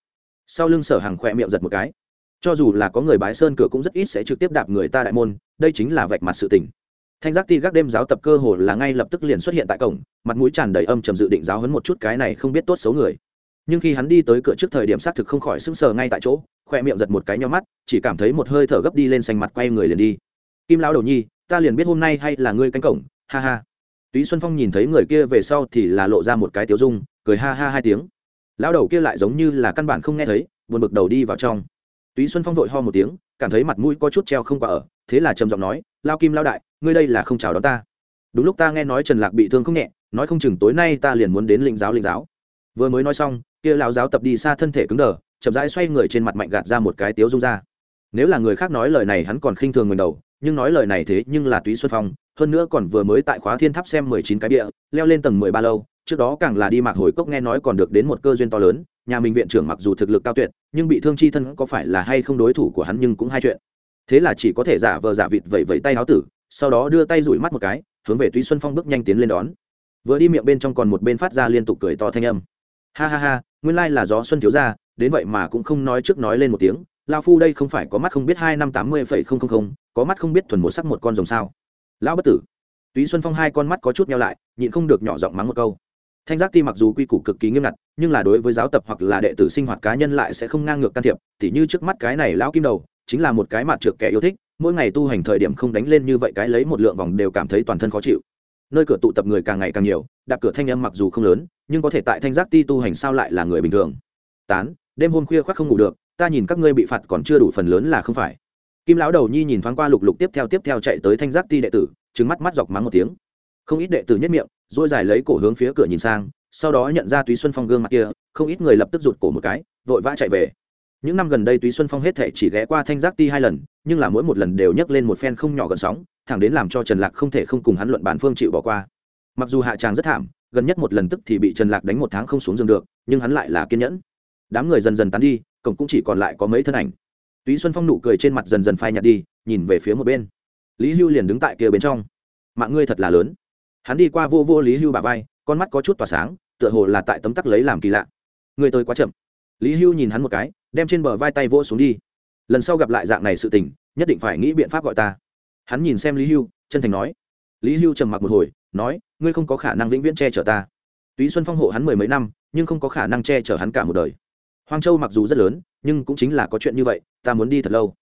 Sau lưng sở hàng khỏe miệng giật một cái. Cho dù là có người bái sơn cửa cũng rất ít sẽ trực tiếp đạp người ta đại môn, đây chính là vạch mặt sự tình thanh giác ti gác đêm giáo tập cơ hồ là ngay lập tức liền xuất hiện tại cổng, mặt mũi tràn đầy âm trầm dự định giáo hấn một chút cái này không biết tốt xấu người. Nhưng khi hắn đi tới cửa trước thời điểm xác thực không khỏi sững sờ ngay tại chỗ, khoe miệng giật một cái nhau mắt, chỉ cảm thấy một hơi thở gấp đi lên xanh mặt quay người liền đi. Kim lão đầu nhi, ta liền biết hôm nay hay là ngươi canh cổng, ha ha. Túy xuân phong nhìn thấy người kia về sau thì là lộ ra một cái tiếu dung, cười ha ha hai tiếng. Lão đầu kia lại giống như là căn bản không nghe thấy, buồn bực đầu đi vào trong. Túy xuân phong vội ho một tiếng, cảm thấy mặt mũi có chút treo không qua ở, thế là trầm giọng nói, lao kim lao đại ngươi đây là không chào đón ta. Đúng lúc ta nghe nói trần lạc bị thương không nhẹ, nói không chừng tối nay ta liền muốn đến lĩnh giáo lĩnh giáo. Vừa mới nói xong, kia lão giáo tập đi xa thân thể cứng đờ, chậm rãi xoay người trên mặt mạnh gạt ra một cái tiếu dung ra. Nếu là người khác nói lời này hắn còn khinh thường người đầu, nhưng nói lời này thế nhưng là túy xuân phong, hơn nữa còn vừa mới tại khóa thiên tháp xem mười chín cái địa, leo lên tầng mười ba lâu, trước đó càng là đi mạc hồi cốc nghe nói còn được đến một cơ duyên to lớn, nhà mình viện trưởng mặc dù thực lực cao tuyệt, nhưng bị thương chi thân có phải là hay không đối thủ của hắn nhưng cũng hai chuyện. Thế là chỉ có thể giả vờ giả vịt vẩy vẫy tay áo tử sau đó đưa tay rủi mắt một cái, hướng về túy xuân phong bước nhanh tiến lên đón. Vừa đi miệng bên trong còn một bên phát ra liên tục cười to thanh âm. Ha ha ha, nguyên lai là gió xuân thiếu ra đến vậy mà cũng không nói trước nói lên một tiếng lao phu đây không phải có mắt không biết hai năm tám mươi phẩy không không không, có mắt không biết thuần một sắc một con rồng sao? Lão bất tử. Túy xuân phong hai con mắt có chút nhau lại, nhịn không được nhỏ giọng mắng một câu. Thanh giác ti mặc dù quy củ cực kỳ nghiêm ngặt, nhưng là đối với giáo tập hoặc là đệ tử sinh hoạt cá nhân lại sẽ không ngang ngược can thiệp, tỉ như trước mắt cái này lão kim đầu, chính là một cái mặt trượt kẻ yêu thích mỗi ngày tu hành thời điểm không đánh lên như vậy cái lấy một lượng vòng đều cảm thấy toàn thân khó chịu. Nơi cửa tụ tập người càng ngày càng nhiều, đạp cửa thanh âm mặc dù không lớn, nhưng có thể tại thanh giác ti tu hành sao lại là người bình thường. Tán, đêm hôm khuya khoác không ngủ được, ta nhìn các ngươi bị phạt còn chưa đủ phần lớn là không phải. Kim lão đầu nhi nhìn thoáng qua lục lục tiếp theo tiếp theo chạy tới thanh giác ti đệ tử trứng mắt mắt dọc mắng một tiếng. Không ít đệ tử nhất miệng dỗi dài lấy cổ hướng phía cửa nhìn sang, sau đó nhận ra túy xuân phong gương mặt kia, không ít người lập tức rụt cổ một cái, vội vã chạy về những năm gần đây túy xuân phong hết thể chỉ ghé qua thanh giác ti hai lần, nhưng là mỗi một lần đều nhấc lên một phen không nhỏ gần sóng, thẳng đến làm cho trần lạc không thể không cùng hắn luận bản phương chịu bỏ qua. Mặc dù hạ tràng rất thảm, gần nhất một lần tức thì bị trần lạc đánh một tháng không xuống giường được, nhưng hắn lại là kiên nhẫn. Đám người dần dần tán đi, cổng cũng chỉ còn lại có mấy thân ảnh. Túy xuân phong nụ cười trên mặt dần dần phai nhạt đi, nhìn về phía một bên. Lý hưu liền đứng tại kia bên trong. Mạng ngươi thật là lớn. Hắn đi qua vô vô lý hưu bà vai, con mắt có chút tỏa sáng, tựa hồ là tại tấm tắc lấy làm kỳ lạ. Người tới quá chậm. Lý hưu nhìn hắn một cái đem trên bờ vai tay vỗ xuống đi. Lần sau gặp lại dạng này sự tình, nhất định phải nghĩ biện pháp gọi ta. Hắn nhìn xem lý hưu, chân thành nói. Lý hưu trầm mặc một hồi, nói, ngươi không có khả năng vĩnh viễn che chở ta. Túy xuân phong hộ hắn mười mấy năm, nhưng không có khả năng che chở hắn cả một đời. Hoang châu mặc dù rất lớn, nhưng cũng chính là có chuyện như vậy, ta muốn đi thật lâu.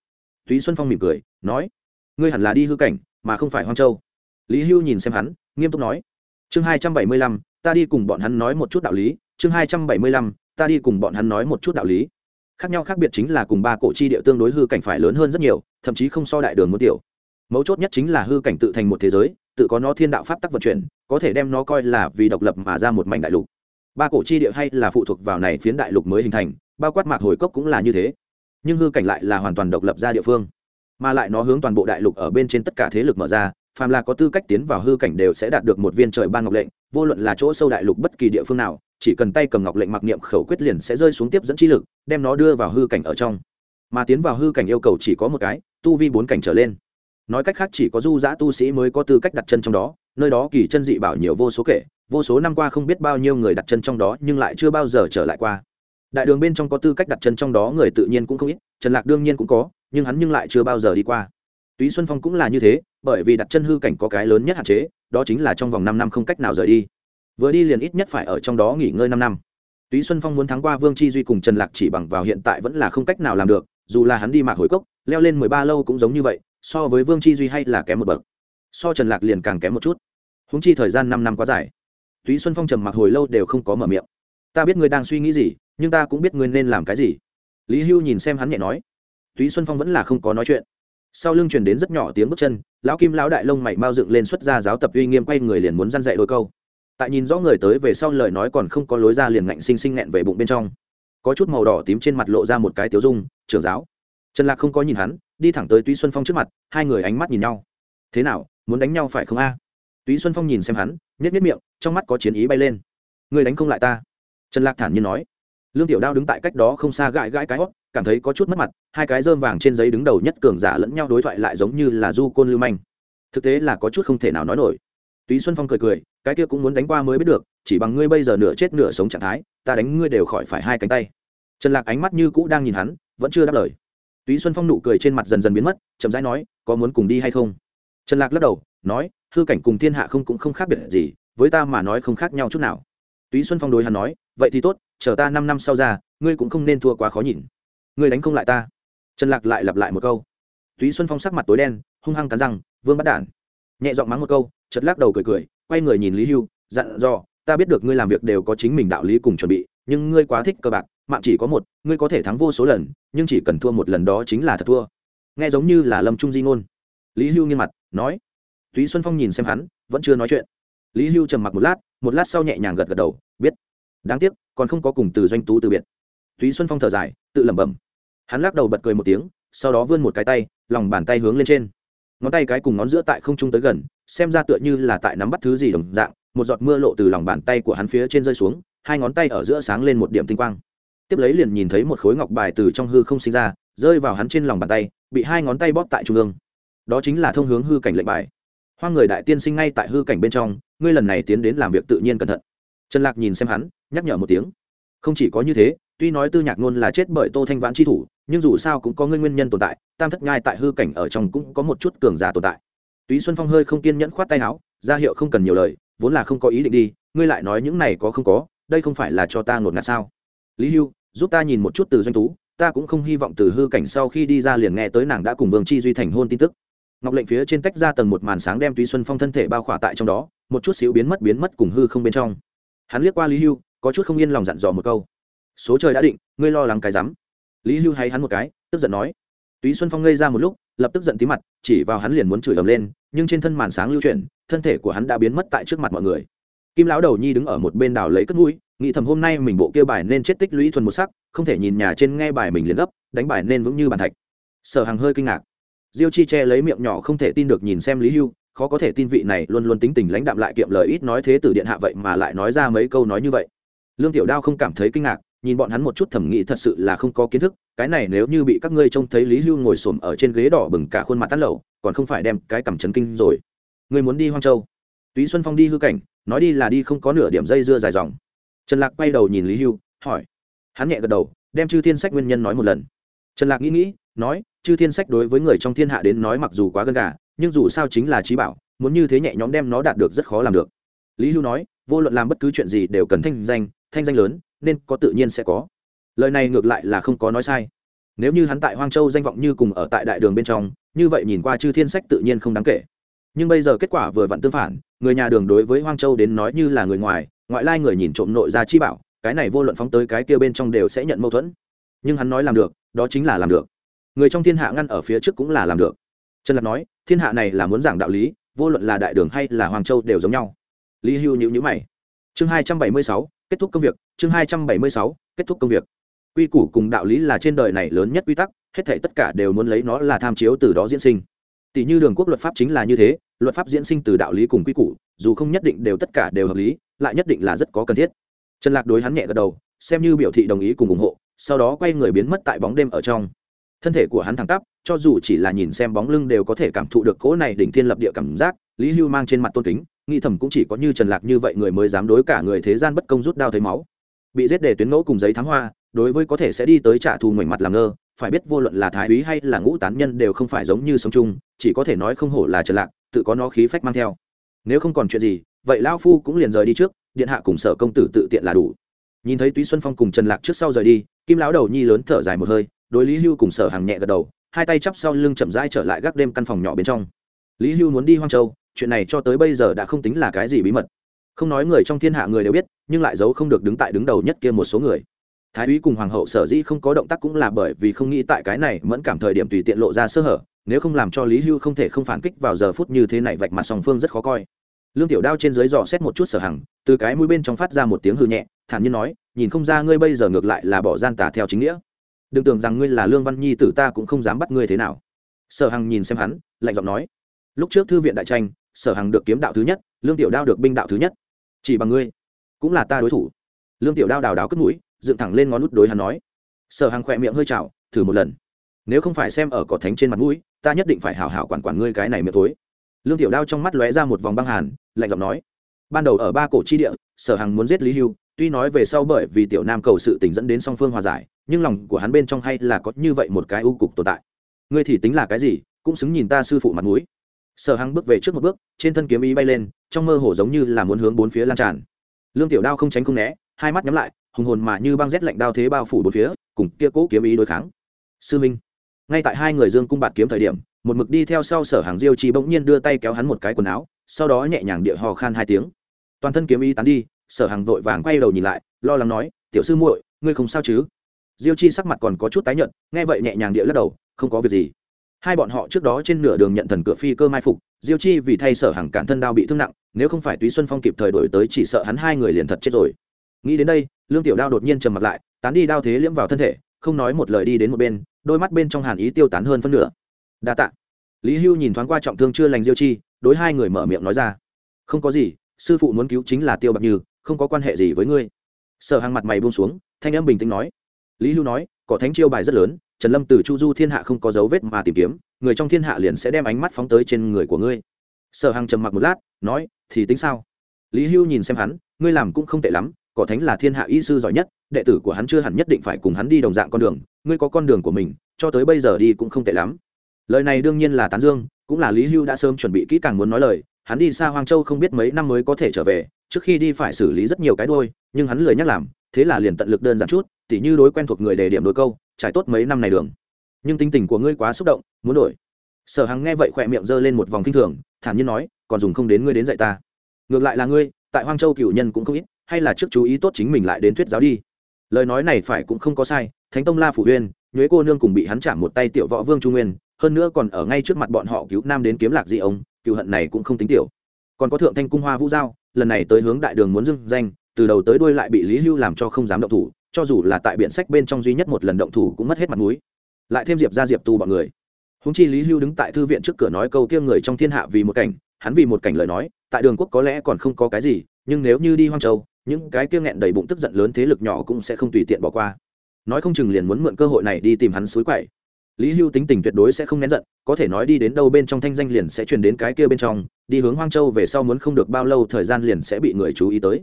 Túy xuân phong mỉm cười, nói, ngươi hẳn là đi hư cảnh, mà không phải hoang châu. Lý hưu nhìn xem hắn, nghiêm túc nói, chương hai trăm bảy mươi lăm, ta đi cùng bọn hắn nói một chút đạo lý, chương hai trăm bảy mươi lăm, ta đi cùng bọn hắn nói một chút đạo lý khác nhau khác biệt chính là cùng ba cổ chi địa tương đối hư cảnh phải lớn hơn rất nhiều, thậm chí không so đại đường muốn tiểu. Mấu chốt nhất chính là hư cảnh tự thành một thế giới, tự có nó thiên đạo pháp tắc vận chuyển, có thể đem nó coi là vì độc lập mà ra một mảnh đại lục. Ba cổ chi địa hay là phụ thuộc vào này phiến đại lục mới hình thành, bao quát mạc hồi cốc cũng là như thế. Nhưng hư cảnh lại là hoàn toàn độc lập ra địa phương. Mà lại nó hướng toàn bộ đại lục ở bên trên tất cả thế lực mở ra, phàm là có tư cách tiến vào hư cảnh đều sẽ đạt được một viên trời ban ngọc lệnh, vô luận là chỗ sâu đại lục bất kỳ địa phương nào chỉ cần tay cầm ngọc lệnh mặc niệm khẩu quyết liền sẽ rơi xuống tiếp dẫn chi lực, đem nó đưa vào hư cảnh ở trong. Mà tiến vào hư cảnh yêu cầu chỉ có một cái, tu vi bốn cảnh trở lên. Nói cách khác chỉ có du giã tu sĩ mới có tư cách đặt chân trong đó, nơi đó kỳ chân dị bảo nhiều vô số kể, vô số năm qua không biết bao nhiêu người đặt chân trong đó nhưng lại chưa bao giờ trở lại qua. Đại đường bên trong có tư cách đặt chân trong đó người tự nhiên cũng không ít, trần lạc đương nhiên cũng có, nhưng hắn nhưng lại chưa bao giờ đi qua. Túy xuân phong cũng là như thế, bởi vì đặt chân hư cảnh có cái lớn nhất hạn chế, đó chính là trong vòng năm năm không cách nào rời đi vừa đi liền ít nhất phải ở trong đó nghỉ ngơi năm năm. Túy xuân phong muốn thắng qua vương chi duy cùng trần lạc chỉ bằng vào hiện tại vẫn là không cách nào làm được, dù là hắn đi mạc hồi cốc, leo lên mười ba lâu cũng giống như vậy, so với vương chi duy hay là kém một bậc. So trần lạc liền càng kém một chút. Húng chi thời gian năm năm quá dài. Túy xuân phong trầm mặc hồi lâu đều không có mở miệng. Ta biết ngươi đang suy nghĩ gì, nhưng ta cũng biết ngươi nên làm cái gì. Lý hưu nhìn xem hắn nhẹ nói. Túy xuân phong vẫn là không có nói chuyện. Sau lưng truyền đến rất nhỏ tiếng bước chân, lão kim lão đại lông mày mau dựng lên xuất ra giáo tập uy nghiêm quay người liền muốn dăn dạy đôi câu tại nhìn rõ người tới về sau lời nói còn không có lối ra liền ngạnh sinh sinh nghẹn về bụng bên trong. Có chút màu đỏ tím trên mặt lộ ra một cái tiếu dung, trưởng giáo. Trần lạc không có nhìn hắn, đi thẳng tới túy xuân phong trước mặt, hai người ánh mắt nhìn nhau. Thế nào, muốn đánh nhau phải không a? Túy xuân phong nhìn xem hắn nhét nhét miệng, trong mắt có chiến ý bay lên. Người đánh không lại ta. Trần lạc thản nhiên nói. Lương tiểu đao đứng tại cách đó không xa gãi gãi cái hót cảm thấy có chút mất mặt, hai cái dơm vàng trên giấy đứng đầu nhất cường giả lẫn nhau đối thoại lại giống như là du côn lưu manh. Thực tế là có chút không thể nào nói nổi. Túy xuân phong cười cười cái kia cũng muốn đánh qua mới biết được, chỉ bằng ngươi bây giờ nửa chết nửa sống trạng thái, ta đánh ngươi đều khỏi phải hai cánh tay. Trần lạc ánh mắt như cũ đang nhìn hắn, vẫn chưa đáp lời. Túy xuân phong nụ cười trên mặt dần dần biến mất, chậm rãi nói, có muốn cùng đi hay không? Trần lạc lắc đầu, nói, hư cảnh cùng thiên hạ không cũng không khác biệt gì, với ta mà nói không khác nhau chút nào. Túy xuân phong đối hắn nói, vậy thì tốt, chờ ta năm năm sau ra, ngươi cũng không nên thua quá khó nhìn. Ngươi đánh không lại ta. Trần lạc lại lặp lại một câu. Túy xuân phong sắc mặt tối đen, hung hăng cắn răng, vương bắt đản. Nhẹ giọng mắng một câu chật lắc đầu cười cười quay người nhìn lý hưu, dặn dò, ta biết được ngươi làm việc đều có chính mình đạo lý cùng chuẩn bị, nhưng ngươi quá thích cờ bạc, mạng chỉ có một, ngươi có thể thắng vô số lần, nhưng chỉ cần thua một lần đó chính là thật thua. Nghe giống như là lâm trung di ngôn. Lý hưu nghiêng mặt, nói. Túy xuân phong nhìn xem hắn, vẫn chưa nói chuyện. Lý hưu trầm mặc một lát một lát sau nhẹ nhàng gật gật đầu, biết. Đáng tiếc, còn không có cùng từ doanh tú từ biệt. Túy xuân phong thở dài, tự lẩm bẩm. Hắn lắc đầu bật cười một tiếng, sau đó vươn một cái tay, lòng bàn tay hướng lên trên ngón tay cái cùng ngón giữa tại không trung tới gần, xem ra tựa như là tại nắm bắt thứ gì đồng dạng, một giọt mưa lộ từ lòng bàn tay của hắn phía trên rơi xuống, hai ngón tay ở giữa sáng lên một điểm tinh quang. Tiếp lấy liền nhìn thấy một khối ngọc bài từ trong hư không sinh ra, rơi vào hắn trên lòng bàn tay, bị hai ngón tay bóp tại trung ương. Đó chính là thông hướng hư cảnh lệnh bài. Hoa người đại tiên sinh ngay tại hư cảnh bên trong, ngươi lần này tiến đến làm việc tự nhiên cẩn thận. Trần lạc nhìn xem hắn, nhắc nhở một tiếng. Không chỉ có như thế tuy nói tư nhạc ngôn là chết bởi tô thanh vãn chi thủ, nhưng dù sao cũng có ngươi nguyên nhân tồn tại, tam thất nhai tại hư cảnh ở trong cũng có một chút cường giả tồn tại. Túy xuân phong hơi không kiên nhẫn khoát tay áo, ra hiệu không cần nhiều lời, vốn là không có ý định đi, ngươi lại nói những này có không có, đây không phải là cho ta ngột ngạt sao? Lý hưu, giúp ta nhìn một chút từ doanh tú, ta cũng không hy vọng từ hư cảnh sau khi đi ra liền nghe tới nàng đã cùng vương chi duy thành hôn tin tức. Ngọc lệnh phía trên tách ra tầng một màn sáng đem túy xuân phong thân thể bao khỏa tại trong đó, một chút xíu biến mất biến mất cùng hư không bên trong. Hắn liếc qua lý hưu, có chút không yên lòng dặn dò một câu số trời đã định, ngươi lo lắng cái rắm. Lý hưu hay hắn một cái, tức giận nói. Túy xuân phong ngây ra một lúc, lập tức giận tí mặt, chỉ vào hắn liền muốn chửi ầm lên, nhưng trên thân màn sáng lưu chuyển, thân thể của hắn đã biến mất tại trước mặt mọi người. Kim lão đầu nhi đứng ở một bên đảo lấy cất mũi, nghĩ thầm hôm nay mình bộ kia bài nên chết tích lũy thuần một sắc, không thể nhìn nhà trên nghe bài mình liền gấp, đánh bài nên vững như bàn thạch. Sở hàng hơi kinh ngạc. Diêu chi che lấy miệng nhỏ không thể tin được nhìn xem lý hưu, khó có thể tin vị này luôn luôn tính tình lãnh đạm lại kiệm lời ít nói thế tử điện hạ vậy mà lại nói ra mấy câu nói như vậy. Lương tiểu đao không cảm thấy kinh ngạc nhìn bọn hắn một chút thẩm nghĩ thật sự là không có kiến thức, cái này nếu như bị các ngươi trông thấy lý hưu ngồi xổm ở trên ghế đỏ bừng cả khuôn mặt tắt lẩu còn không phải đem cái cầm chấn kinh rồi. Người muốn đi hoang châu? Túy xuân phong đi hư cảnh, nói đi là đi không có nửa điểm dây dưa dài dòng. Trần lạc quay đầu nhìn lý hưu, hỏi. Hắn nhẹ gật đầu, đem chư thiên sách nguyên nhân nói một lần. Trần lạc nghĩ nghĩ, nói, chư thiên sách đối với người trong thiên hạ đến nói mặc dù quá gần gà, nhưng dù sao chính là trí bảo, muốn như thế nhẹ nhõm đem nó đạt được rất khó làm được. Lý hưu nói, vô luận làm bất cứ chuyện gì đều cần thanh danh thanh danh lớn nên có tự nhiên sẽ có. Lời này ngược lại là không có nói sai. Nếu như hắn tại hoang châu danh vọng như cùng ở tại đại đường bên trong, như vậy nhìn qua chư thiên sách tự nhiên không đáng kể. Nhưng bây giờ kết quả vừa vặn tương phản, người nhà đường đối với hoang châu đến nói như là người ngoài, ngoại lai người nhìn trộm nội ra chi bảo, cái này vô luận phóng tới cái kia bên trong đều sẽ nhận mâu thuẫn. Nhưng hắn nói làm được, đó chính là làm được. Người trong thiên hạ ngăn ở phía trước cũng là làm được. Trần lạc nói, thiên hạ này là muốn giảng đạo lý, vô luận là đại đường hay là hoàng châu đều giống nhau. Lý hưu nhữ nhữ mày. Chương hai trăm bảy mươi sáu kết thúc công việc, chương hai trăm bảy mươi sáu, kết thúc công việc. Quy củ cùng đạo lý là trên đời này lớn nhất quy tắc, hết thể tất cả đều muốn lấy nó là tham chiếu từ đó diễn sinh. Tỷ như đường quốc luật pháp chính là như thế, luật pháp diễn sinh từ đạo lý cùng quy củ, dù không nhất định đều tất cả đều hợp lý, lại nhất định là rất có cần thiết. Trần lạc đối hắn nhẹ gật đầu, xem như biểu thị đồng ý cùng ủng hộ, sau đó quay người biến mất tại bóng đêm ở trong. Thân thể của hắn thẳng tắp, cho dù chỉ là nhìn xem bóng lưng đều có thể cảm thụ được cỗ này đỉnh thiên lập địa cảm giác, lý hưu mang trên mặt tôn kính nghĩ thầm cũng chỉ có như trần lạc như vậy người mới dám đối cả người thế gian bất công rút đao thấy máu. Bị giết để tuyến ngẫu cùng giấy thắng hoa, đối với có thể sẽ đi tới trả thù ngoảnh mặt làm ngơ, phải biết vô luận là thái úy hay là ngũ tán nhân đều không phải giống như sống chung, chỉ có thể nói không hổ là trần lạc, tự có nó khí phách mang theo. Nếu không còn chuyện gì, vậy lao phu cũng liền rời đi trước, điện hạ cùng sở công tử tự tiện là đủ. Nhìn thấy túy xuân phong cùng trần lạc trước sau rời đi, kim lão đầu nhi lớn thở dài một hơi, đối lý hưu cùng sở hàng nhẹ gật đầu, hai tay chắp sau lưng chậm rãi trở lại gác đêm căn phòng nhỏ bên trong. Lý hưu muốn đi hoang châu chuyện này cho tới bây giờ đã không tính là cái gì bí mật. Không nói người trong thiên hạ người đều biết, nhưng lại giấu không được đứng tại đứng đầu nhất kia một số người. Thái úy cùng hoàng hậu sở dĩ không có động tác cũng là bởi vì không nghĩ tại cái này mẫn cảm thời điểm tùy tiện lộ ra sơ hở, nếu không làm cho lý hưu không thể không phản kích vào giờ phút như thế này vạch mặt song phương rất khó coi. Lương tiểu đao trên dưới dò xét một chút sở hằng, từ cái mũi bên trong phát ra một tiếng hư nhẹ, thản nhiên nói, nhìn không ra ngươi bây giờ ngược lại là bỏ gian tà theo chính nghĩa. Đừng tưởng rằng ngươi là lương văn nhi tử ta cũng không dám bắt ngươi thế nào. Sở hằng nhìn xem hắn, lạnh giọng nói, lúc trước thư viện đại tranh sở hằng được kiếm đạo thứ nhất, lương tiểu đao được binh đạo thứ nhất. Chỉ bằng ngươi, cũng là ta đối thủ. Lương tiểu đao đào đáo cất mũi, dựng thẳng lên ngón nút đối hắn nói. Sở hằng khỏe miệng hơi chảo thử một lần. Nếu không phải xem ở cỏ thánh trên mặt mũi, ta nhất định phải hào hảo quản quản ngươi cái này miệng tối lương tiểu đao trong mắt lóe ra một vòng băng hàn, lạnh giọng nói. Ban đầu ở ba cổ chi địa, sở hằng muốn giết lý hưu, tuy nói về sau bởi vì tiểu nam cầu sự tình dẫn đến song phương hòa giải, nhưng lòng của hắn bên trong hay là có như vậy một cái ưu cục tồn tại. Ngươi thì tính là cái gì, cũng xứng nhìn ta sư phụ mặt mũi sở hằng bước về trước một bước, trên thân kiếm ý bay lên, trong mơ hồ giống như là muốn hướng bốn phía lan tràn. Lương tiểu đao không tránh không né, hai mắt nhắm lại, hùng hồn mà như băng rét lạnh đao thế bao phủ bốn phía, cùng kia cố kiếm ý đối kháng. Sư minh, ngay tại hai người dương cung bạt kiếm thời điểm, một mực đi theo sau sở hàng diêu chi bỗng nhiên đưa tay kéo hắn một cái quần áo, sau đó nhẹ nhàng địa hò khan hai tiếng. Toàn thân kiếm ý tán đi, sở hàng vội vàng quay đầu nhìn lại, lo lắng nói, tiểu sư muội, ngươi không sao chứ? Diêu chi sắc mặt còn có chút tái nhợt, nghe vậy nhẹ nhàng địa lắc đầu, không có việc gì hai bọn họ trước đó trên nửa đường nhận thần cửa phi cơ mai phục, diêu chi vì thay sở hàng cản thân đao bị thương nặng, nếu không phải túy xuân phong kịp thời đổi tới chỉ sợ hắn hai người liền thật chết rồi. Nghĩ đến đây, lương tiểu đao đột nhiên trầm mặt lại, tán đi đao thế liễm vào thân thể, không nói một lời đi đến một bên, đôi mắt bên trong hàn ý tiêu tán hơn phân nửa. Đa tạ. Lý hưu nhìn thoáng qua trọng thương chưa lành diêu chi, đối hai người mở miệng nói ra. Không có gì, sư phụ muốn cứu chính là tiêu bạc như, không có quan hệ gì với ngươi. Sở hàng mặt mày buông xuống, thanh âm bình tĩnh nói. Lý hưu nói có thánh chiêu bài rất lớn trần lâm từ chu du thiên hạ không có dấu vết mà tìm kiếm, người trong thiên hạ liền sẽ đem ánh mắt phóng tới trên người của ngươi. Sở Hằng trầm mặc một lát, nói, thì tính sao? Lý hưu nhìn xem hắn, ngươi làm cũng không tệ lắm cỏ thánh là thiên hạ y sư giỏi nhất, đệ tử của hắn chưa hẳn nhất định phải cùng hắn đi đồng dạng con đường, ngươi có con đường của mình, cho tới bây giờ đi cũng không tệ lắm. Lời này đương nhiên là tán dương, cũng là lý hưu đã sớm chuẩn bị kỹ càng muốn nói lời, hắn đi xa hoang châu không biết mấy năm mới có thể trở về, trước khi đi phải xử lý rất nhiều cái đôi nhưng hắn lười nhắc làm, thế là liền tận lực đơn giản chút, tỉ như đối quen thuộc người đề điểm đôi câu trải tốt mấy năm này đường. Nhưng tính tình của ngươi quá xúc động, muốn đổi. Sở hằng nghe vậy khỏe miệng g lên một vòng kinh thường, thản nhiên nói, còn dùng không đến ngươi đến dạy ta. Ngược lại là ngươi, tại hoang châu cựu nhân cũng không ít, hay là trước chú ý tốt chính mình lại đến thuyết giáo đi. Lời nói này phải cũng không có sai, thánh tông la phủ huyên nhuế cô nương cùng bị hắn chạm một tay tiểu võ vương trung nguyên, hơn nữa còn ở ngay trước mặt bọn họ cứu nam đến kiếm lạc dị ông, cựu hận này cũng không tính tiểu. Còn có thượng thanh cung hoa vũ giao, lần này tới hướng đại đường muốn dưng danh, từ đầu tới đuôi lại bị lý hưu làm cho không dám động thủ cho dù là tại biển sách bên trong duy nhất một lần động thủ cũng mất hết mặt mũi. Lại thêm diệp ra diệp tu bọn người. Húng chi lý hưu đứng tại thư viện trước cửa nói câu kia người trong thiên hạ vì một cảnh, hắn vì một cảnh lời nói, tại đường quốc có lẽ còn không có cái gì, nhưng nếu như đi hoang châu, những cái kia nghẹn đầy bụng tức giận lớn thế lực nhỏ cũng sẽ không tùy tiện bỏ qua. Nói không chừng liền muốn mượn cơ hội này đi tìm hắn suối quậy. Lý hưu tính tình tuyệt đối sẽ không nén giận, có thể nói đi đến đâu bên trong thanh danh liền sẽ truyền đến cái kia bên trong, đi hướng hoang châu về sau muốn không được bao lâu thời gian liền sẽ bị người chú ý tới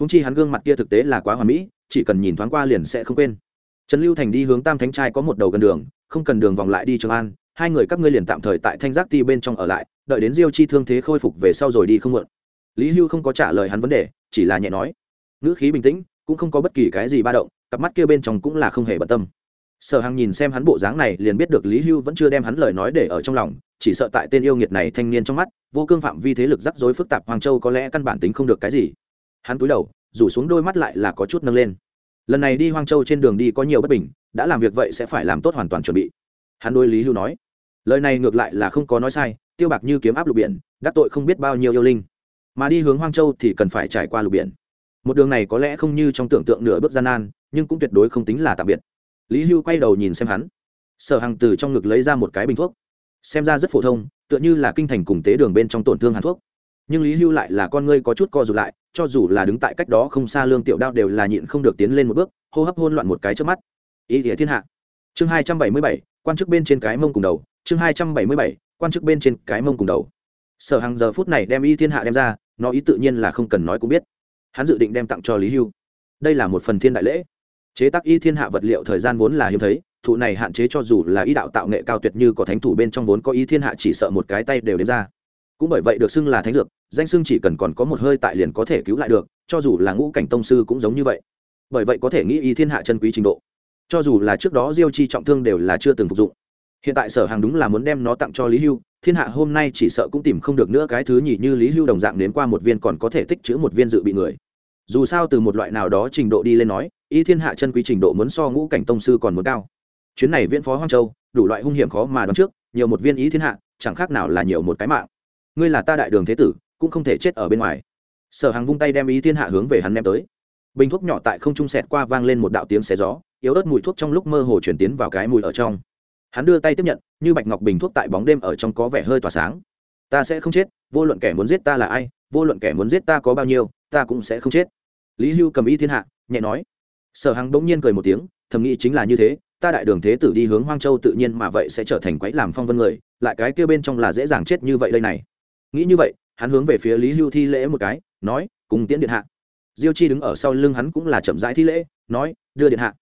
húng chi hắn gương mặt kia thực tế là quá hoà mỹ, chỉ cần nhìn thoáng qua liền sẽ không quên. Trần lưu thành đi hướng tam thánh trai có một đầu gần đường, không cần đường vòng lại đi trường an, hai người các ngươi liền tạm thời tại thanh giác ti bên trong ở lại, đợi đến diêu chi thương thế khôi phục về sau rồi đi không mượn. Lý hưu không có trả lời hắn vấn đề, chỉ là nhẹ nói. Ngữ khí bình tĩnh, cũng không có bất kỳ cái gì ba động, cặp mắt kia bên trong cũng là không hề bận tâm. Sở hằng nhìn xem hắn bộ dáng này, liền biết được lý hưu vẫn chưa đem hắn lời nói để ở trong lòng, chỉ sợ tại tên yêu nghiệt này thanh niên trong mắt, vô cương phạm vi thế lực rắc rối phức tạp hoàng châu có lẽ căn bản tính không được cái gì hắn cúi đầu, rủ xuống đôi mắt lại là có chút nâng lên. Lần này đi hoang châu trên đường đi có nhiều bất bình, đã làm việc vậy sẽ phải làm tốt hoàn toàn chuẩn bị. Hắn đôi lý hưu nói, lời này ngược lại là không có nói sai, tiêu bạc như kiếm áp lục biển, đắc tội không biết bao nhiêu yêu linh. Mà đi hướng hoang châu thì cần phải trải qua lục biển. Một đường này có lẽ không như trong tưởng tượng nửa bước gian nan, nhưng cũng tuyệt đối không tính là tạm biệt. Lý hưu quay đầu nhìn xem hắn. Sở hằng từ trong ngực lấy ra một cái bình thuốc. Xem ra rất phổ thông, tựa như là kinh thành cùng tế đường bên trong tổn thương hàn thuốc nhưng lý hưu lại là con ngươi có chút co rụt lại, cho dù là đứng tại cách đó không xa lương tiểu đao đều là nhịn không được tiến lên một bước, hô hấp hôn loạn một cái trước mắt. Ý nghĩa thiên hạ. Chương hai trăm bảy mươi bảy, quan chức bên trên cái mông cùng đầu. Chương hai trăm bảy mươi bảy, quan chức bên trên cái mông cùng đầu. Sở hàng giờ phút này đem y thiên hạ đem ra, nó ý tự nhiên là không cần nói cũng biết. Hắn dự định đem tặng cho lý hưu. Đây là một phần thiên đại lễ. Chế tác y thiên hạ vật liệu thời gian vốn là hiếm thấy, thụ này hạn chế cho dù là y đạo tạo nghệ cao tuyệt như có thánh thủ bên trong vốn có y thiên hạ chỉ sợ một cái tay đều đến ra cũng bởi vậy được xưng là thánh dược, danh xưng chỉ cần còn có một hơi tại liền có thể cứu lại được, cho dù là ngũ cảnh tông sư cũng giống như vậy. Bởi vậy có thể nghĩ y thiên hạ chân quý trình độ. Cho dù là trước đó diêu chi trọng thương đều là chưa từng phục dụng. Hiện tại sở hàng đúng là muốn đem nó tặng cho lý hưu, thiên hạ hôm nay chỉ sợ cũng tìm không được nữa cái thứ nhỉ như lý hưu đồng dạng đến qua một viên còn có thể tích chữ một viên dự bị người. Dù sao từ một loại nào đó trình độ đi lên nói, y thiên hạ chân quý trình độ muốn so ngũ cảnh tông sư còn muốn cao. Chuyến này viễn phó hoang châu, đủ loại hung hiểm khó mà đoán trước, nhiều một viên ý thiên hạ, chẳng khác nào là nhiều một cái mạng ngươi là ta đại đường thế tử, cũng không thể chết ở bên ngoài. Sở Hằng vung tay đem ý thiên hạ hướng về hắn đem tới. Bình thuốc nhỏ tại không trung sẹt qua vang lên một đạo tiếng xé gió, yếu ớt mùi thuốc trong lúc mơ hồ chuyển tiến vào cái mùi ở trong. Hắn đưa tay tiếp nhận, như bạch ngọc bình thuốc tại bóng đêm ở trong có vẻ hơi tỏa sáng. Ta sẽ không chết, vô luận kẻ muốn giết ta là ai, vô luận kẻ muốn giết ta có bao nhiêu, ta cũng sẽ không chết. Lý hưu cầm y thiên hạ, nhẹ nói. Sở hằng bỗng nhiên cười một tiếng, thầm nghĩ chính là như thế, ta đại đường thế tử đi hướng hoang châu tự nhiên mà vậy sẽ trở thành quấy làm phong vân người, lại cái kia bên trong là dễ dàng chết như vậy đây này nghĩ như vậy, hắn hướng về phía lý hưu thi lễ một cái, nói, cùng tiễn điện hạ. Diêu chi đứng ở sau lưng hắn cũng là chậm rãi thi lễ, nói, đưa điện hạ.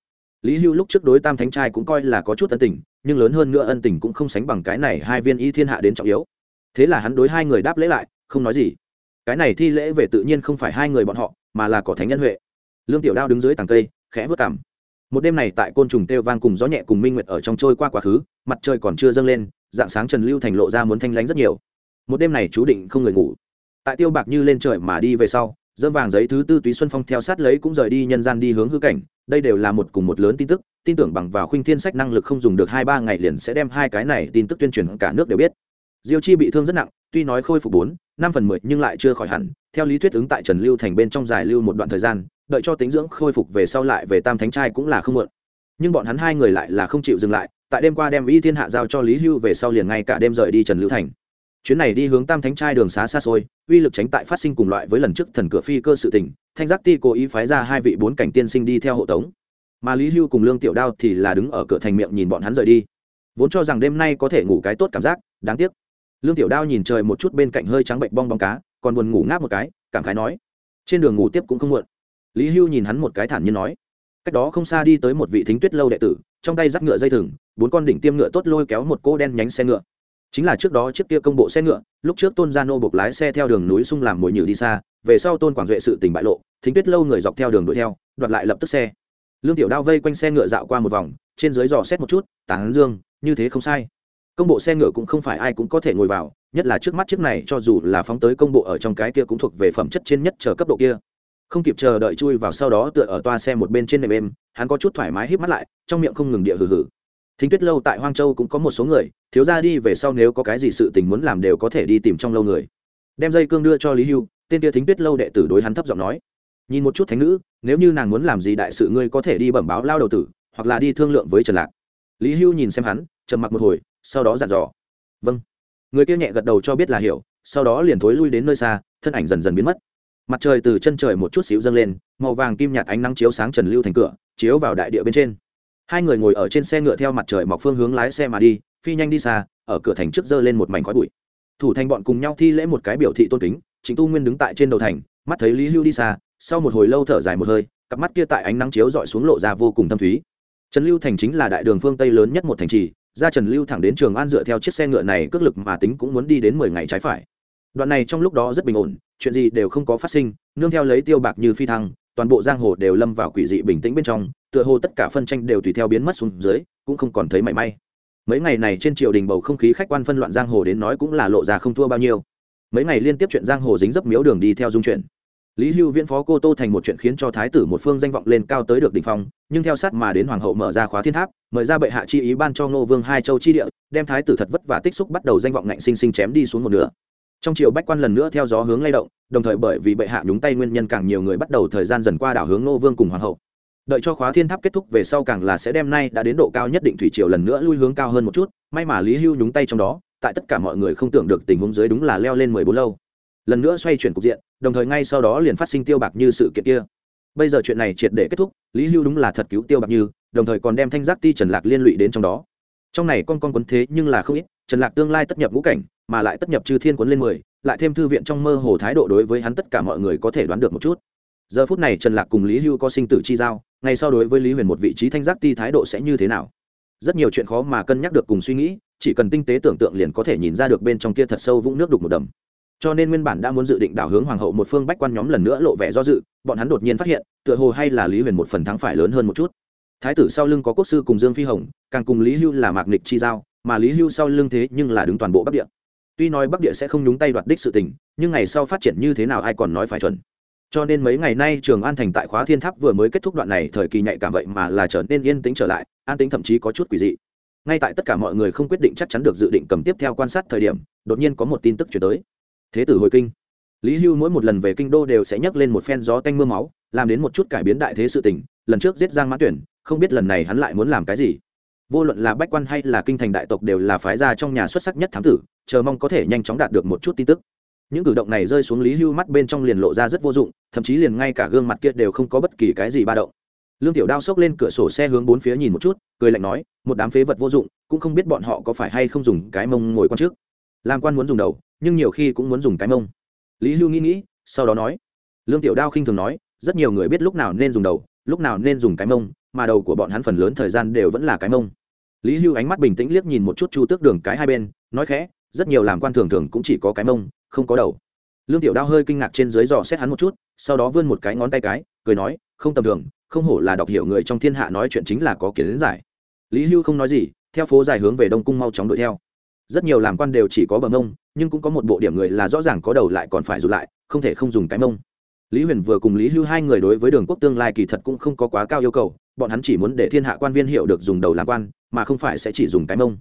Lý hưu lúc trước đối tam thánh trai cũng coi là có chút ân tình, nhưng lớn hơn nữa ân tình cũng không sánh bằng cái này hai viên y thiên hạ đến trọng yếu. Thế là hắn đối hai người đáp lễ lại, không nói gì. Cái này thi lễ về tự nhiên không phải hai người bọn họ, mà là cỏ thánh nhân huệ. Lương tiểu đao đứng dưới tàng cây, khẽ vớt cảm một đêm này tại côn trùng têu vang cùng gió nhẹ cùng minh nguyệt ở trong trôi qua quá khứ, mặt trời còn chưa dâng lên, dạng sáng trần lưu thành lộ ra muốn thanh lánh rất nhiều một đêm này chú định không người ngủ. Tại tiêu bạc như lên trời mà đi về sau dâm vàng giấy thứ tư túy xuân phong theo sát lấy cũng rời đi nhân gian đi hướng hư cảnh. Đây đều là một cùng một lớn tin tức, tin tưởng bằng vào khuynh thiên sách năng lực không dùng được hai ba ngày liền sẽ đem hai cái này tin tức tuyên truyền cả nước đều biết. Diêu chi bị thương rất nặng, tuy nói khôi phục bốn, năm phần mười nhưng lại chưa khỏi hẳn. Theo lý thuyết ứng tại trần lưu thành bên trong giải lưu một đoạn thời gian, đợi cho tính dưỡng khôi phục về sau lại về tam thánh trai cũng là không muộn. Nhưng bọn hắn hai người lại là không chịu dừng lại, tại đêm qua đem y thiên hạ giao cho lý hưu về sau liền ngay cả đêm rời đi trần lưu thành chuyến này đi hướng tam thánh trai đường xá xa xôi, uy lực tránh tại phát sinh cùng loại với lần trước thần cửa phi cơ sự tỉnh thanh giác ti cố ý phái ra hai vị bốn cảnh tiên sinh đi theo hộ tống. Mà lý hưu cùng lương tiểu đao thì là đứng ở cửa thành miệng nhìn bọn hắn rời đi. Vốn cho rằng đêm nay có thể ngủ cái tốt cảm giác, đáng tiếc. Lương tiểu đao nhìn trời một chút bên cạnh hơi trắng bệnh bong bóng cá, còn buồn ngủ ngáp một cái, cảm khái nói, trên đường ngủ tiếp cũng không muộn. Lý hưu nhìn hắn một cái thản nhiên nói, cách đó không xa đi tới một vị thính tuyết lâu đệ tử, trong tay dắt ngựa dây thừng, bốn con đỉnh tiêm ngựa tốt lôi kéo một cô đen nhánh xe ngựa chính là trước đó chiếc kia công bộ xe ngựa, lúc trước tôn gia nô buộc lái xe theo đường núi sung làm mồi nhử đi xa, về sau tôn quảng duệ sự tình bại lộ, thính tuyết lâu người dọc theo đường đuổi theo, đoạt lại lập tức xe. Lương tiểu đao vây quanh xe ngựa dạo qua một vòng, trên dưới dò xét một chút, tán dương, như thế không sai. Công bộ xe ngựa cũng không phải ai cũng có thể ngồi vào, nhất là trước mắt chiếc này cho dù là phóng tới công bộ ở trong cái kia cũng thuộc về phẩm chất trên nhất chờ cấp độ kia. Không kịp chờ đợi chui vào sau đó tựa ở toa xe một bên trên nệm êm, hắn có chút thoải mái hít mắt lại, trong miệng không ngừng địa hừ hừ thính tuyết lâu tại hoang châu cũng có một số người, thiếu ra đi về sau nếu có cái gì sự tình muốn làm đều có thể đi tìm trong lâu người. Đem dây cương đưa cho lý hưu, tên kia thính tuyết lâu đệ tử đối hắn thấp giọng nói. Nhìn một chút thánh nữ, nếu như nàng muốn làm gì đại sự ngươi có thể đi bẩm báo lao đầu tử, hoặc là đi thương lượng với trần lạc. Lý hưu nhìn xem hắn, trầm mặc một hồi, sau đó dặn dò. Vâng. Người kia nhẹ gật đầu cho biết là hiểu, sau đó liền thối lui đến nơi xa, thân ảnh dần dần biến mất. Mặt trời từ chân trời một chút xíu dâng lên, màu vàng kim nhạt ánh nắng chiếu sáng trần lưu thành cửa, chiếu vào đại địa bên trên hai người ngồi ở trên xe ngựa theo mặt trời mọc phương hướng lái xe mà đi, phi nhanh đi xa, ở cửa thành trước dơ lên một mảnh khói bụi. Thủ thành bọn cùng nhau thi lễ một cái biểu thị tôn kính chính tu nguyên đứng tại trên đầu thành, mắt thấy lý hưu đi xa, sau một hồi lâu thở dài một hơi, cặp mắt kia tại ánh nắng chiếu dọi xuống lộ ra vô cùng thâm thúy. Trần lưu thành chính là đại đường phương tây lớn nhất một thành trì, ra trần lưu thẳng đến trường an dựa theo chiếc xe ngựa này cước lực mà tính cũng muốn đi đến mười ngày trái phải. Đoạn này trong lúc đó rất bình ổn, chuyện gì đều không có phát sinh, nương theo lấy tiêu bạc như phi thăng toàn bộ giang hồ đều lâm vào quỷ dị bình tĩnh bên trong, tựa hồ tất cả phân tranh đều tùy theo biến mất xuống dưới, cũng không còn thấy mảy may. Mấy ngày này trên triều đình bầu không khí khách quan phân loạn giang hồ đến nói cũng là lộ ra không thua bao nhiêu. Mấy ngày liên tiếp chuyện giang hồ dính dấp miếu đường đi theo dung chuyện. Lý hưu viễn phó cô tô thành một chuyện khiến cho thái tử một phương danh vọng lên cao tới được đ ỉ n h phong, nhưng theo sát mà đến hoàng hậu mở ra khóa thiên tháp, mời ra bệ hạ chi ý ban cho ngô vương hai châu chi địa, đem thái tử thật vất và tích xúc bắt đầu danh vọng ngạnh sinh sinh chém đi xuống một nửa trong triều bách quan lần nữa theo gió hướng lay động, đồng thời bởi vì bệ hạ nhúng tay nguyên nhân càng nhiều người bắt đầu thời gian dần qua đảo hướng ngô vương cùng hoàng hậu. Đợi cho khóa thiên tháp kết thúc về sau càng là sẽ đem nay đã đến độ cao nhất định thủy triều lần nữa lui hướng cao hơn một chút, may mà lý hưu nhúng tay trong đó, tại tất cả mọi người không tưởng được tình huống dưới đúng là leo lên mười bốn lâu. Lần nữa xoay chuyển cục diện, đồng thời ngay sau đó liền phát sinh tiêu bạc như sự kiện kia. Bây giờ chuyện này triệt để kết thúc, lý hưu đúng là thật cứu tiêu bạc như, đồng thời còn đem thanh giác ti trần lạc liên lụy đến trong đó trong này con con quấn thế nhưng là không ít, trần lạc tương lai tất nhập ngũ cảnh, mà lại tất nhập chư thiên quấn lên mười, lại thêm thư viện trong mơ hồ thái độ đối với hắn tất cả mọi người có thể đoán được một chút. Giờ phút này trần lạc cùng lý hưu có sinh tử chi giao ngay sau đối với lý huyền một vị trí thanh giác ti thái độ sẽ như thế nào? Rất nhiều chuyện khó mà cân nhắc được cùng suy nghĩ, chỉ cần tinh tế tưởng tượng liền có thể nhìn ra được bên trong kia thật sâu vũng nước đục một đầm. Cho nên nguyên bản đã muốn dự định đảo hướng hoàng hậu một phương bách quan nhóm lần nữa lộ vẻ do dự, bọn hắn đột nhiên phát hiện, tựa hồ hay là lý huyền một phần thắng phải lớn hơn một chút thái tử sau lưng có quốc sư cùng dương phi hồng, càng cùng lý hưu là mạc nịch chi giao, mà lý hưu sau lưng thế nhưng là đứng toàn bộ bắc địa. Tuy nói bắc địa sẽ không nhúng tay đoạt đích sự tình, nhưng ngày sau phát triển như thế nào ai còn nói phải chuẩn. Cho nên mấy ngày nay trường an thành tại khóa thiên tháp vừa mới kết thúc đoạn này, thời kỳ nhạy cảm vậy mà là trở nên yên tĩnh trở lại, an tĩnh thậm chí có chút quỷ dị. Ngay tại tất cả mọi người không quyết định chắc chắn được dự định cầm tiếp theo quan sát thời điểm, đột nhiên có một tin tức chuyển tới. Thế tử hồi kinh. Lý hưu mỗi một lần về kinh đô đều sẽ nhắc lên một phen gió tanh m ư a máu, làm đến một chút cải biến đại thế sự tình, lần trước giết giang mã tuyển không biết lần này hắn lại muốn làm cái gì. Vô luận là bách quan hay là kinh thành đại tộc đều là phái gia trong nhà xuất sắc nhất thám tử, chờ mong có thể nhanh chóng đạt được một chút tin tức. Những cử động này rơi xuống lý hưu mắt bên trong liền lộ ra rất vô dụng, thậm chí liền ngay cả gương mặt kia đều không có bất kỳ cái gì ba động. Lương tiểu đao xốc lên cửa sổ xe hướng bốn phía nhìn một chút, cười lạnh nói, một đám phế vật vô dụng, cũng không biết bọn họ có phải hay không dùng cái mông ngồi quan trước. Làm quan muốn dùng đầu, nhưng nhiều khi cũng muốn dùng cái mông. Lý hưu nghĩ nghĩ, sau đó nói. Lương tiểu đao khinh thường nói, rất nhiều người biết lúc nào nên dùng đầu lúc nào nên dùng cái mông, mà đầu của bọn hắn phần lớn thời gian đều vẫn là cái mông. Lý hưu ánh mắt bình tĩnh liếc nhìn một chút chu tước đường cái hai bên, nói khẽ, rất nhiều làm quan thường thường cũng chỉ có cái mông, không có đầu. Lương tiểu đao hơi kinh ngạc trên dưới dò xét hắn một chút, sau đó vươn một cái ngón tay cái, cười nói, không tầm thường, không hổ là đọc hiểu người trong thiên hạ nói chuyện chính là có kiến giải. Lý hưu không nói gì, theo phố dài hướng về đông cung mau chóng đuổi theo. Rất nhiều làm quan đều chỉ có bờ mông, nhưng cũng có một bộ điểm người là rõ ràng có đầu lại còn phải rụt lại, không thể không dùng cái mông lý huyền vừa cùng lý hưu hai người đối với đường quốc tương lai kỳ thật cũng không có quá cao yêu cầu, bọn hắn chỉ muốn để thiên hạ quan viên hiệu được dùng đầu làm quan, mà không phải sẽ chỉ dùng cái mông.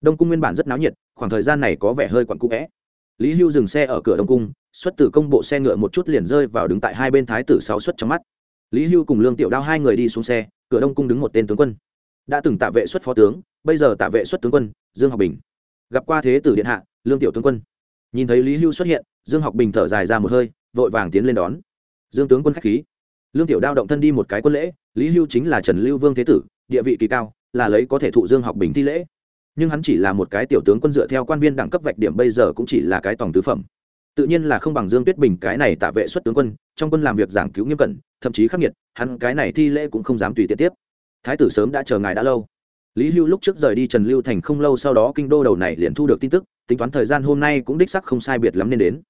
Đông cung nguyên bản rất náo nhiệt, khoảng thời gian này có vẻ hơi quặn cũ vẽ lý hưu dừng xe ở cửa đông cung, xuất từ công bộ xe ngựa một chút liền rơi vào đứng tại hai bên thái tử sáu xuất trong mắt. Lý hưu cùng lương tiểu đao hai người đi xuống xe, cửa đông cung đứng một tên tướng quân. Đã từng tạ vệ xuất phó tướng, bây giờ tạ vệ xuất tướng quân, dương học bình. Gặp qua thế tử điện hạ, lương tiểu tướng quân. Nhìn thấy lý hưu xuất hiện, dương học bình thở dài ra một hơi, vội vàng tiến lên đón dương tướng quân k h á c h khí. Lương tiểu đao động thân đi một cái quân lễ, lý hưu chính là trần lưu vương thế tử, địa vị kỳ cao, là lấy có thể thụ dương học bình thi lễ. Nhưng hắn chỉ là một cái tiểu tướng quân dựa theo quan viên đẳng cấp vạch điểm bây giờ cũng chỉ là cái tòng tứ phẩm. Tự nhiên là không bằng dương tuyết bình cái này tạ vệ xuất tướng quân, trong quân làm việc giảng cứu nghiêm cẩn, thậm chí khắc nghiệt, hắn cái này thi lễ cũng không dám tùy tiện tiếp. Thái tử sớm đã chờ ngài đã lâu. Lý hưu lúc trước rời đi trần lưu thành không lâu sau đó kinh đô đầu này liền thu được tin tức, tính toán thời gian hôm nay cũng đích sắc không sai biệt lắm nên đến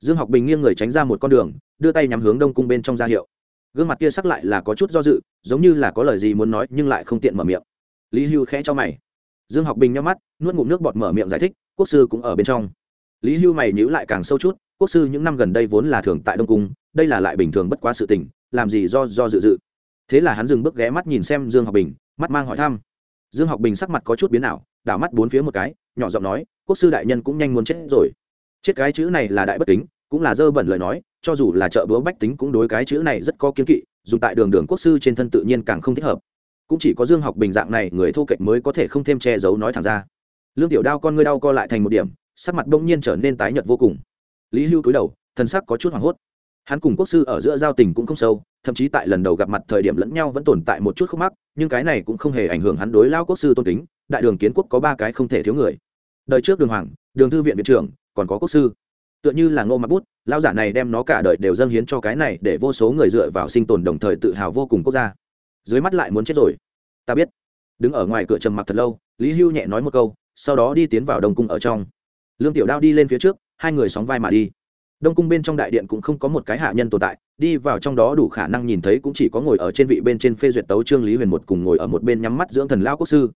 dương học bình nghiêng người tránh ra một con đường, đưa tay nhắm hướng đông cung bên trong ra hiệu. Gương mặt kia sắc lại là có chút do dự, giống như là có lời gì muốn nói nhưng lại không tiện mở miệng. Lý hưu khẽ cho mày. Dương học bình nhắm mắt, nuốt ngụm nước bọt mở miệng giải thích, quốc sư cũng ở bên trong. Lý hưu mày nhữ lại càng sâu chút, quốc sư những năm gần đây vốn là thường tại đông cung, đây là lại bình thường bất quá sự tình, làm gì do do dự dự. Thế là hắn dừng bước ghé mắt nhìn xem dương học bình, mắt mang hỏi thăm. Dương học bình sắc mặt có chút biến ảo, đảo mắt bốn phía một cái, nhỏ giọng nói, quốc sư đại nhân cũng nhanh muốn chết rồi chết cái chữ này là đại bất kính, cũng là dơ bẩn lời nói, cho dù là chợ búa bách tính cũng đối cái chữ này rất có kiến kỵ dùng tại đường đường quốc sư trên thân tự nhiên càng không thích hợp. Cũng chỉ có dương học bình dạng này, người thô kệch mới có thể không thêm che giấu nói thẳng ra. Lương tiểu đao con ngươi đau co lại thành một điểm, sắc mặt bỗng nhiên trở nên tái nhợt vô cùng. Lý hưu cúi đầu thân sắc có chút hoảng hốt. Hắn cùng quốc sư ở giữa giao tình cũng không sâu, thậm chí tại lần đầu gặp mặt thời điểm lẫn nhau vẫn tồn tại một chút khúc mắc, nhưng cái này cũng không hề ảnh hưởng hắn đối lao quốc sư tôn kính, đại đường kiến quốc có ba cái không thể thiếu người. Đời trước đường hoàng, đường thư viện viện trưởng còn có quốc sư. Tựa như là ngô mặc bút lao giả này đem nó cả đời đều dâng hiến cho cái này để vô số người dựa vào sinh tồn đồng thời tự hào vô cùng quốc gia. Dưới mắt lại muốn chết rồi. Ta biết. Đứng ở ngoài cửa trầm mặc thật lâu, lý hưu nhẹ nói một câu, sau đó đi tiến vào đồng cung ở trong. Lương tiểu đao đi lên phía trước, hai người sóng vai mà đi. Đông cung bên trong đại điện cũng không có một cái hạ nhân tồn tại, đi vào trong đó đủ khả năng nhìn thấy cũng chỉ có ngồi ở trên vị bên trên phê duyệt tấu trương lý huyền một cùng ngồi ở một bên nhắm mắt dưỡng thần lao quốc sư.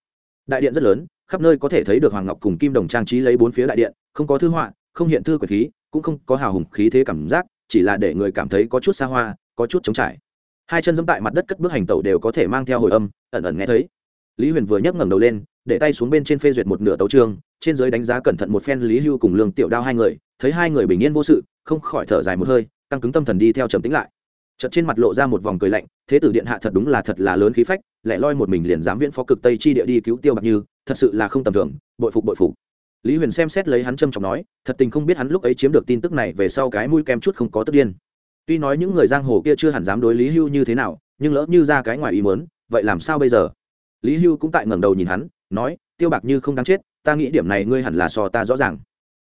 Đại điện rất lớn khắp nơi có thể thấy được hoàng ngọc cùng kim đồng trang trí lấy bốn phía đại điện, không có thư họa, không hiện thư quyền khí, cũng không có hào hùng khí thế cảm giác, chỉ là để người cảm thấy có chút xa hoa, có chút trống trải. Hai chân dẫm tại mặt đất cất bước hành tẩu đều có thể mang theo hồi âm, ẩn ẩn nghe thấy. Lý huyền vừa nhấc ngẩng đầu lên, để tay xuống bên trên phê duyệt một nửa tấu trương trên giới đánh giá cẩn thận một phen lý hưu cùng lương tiểu đao hai người, thấy hai người bình yên vô sự, không khỏi thở dài một hơi, căng cứng tâm thần đi theo trầm tính lại chợt trên mặt lộ ra một vòng cười lạnh, thế tử điện hạ thật đúng là thật là lớn khí phách lại loi một mình liền dám viễn phó cực tây chi địa đi cứu tiêu bạc như, thật sự là không tầm thường, bội phục bội phục. Lý huyền xem xét lấy hắn trâm trọng nói, thật tình không biết hắn lúc ấy chiếm được tin tức này về sau cái mũi kem chút không có tức điên. Tuy nói những người giang hồ kia chưa hẳn dám đối lý hưu như thế nào, nhưng lỡ như ra cái ngoài ý mớn vậy làm sao bây giờ? Lý hưu cũng tại ngẩng đầu nhìn hắn, nói, tiêu bạc như không đáng chết, ta nghĩ điểm này ngươi hẳn là so ta rõ ràng.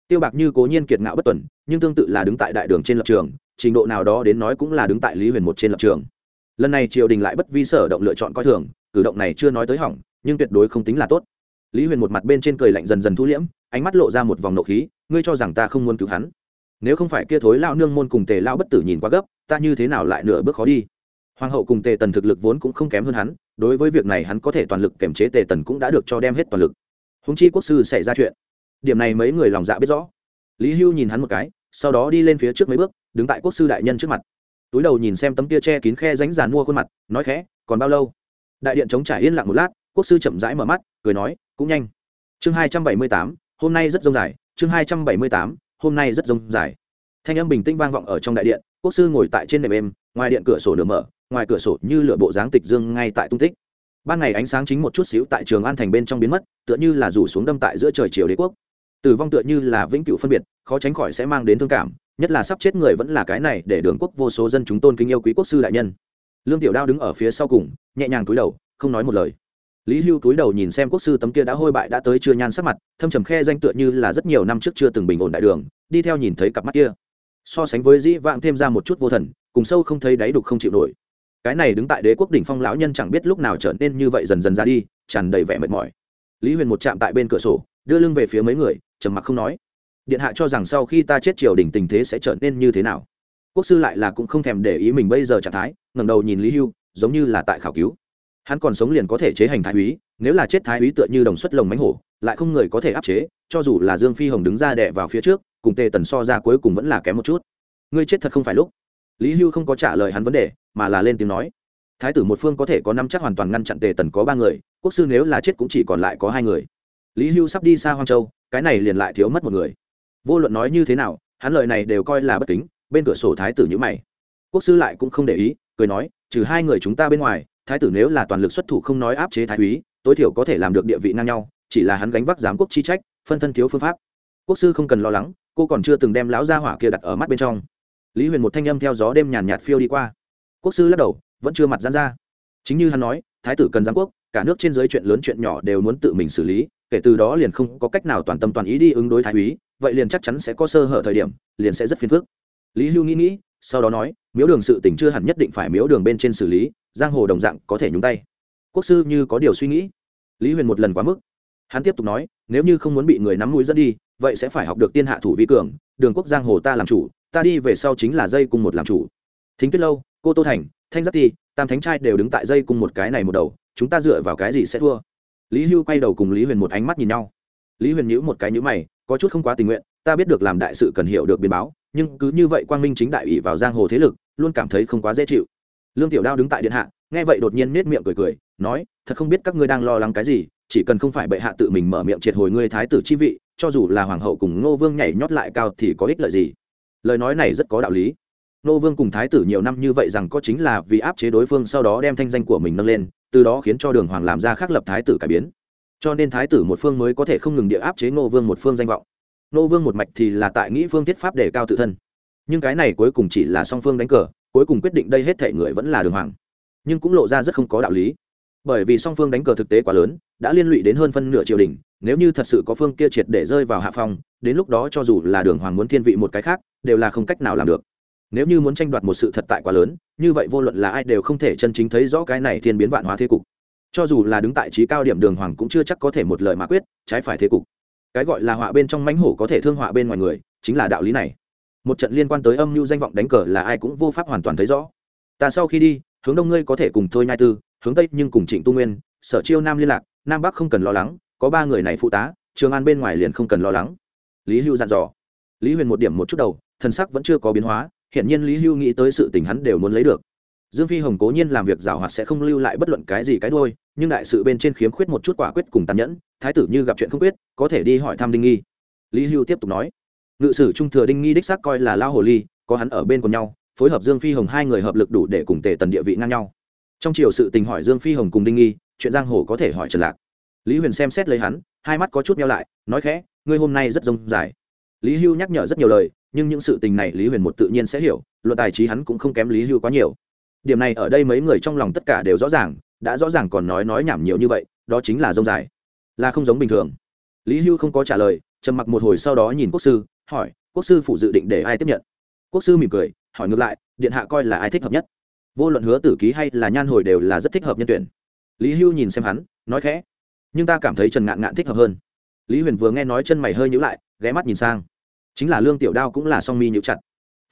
Tiêu bạc như cố nhiên kiệt ngạo bất tuần, nhưng tương tự là đứng tại đại đường trên lập trường trình độ nào đó đến nói cũng là đứng tại lý huyền một trên lập trường. Lần này triều đình lại bất vi sở động lựa chọn coi thường, cử động này chưa nói tới hỏng, nhưng tuyệt đối không tính là tốt. Lý huyền một mặt bên trên cười lạnh dần dần thu liễm, ánh mắt lộ ra một vòng nộ khí, ngươi cho rằng ta không muốn cứu hắn? Nếu không phải kia thối lao nương môn cùng tề lao bất tử nhìn quá gấp, ta như thế nào lại nửa bước khó đi? Hoàng hậu cùng tề tần thực lực vốn cũng không kém hơn hắn, đối với việc này hắn có thể toàn lực kiểm chế tề tần cũng đã được cho đem hết toàn lực. Húng chi quốc sư xảy ra chuyện. Điểm này mấy người lòng dạ biết rõ. Lý hưu nhìn hắn một cái, sau đó đi lên phía trước mấy bước đứng tại quốc sư đại nhân trước mặt. Túi đầu nhìn xem tấm tia che kín khe ránh giàn mua khuôn mặt, nói khẽ, còn bao lâu? Đại điện chống trải yên lặng một lát, quốc sư chậm rãi mở mắt, cười nói, cũng nhanh. Chương hai trăm bảy mươi tám, hôm nay rất rông dài. Chương hai trăm bảy mươi tám, hôm nay rất rông dài. Thanh âm bình tĩnh vang vọng ở trong đại điện, quốc sư ngồi tại trên nệm êm, ngoài điện cửa sổ nửa mở, ngoài cửa sổ như lửa bộ dáng tịch dương ngay tại tung tích. Ban ngày ánh sáng chính một chút xíu tại trường an thành bên trong biến mất, tựa như là rủ xuống đâm tại giữa trời chiều đế quốc. Tử vong tựa như là vĩnh cửu phân biệt, khó tránh khỏi sẽ mang đến thương cảm nhất là sắp chết người vẫn là cái này để đường quốc vô số dân chúng tôn kính yêu quý quốc sư đại nhân. Lương tiểu đao đứng ở phía sau cùng, nhẹ nhàng túi đầu, không nói một lời. Lý hưu túi đầu nhìn xem quốc sư tấm kia đã hôi bại đã tới chưa nhan sắc mặt, thâm trầm khe danh tựa như là rất nhiều năm trước chưa từng bình ổn đại đường, đi theo nhìn thấy cặp mắt kia. So sánh với dĩ vãng thêm ra một chút vô thần, cùng sâu không thấy đáy đục không chịu nổi. Cái này đứng tại đế quốc đỉnh phong lão nhân chẳng biết lúc nào trở nên như vậy dần dần ra đi, tràn đầy vẻ mệt mỏi. Lý huyền một chạm tại bên cửa sổ, đưa lưng về phía mấy người, trầm mặc không nói điện hạ cho rằng sau khi ta chết triều đình tình thế sẽ trở nên như thế nào? Quốc sư lại là cũng không thèm để ý mình bây giờ trạng thái, ngẩng đầu nhìn lý hưu, giống như là tại khảo cứu. Hắn còn sống liền có thể chế hành thái úy, nếu là chết thái úy tựa như đồng xuất lồng mánh hổ, lại không người có thể áp chế, cho dù là dương phi hồng đứng ra đẻ vào phía trước, cùng tề tần so ra cuối cùng vẫn là kém một chút. Ngươi chết thật không phải lúc. Lý hưu không có trả lời hắn vấn đề, mà là lên tiếng nói. Thái tử một phương có thể có năm chắc hoàn toàn ngăn chặn tề tần có ba người, quốc sư nếu là chết cũng chỉ còn lại có hai người. Lý hưu sắp đi xa hoang châu, cái này liền lại thiếu mất một người vô luận nói như thế nào, hắn lời này đều coi là bất kính, bên cửa sổ thái tử nhữ mày. Quốc sư lại cũng không để ý, cười nói, trừ hai người chúng ta bên ngoài, thái tử nếu là toàn lực xuất thủ không nói áp chế thái úy, tối thiểu có thể làm được địa vị ngang nhau, chỉ là hắn gánh vác giám quốc chi trách, phân thân thiếu phương pháp. Quốc sư không cần lo lắng, cô còn chưa từng đem lão gia hỏa kia đặt ở mắt bên trong. Lý huyền một thanh âm theo gió đêm nhàn nhạt phiêu đi qua. Quốc sư lắc đầu, vẫn chưa mặt gian ra. Chính như hắn nói, thái tử cần giám quốc, cả nước trên giới chuyện lớn chuyện nhỏ đều muốn tự mình xử lý, kể từ đó liền không có cách nào toàn tâm toàn ý đi ứng đối thái úy vậy liền chắc chắn sẽ có sơ hở thời điểm, liền sẽ rất phiền phức. Lý hưu nghĩ nghĩ, sau đó nói, miếu đường sự tỉnh chưa hẳn nhất định phải miếu đường bên trên xử lý, giang hồ đồng dạng có thể nhúng tay. Quốc sư như có điều suy nghĩ. Lý huyền một lần quá mức. Hắn tiếp tục nói, nếu như không muốn bị người nắm mũi dẫn đi, vậy sẽ phải học được tiên hạ thủ vi cường, đường quốc giang hồ ta làm chủ, ta đi về sau chính là dây cùng một làm chủ. Thính tuyết lâu, cô tô thành, thanh giác ti, tam thánh trai đều đứng tại dây cùng một cái này một đầu, chúng ta dựa vào cái gì sẽ thua? Lý hưu quay đầu cùng lý huyền một ánh mắt nhìn nhau lý huyền nhữ một cái nhữ mày, có chút không quá tình nguyện, ta biết được làm đại sự cần hiểu được biến báo, nhưng cứ như vậy quang minh chính đại ủy vào giang hồ thế lực, luôn cảm thấy không quá dễ chịu. Lương tiểu đao đứng tại điện hạ, nghe vậy đột nhiên nết miệng cười cười, nói, thật không biết các ngươi đang lo lắng cái gì, chỉ cần không phải bệ hạ tự mình mở miệng triệt hồi ngươi thái tử chi vị, cho dù là hoàng hậu cùng ngô vương nhảy nhót lại cao thì có ích lợi gì? Lời nói này rất có đạo lý. Ngô vương cùng thái tử nhiều năm như vậy rằng có chính là vì áp chế đối phương sau đó đem thanh danh của mình nâng lên, từ đó khiến cho đường hoàng làm ra khác lập thái tử cải biến cho nên thái tử một phương mới có thể không ngừng địa áp chế ngô vương một phương danh vọng. Nô vương một mạch thì là tại nghĩ phương thiết pháp để cao tự thân. Nhưng cái này cuối cùng chỉ là song phương đánh cờ, cuối cùng quyết định đây hết thể người vẫn là đường hoàng. Nhưng cũng lộ ra rất không có đạo lý. Bởi vì song phương đánh cờ thực tế quá lớn, đã liên lụy đến hơn phân nửa triều đình, nếu như thật sự có phương kia triệt để rơi vào hạ phong, đến lúc đó cho dù là đường hoàng muốn thiên vị một cái khác, đều là không cách nào làm được. Nếu như muốn tranh đoạt một sự thật tại quá lớn, như vậy vô luận là ai đều không thể chân chính thấy rõ cái này thiên biến vạn hóa thế cục cho dù là đứng tại trí cao điểm đường hoàng cũng chưa chắc có thể một lời mà quyết, trái phải thế cục. Cái gọi là họa bên trong mánh hổ có thể thương họa bên ngoài người, chính là đạo lý này. Một trận liên quan tới âm mưu danh vọng đánh cờ là ai cũng vô pháp hoàn toàn thấy rõ. Ta sau khi đi, hướng đông ngươi có thể cùng thôi nhai tư, hướng tây nhưng cùng trịnh tu nguyên, sở chiêu nam liên lạc, nam bắc không cần lo lắng, có ba người này phụ tá, trường an bên ngoài liền không cần lo lắng. Lý hưu dặn dò. Lý huyền một điểm một chút đầu thần sắc vẫn chưa có biến hóa, hiển nhiên lý hưu nghĩ tới sự tình hắn đều muốn lấy được. Dương phi hồng cố nhiên làm việc giảo hoạt sẽ không lưu lại bất luận cái gì cái đôi nhưng đại sự bên trên khiếm khuyết một chút quả quyết cùng tàn nhẫn, thái tử như gặp chuyện không quyết, có thể đi hỏi thăm đinh nghi. Lý hưu tiếp tục nói, ngự sử trung thừa đinh nghi đích xác coi là lao hồ ly, có hắn ở bên cùng nhau, phối hợp dương phi hồng hai người hợp lực đủ để cùng tề tần địa vị ngang nhau. Trong chiều sự tình hỏi dương phi hồng cùng đinh nghi, chuyện giang hồ có thể hỏi trần lạc. Lý huyền xem xét lấy hắn, hai mắt có chút meo lại, nói khẽ, ngươi hôm nay rất rông dài. Lý hưu nhắc nhở rất nhiều lời, nhưng những sự tình này lý huyền một tự nhiên sẽ hiểu, luận tài trí hắn cũng không kém lý hưu quá nhiều. Điểm này ở đây mấy người trong lòng tất cả đều rõ ràng đã rõ ràng còn nói nói nhảm nhiều như vậy, đó chính là rông dài. Là không giống bình thường. Lý hưu không có trả lời, trầm mặc một hồi sau đó nhìn quốc sư, hỏi, quốc sư phụ dự định để ai tiếp nhận? Quốc sư mỉm cười, hỏi ngược lại, điện hạ coi là ai thích hợp nhất? Vô luận hứa tử ký hay là nhan hồi đều là rất thích hợp nhân tuyển. Lý hưu nhìn xem hắn, nói khẽ, nhưng ta cảm thấy trần ngạn ngạn thích hợp hơn. Lý huyền vừa nghe nói chân mày hơi nhữ lại, ghé mắt nhìn sang. Chính là lương tiểu đao cũng là song mi nhữ chặt.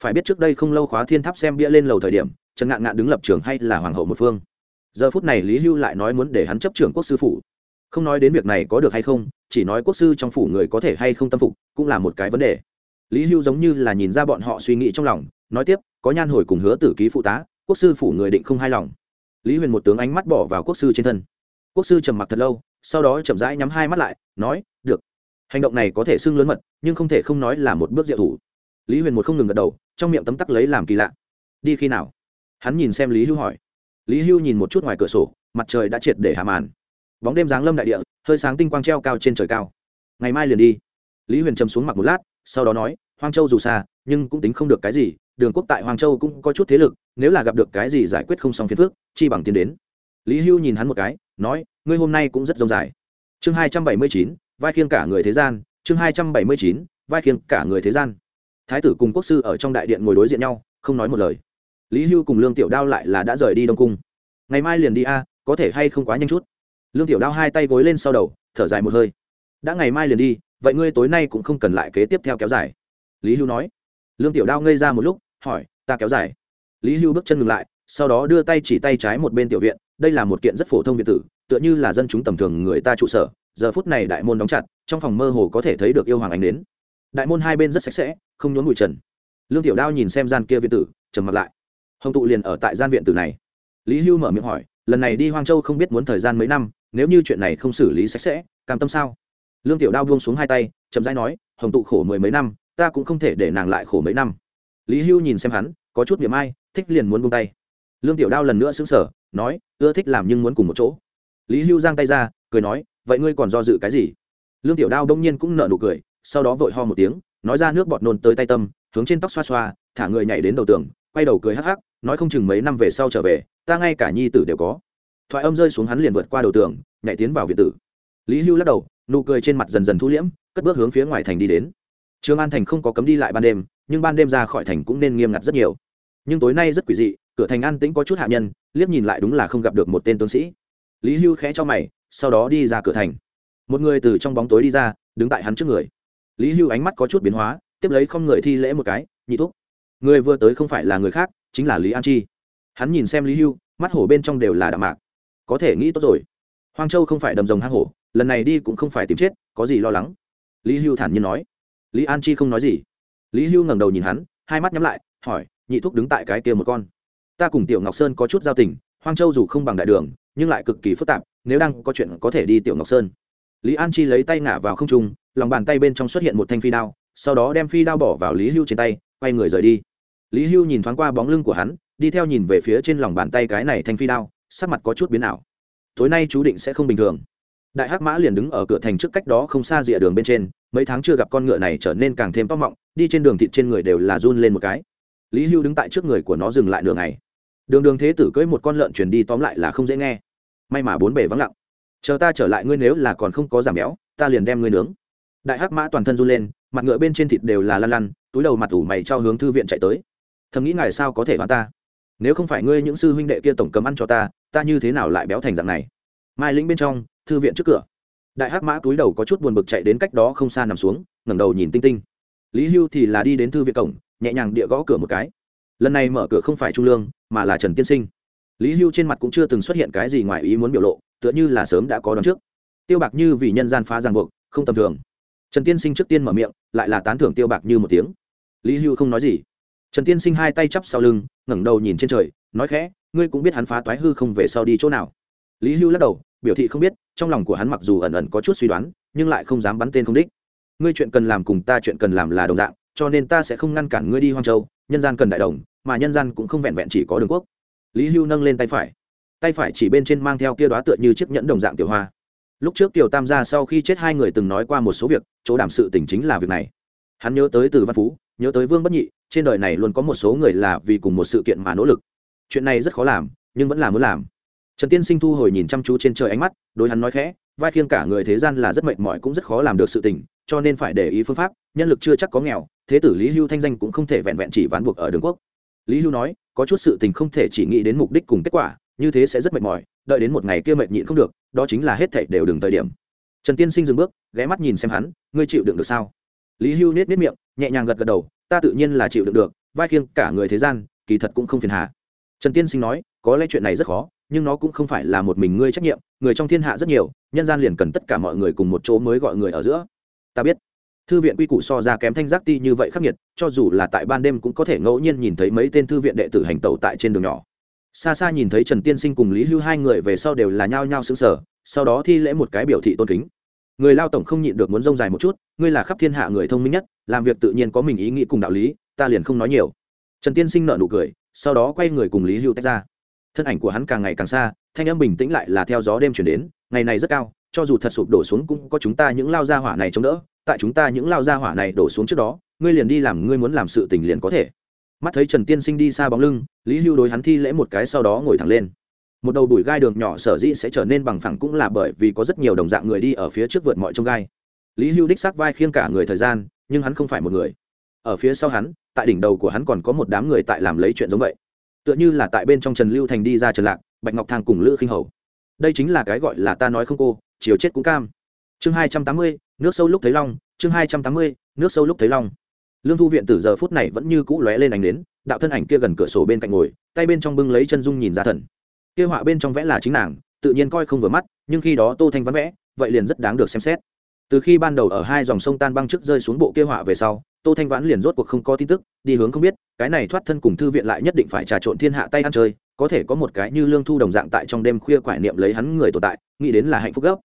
Phải biết trước đây không lâu khóa thiên tháp xem bia lên lầu thời điểm, trần ngạn ngạn đứng lập trường hay là hoàng hậu một phương giờ phút này lý hưu lại nói muốn để hắn chấp trưởng quốc sư phủ. Không nói đến việc này có được hay không, chỉ nói quốc sư trong phủ người có thể hay không tâm phục, cũng là một cái vấn đề. Lý hưu giống như là nhìn ra bọn họ suy nghĩ trong lòng, nói tiếp, có nhan hồi cùng hứa tử ký phụ tá, quốc sư phủ người định không hài lòng. Lý huyền một tướng ánh mắt bỏ vào quốc sư trên thân. Quốc sư trầm mặc thật lâu, sau đó chậm rãi nhắm hai mắt lại, nói, được. Hành động này có thể xưng lớn mật, nhưng không thể không nói là một bước diệu thủ. Lý huyền một không ngừng gật đầu, trong miệng tấm tắc lấy làm kỳ lạ. Đi khi nào? Hắn nhìn xem lý hưu hỏi lý hưu nhìn một chút ngoài cửa sổ, mặt trời đã triệt để hạ màn. Bóng đêm giáng lâm đại địa, hơi sáng tinh quang treo cao trên trời cao. Ngày mai liền đi. Lý huyền trầm xuống mặc một lát, sau đó nói, hoang châu dù xa, nhưng cũng tính không được cái gì, đường quốc tại hoàng châu cũng có chút thế lực, nếu là gặp được cái gì giải quyết không xong phiền phước chi bằng tiến đến. Lý hưu nhìn hắn một cái, nói, ngươi hôm nay cũng rất rông dài. Chương hai trăm bảy mươi chín, vai khiêng cả người thế gian, chương hai trăm bảy mươi chín, vai khiêng cả người thế gian. Thái tử cùng quốc sư ở trong đại điện ngồi đối diện nhau, không nói một lời lý hưu cùng lương tiểu đao lại là đã rời đi đông cung. Ngày mai liền đi a, có thể hay không quá nhanh chút? Lương tiểu đao hai tay gối lên sau đầu, thở dài một hơi. Đã ngày mai liền đi, vậy ngươi tối nay cũng không cần lại kế tiếp theo kéo dài. Lý hưu nói. Lương tiểu đao ngây ra một lúc, hỏi, ta kéo dài. Lý hưu bước chân ngừng lại, sau đó đưa tay chỉ tay trái một bên tiểu viện, đây là một kiện rất phổ thông viện tử, tựa như là dân chúng tầm thường người ta trụ sở, giờ phút này đại môn đóng chặt, trong phòng mơ hồ có thể thấy được yêu hoàng ánh đến đại môn hai bên rất sạch sẽ, không nhốn bụi trần. Lương tiểu đao nhìn xem gian kia viện tử, trầm mặt lại hồng tụ liền ở tại gian viện tử này lý hưu mở miệng hỏi lần này đi hoang châu không biết muốn thời gian mấy năm nếu như chuyện này không xử lý sạch sẽ cam tâm sao lương tiểu đao buông xuống hai tay chậm rãi nói hồng tụ khổ mười mấy năm ta cũng không thể để nàng lại khổ mấy năm lý hưu nhìn xem hắn có chút miệng ai thích liền muốn buông tay lương tiểu đao lần nữa xứng sở nói ưa thích làm nhưng muốn cùng một chỗ lý hưu giang tay ra cười nói vậy ngươi còn do dự cái gì lương tiểu đao đông nhiên cũng nợ nụ cười sau đó vội ho một tiếng nói ra nước bọt nôn tới tay tâm hướng trên tóc xoa xoa thả người nhảy đến đầu tường quay đầu cười hắc hắc, nói không chừng mấy năm về sau trở về, ta ngay cả nhi tử đều có. Thoại âm rơi xuống hắn liền vượt qua đầu tường, nhảy tiến vào viện tử. Lý hưu lắc đầu, nụ cười trên mặt dần dần thu liễm, cất bước hướng phía ngoài thành đi đến. Trường an thành không có cấm đi lại ban đêm, nhưng ban đêm ra khỏi thành cũng nên nghiêm ngặt rất nhiều. Nhưng tối nay rất quỷ dị, cửa thành an tĩnh có chút hạ nhân, liếc nhìn lại đúng là không gặp được một tên tướng sĩ. Lý hưu khẽ cho mày, sau đó đi ra cửa thành. Một người từ trong bóng tối đi ra, đứng tại hắn trước người. Lý hưu ánh mắt có chút biến hóa, tiếp lấy không người thi lễ một cái, nhị thúc người vừa tới không phải là người khác, chính là lý an chi. Hắn nhìn xem lý hưu, mắt hổ bên trong đều là đạm mạc. Có thể nghĩ tốt rồi. Hoang châu không phải đầm rồng hang hổ, lần này đi cũng không phải tìm chết, có gì lo lắng? Lý hưu thản nhiên nói. Lý an chi không nói gì. Lý hưu ngẩng đầu nhìn hắn, hai mắt nhắm lại, hỏi, nhị thúc đứng tại cái kia một con. Ta cùng tiểu ngọc sơn có chút giao tình, hoang châu dù không bằng đại đường, nhưng lại cực kỳ phức tạp, nếu đang có chuyện có thể đi tiểu ngọc sơn. Lý an chi lấy tay ngả vào không trung, lòng bàn tay bên trong xuất hiện một thanh phi đao, sau đó đem phi đao bỏ vào lý hưu trên tay quay người rời đi. Lý hưu nhìn thoáng qua bóng lưng của hắn, đi theo nhìn về phía trên lòng bàn tay cái này thanh phi đao, sắc mặt có chút biến ảo. Tối nay chú định sẽ không bình thường. Đại hắc mã liền đứng ở cửa thành trước cách đó không xa rìa đường bên trên, mấy tháng chưa gặp con ngựa này trở nên càng thêm to mọng, đi trên đường thịt trên người đều là run lên một cái. Lý hưu đứng tại trước người của nó dừng lại đường này đường đường thế tử cưỡi một con lợn chuyển đi tóm lại là không dễ nghe. May mà bốn bề vắng lặng. Chờ ta trở lại ngươi nếu là còn không có giảm béo, ta liền đem ngươi nướng. Đại hắc mã toàn thân run lên, mặt ngựa bên trên thịt đều là lăn lăn túi đầu mặt ủ mày cho hướng thư viện chạy tới. Thầm nghĩ ngài sao có thể đoán ta? Nếu không phải ngươi những sư huynh đệ kia tổng cấm ăn cho ta ta như thế nào lại béo thành dạng này? Mai lĩnh bên trong, thư viện trước cửa. Đại hắc mã túi đầu có chút buồn bực chạy đến cách đó không xa nằm xuống, ngẩng đầu nhìn tinh tinh. Lý hưu thì là đi đến thư viện cổng, nhẹ nhàng địa gõ cửa một cái. Lần này mở cửa không phải trung lương, mà là trần tiên sinh. Lý hưu trên mặt cũng chưa từng xuất hiện cái gì ngoài ý muốn biểu lộ, tựa như là sớm đã có đón trước. Tiêu bạc như vì nhân gian phá ràng buộc, không tầm thường trần tiên sinh trước tiên mở miệng, lại là tán thưởng tiêu bạc như một tiếng. Lý hưu không nói gì. Trần tiên sinh hai tay chắp sau lưng, ngẩng đầu nhìn trên trời, nói khẽ, ngươi cũng biết hắn phá toái hư không về sau đi chỗ nào? Lý hưu lắc đầu, biểu thị không biết, trong lòng của hắn mặc dù ẩn ẩn có chút suy đoán, nhưng lại không dám bắn tên không đích. Ngươi chuyện cần làm cùng ta chuyện cần làm là đồng dạng, cho nên ta sẽ không ngăn cản ngươi đi hoang châu, nhân gian cần đại đồng, mà nhân gian cũng không vẹn vẹn chỉ có đường quốc. Lý hưu nâng lên tay phải. Tay phải chỉ bên trên mang theo kia đoá tựa như chiếc nhẫn đồng dạng tiểu hoa lúc trước tiểu tam gia sau khi chết hai người từng nói qua một số việc, chỗ đảm sự tình chính là việc này. Hắn nhớ tới từ văn phú, nhớ tới vương bất nhị, trên đời này luôn có một số người là vì cùng một sự kiện mà nỗ lực. Chuyện này rất khó làm, nhưng vẫn là muốn làm. Trần tiên sinh thu hồi nhìn chăm chú trên trời ánh mắt, đối hắn nói khẽ, vai khiêng cả người thế gian là rất mệt mỏi cũng rất khó làm được sự tình, cho nên phải để ý phương pháp, nhân lực chưa chắc có nghèo, thế tử lý hưu thanh danh cũng không thể vẹn vẹn chỉ ván buộc ở đường quốc. Lý hưu nói, có chút sự tình không thể chỉ nghĩ đến mục đích cùng kết quả như thế sẽ rất mệt mỏi, đợi đến một ngày kia mệt nhịn không được, đó chính là hết thảy đều đừng thời điểm. Trần tiên sinh dừng bước, ghé mắt nhìn xem hắn, ngươi chịu đựng được sao? Lý hưu nết nết miệng, nhẹ nhàng gật gật đầu, ta tự nhiên là chịu đựng được, vai khiêng cả người thế gian, kỳ thật cũng không phiền hà. Trần tiên sinh nói, có lẽ chuyện này rất khó, nhưng nó cũng không phải là một mình ngươi trách nhiệm, người trong thiên hạ rất nhiều, nhân gian liền cần tất cả mọi người cùng một chỗ mới gọi người ở giữa. Ta biết. Thư viện quy củ so ra kém thanh giác ti như vậy khắc nghiệt, cho dù là tại ban đêm cũng có thể ngẫu nhiên nhìn thấy mấy tên thư viện đệ tử hành tẩu tại trên đường nhỏ xa xa nhìn thấy trần tiên sinh cùng lý hưu hai người về sau đều là nhao nhao xứng sở sau đó thi lễ một cái biểu thị tôn kính. Người lao tổng không nhịn được muốn rông dài một chút, ngươi là khắp thiên hạ người thông minh nhất, làm việc tự nhiên có mình ý nghĩ cùng đạo lý, ta liền không nói nhiều. Trần tiên sinh nợ nụ cười, sau đó quay người cùng lý hưu tách ra. Thân ảnh của hắn càng ngày càng xa, thanh âm bình tĩnh lại là theo gió đêm chuyển đến, ngày này rất cao, cho dù thật sụp đổ xuống cũng có chúng ta những lao gia hỏa này chống đỡ, tại chúng ta những lao gia hỏa này đổ xuống trước đó, ngươi liền đi làm, ngươi muốn làm sự tình liền có thể mắt thấy trần tiên sinh đi xa bóng lưng, lý hưu đối hắn thi lễ một cái sau đó ngồi thẳng lên. Một đầu đùi gai đường nhỏ sở dĩ sẽ trở nên bằng phẳng cũng là bởi vì có rất nhiều đồng dạng người đi ở phía trước vượt mọi trông gai. Lý hưu đích xác vai khiêng cả người thời gian, nhưng hắn không phải một người. Ở phía sau hắn, tại đỉnh đầu của hắn còn có một đám người tại làm lấy chuyện giống vậy. Tựa như là tại bên trong trần lưu thành đi ra trần lạc, bạch ngọc thang cùng lữ khinh hầu. Đây chính là cái gọi là ta nói không cô, chiều chết cũng cam. Chương hai trăm tám mươi, nước sâu lúc thấy long, chương hai trăm tám mươi, nước sâu lúc thấy long lương thu viện từ giờ phút này vẫn như cũ lóe lên ánh đến đạo thân ảnh kia gần cửa sổ bên cạnh ngồi, tay bên trong bưng lấy chân dung nhìn ra thần. Kia họa bên trong vẽ là chính nàng, tự nhiên coi không vừa mắt, nhưng khi đó tô thanh văn vẽ, vậy liền rất đáng được xem xét. Từ khi ban đầu ở hai dòng sông tan băng trước rơi xuống bộ kia họa về sau, tô thanh vãn liền rốt cuộc không có tin tức, đi hướng không biết, cái này thoát thân cùng thư viện lại nhất định phải trà trộn thiên hạ tay ăn chơi, có thể có một cái như lương thu đồng dạng tại trong đêm khuya quải niệm lấy hắn người tồn tại, nghĩ đến là hạnh phúc gấp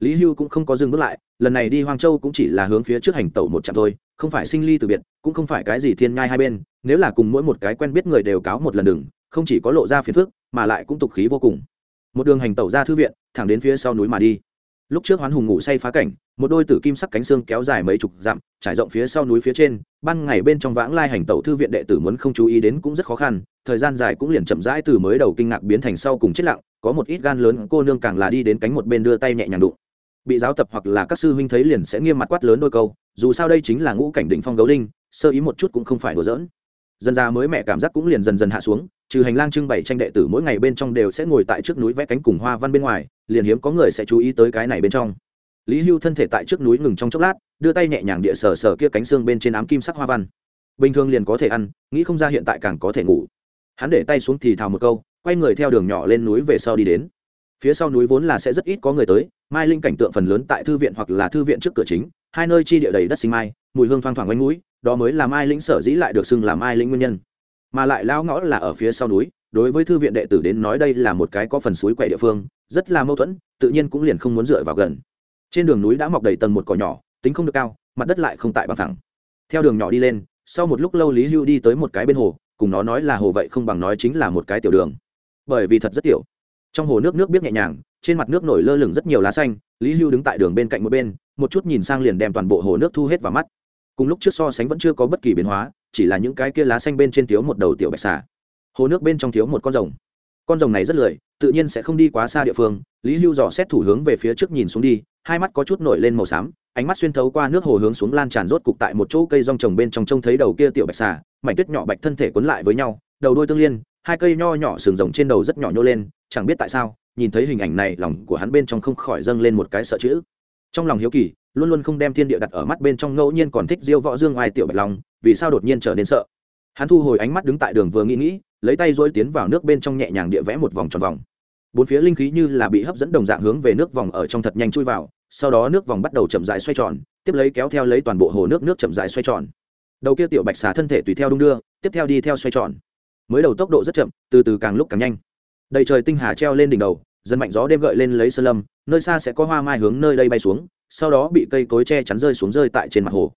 lý hưu cũng không có dừng bước lại, lần này đi hoang châu cũng chỉ là hướng phía trước hành tẩu một chặng thôi, không phải sinh ly từ biệt, cũng không phải cái gì thiên ngai hai bên, nếu là cùng mỗi một cái quen biết người đều cáo một lần đừng, không chỉ có lộ ra phiền phức, mà lại cũng tục khí vô cùng. Một đường hành tẩu ra thư viện, thẳng đến phía sau núi mà đi. Lúc trước hoán hùng ngủ say phá cảnh, một đôi tử kim sắc cánh xương kéo dài mấy chục dặm, trải rộng phía sau núi phía trên, ban ngày bên trong vãng lai hành tẩu thư viện đệ tử muốn không chú ý đến cũng rất khó khăn, thời gian dài cũng liền chậm rãi từ mới đầu kinh ngạc biến thành sau cùng chết lặng, có một ít gan lớn cô nương càng là đi đến cánh một bên đưa tay nhẹ nhàng đụng bị giáo tập hoặc là các sư huynh thấy liền sẽ nghiêm mặt quát lớn đôi câu, dù sao đây chính là ngũ cảnh đỉnh phong gấu linh, sơ ý một chút cũng không phải đùa giỡn. Dân ra mới mẹ cảm giác cũng liền dần dần hạ xuống, trừ hành lang trưng bày tranh đệ tử mỗi ngày bên trong đều sẽ ngồi tại trước núi vẽ cánh cùng hoa văn bên ngoài, liền hiếm có người sẽ chú ý tới cái này bên trong. Lý hưu thân thể tại trước núi ngừng trong chốc lát, đưa tay nhẹ nhàng địa sờ sờ kia cánh xương bên trên ám kim sắc hoa văn. Bình thường liền có thể ăn, nghĩ không ra hiện tại càng có thể ngủ. Hắn để tay xuống thì thào một câu, quay người theo đường nhỏ lên núi về sau đi đến phía sau núi vốn là sẽ rất ít có người tới, mai linh cảnh tượng phần lớn tại thư viện hoặc là thư viện trước cửa chính, hai nơi chi địa đầy đất sinh mai, mùi hương thoang thoảng quanh núi, đó mới là mai lĩnh sở dĩ lại được xưng là mai lĩnh nguyên nhân. Mà lại lao ngõ là ở phía sau núi, đối với thư viện đệ tử đến nói đây là một cái có phần suối quậy địa phương, rất là mâu thuẫn, tự nhiên cũng liền không muốn dựa vào gần. Trên đường núi đã mọc đầy tầng một cỏ nhỏ, tính không được cao, mặt đất lại không tại bằng thẳng. Theo đường nhỏ đi lên, sau một lúc lâu lý hưu đi tới một cái bên hồ, cùng nó nói là hồ vậy không bằng nói chính là một cái tiểu đường. Bởi vì thật rất tiểu trong hồ nước nước biết nhẹ nhàng, trên mặt nước nổi lơ lửng rất nhiều lá xanh, lý hưu đứng tại đường bên cạnh một bên, một chút nhìn sang liền đem toàn bộ hồ nước thu hết vào mắt. Cùng lúc trước so sánh vẫn chưa có bất kỳ biến hóa, chỉ là những cái kia lá xanh bên trên thiếu một đầu tiểu bạch xà. Hồ nước bên trong thiếu một con rồng. Con rồng này rất lười, tự nhiên sẽ không đi quá xa địa phương, lý hưu dò xét thủ hướng về phía trước nhìn xuống đi, hai mắt có chút nổi lên màu xám, ánh mắt xuyên thấu qua nước hồ hướng xuống lan tràn rốt cục tại một chỗ cây rong trồng bên trong trông thấy đầu kia tiểu bạch xà, mảnh tuyết nhỏ bạch thân thể quấn lại với nhau, đầu đôi tương liên, hai cây nho nhỏ sừng rồng trên đầu rất nhỏ nhô lên chẳng biết tại sao, nhìn thấy hình ảnh này, lòng của hắn bên trong không khỏi dâng lên một cái sợ chữ. Trong lòng hiếu kỳ, luôn luôn không đem thiên địa đặt ở mắt bên trong, ngẫu nhiên còn thích diêu võ dương ngoài tiểu bạch long, vì sao đột nhiên trở nên sợ? Hắn thu hồi ánh mắt đứng tại đường vừa nghĩ nghĩ, lấy tay dối tiến vào nước bên trong nhẹ nhàng địa vẽ một vòng tròn vòng. Bốn phía linh khí như là bị hấp dẫn đồng dạng hướng về nước vòng ở trong thật nhanh chui vào, sau đó nước vòng bắt đầu chậm rãi xoay tròn, tiếp lấy kéo theo lấy toàn bộ hồ nước nước chậm rãi xoay tròn. Đầu kia tiểu bạch xà thân thể tùy theo đung đưa, tiếp theo đi theo xoay tròn. Mới đầu tốc độ rất chậm, từ từ càng lúc càng nhanh đầy trời tinh hà treo lên đỉnh đầu, dần mạnh gió đêm gợi lên lấy sơn lâm, nơi xa sẽ có hoa mai hướng nơi đây bay xuống, sau đó bị cây cối che chắn rơi xuống rơi tại trên mặt hồ.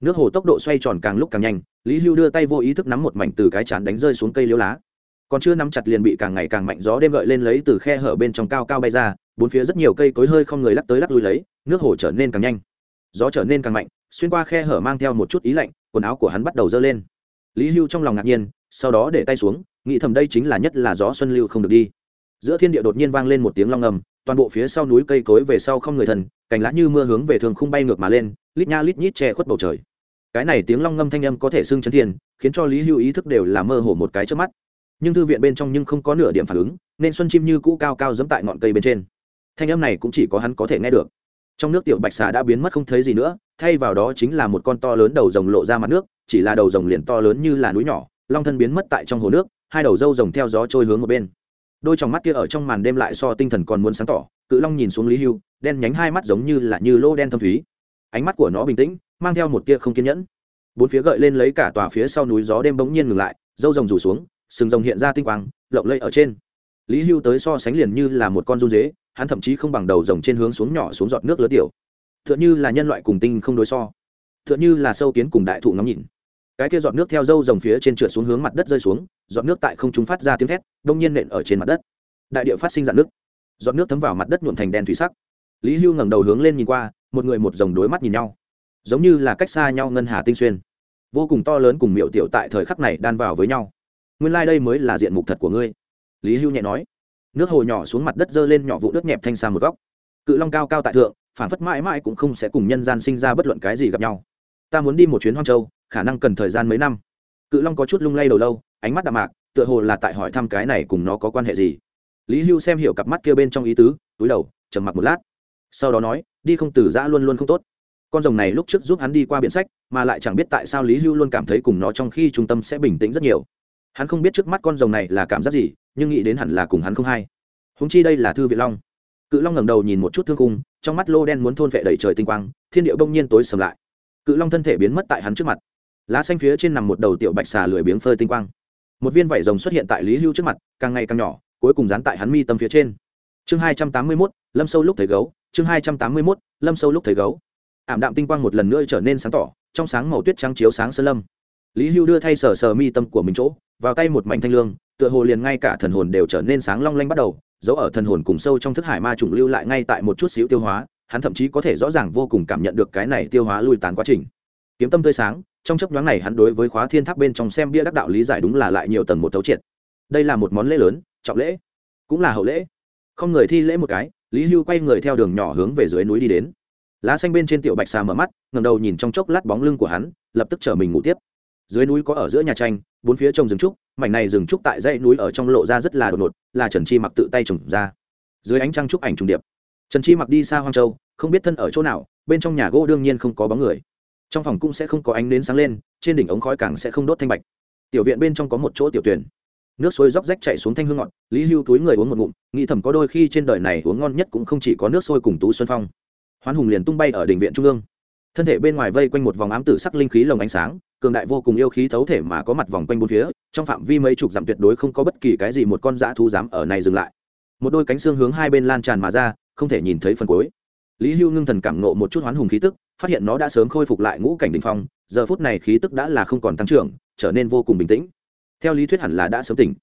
Nước hồ tốc độ xoay tròn càng lúc càng nhanh, lý hưu đưa tay vô ý thức nắm một mảnh từ cái chán đánh rơi xuống cây liễu lá. Còn chưa nắm chặt liền bị càng ngày càng mạnh gió đêm gợi lên lấy từ khe hở bên trong cao cao bay ra, bốn phía rất nhiều cây cối hơi không người lắc tới lắc lui lấy, nước hồ trở nên càng nhanh. Gió trở nên càng mạnh, xuyên qua khe hở mang theo một chút ý lạnh, quần áo của hắn bắt đầu dơ lên. Lý hưu trong lòng ngạc nhiên, sau đó để tay xuống nghĩ thầm đây chính là nhất là gió xuân lưu không được đi. Giữa thiên địa đột nhiên vang lên một tiếng long ngầm, toàn bộ phía sau núi cây cối về sau không người thần, cành lá như mưa hướng về thường không bay ngược mà lên, lít nha lít nhít che khuất bầu trời. Cái này tiếng long ngâm thanh âm có thể xưng chấn thiên, khiến cho lý hưu ý thức đều là mơ hồ một cái trước mắt. Nhưng thư viện bên trong nhưng không có nửa điểm phản ứng, nên xuân chim như cũ cao cao dẫm tại ngọn cây bên trên. Thanh âm này cũng chỉ có hắn có thể nghe được. Trong nước tiểu bạch xà đã biến mất không thấy gì nữa, thay vào đó chính là một con to lớn đầu rồng lộ ra mặt nước, chỉ là đầu rồng liền to lớn như là núi nhỏ, long thân biến mất tại trong hồ nước hai đầu râu rồng theo gió trôi hướng một bên. Đôi trong mắt kia ở trong màn đêm lại so tinh thần còn muốn sáng tỏ, cự long nhìn xuống lý hưu, đen nhánh hai mắt giống như là như lô đen thâm thúy. Ánh mắt của nó bình tĩnh, mang theo một tia không kiên nhẫn. Bốn phía gợi lên lấy cả tòa phía sau núi gió đêm bỗng nhiên ngừng lại dâu rồng rủ xuống, sừng rồng hiện ra tinh quang, lộng lây ở trên. Lý hưu tới so sánh liền như là một con run dế, hắn thậm chí không bằng đầu rồng trên hướng xuống nhỏ xuống giọt nước lớn tiểu. T h ư ợ n h ư là nhân loại cùng tinh không đối so. T h ư ợ n h ư là sâu kiến cùng đại thụ ngắm nhìn cái kia giọt nước theo dâu rồng phía trên trượt xuống hướng mặt đất rơi xuống, giọt nước tại không trung phát ra tiếng thét, đông nhiên nện ở trên mặt đất. Đại địa phát sinh dạn nước giọt nước thấm vào mặt đất nhuộn thành đen thủy sắc. Lý hưu ngẩng đầu hướng lên nhìn qua, một người một rồng đối mắt nhìn nhau. Giống như là cách xa nhau ngân hà tinh xuyên. Vô cùng to lớn cùng miệu tiểu tại thời khắc này đan vào với nhau. Nguyên lai、like、đây mới là diện mục thật của ngươi. Lý hưu nhẹ nói. Nước hồ nhỏ xuống mặt đất dơ lên nhỏ vụ nước nhẹp thanh xa một góc. Cự long cao cao tại thượng phản phất mãi mãi cũng không sẽ cùng nhân gian sinh ra bất luận cái gì gặp nhau ta muốn đi một chuyến hoang châu, khả năng cần thời gian mấy năm. Cự long có chút lung lay đầu lâu, ánh mắt đạm mạc, tựa hồ là tại hỏi thăm cái này cùng nó có quan hệ gì. Lý hưu xem hiểu cặp mắt kia bên trong ý tứ, túi đầu, trầm mặc một lát. Sau đó nói, đi không từ giã luôn luôn không tốt. Con rồng này lúc trước giúp hắn đi qua biện sách, mà lại chẳng biết tại sao lý hưu luôn cảm thấy cùng nó trong khi trung tâm sẽ bình tĩnh rất nhiều. Hắn không biết trước mắt con rồng này là cảm giác gì, nhưng nghĩ đến hẳn là cùng hắn không hay. Húng chi đây là thư viện long. Cự long ngẩng đầu nhìn một chút thương cung trong mắt lô đen muốn thôn vệ đầy trời tinh quang, thiên điệu bỗng nhiên tối sầm lại cự long thân thể biến mất tại hắn trước mặt. Lá xanh phía trên nằm một đầu tiểu bạch xà lười biếng phơi tinh quang. Một viên vảy rồng xuất hiện tại lý hưu trước mặt, càng ngày càng nhỏ, cuối cùng dán tại hắn mi tâm phía trên. Chương hai trăm tám mươi mốt, lâm sâu lúc thấy gấu. Chương hai trăm tám mươi mốt, lâm sâu lúc thấy gấu. Ảm đạm tinh quang một lần nữa trở nên sáng tỏ, trong sáng màu tuyết trắng chiếu sáng sơn lâm. Lý hưu đưa thay sờ sờ mi tâm của mình chỗ, vào tay một mảnh thanh lương, tựa hồ liền ngay cả thần hồn đều trở nên sáng long lanh bắt đầu, dấu ở thần hồn cùng sâu trong thức hải ma trùng lưu lại ngay tại một chút xíu tiêu hóa hắn thậm chí có thể rõ ràng vô cùng cảm nhận được cái này tiêu hóa lui tán quá trình. Kiếm tâm tươi sáng, trong chấp nhoáng này hắn đối với khóa thiên tháp bên trong xem bia đắc đạo lý giải đúng là lại nhiều tầng một thấu triệt. Đây là một món lễ lớn, trọng lễ, cũng là hậu lễ. Không người thi lễ một cái, lý hưu quay người theo đường nhỏ hướng về dưới núi đi đến. Lá xanh bên trên tiểu bạch xà mở mắt ngầm đầu nhìn trong chốc lát bóng lưng của hắn, lập tức chở mình ngủ tiếp. Dưới núi có ở giữa nhà tranh, bốn phía trồng rừng trúc, mảnh này rừng trúc tại dãy núi ở trong lộ ra rất là đột ngột, là trần chi mặc tự tay trồng ra. Dưới ánh trăng trúc ảnh trùng điệp trần chi mặc đi xa hoang châu, không biết thân ở chỗ nào, bên trong nhà gỗ đương nhiên không có bóng người. Trong phòng cũng sẽ không có ánh nến sáng lên, trên đỉnh ống khói càng sẽ không đốt thanh bạch. Tiểu viện bên trong có một chỗ tiểu tuyển nước suối róc rách chạy xuống thanh hương ngọt, lý hưu túi người uống một ngụm, nghĩ thầm có đôi khi trên đời này uống ngon nhất cũng không chỉ có nước sôi cùng tú xuân phong. Hoán hùng liền tung bay ở đỉnh viện trung ương. Thân thể bên ngoài vây quanh một vòng ám tử sắc linh khí lồng ánh sáng, cường đại vô cùng yêu khí thấu thể mà có mặt vòng quanh bốn phía, trong phạm vi mấy chục dặm tuyệt đối không có bất kỳ cái gì một con dã thú dám ở này dừng lại một đôi cánh xương hướng hai bên lan tràn mà ra, không thể nhìn thấy phần cuối. Lý hưu ngưng thần cảm nộ một chút hoán hùng khí tức, phát hiện nó đã sớm khôi phục lại ngũ cảnh đình phong, giờ phút này khí tức đã là không còn tăng trưởng, trở nên vô cùng bình tĩnh. Theo lý thuyết hẳn là đã sớm tỉnh,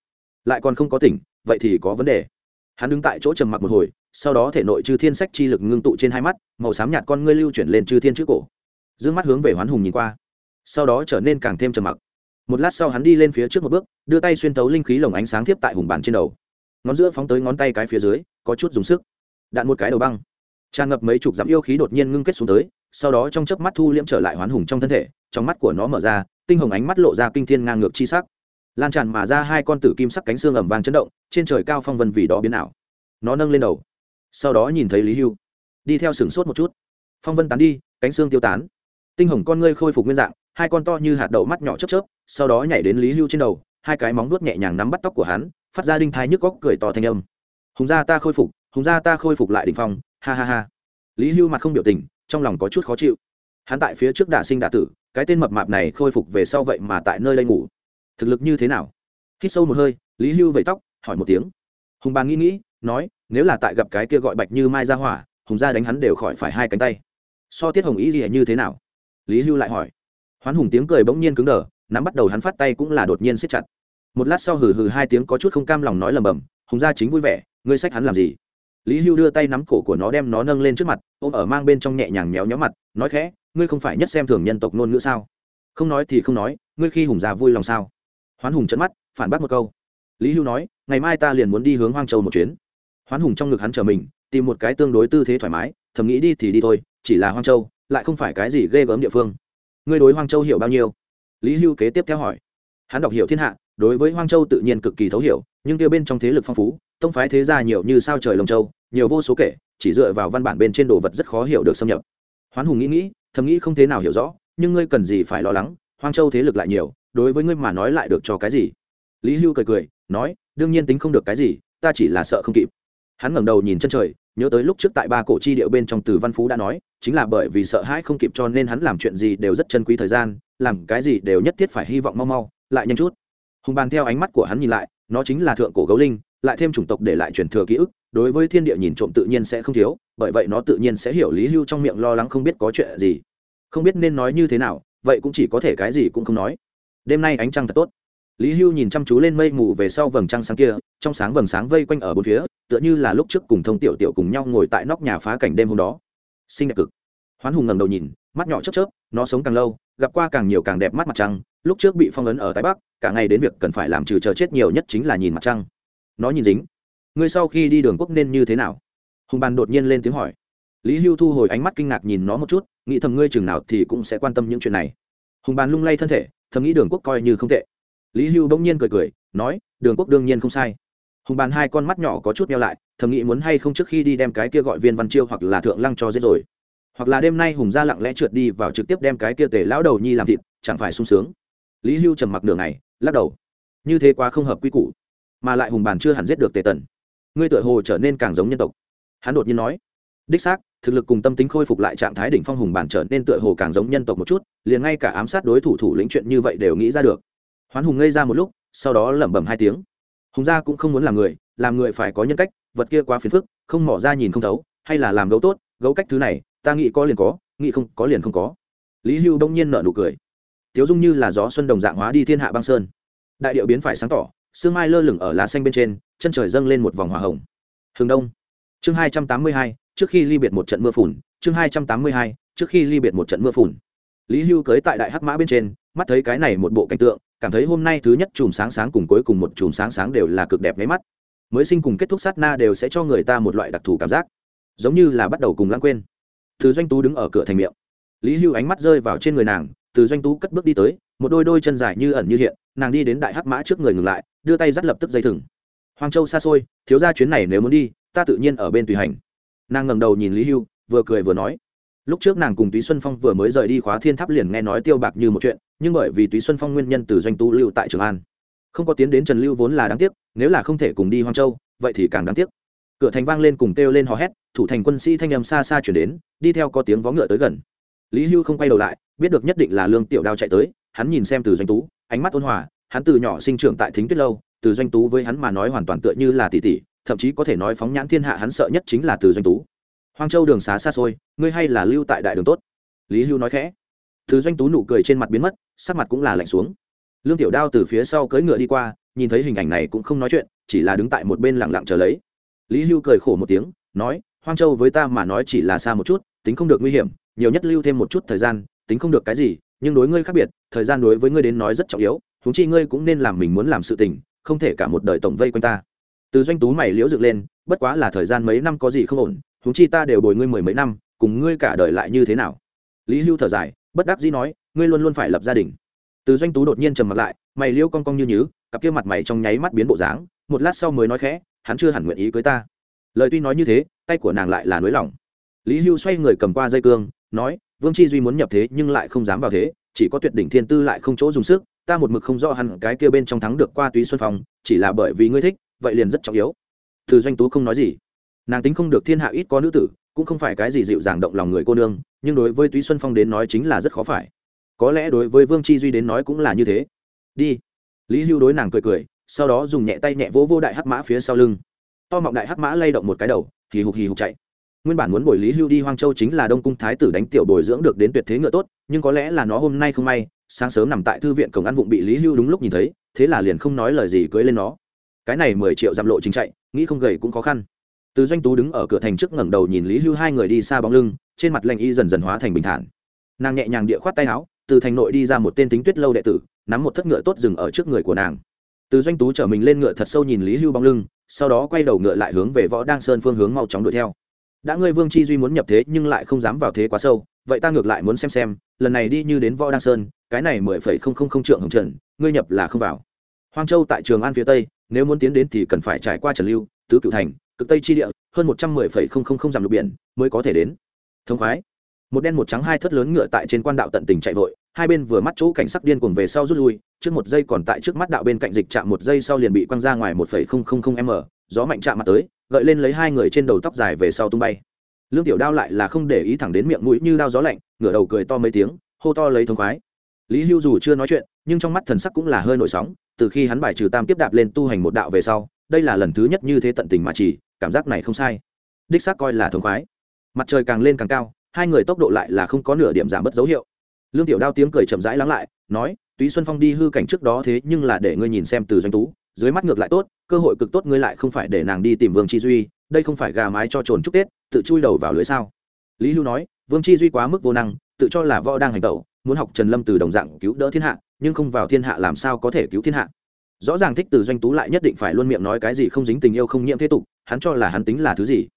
lại còn không có tỉnh, vậy thì có vấn đề. Hắn đứng tại chỗ trầm mặc một hồi, sau đó thể nội chư thiên sách chi lực ngưng tụ trên hai mắt, màu xám nhạt con ngươi lưu chuyển lên chư thiên trước cổ. D ư ơ n g mắt hướng về hoán hùng nhìn qua, sau đó trở nên càng thêm trầm mặc. Một lát sau hắn đi lên phía trước một bước, đưa tay xuyên tấu linh khí lồng ánh sáng thiếp tại hùng bàn trên đầu ngón giữa phóng tới ngón tay cái phía dưới, có chút dùng sức. Đạn một cái đầu băng. Tràn ngập mấy chục dặm yêu khí đột nhiên ngưng kết xuống tới, sau đó trong chớp mắt thu liễm trở lại hoán hùng trong thân thể, trong mắt của nó mở ra, tinh hồng ánh mắt lộ ra kinh thiên ngang ngược chi sắc. Lan tràn mà ra hai con tử kim sắc cánh xương ẩm vàng chấn động, trên trời cao phong vân vì đó biến ảo. Nó nâng lên đầu, sau đó nhìn thấy lý hưu, đi theo sửng sốt một chút. Phong vân tán đi, cánh xương tiêu tán. Tinh hồng con ngươi khôi phục nguyên dạng, hai con to như hạt đậu mắt nhỏ chớp chớp, sau đó nhảy đến lý hưu trên đầu, hai cái móng nuốt nhẹ nhàng nắm bắt tóc của hắn phát ra đinh thái nhức góc cười to thanh âm. Hùng gia ta khôi phục, hùng gia ta khôi phục lại đ ỉ n h phong, ha ha ha. Lý hưu mặt không biểu tình, trong lòng có chút khó chịu. Hắn tại phía trước đả sinh đả tử, cái tên mập mạp này khôi phục về sau vậy mà tại nơi đây ngủ. Thực lực như thế nào? Hít sâu một hơi, lý hưu vẫy tóc, hỏi một tiếng. Hùng bà nghĩ nghĩ, nói, nếu là tại gặp cái kia gọi bạch như mai ra hỏa, hùng gia đánh hắn đều khỏi phải hai cánh tay. So tiết hồng ý gì như thế nào? Lý hưu lại hỏi. Hoán hùng tiếng cười bỗng nhiên cứng đờ, nắm bắt đầu hắn phát tay cũng là đột nhiên siết chặt một lát sau hừ hừ hai tiếng có chút không cam lòng nói lầm bầm, hùng gia chính vui vẻ, ngươi sách hắn làm gì? Lý hưu đưa tay nắm cổ của nó đem nó nâng lên trước mặt, ôm ở mang bên trong nhẹ nhàng méo nhó mặt, nói khẽ, ngươi không phải nhất xem thường nhân tộc ngôn ngữ sao? Không nói thì không nói, ngươi khi hùng gia vui lòng sao? Hoán hùng trận mắt, phản bác một câu. Lý hưu nói, ngày mai ta liền muốn đi hướng hoang châu một chuyến. Hoán hùng trong ngực hắn chờ mình, tìm một cái tương đối tư thế thoải mái, thầm nghĩ đi thì đi thôi, chỉ là hoang châu, lại không phải cái gì ghê gớm địa phương. Ngươi đối hoang châu hiểu bao nhiêu? Lý hưu kế tiếp theo hỏi. Hắn đọc hiểu thiên hạ đối với hoang châu tự nhiên cực kỳ thấu hiểu, nhưng kia bên trong thế lực phong phú, tông phái thế gia nhiều như sao trời lồng châu, nhiều vô số kể, chỉ dựa vào văn bản bên trên đồ vật rất khó hiểu được xâm nhập. Hoán hùng nghĩ nghĩ, thầm nghĩ không thế nào hiểu rõ, nhưng ngươi cần gì phải lo lắng, hoang châu thế lực lại nhiều, đối với ngươi mà nói lại được cho cái gì? Lý hưu cười cười, nói, đương nhiên tính không được cái gì, ta chỉ là sợ không kịp. Hắn ngẩng đầu nhìn chân trời, nhớ tới lúc trước tại ba cổ chi điệu bên trong từ văn phú đã nói, chính là bởi vì sợ hãi không kịp cho nên hắn làm chuyện gì đều rất chân quý thời gian, làm cái gì đều nhất thiết phải hy vọng mau mau, lại nhanh chút hùng bàn theo ánh mắt của hắn nhìn lại, nó chính là thượng cổ gấu linh, lại thêm chủng tộc để lại truyền thừa ký ức, đối với thiên địa nhìn trộm tự nhiên sẽ không thiếu, bởi vậy nó tự nhiên sẽ hiểu lý hưu trong miệng lo lắng không biết có chuyện gì. Không biết nên nói như thế nào, vậy cũng chỉ có thể cái gì cũng không nói. Đêm nay ánh trăng thật tốt. Lý hưu nhìn chăm chú lên mây mù về sau vầng trăng sáng kia, trong sáng vầng sáng vây quanh ở bốn phía, tựa như là lúc trước cùng thông tiểu tiểu cùng nhau ngồi tại nóc nhà phá cảnh đêm hôm đó. Xinh đẹp cực hoán hùng ngẩng đầu nhìn, mắt nhỏ chớp chớp, nó sống càng lâu, gặp qua càng nhiều càng đẹp mắt mặt trăng, lúc trước bị phong ấn ở tây bắc, cả ngày đến việc cần phải làm trừ chờ chết nhiều nhất chính là nhìn mặt trăng. Nó nhìn dính. Ngươi sau khi đi đường quốc nên như thế nào? Hùng bàn đột nhiên lên tiếng hỏi. Lý hưu thu hồi ánh mắt kinh ngạc nhìn nó một chút, nghĩ thầm ngươi chừng nào thì cũng sẽ quan tâm những chuyện này. Hùng bàn lung lay thân thể, thầm nghĩ đường quốc coi như không tệ. Lý hưu bỗng nhiên cười cười, nói, đường quốc đương nhiên không sai. Hùng bàn hai con mắt nhỏ có chút meo lại, thầm nghĩ muốn hay không trước khi đi đem cái kia gọi viên văn chiêu hoặc là thượng lăng cho giết rồi hoặc là đêm nay hùng gia lặng lẽ trượt đi vào trực tiếp đem cái kia tề lão đầu nhi làm thịt chẳng phải sung sướng. Lý hưu trầm mặc nửa ngày, lắc đầu. Như thế quá không hợp quy củ mà lại hùng bàn chưa hẳn giết được tề tần. Ngươi tựa hồ trở nên càng giống nhân tộc. Hắn đột nhiên nói. Đích xác thực lực cùng tâm tính khôi phục lại trạng thái đỉnh phong hùng bản trở nên tựa hồ càng giống nhân tộc một chút liền ngay cả ám sát đối thủ thủ lĩnh chuyện như vậy đều nghĩ ra được. Hoán hùng ngây ra một lúc sau đó lẩm bẩm hai tiếng. Hùng gia cũng không muốn làm người làm người phải có nhân cách vật kia quá phiền phức không mỏ ra nhìn không thấu hay là làm gấu tốt gấu cách thứ này ta nghĩ có liền có, nghĩ không có liền không có. Lý hưu đông nhiên nợ nụ cười. Tiếu dung như là gió xuân đồng dạng hóa đi thiên hạ băng sơn. Đại điệu biến phải sáng tỏ, sương mai lơ lửng ở lá xanh bên trên, chân trời dâng lên một vòng hỏa hồng. Hướng đông. Chương hai trăm tám mươi hai, trước khi ly biệt một trận mưa phùn, chương hai trăm tám mươi hai, trước khi ly biệt một trận mưa phùn. Lý hưu cưới tại đại hắc mã bên trên, mắt thấy cái này một bộ cảnh tượng, cảm thấy hôm nay thứ nhất chùm sáng sáng cùng cuối cùng một chùm sáng sáng đều là cực đẹp nháy mắt. Mới sinh cùng kết thúc sát na đều sẽ cho người ta một loại đặc thù cảm giác. Giống như là bắt đầu cùng lãng quên từ doanh tú đứng ở cửa thành miệng. Lý hưu ánh mắt rơi vào trên người nàng, từ doanh tú cất bước đi tới, một đôi đôi chân dài như ẩn như hiện, nàng đi đến đại hắc mã trước người ngừng lại, đưa tay dắt lập tức dây thừng. Hoàng châu xa xôi, thiếu ra chuyến này nếu muốn đi, ta tự nhiên ở bên tùy hành. Nàng ngẩng đầu nhìn lý hưu, vừa cười vừa nói. Lúc trước nàng cùng túy xuân phong vừa mới rời đi khóa thiên tháp liền nghe nói tiêu bạc như một chuyện, nhưng bởi vì túy xuân phong nguyên nhân từ doanh tu lưu tại trường an. Không có tiến đến trần lưu vốn là đáng tiếc, nếu là không thể cùng đi hoang châu, vậy thì càng đáng tiếc cửa thành vang lên cùng kêu lên hò hét, thủ thành quân sĩ thanh âm xa xa chuyển đến, đi theo có tiếng vó ngựa tới gần. Lý hưu không quay đầu lại, biết được nhất định là lương tiểu đao chạy tới, hắn nhìn xem từ doanh tú, ánh mắt ôn hòa, hắn từ nhỏ sinh trưởng tại thính tuyết lâu, từ doanh tú với hắn mà nói hoàn toàn tựa như là tỷ tỷ, thậm chí có thể nói phóng nhãn thiên hạ hắn sợ nhất chính là từ doanh tú. Hoang châu đường xá xa xôi, ngươi hay là lưu tại đại đường tốt? Lý hưu nói khẽ. Từ doanh tú nụ cười trên mặt biến mất, sắc mặt cũng là lạnh xuống. Lương tiểu đao từ phía sau cưỡi ngựa đi qua, nhìn thấy hình ảnh này cũng không nói chuyện, chỉ là đứng tại một bên lặng lặng chờ lấy lý hưu cười khổ một tiếng, nói, hoang châu với ta mà nói chỉ là xa một chút, tính không được nguy hiểm, nhiều nhất lưu thêm một chút thời gian, tính không được cái gì, nhưng đối ngươi khác biệt, thời gian đối với ngươi đến nói rất trọng yếu thú chi ngươi cũng nên làm mình muốn làm sự tình, không thể cả một đời tổng vây quanh ta. Từ doanh tú mày liễu dựng lên, bất quá là thời gian mấy năm có gì không ổn thú chi ta đều bồi ngươi mười mấy năm, cùng ngươi cả đời lại như thế nào? Lý hưu thở dài, bất đắc dĩ nói, ngươi luôn luôn phải lập gia đình. Từ doanh tú đột nhiên trầm mặt lại, mày liêu cong cong như nhứ, cặp kia mặt mày trong nháy mắt biến bộ dáng, một lát sau mới nói khẽ hắn chưa hẳn nguyện ý cưới ta. Lời tuy nói như thế, tay của nàng lại là nới lỏng. Lý hưu xoay người cầm qua dây cương, nói, vương chi duy muốn nhập thế nhưng lại không dám vào thế, chỉ có tuyệt đỉnh thiên tư lại không chỗ dùng sức, ta một mực không rõ hẳn cái kia bên trong thắng được qua túy xuân phong, chỉ là bởi vì ngươi thích, vậy liền rất trọng yếu. Từ doanh tú không nói gì. Nàng tính không được thiên hạ ít có nữ tử, cũng không phải cái gì dịu dàng động lòng người cô nương, nhưng đối với túy xuân phong đến nói chính là rất khó phải. Có lẽ đối với vương chi duy đến nói cũng là như thế. Đi. Lý hưu đối nàng cười cười sau đó dùng nhẹ tay nhẹ vỗ vô đại hắc mã phía sau lưng. To mọng đại hắc mã lay động một cái đầu, hì hục hì hục chạy. Nguyên bản muốn bồi lý hưu đi hoang châu chính là đông cung thái tử đánh tiểu bồi dưỡng được đến tuyệt thế ngựa tốt, nhưng có lẽ là nó hôm nay không may, sáng sớm nằm tại thư viện cổng ăn vụng bị lý hưu đúng lúc nhìn thấy, thế là liền không nói lời gì cưới lên nó. Cái này mười triệu dặm lộ chính chạy, nghĩ không gầy cũng khó khăn. Từ doanh tú đứng ở cửa thành trước ngẩng đầu nhìn lý hưu hai người đi xa bóng lưng, trên mặt lạnh y dần dần hóa thành bình thản. Nàng nhẹ nhàng địa khoát tay áo, từ thành nội đi ra một tên tính tuyết lâu đệ tử, nắm một thất ngựa tốt dừng ở trước người của nàng từ doanh tú chở mình lên ngựa thật sâu nhìn lý hưu bóng lưng, sau đó quay đầu ngựa lại hướng về võ đăng sơn phương hướng mau chóng đuổi theo. Đã ngươi vương chi duy muốn nhập thế nhưng lại không dám vào thế quá sâu, vậy ta ngược lại muốn xem xem, lần này đi như đến võ đăng sơn, cái này mười phẩy không không không trượng hồng trần, ngươi nhập là không vào. Hoang châu tại trường an phía tây, nếu muốn tiến đến thì cần phải trải qua trần lưu, tứ cựu thành, cực tây chi địa, hơn một trăm mười phẩy không không không dặm lục biển mới có thể đến. Thông khoái. Một đen một trắng hai thất lớn ngựa tại trên quan đạo tận tình chạy vội hai bên vừa mắt chỗ cảnh sắc điên cuồng về sau rút lui, trước một giây còn tại trước mắt đạo bên cạnh dịch chạm một giây sau liền bị quăng ra ngoài một phẩy không không không m, gió mạnh chạm mặt tới, gợi lên lấy hai người trên đầu tóc dài về sau tung bay. Lương tiểu đao lại là không để ý thẳng đến miệng mũi như đao gió lạnh, ngửa đầu cười to mấy tiếng, hô to lấy thông khoái. Lý hưu dù chưa nói chuyện, nhưng trong mắt thần sắc cũng là hơi nổi sóng, từ khi hắn bài trừ tam tiếp đạp lên tu hành một đạo về sau, đây là lần thứ nhất như thế tận tình mà chỉ, cảm giác này không sai. Đích xác coi là thông khoái. Mặt trời càng lên càng cao, hai người tốc độ lại là không có nửa điểm giảm bất dấu hiệu lương tiểu đao tiếng cười chậm rãi lắng lại, nói, túy xuân phong đi hư cảnh trước đó thế nhưng là để ngươi nhìn xem từ doanh tú, dưới mắt ngược lại tốt, cơ hội cực tốt ngươi lại không phải để nàng đi tìm vương chi duy, đây không phải gà mái cho trồn chúc tết, tự chui đầu vào lưới sao? Lý hưu nói, vương chi duy quá mức vô năng, tự cho là võ đang hành tẩu, muốn học trần lâm từ đồng dạng cứu đỡ thiên hạ, nhưng không vào thiên hạ làm sao có thể cứu thiên hạ? Rõ ràng thích từ doanh tú lại nhất định phải luôn miệng nói cái gì không dính tình yêu không nhiễm thế tục, hắn cho là hắn tính là thứ gì?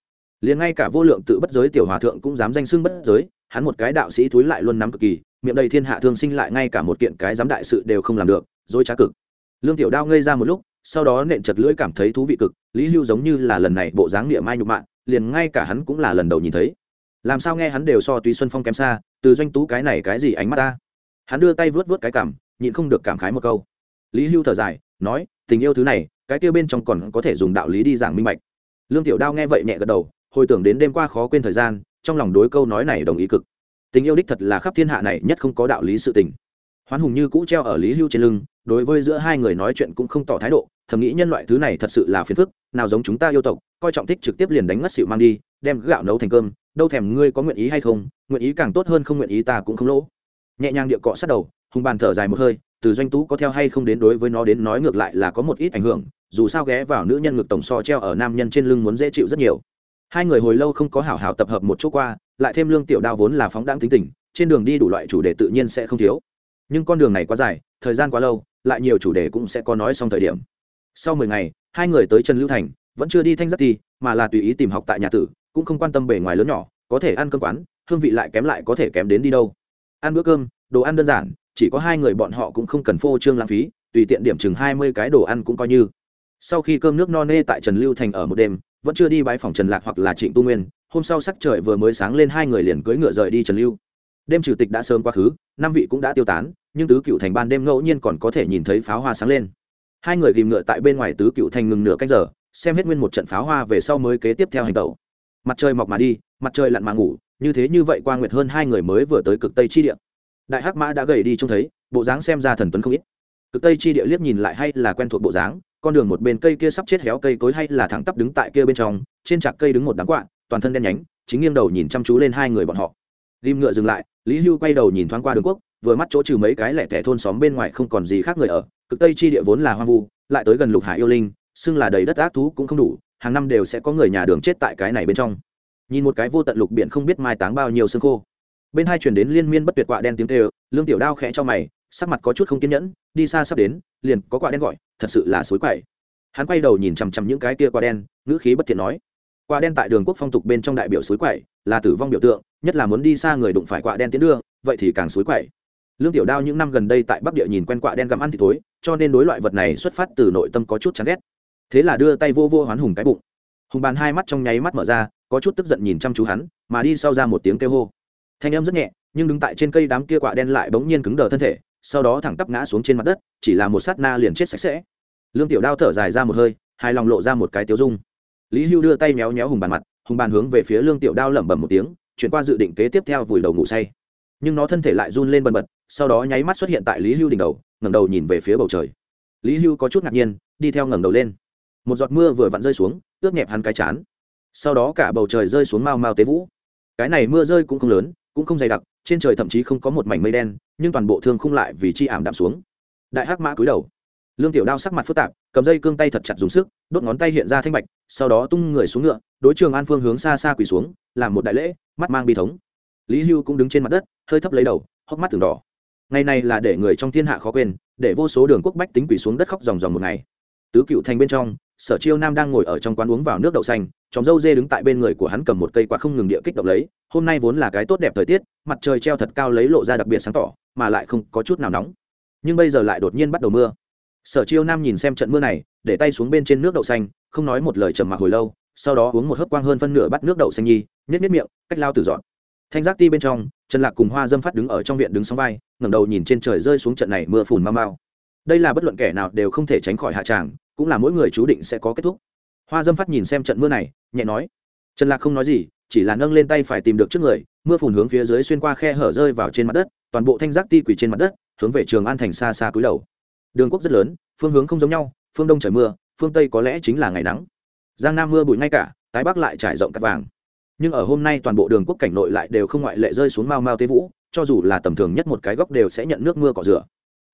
Liền ngay cả vô lượng tự bất giới tiểu hòa thượng cũng dám danh xưng bất giới, hắn một cái đạo sĩ thúi lại luôn nắm cực kỳ, miệng đầy thiên hạ thương sinh lại ngay cả một kiện cái dám đại sự đều không làm được, dối trá cực. Lương tiểu đao ngây ra một lúc, sau đó nện chật lưỡi cảm thấy thú vị cực, lý hưu giống như là lần này bộ dáng niệm mai nhục mạng liền ngay cả hắn cũng là lần đầu nhìn thấy. Làm sao nghe hắn đều so tùy xuân phong kém xa, từ doanh tú cái này cái gì ánh mắt ta? Hắn đưa tay vớt vớt cái cảm, nhịn không được cảm khái một câu. Lý hưu thở dài, nói, tình yêu thứ này, cái kia bên trong còn có thể dùng đạo lý đi giảng minh bạch. Lương tiểu đao nghe vậy nhẹ gật đầu hồi tưởng đến đêm qua khó quên thời gian, trong lòng đối câu nói này đồng ý cực. Tình yêu đích thật là khắp thiên hạ này nhất không có đạo lý sự tình. Hoán hùng như cũ treo ở lý hưu trên lưng, đối với giữa hai người nói chuyện cũng không tỏ thái độ, thầm nghĩ nhân loại thứ này thật sự là phiền phức, nào giống chúng ta yêu tộc, coi trọng thích trực tiếp liền đánh ngất xịu mang đi, đem gạo nấu thành cơm, đâu thèm ngươi có nguyện ý hay không, nguyện ý càng tốt hơn không nguyện ý ta cũng không lỗ. Nhẹ nhàng địa cọ sát đầu, hùng bàn thở dài một hơi, từ doanh tú có theo hay không đến đối với nó đến nói ngược lại là có một ít ảnh hưởng, dù sao ghé vào nữ nhân ngực tổng so treo ở nam nhân trên lưng muốn dễ chịu rất nhiều hai người hồi lâu không có hảo hảo tập hợp một chỗ qua, lại thêm lương tiểu đao vốn là phóng đáng tính tình, trên đường đi đủ loại chủ đề tự nhiên sẽ không thiếu. Nhưng con đường này quá dài, thời gian quá lâu, lại nhiều chủ đề cũng sẽ có nói xong thời điểm. Sau mười ngày, hai người tới trần lưu thành, vẫn chưa đi thanh giác ti, mà là tùy ý tìm học tại nhà tử, cũng không quan tâm bề ngoài lớn nhỏ, có thể ăn cơm quán, hương vị lại kém lại có thể kém đến đi đâu. Ăn bữa cơm, đồ ăn đơn giản, chỉ có hai người bọn họ cũng không cần phô trương lãng phí, tùy tiện điểm chừng hai mươi cái đồ ăn cũng coi như. Sau khi cơm nước no nê tại trần lưu thành ở một đêm vẫn chưa đi bãi phòng trần lạc hoặc là trịnh tu nguyên, hôm sau sắc trời vừa mới sáng lên hai người liền cưỡi ngựa rời đi trần lưu. Đêm chủ tịch đã sớm quá khứ, năm vị cũng đã tiêu tán, nhưng tứ cựu thành ban đêm ngẫu nhiên còn có thể nhìn thấy pháo hoa sáng lên. Hai người ghìm ngựa tại bên ngoài tứ cựu thành ngừng nửa canh giờ, xem hết nguyên một trận pháo hoa về sau mới kế tiếp theo hành tẩu. Mặt trời mọc mà đi, mặt trời lặn mà ngủ, như thế như vậy qua nguyệt hơn hai người mới vừa tới cực tây chi địa. Đại hắc mã đã gầy đi trông thấy, bộ dáng xem ra thần tuấn không ít. Cực tây chi địa liếc nhìn lại hay là quen thuộc bộ dáng con đường một bên cây kia sắp chết héo cây cối hay là thẳng tắp đứng tại kia bên trong, trên trạc cây đứng một đám quạ, toàn thân đen nhánh, chính nghiêng đầu nhìn chăm chú lên hai người bọn họ. Ghim ngựa dừng lại, lý hưu quay đầu nhìn thoáng qua đường quốc, vừa mắt chỗ trừ mấy cái lẻ tẻ thôn xóm bên ngoài không còn gì khác người ở, cực tây chi địa vốn là hoang vu, lại tới gần lục hải yêu linh, xưng là đầy đất ác thú cũng không đủ, hàng năm đều sẽ có người nhà đường chết tại cái này bên trong. Nhìn một cái vô tận lục biển không biết mai táng bao nhiêu xương khô. Bên hai chuyển đến liên miên bất tuyệt quạ đen tiếng tê lương tiểu đao khẽ cho mày, sắc mặt có chút không kiên nhẫn, đi xa sắp đến, liền có quạ đen gọi thật sự là suối quậy. Hắn quay đầu nhìn chằm chằm những cái kia quạ đen, ngữ khí bất thiện nói. Quạ đen tại đường quốc phong tục bên trong đại biểu suối quậy, là tử vong biểu tượng, nhất là muốn đi xa người đụng phải quạ đen tiến đưa, vậy thì càng suối quậy. Lương tiểu đao những năm gần đây tại bắc địa nhìn quen quạ đen gặm ăn thì tối cho nên đối loại vật này xuất phát từ nội tâm có chút chán ghét. Thế là đưa tay vô vô hoán hùng cái bụng. Hùng bàn hai mắt trong nháy mắt mở ra, có chút tức giận nhìn chăm chú hắn, mà đi sau ra một tiếng kêu hô. Thanh âm rất nhẹ, nhưng đứng tại trên cây đám kia quạ đen lại bỗng nhiên cứng đờ thân thể sau đó thẳng tắp ngã xuống trên mặt đất, chỉ là một sát na liền chết sạch sẽ. Lương tiểu đao thở dài ra một hơi hai lòng lộ ra một cái tiêu dung. Lý hưu đưa tay méo méo hùng bàn mặt, hùng bàn hướng về phía lương tiểu đao lẩm bẩm một tiếng, chuyển qua dự định kế tiếp theo vùi đầu ngủ say. Nhưng nó thân thể lại run lên bần bật, sau đó nháy mắt xuất hiện tại lý hưu đỉnh đầu, ngẩng đầu nhìn về phía bầu trời. Lý hưu có chút ngạc nhiên, đi theo ngẩng đầu lên. Một giọt mưa vừa vặn rơi xuống, ướt nhẹp hắn cái chán. Sau đó cả bầu trời rơi xuống mau mau tế vũ. Cái này mưa rơi cũng không lớn, cũng không dày đặc trên trời thậm chí không có một mảnh mây đen, nhưng toàn bộ thương không lại vì chi ảm đạm xuống. Đại hắc mã cúi đầu. Lương tiểu đao sắc mặt phức tạp, cầm dây cương tay thật chặt dùng sức, đốt ngón tay hiện ra thanh bạch, sau đó tung người xuống ngựa, đối trường an phương hướng xa xa quỳ xuống, làm một đại lễ, mắt mang bi thống. Lý hưu cũng đứng trên mặt đất, hơi thấp lấy đầu, hốc mắt từng đỏ. Ngày này là để người trong thiên hạ khó quên, để vô số đường quốc bách tính quỳ xuống đất khóc dòng dòng một ngày. Tứ cựu thành bên trong sở chiêu nam đang ngồi ở trong quán uống vào nước đậu xanh chóng dâu dê đứng tại bên người của hắn cầm một cây quạt không ngừng địa kích động lấy, hôm nay vốn là cái tốt đẹp thời tiết, mặt trời treo thật cao lấy lộ ra đặc biệt sáng tỏ, mà lại không có chút nào nóng. Nhưng bây giờ lại đột nhiên bắt đầu mưa. Sở chiêu nam nhìn xem trận mưa này, để tay xuống bên trên nước đậu xanh, không nói một lời trầm mặc hồi lâu, sau đó uống một hớp quang hơn phân nửa bắt nước đậu xanh nhi nhét nhét miệng, cách lao từ dọn. Thanh giác ti bên trong, trần lạc cùng hoa dâm phát đứng ở trong viện đứng sóng vai, ngẩng đầu nhìn trên trời rơi xuống trận này mưa phùn mau mau. Đây là bất luận kẻ nào đều không thể tránh khỏi hạ tràng cũng là mỗi người chú định sẽ có kết thúc. Hoa dâm phát nhìn xem trận mưa này, nhẹ nói, trần lạc không nói gì, chỉ là nâng lên tay phải tìm được trước người, mưa phùn hướng phía dưới xuyên qua khe hở rơi vào trên mặt đất, toàn bộ thanh giác ti quỷ trên mặt đất, hướng về trường an thành xa xa cúi đầu. Đường quốc rất lớn, phương hướng không giống nhau, phương đông trời mưa, phương tây có lẽ chính là ngày nắng. Giang nam mưa bụi ngay cả, tái bắc lại trải rộng cắt vàng. Nhưng ở hôm nay toàn bộ đường quốc cảnh nội lại đều không ngoại lệ rơi xuống mau mau tế vũ, cho dù là tầm thường nhất một cái góc đều sẽ nhận nước mưa cỏ rửa.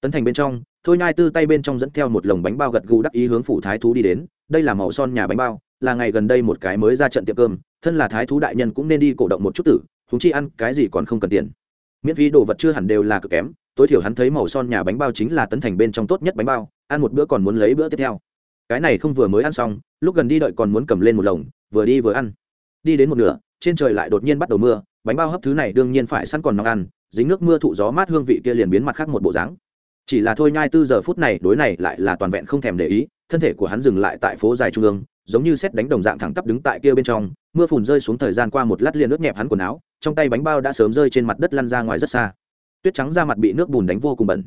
Tấn thành bên trong thôi nhai tư tay bên trong dẫn theo một lồng bánh bao gật gù đắc ý hướng phủ thái thú đi đến. Đây là màu son nhà bánh bao, là ngày gần đây một cái mới ra trận tiệm cơm. Thân là thái thú đại nhân cũng nên đi cổ động một chút tử thú chi ăn cái gì còn không cần tiền. Miễn phí đồ vật chưa hẳn đều là cực kém, tối thiểu hắn thấy màu son nhà bánh bao chính là tấn thành bên trong tốt nhất bánh bao, ăn một bữa còn muốn lấy bữa tiếp theo. Cái này không vừa mới ăn xong, lúc gần đi đợi còn muốn cầm lên một lồng, vừa đi vừa ăn. Đi đến một nửa, trên trời lại đột nhiên bắt đầu mưa, bánh bao hấp thứ này đương nhiên phải sẵn còn nóng ăn, dính nước mưa thụ gió mát hương vị kia liền biến mặt khác một bộ dáng chỉ là thôi nhai tư giờ phút này, đối này lại là toàn vẹn không thèm để ý, thân thể của hắn dừng lại tại phố dài trung ương, giống như xét đánh đồng dạng thẳng tắp đứng tại kia bên trong, mưa phùn rơi xuống thời gian qua một lát liền ướt nhẹp hắn quần áo, trong tay bánh bao đã sớm rơi trên mặt đất lăn ra ngoài rất xa. Tuyết trắng ra mặt bị nước bùn đánh vô cùng bẩn.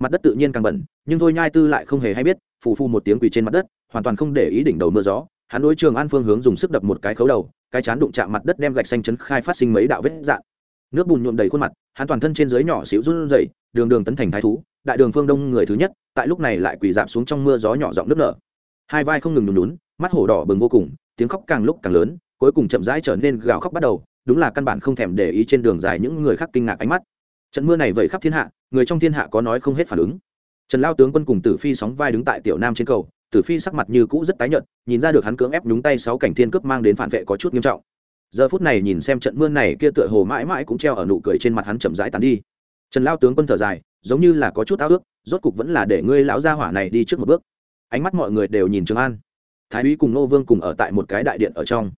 Mặt đất tự nhiên càng bẩn, nhưng thôi nhai tư lại không hề hay biết, phù phu một tiếng quỳ trên mặt đất, hoàn toàn không để ý đỉnh đầu mưa gió. Hắn đối trường an phương hướng dùng sức đập một cái khấu đầu, cái chán đụng chạm mặt đất đem gạch xanh chấn khai phát sinh mấy đạo vết dạn nước bùn nhuộm đầy khuôn mặt, hắn toàn thân trên dưới nhỏ xíu run rẩy, đường đường tấn thành thái thú, đại đường phương đông người thứ nhất, tại lúc này lại quỳ dạp xuống trong mưa gió nhỏ giọng nước nở. Hai vai không ngừng nhùn nhún mắt hổ đỏ bừng vô cùng, tiếng khóc càng lúc càng lớn, cuối cùng chậm rãi trở nên gào khóc bắt đầu, đúng là căn bản không thèm để ý trên đường dài những người khác kinh ngạc ánh mắt. Trận mưa này vẩy khắp thiên hạ, người trong thiên hạ có nói không hết phản ứng. Trần lao tướng quân cùng tử phi sóng vai đứng tại tiểu nam trên cầu, tử phi sắc mặt như cũ rất tái nhợt, nhìn ra được hắn cưỡng ép nhúng tay sáu cảnh thiên cướp mang đến phản vệ có chút nghiêm trọng giờ phút này nhìn xem trận mưa này kia tựa hồ mãi mãi cũng treo ở nụ cười trên mặt hắn chậm rãi tàn đi. Trần lao tướng quân thở dài, giống như là có chút ao ước, rốt cục vẫn là để ngươi lão gia hỏa này đi trước một bước. Ánh mắt mọi người đều nhìn trường an. Thái úy cùng nô vương cùng ở tại một cái đại điện ở trong.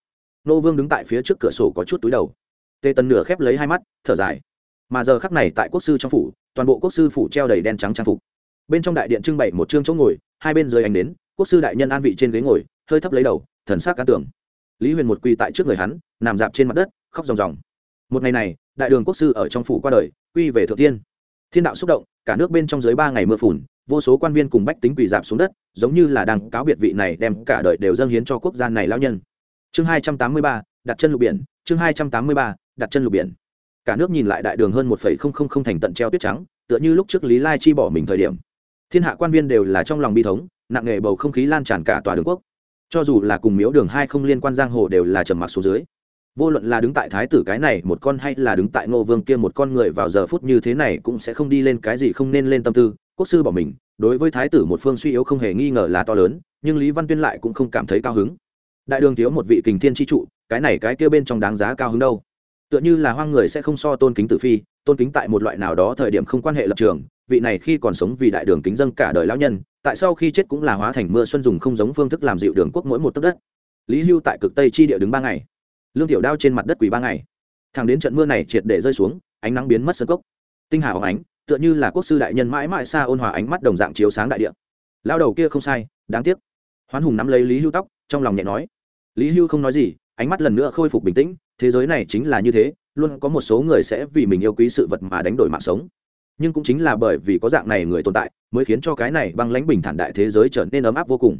Nô vương đứng tại phía trước cửa sổ có chút túi đầu. Tê tần nửa khép lấy hai mắt, thở dài. Mà giờ khắc này tại quốc sư trong phủ, toàn bộ quốc sư phủ treo đầy đen trắng trang phục. Bên trong đại điện trưng bày một chương chỗ ngồi, hai bên dưới ánh đến quốc sư đại nhân an vị trên ghế ngồi, hơi thấp lấy đầu, thần sắc cá tưởng lý huyền một quỳ tại trước người hắn, nằm dạp trên mặt đất, khóc ròng ròng. Một ngày này, đại đường quốc sư ở trong phủ qua đời, quy về thượng tiên thiên đạo xúc động, cả nước bên trong dưới ba ngày mưa phùn, vô số quan viên cùng bách tính quỳ dạp xuống đất, giống như là đang cáo biệt vị này đem cả đời đều dâng hiến cho quốc gia này lao nhân. Chương hai trăm tám mươi ba, đặt chân lục biển, chương hai trăm tám mươi ba, đặt chân lục biển. Cả nước nhìn lại đại đường hơn một không không thành tận treo tuyết trắng, tựa như lúc trước lý lai chi bỏ mình thời điểm. Thiên hạ quan viên đều là trong lòng bi thống, nặng nghề bầu không khí lan tràn cả tòa đường quốc cho dù là cùng miếu đường hai không liên quan giang hồ đều là trầm mặc xuống dưới. Vô luận là đứng tại thái tử cái này một con hay là đứng tại ngô vương kia một con người vào giờ phút như thế này cũng sẽ không đi lên cái gì không nên lên tâm tư. Quốc sư bỏ mình, đối với thái tử một phương suy yếu không hề nghi ngờ là to lớn, nhưng lý văn tuyên lại cũng không cảm thấy cao hứng. Đại đường thiếu một vị kình thiên tri trụ, cái này cái kia bên trong đáng giá cao hứng đâu? Tựa như là hoang người sẽ không so tôn kính tử phi, tôn kính tại một loại nào đó thời điểm không quan hệ lập trường, vị này khi còn sống vì đại đường kính dân cả đời lão nhân, tại sau khi chết cũng là hóa thành mưa xuân dùng không giống phương thức làm dịu đường quốc mỗi một tấc đất. Lý hưu tại cực tây chi địa đứng ba ngày, lương tiểu đao trên mặt đất quỳ ba ngày. Thẳng đến trận mưa này triệt để rơi xuống, ánh nắng biến mất sân cốc. Tinh hà óng ánh, tựa như là quốc sư đại nhân mãi mãi xa ôn hòa ánh mắt đồng dạng chiếu sáng đại địa. Lao đầu kia không sai, đáng tiếc. Hoán hùng nắm lấy lý hưu tóc, trong lòng nhẹ nói. Lý hưu không nói gì, ánh mắt lần nữa khôi phục bình tĩnh thế giới này chính là như thế, luôn có một số người sẽ vì mình yêu quý sự vật mà đánh đổi mạng sống. Nhưng cũng chính là bởi vì có dạng này người tồn tại, mới khiến cho cái này băng lãnh bình thản đại thế giới trở nên ấm áp vô cùng.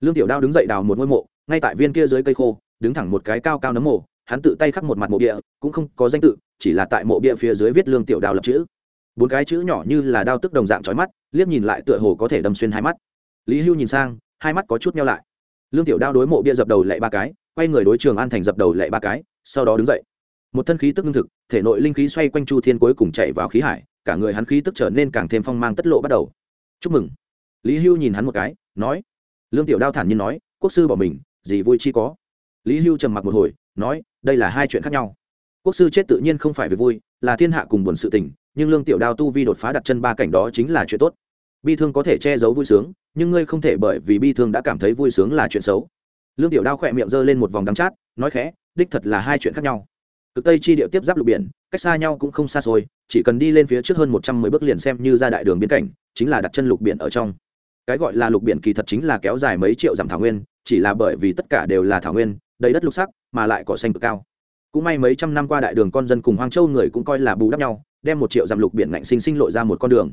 Lương tiểu đao đứng dậy đào một ngôi mộ, ngay tại viên kia dưới cây khô, đứng thẳng một cái cao cao nấm mộ, hắn tự tay khắc một mặt mộ bia cũng không có danh tự, chỉ là tại mộ bia phía dưới viết lương tiểu đao lập chữ. Bốn cái chữ nhỏ như là đao tức đồng dạng trói mắt, liếc nhìn lại tựa hồ có thể đâm xuyên hai mắt. Lý hưu nhìn sang, hai mắt có chút nhau lại. Lương tiểu đao đối mộ bia dập đầu lệ ba cái, quay người đối trường an thành dập đầu lệ ba cái sau đó đứng dậy. Một thân khí tức lương thực, thể nội linh khí xoay quanh chu thiên cuối cùng chạy vào khí hải, cả người hắn khí tức trở nên càng thêm phong mang tất lộ bắt đầu. Chúc mừng. Lý hưu nhìn hắn một cái, nói. Lương tiểu đao thản nhiên nói, quốc sư bỏ mình, gì vui chi có. Lý hưu trầm mặc một hồi, nói, đây là hai chuyện khác nhau. Quốc sư chết tự nhiên không phải việc vui, là thiên hạ cùng buồn sự tình, nhưng lương tiểu đao tu vi đột phá đặt chân ba cảnh đó chính là chuyện tốt. Bi thương có thể che giấu vui sướng, nhưng ngươi không thể bởi vì bi thương đã cảm thấy vui sướng là chuyện xấu. Lương tiểu đao khỏe miệng giơ lên một vòng đắng chát nói khẽ, đích thật là hai chuyện khác nhau. Cực tây chi điệu tiếp giáp lục biển, cách xa nhau cũng không xa xôi, chỉ cần đi lên phía trước hơn một trăm mười bước liền xem như ra đại đường biên cảnh, chính là đặt chân lục biển ở trong. Cái gọi là lục biển kỳ thật chính là kéo dài mấy triệu dặm thảo nguyên, chỉ là bởi vì tất cả đều là thảo nguyên, đầy đất lục sắc, mà lại cỏ xanh cực cao. Cũng may mấy trăm năm qua đại đường con dân cùng hoang châu người cũng coi là bù đắp nhau, đem một triệu dặm lục biển ngạnh sinh sinh lộ ra một con đường.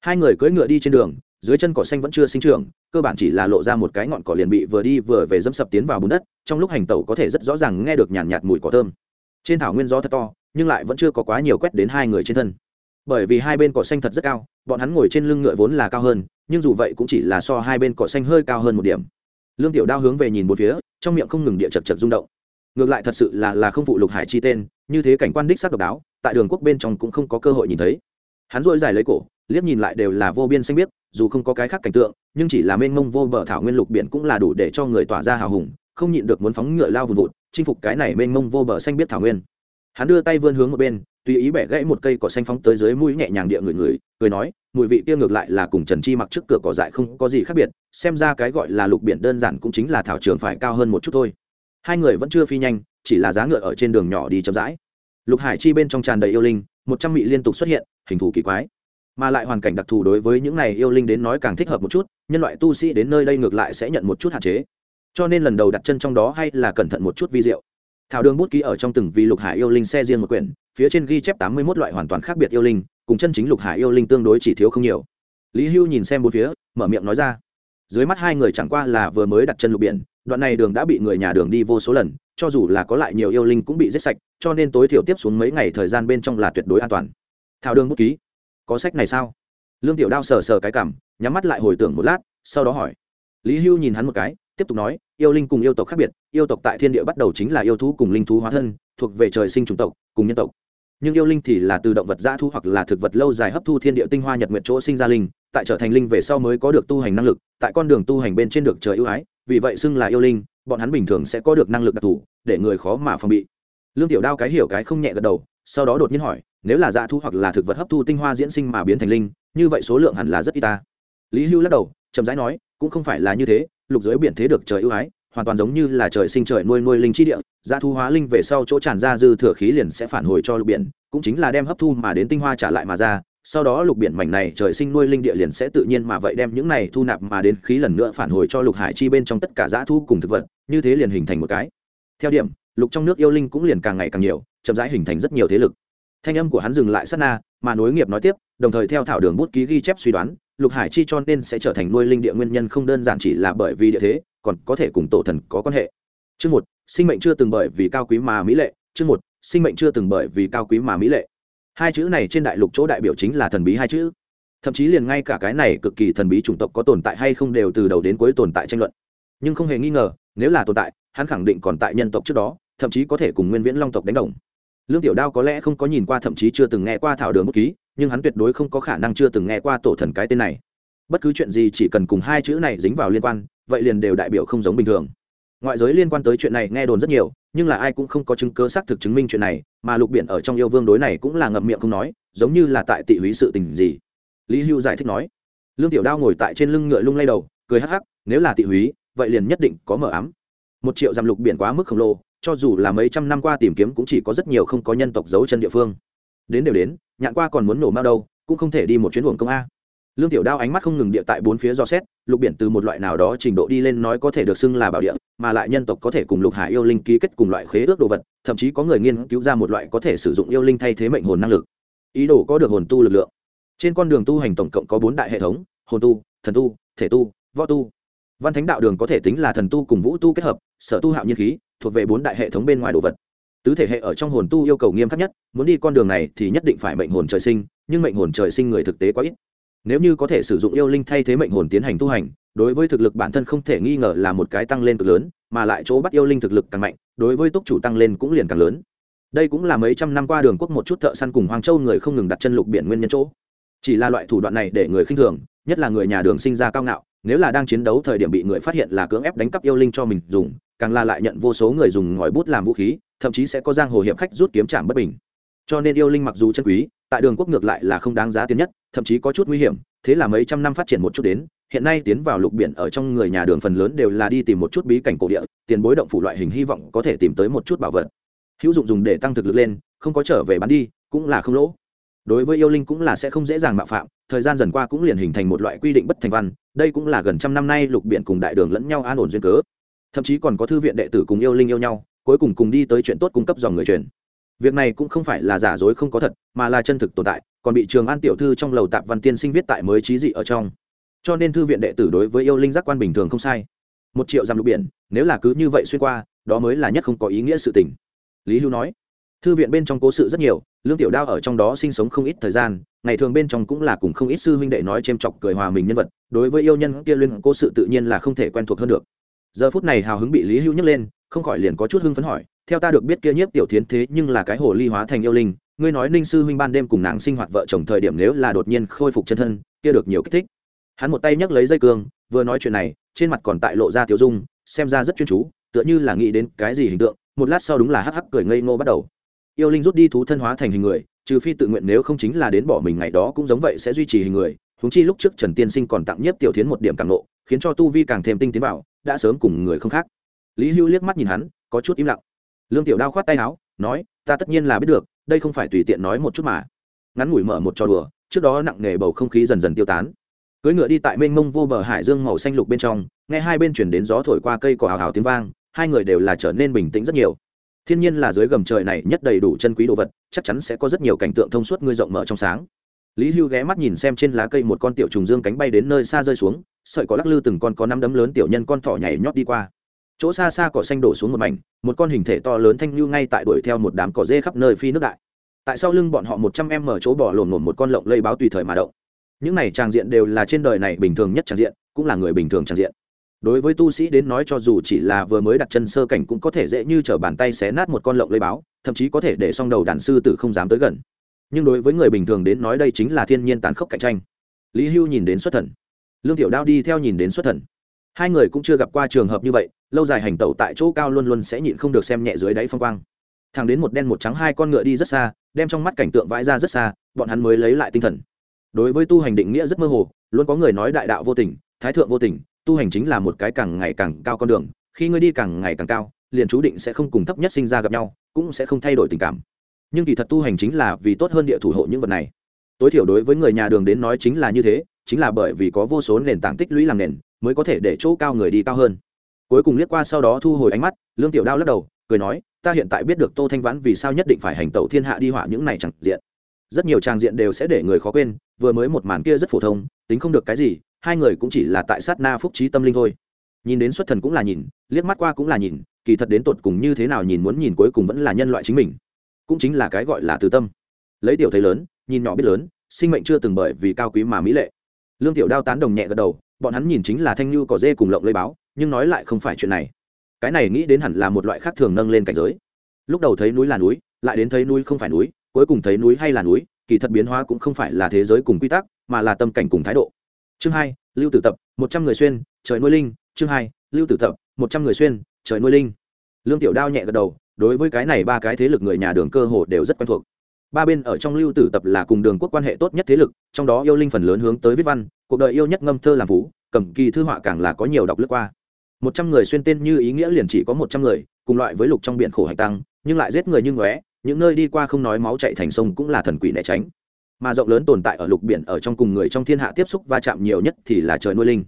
Hai người cưỡi ngựa đi trên đường dưới chân cỏ xanh vẫn chưa sinh trưởng cơ bản chỉ là lộ ra một cái ngọn cỏ liền bị vừa đi vừa về dẫm sập tiến vào bùn đất trong lúc hành tẩu có thể rất rõ ràng nghe được nhàn nhạt, nhạt mùi cỏ thơm. Trên thảo nguyên gió thật to nhưng lại vẫn chưa có quá nhiều quét đến hai người trên thân. Bởi vì hai bên cỏ xanh thật rất cao bọn hắn ngồi trên lưng ngựa vốn là cao hơn nhưng dù vậy cũng chỉ là so hai bên cỏ xanh hơi cao hơn một điểm. Lương tiểu đao hướng về nhìn một phía trong miệng không ngừng địa chật chật rung động. Ngược lại thật sự là là không phụ lục hải chi tên như thế cảnh quan đích sắc độc đáo tại đường quốc bên trong cũng không có cơ hội nhìn thấy. Hắn dội dài lấy cổ liếc nhìn lại đều là vô biên xanh biếc dù không có cái khác cảnh tượng, nhưng chỉ là mênh mông vô bờ thảo nguyên lục biển cũng là đủ để cho người tỏa ra hào hùng, không nhịn được muốn phóng ngựa lao vùn vụt, chinh phục cái này mênh mông vô bờ xanh biết thảo nguyên. Hắn đưa tay vươn hướng một bên, tùy ý bẻ gãy một cây cỏ xanh phóng tới dưới mũi nhẹ nhàng địa người người, cười nói, mùi vị kia ngược lại là cùng trần chi mặc trước cửa cỏ dại không có gì khác biệt, xem ra cái gọi là lục biển đơn giản cũng chính là thảo trường phải cao hơn một chút thôi. Hai người vẫn chưa phi nhanh, chỉ là giá ngựa ở trên đường nhỏ đi chậm rãi. Lục hải chi bên trong tràn đầy yêu linh, một trăm vị liên tục xuất hiện, hình thù kỳ quái mà lại hoàn cảnh đặc thù đối với những này yêu linh đến nói càng thích hợp một chút, nhân loại tu sĩ đến nơi đây ngược lại sẽ nhận một chút hạn chế. Cho nên lần đầu đặt chân trong đó hay là cẩn thận một chút vi diệu. Thảo đường bút ký ở trong từng vi lục hải yêu linh xe riêng một quyển, phía trên ghi chép tám mươi một loại hoàn toàn khác biệt yêu linh, cùng chân chính lục hải yêu linh tương đối chỉ thiếu không nhiều. Lý hưu nhìn xem bốn phía, mở miệng nói ra. Dưới mắt hai người chẳng qua là vừa mới đặt chân lục biển, đoạn này đường đã bị người nhà đường đi vô số lần, cho dù là có lại nhiều yêu linh cũng bị giết sạch, cho nên tối thiểu tiếp xuống mấy ngày thời gian bên trong là tuyệt đối an toàn. Thảo đường bút ký có sách này sao? Lương tiểu đao sờ sờ cái cảm, nhắm mắt lại hồi tưởng một lát, sau đó hỏi. Lý hưu nhìn hắn một cái, tiếp tục nói, yêu linh cùng yêu tộc khác biệt, yêu tộc tại thiên địa bắt đầu chính là yêu thú cùng linh thú hóa thân, thuộc về trời sinh chủng tộc, cùng nhân tộc. Nhưng yêu linh thì là từ động vật dã thu hoặc là thực vật lâu dài hấp thu thiên địa tinh hoa nhật nguyện chỗ sinh ra linh, tại trở thành linh về sau mới có được tu hành năng lực, tại con đường tu hành bên trên được trời ưu ái, vì vậy xưng là yêu linh, bọn hắn bình thường sẽ có được năng lực đặc thù, để người khó mà phòng bị. Lương tiểu đao cái hiểu cái không nhẹ gật đầu, sau đó đột nhiên hỏi nếu là dạ thu hoặc là thực vật hấp thu tinh hoa diễn sinh mà biến thành linh, như vậy số lượng hẳn là rất ít ta. Lý hưu lắc đầu, chậm rãi nói, cũng không phải là như thế, lục giới biển thế được trời ưu ái, hoàn toàn giống như là trời sinh trời nuôi nuôi linh chi địa dạ thu hóa linh về sau chỗ tràn ra dư thừa khí liền sẽ phản hồi cho lục biển, cũng chính là đem hấp thu mà đến tinh hoa trả lại mà ra, sau đó lục biển mảnh này trời sinh nuôi linh địa liền sẽ tự nhiên mà vậy đem những này thu nạp mà đến khí lần nữa phản hồi cho lục hải chi bên trong tất cả dã thu cùng thực vật, như thế liền hình thành một cái. Theo điểm, lục trong nước yêu linh cũng liền càng ngày càng nhiều, chậm rãi hình thành rất nhiều thế lực thanh âm của hắn dừng lại sát na, mà nối nghiệp nói tiếp, đồng thời theo thảo đường bút ký ghi chép suy đoán, lục hải chi cho nên sẽ trở thành nuôi linh địa nguyên nhân không đơn giản chỉ là bởi vì địa thế, còn có thể cùng tổ thần có quan hệ. Chương một, sinh mệnh chưa từng bởi vì cao quý mà mỹ lệ. Chương một, sinh mệnh chưa từng bởi vì cao quý mà mỹ lệ. Hai chữ này trên đại lục chỗ đại biểu chính là thần bí hai chữ. Thậm chí liền ngay cả cái này cực kỳ thần bí chủng tộc có tồn tại hay không đều từ đầu đến cuối tồn tại tranh luận. Nhưng không hề nghi ngờ, nếu là tồn tại, hắn khẳng định còn tại nhân tộc trước đó, thậm chí có thể cùng nguyên viễn long tộc đánh đồng lương tiểu đao có lẽ không có nhìn qua, thậm chí chưa từng nghe qua thảo đường bút ký, nhưng hắn tuyệt đối không có khả năng chưa từng nghe qua tổ thần cái tên này. Bất cứ chuyện gì chỉ cần cùng hai chữ này dính vào liên quan, vậy liền đều đại biểu không giống bình thường. Ngoại giới liên quan tới chuyện này nghe đồn rất nhiều, nhưng là ai cũng không có chứng cơ xác thực chứng minh chuyện này, mà lục biển ở trong yêu vương đối này cũng là ngậm miệng không nói, giống như là tại tị húy sự tình gì. Lý hưu giải thích nói. Lương tiểu đao ngồi tại trên lưng ngựa lung lay đầu, cười hắc hắc, nếu là tị húy vậy liền nhất định có mở ám. Một triệu dặm lục biển quá mức khổng lồ cho dù là mấy trăm năm qua tìm kiếm cũng chỉ có rất nhiều không có nhân tộc giấu chân địa phương. Đến đều đến, nhạn qua còn muốn nổ mao đâu, cũng không thể đi một chuyến buồng công a. Lương tiểu đao ánh mắt không ngừng địa tại bốn phía do xét, lục biển từ một loại nào đó trình độ đi lên nói có thể được xưng là bảo địa, mà lại nhân tộc có thể cùng lục hải yêu linh ký kết cùng loại khế ước đồ vật, thậm chí có người nghiên cứu ra một loại có thể sử dụng yêu linh thay thế mệnh hồn năng lực. Ý đồ có được hồn tu lực lượng. Trên con đường tu hành tổng cộng có bốn đại hệ thống, hồn tu, thần tu, thể tu, võ tu. Văn thánh đạo đường có thể tính là thần tu cùng vũ tu kết hợp, sở tu hạo nhiên khí thuộc về bốn đại hệ thống bên ngoài đồ vật. Tứ thể hệ ở trong hồn tu yêu cầu nghiêm khắc nhất, muốn đi con đường này thì nhất định phải mệnh hồn trời sinh, nhưng mệnh hồn trời sinh người thực tế quá ít. Nếu như có thể sử dụng yêu linh thay thế mệnh hồn tiến hành tu hành, đối với thực lực bản thân không thể nghi ngờ là một cái tăng lên cực lớn, mà lại chỗ bắt yêu linh thực lực càng mạnh, đối với túc chủ tăng lên cũng liền càng lớn. Đây cũng là mấy trăm năm qua đường quốc một chút thợ săn cùng hoàng châu người không ngừng đặt chân lục biển nguyên nhân chỗ. Chỉ là loại thủ đoạn này để người khinh thường, nhất là người nhà đường sinh ra cao ngạo, nếu là đang chiến đấu thời điểm bị người phát hiện là cưỡng ép đánh cắp yêu linh cho mình dùng càng là lại nhận vô số người dùng ngòi bút làm vũ khí, thậm chí sẽ có giang hồ hiệp khách rút kiếm chạm bất bình. Cho nên yêu linh mặc dù chân quý, tại đường quốc ngược lại là không đáng giá tiền nhất, thậm chí có chút nguy hiểm, thế là mấy trăm năm phát triển một chút đến, hiện nay tiến vào lục biển ở trong người nhà đường phần lớn đều là đi tìm một chút bí cảnh cổ địa, tiền bối động phủ loại hình hy vọng có thể tìm tới một chút bảo vật. Hữu dụng dùng để tăng thực lực lên, không có trở về bán đi, cũng là không lỗ. Đối với yêu linh cũng là sẽ không dễ dàng mạo phạm, thời gian dần qua cũng liền hình thành một loại quy định bất thành văn, đây cũng là gần trăm năm nay lục biển cùng đại đường lẫn nhau an ổn duyên cớ thậm chí còn có thư viện đệ tử cùng yêu linh yêu nhau, cuối cùng cùng đi tới chuyện tốt cung cấp dòng người truyền. Việc này cũng không phải là giả dối không có thật, mà là chân thực tồn tại, còn bị trường an tiểu thư trong lầu tạp văn tiên sinh viết tại mới trí dị ở trong. Cho nên thư viện đệ tử đối với yêu linh giác quan bình thường không sai. Một triệu dặm lục biển, nếu là cứ như vậy xuyên qua, đó mới là nhất không có ý nghĩa sự tình. Lý hưu nói, thư viện bên trong cố sự rất nhiều, lương tiểu đao ở trong đó sinh sống không ít thời gian, ngày thường bên trong cũng là cùng không ít sư huynh đệ nói c h ê m chọc cười hòa mình nhân vật, đối với yêu nhân kia liên cố sự tự nhiên là không thể quen thuộc hơn được giờ phút này hào hứng bị lý hưu nhấc lên, không khỏi liền có chút hưng phấn hỏi, theo ta được biết kia nhiếp tiểu thiến thế nhưng là cái hồ ly hóa thành yêu linh, ngươi nói ninh sư huynh ban đêm cùng nàng sinh hoạt vợ chồng thời điểm nếu là đột nhiên khôi phục chân thân, kia được nhiều kích thích. Hắn một tay nhấc lấy dây cương, vừa nói chuyện này, trên mặt còn tại lộ ra tiểu dung, xem ra rất chuyên chú, tựa như là nghĩ đến cái gì hình tượng, một lát sau đúng là hắc hắc cười ngây ngô bắt đầu. Yêu linh rút đi thú thân hóa thành hình người, trừ phi tự nguyện nếu không chính là đến bỏ mình ngày đó cũng giống vậy sẽ duy trì hình người húng chi lúc trước trần tiên sinh còn tặng nhất tiểu thiến một điểm càng nộ khiến cho tu vi càng thêm tinh tiến vào đã sớm cùng người không khác. Lý hưu liếc mắt nhìn hắn, có chút im lặng. Lương tiểu đao khoát tay áo, nói, ta tất nhiên là biết được, đây không phải tùy tiện nói một chút mà. Ngắn ngủi mở một trò đùa, trước đó nặng nề bầu không khí dần dần tiêu tán. Cưỡi ngựa đi tại mênh mông vô bờ hải dương màu xanh lục bên trong, nghe hai bên chuyển đến gió thổi qua cây cỏ hào hào tiếng vang, hai người đều là trở nên bình tĩnh rất nhiều. Thiên nhiên là dưới gầm trời này nhất đầy đủ chân quý đồ vật, chắc chắn sẽ có rất nhiều cảnh tượng thông suốt ngươi rộng mở trong sáng lý hưu ghé mắt nhìn xem trên lá cây một con tiểu trùng dương cánh bay đến nơi xa rơi xuống, sợi có lắc lư từng con có năm đấm lớn tiểu nhân con thỏ nhảy nhót đi qua. Chỗ xa xa cỏ xanh đổ xuống một mảnh, một con hình thể to lớn thanh lưu ngay tại đuổi theo một đám cỏ dê khắp nơi phi nước đại. Tại sau lưng bọn họ một trăm em mở chỗ bỏ lồn lổn một con lộng lây báo tùy thời mà động. Những này tràng diện đều là trên đời này bình thường nhất tràng diện, cũng là người bình thường tràng diện. Đối với tu sĩ đến nói cho dù chỉ là vừa mới đặt chân sơ cảnh cũng có thể dễ như t r ở bàn tay xé nát một con lộng lây báo, thậm chí có thể để xong đầu đàn sư tử không dám tới gần nhưng đối với người bình thường đến nói đây chính là thiên nhiên tàn khốc cạnh tranh. Lý hưu nhìn đến xuất thần. Lương tiểu đao đi theo nhìn đến xuất thần. Hai người cũng chưa gặp qua trường hợp như vậy, lâu dài hành tẩu tại chỗ cao luôn luôn sẽ nhịn không được xem nhẹ dưới đáy phong quang. Thằng đến một đen một trắng hai con ngựa đi rất xa, đem trong mắt cảnh tượng vãi ra rất xa, bọn hắn mới lấy lại tinh thần. Đối với tu hành định nghĩa rất mơ hồ, luôn có người nói đại đạo vô tình, thái thượng vô tình, tu hành chính là một cái càng ngày càng cao con đường, khi ngươi đi càng ngày càng cao, liền chú định sẽ không cùng thấp nhất sinh ra gặp nhau, cũng sẽ không thay đổi tình cảm nhưng kỳ thật tu hành chính là vì tốt hơn địa thủ hộ những vật này. Tối thiểu đối với người nhà đường đến nói chính là như thế, chính là bởi vì có vô số nền tảng tích lũy làm nền, mới có thể để chỗ cao người đi cao hơn. Cuối cùng liếc qua sau đó thu hồi ánh mắt, lương tiểu đao lắc đầu, cười nói, ta hiện tại biết được tô thanh vãn vì sao nhất định phải hành tẩu thiên hạ đi họa những này chẳng diện. Rất nhiều trang diện đều sẽ để người khó quên, vừa mới một màn kia rất phổ thông, tính không được cái gì, hai người cũng chỉ là tại sát na phúc trí tâm linh thôi. Nhìn đến xuất thần cũng là nhìn, liếc mắt qua cũng là nhìn, kỳ thật đến tột cùng như thế nào nhìn muốn nhìn cuối cùng vẫn là nhân loại chính mình cũng chính là cái gọi là từ tâm. Lấy tiểu thấy lớn, nhìn nhỏ biết lớn, sinh mệnh chưa từng bởi vì cao quý mà mỹ lệ. Lương tiểu đao tán đồng nhẹ gật đầu, bọn hắn nhìn chính là thanh nhu cỏ dê cùng lộng lấy báo, nhưng nói lại không phải chuyện này. Cái này nghĩ đến hẳn là một loại khác thường nâng lên cảnh giới. Lúc đầu thấy núi là núi, lại đến thấy núi không phải núi, cuối cùng thấy núi hay là núi, kỳ thật biến hóa cũng không phải là thế giới cùng quy tắc, mà là tâm cảnh cùng thái độ. Chương hai, lưu tử tập, một trăm người xuyên, trời nuôi linh. Chương hai, lưu tử tập, một trăm người xuyên, trời nuôi linh. Lương tiểu đao nhẹ gật đầu đối với cái này ba cái thế lực người nhà đường cơ hồ đều rất quen thuộc. Ba bên ở trong lưu tử tập là cùng đường quốc quan hệ tốt nhất thế lực, trong đó yêu linh phần lớn hướng tới viết văn, cuộc đời yêu nhất ngâm thơ làm phú, cầm kỳ thư họa càng là có nhiều đọc lướt qua. Một trăm người xuyên tên như ý nghĩa liền chỉ có một trăm người, cùng loại với lục trong biển khổ hạch tăng, nhưng lại giết người như ngóe, những nơi đi qua không nói máu chạy thành sông cũng là thần quỷ né tránh. Mà rộng lớn tồn tại ở lục biển ở trong cùng người trong thiên hạ tiếp xúc va chạm nhiều nhất thì là trời nuôi linh.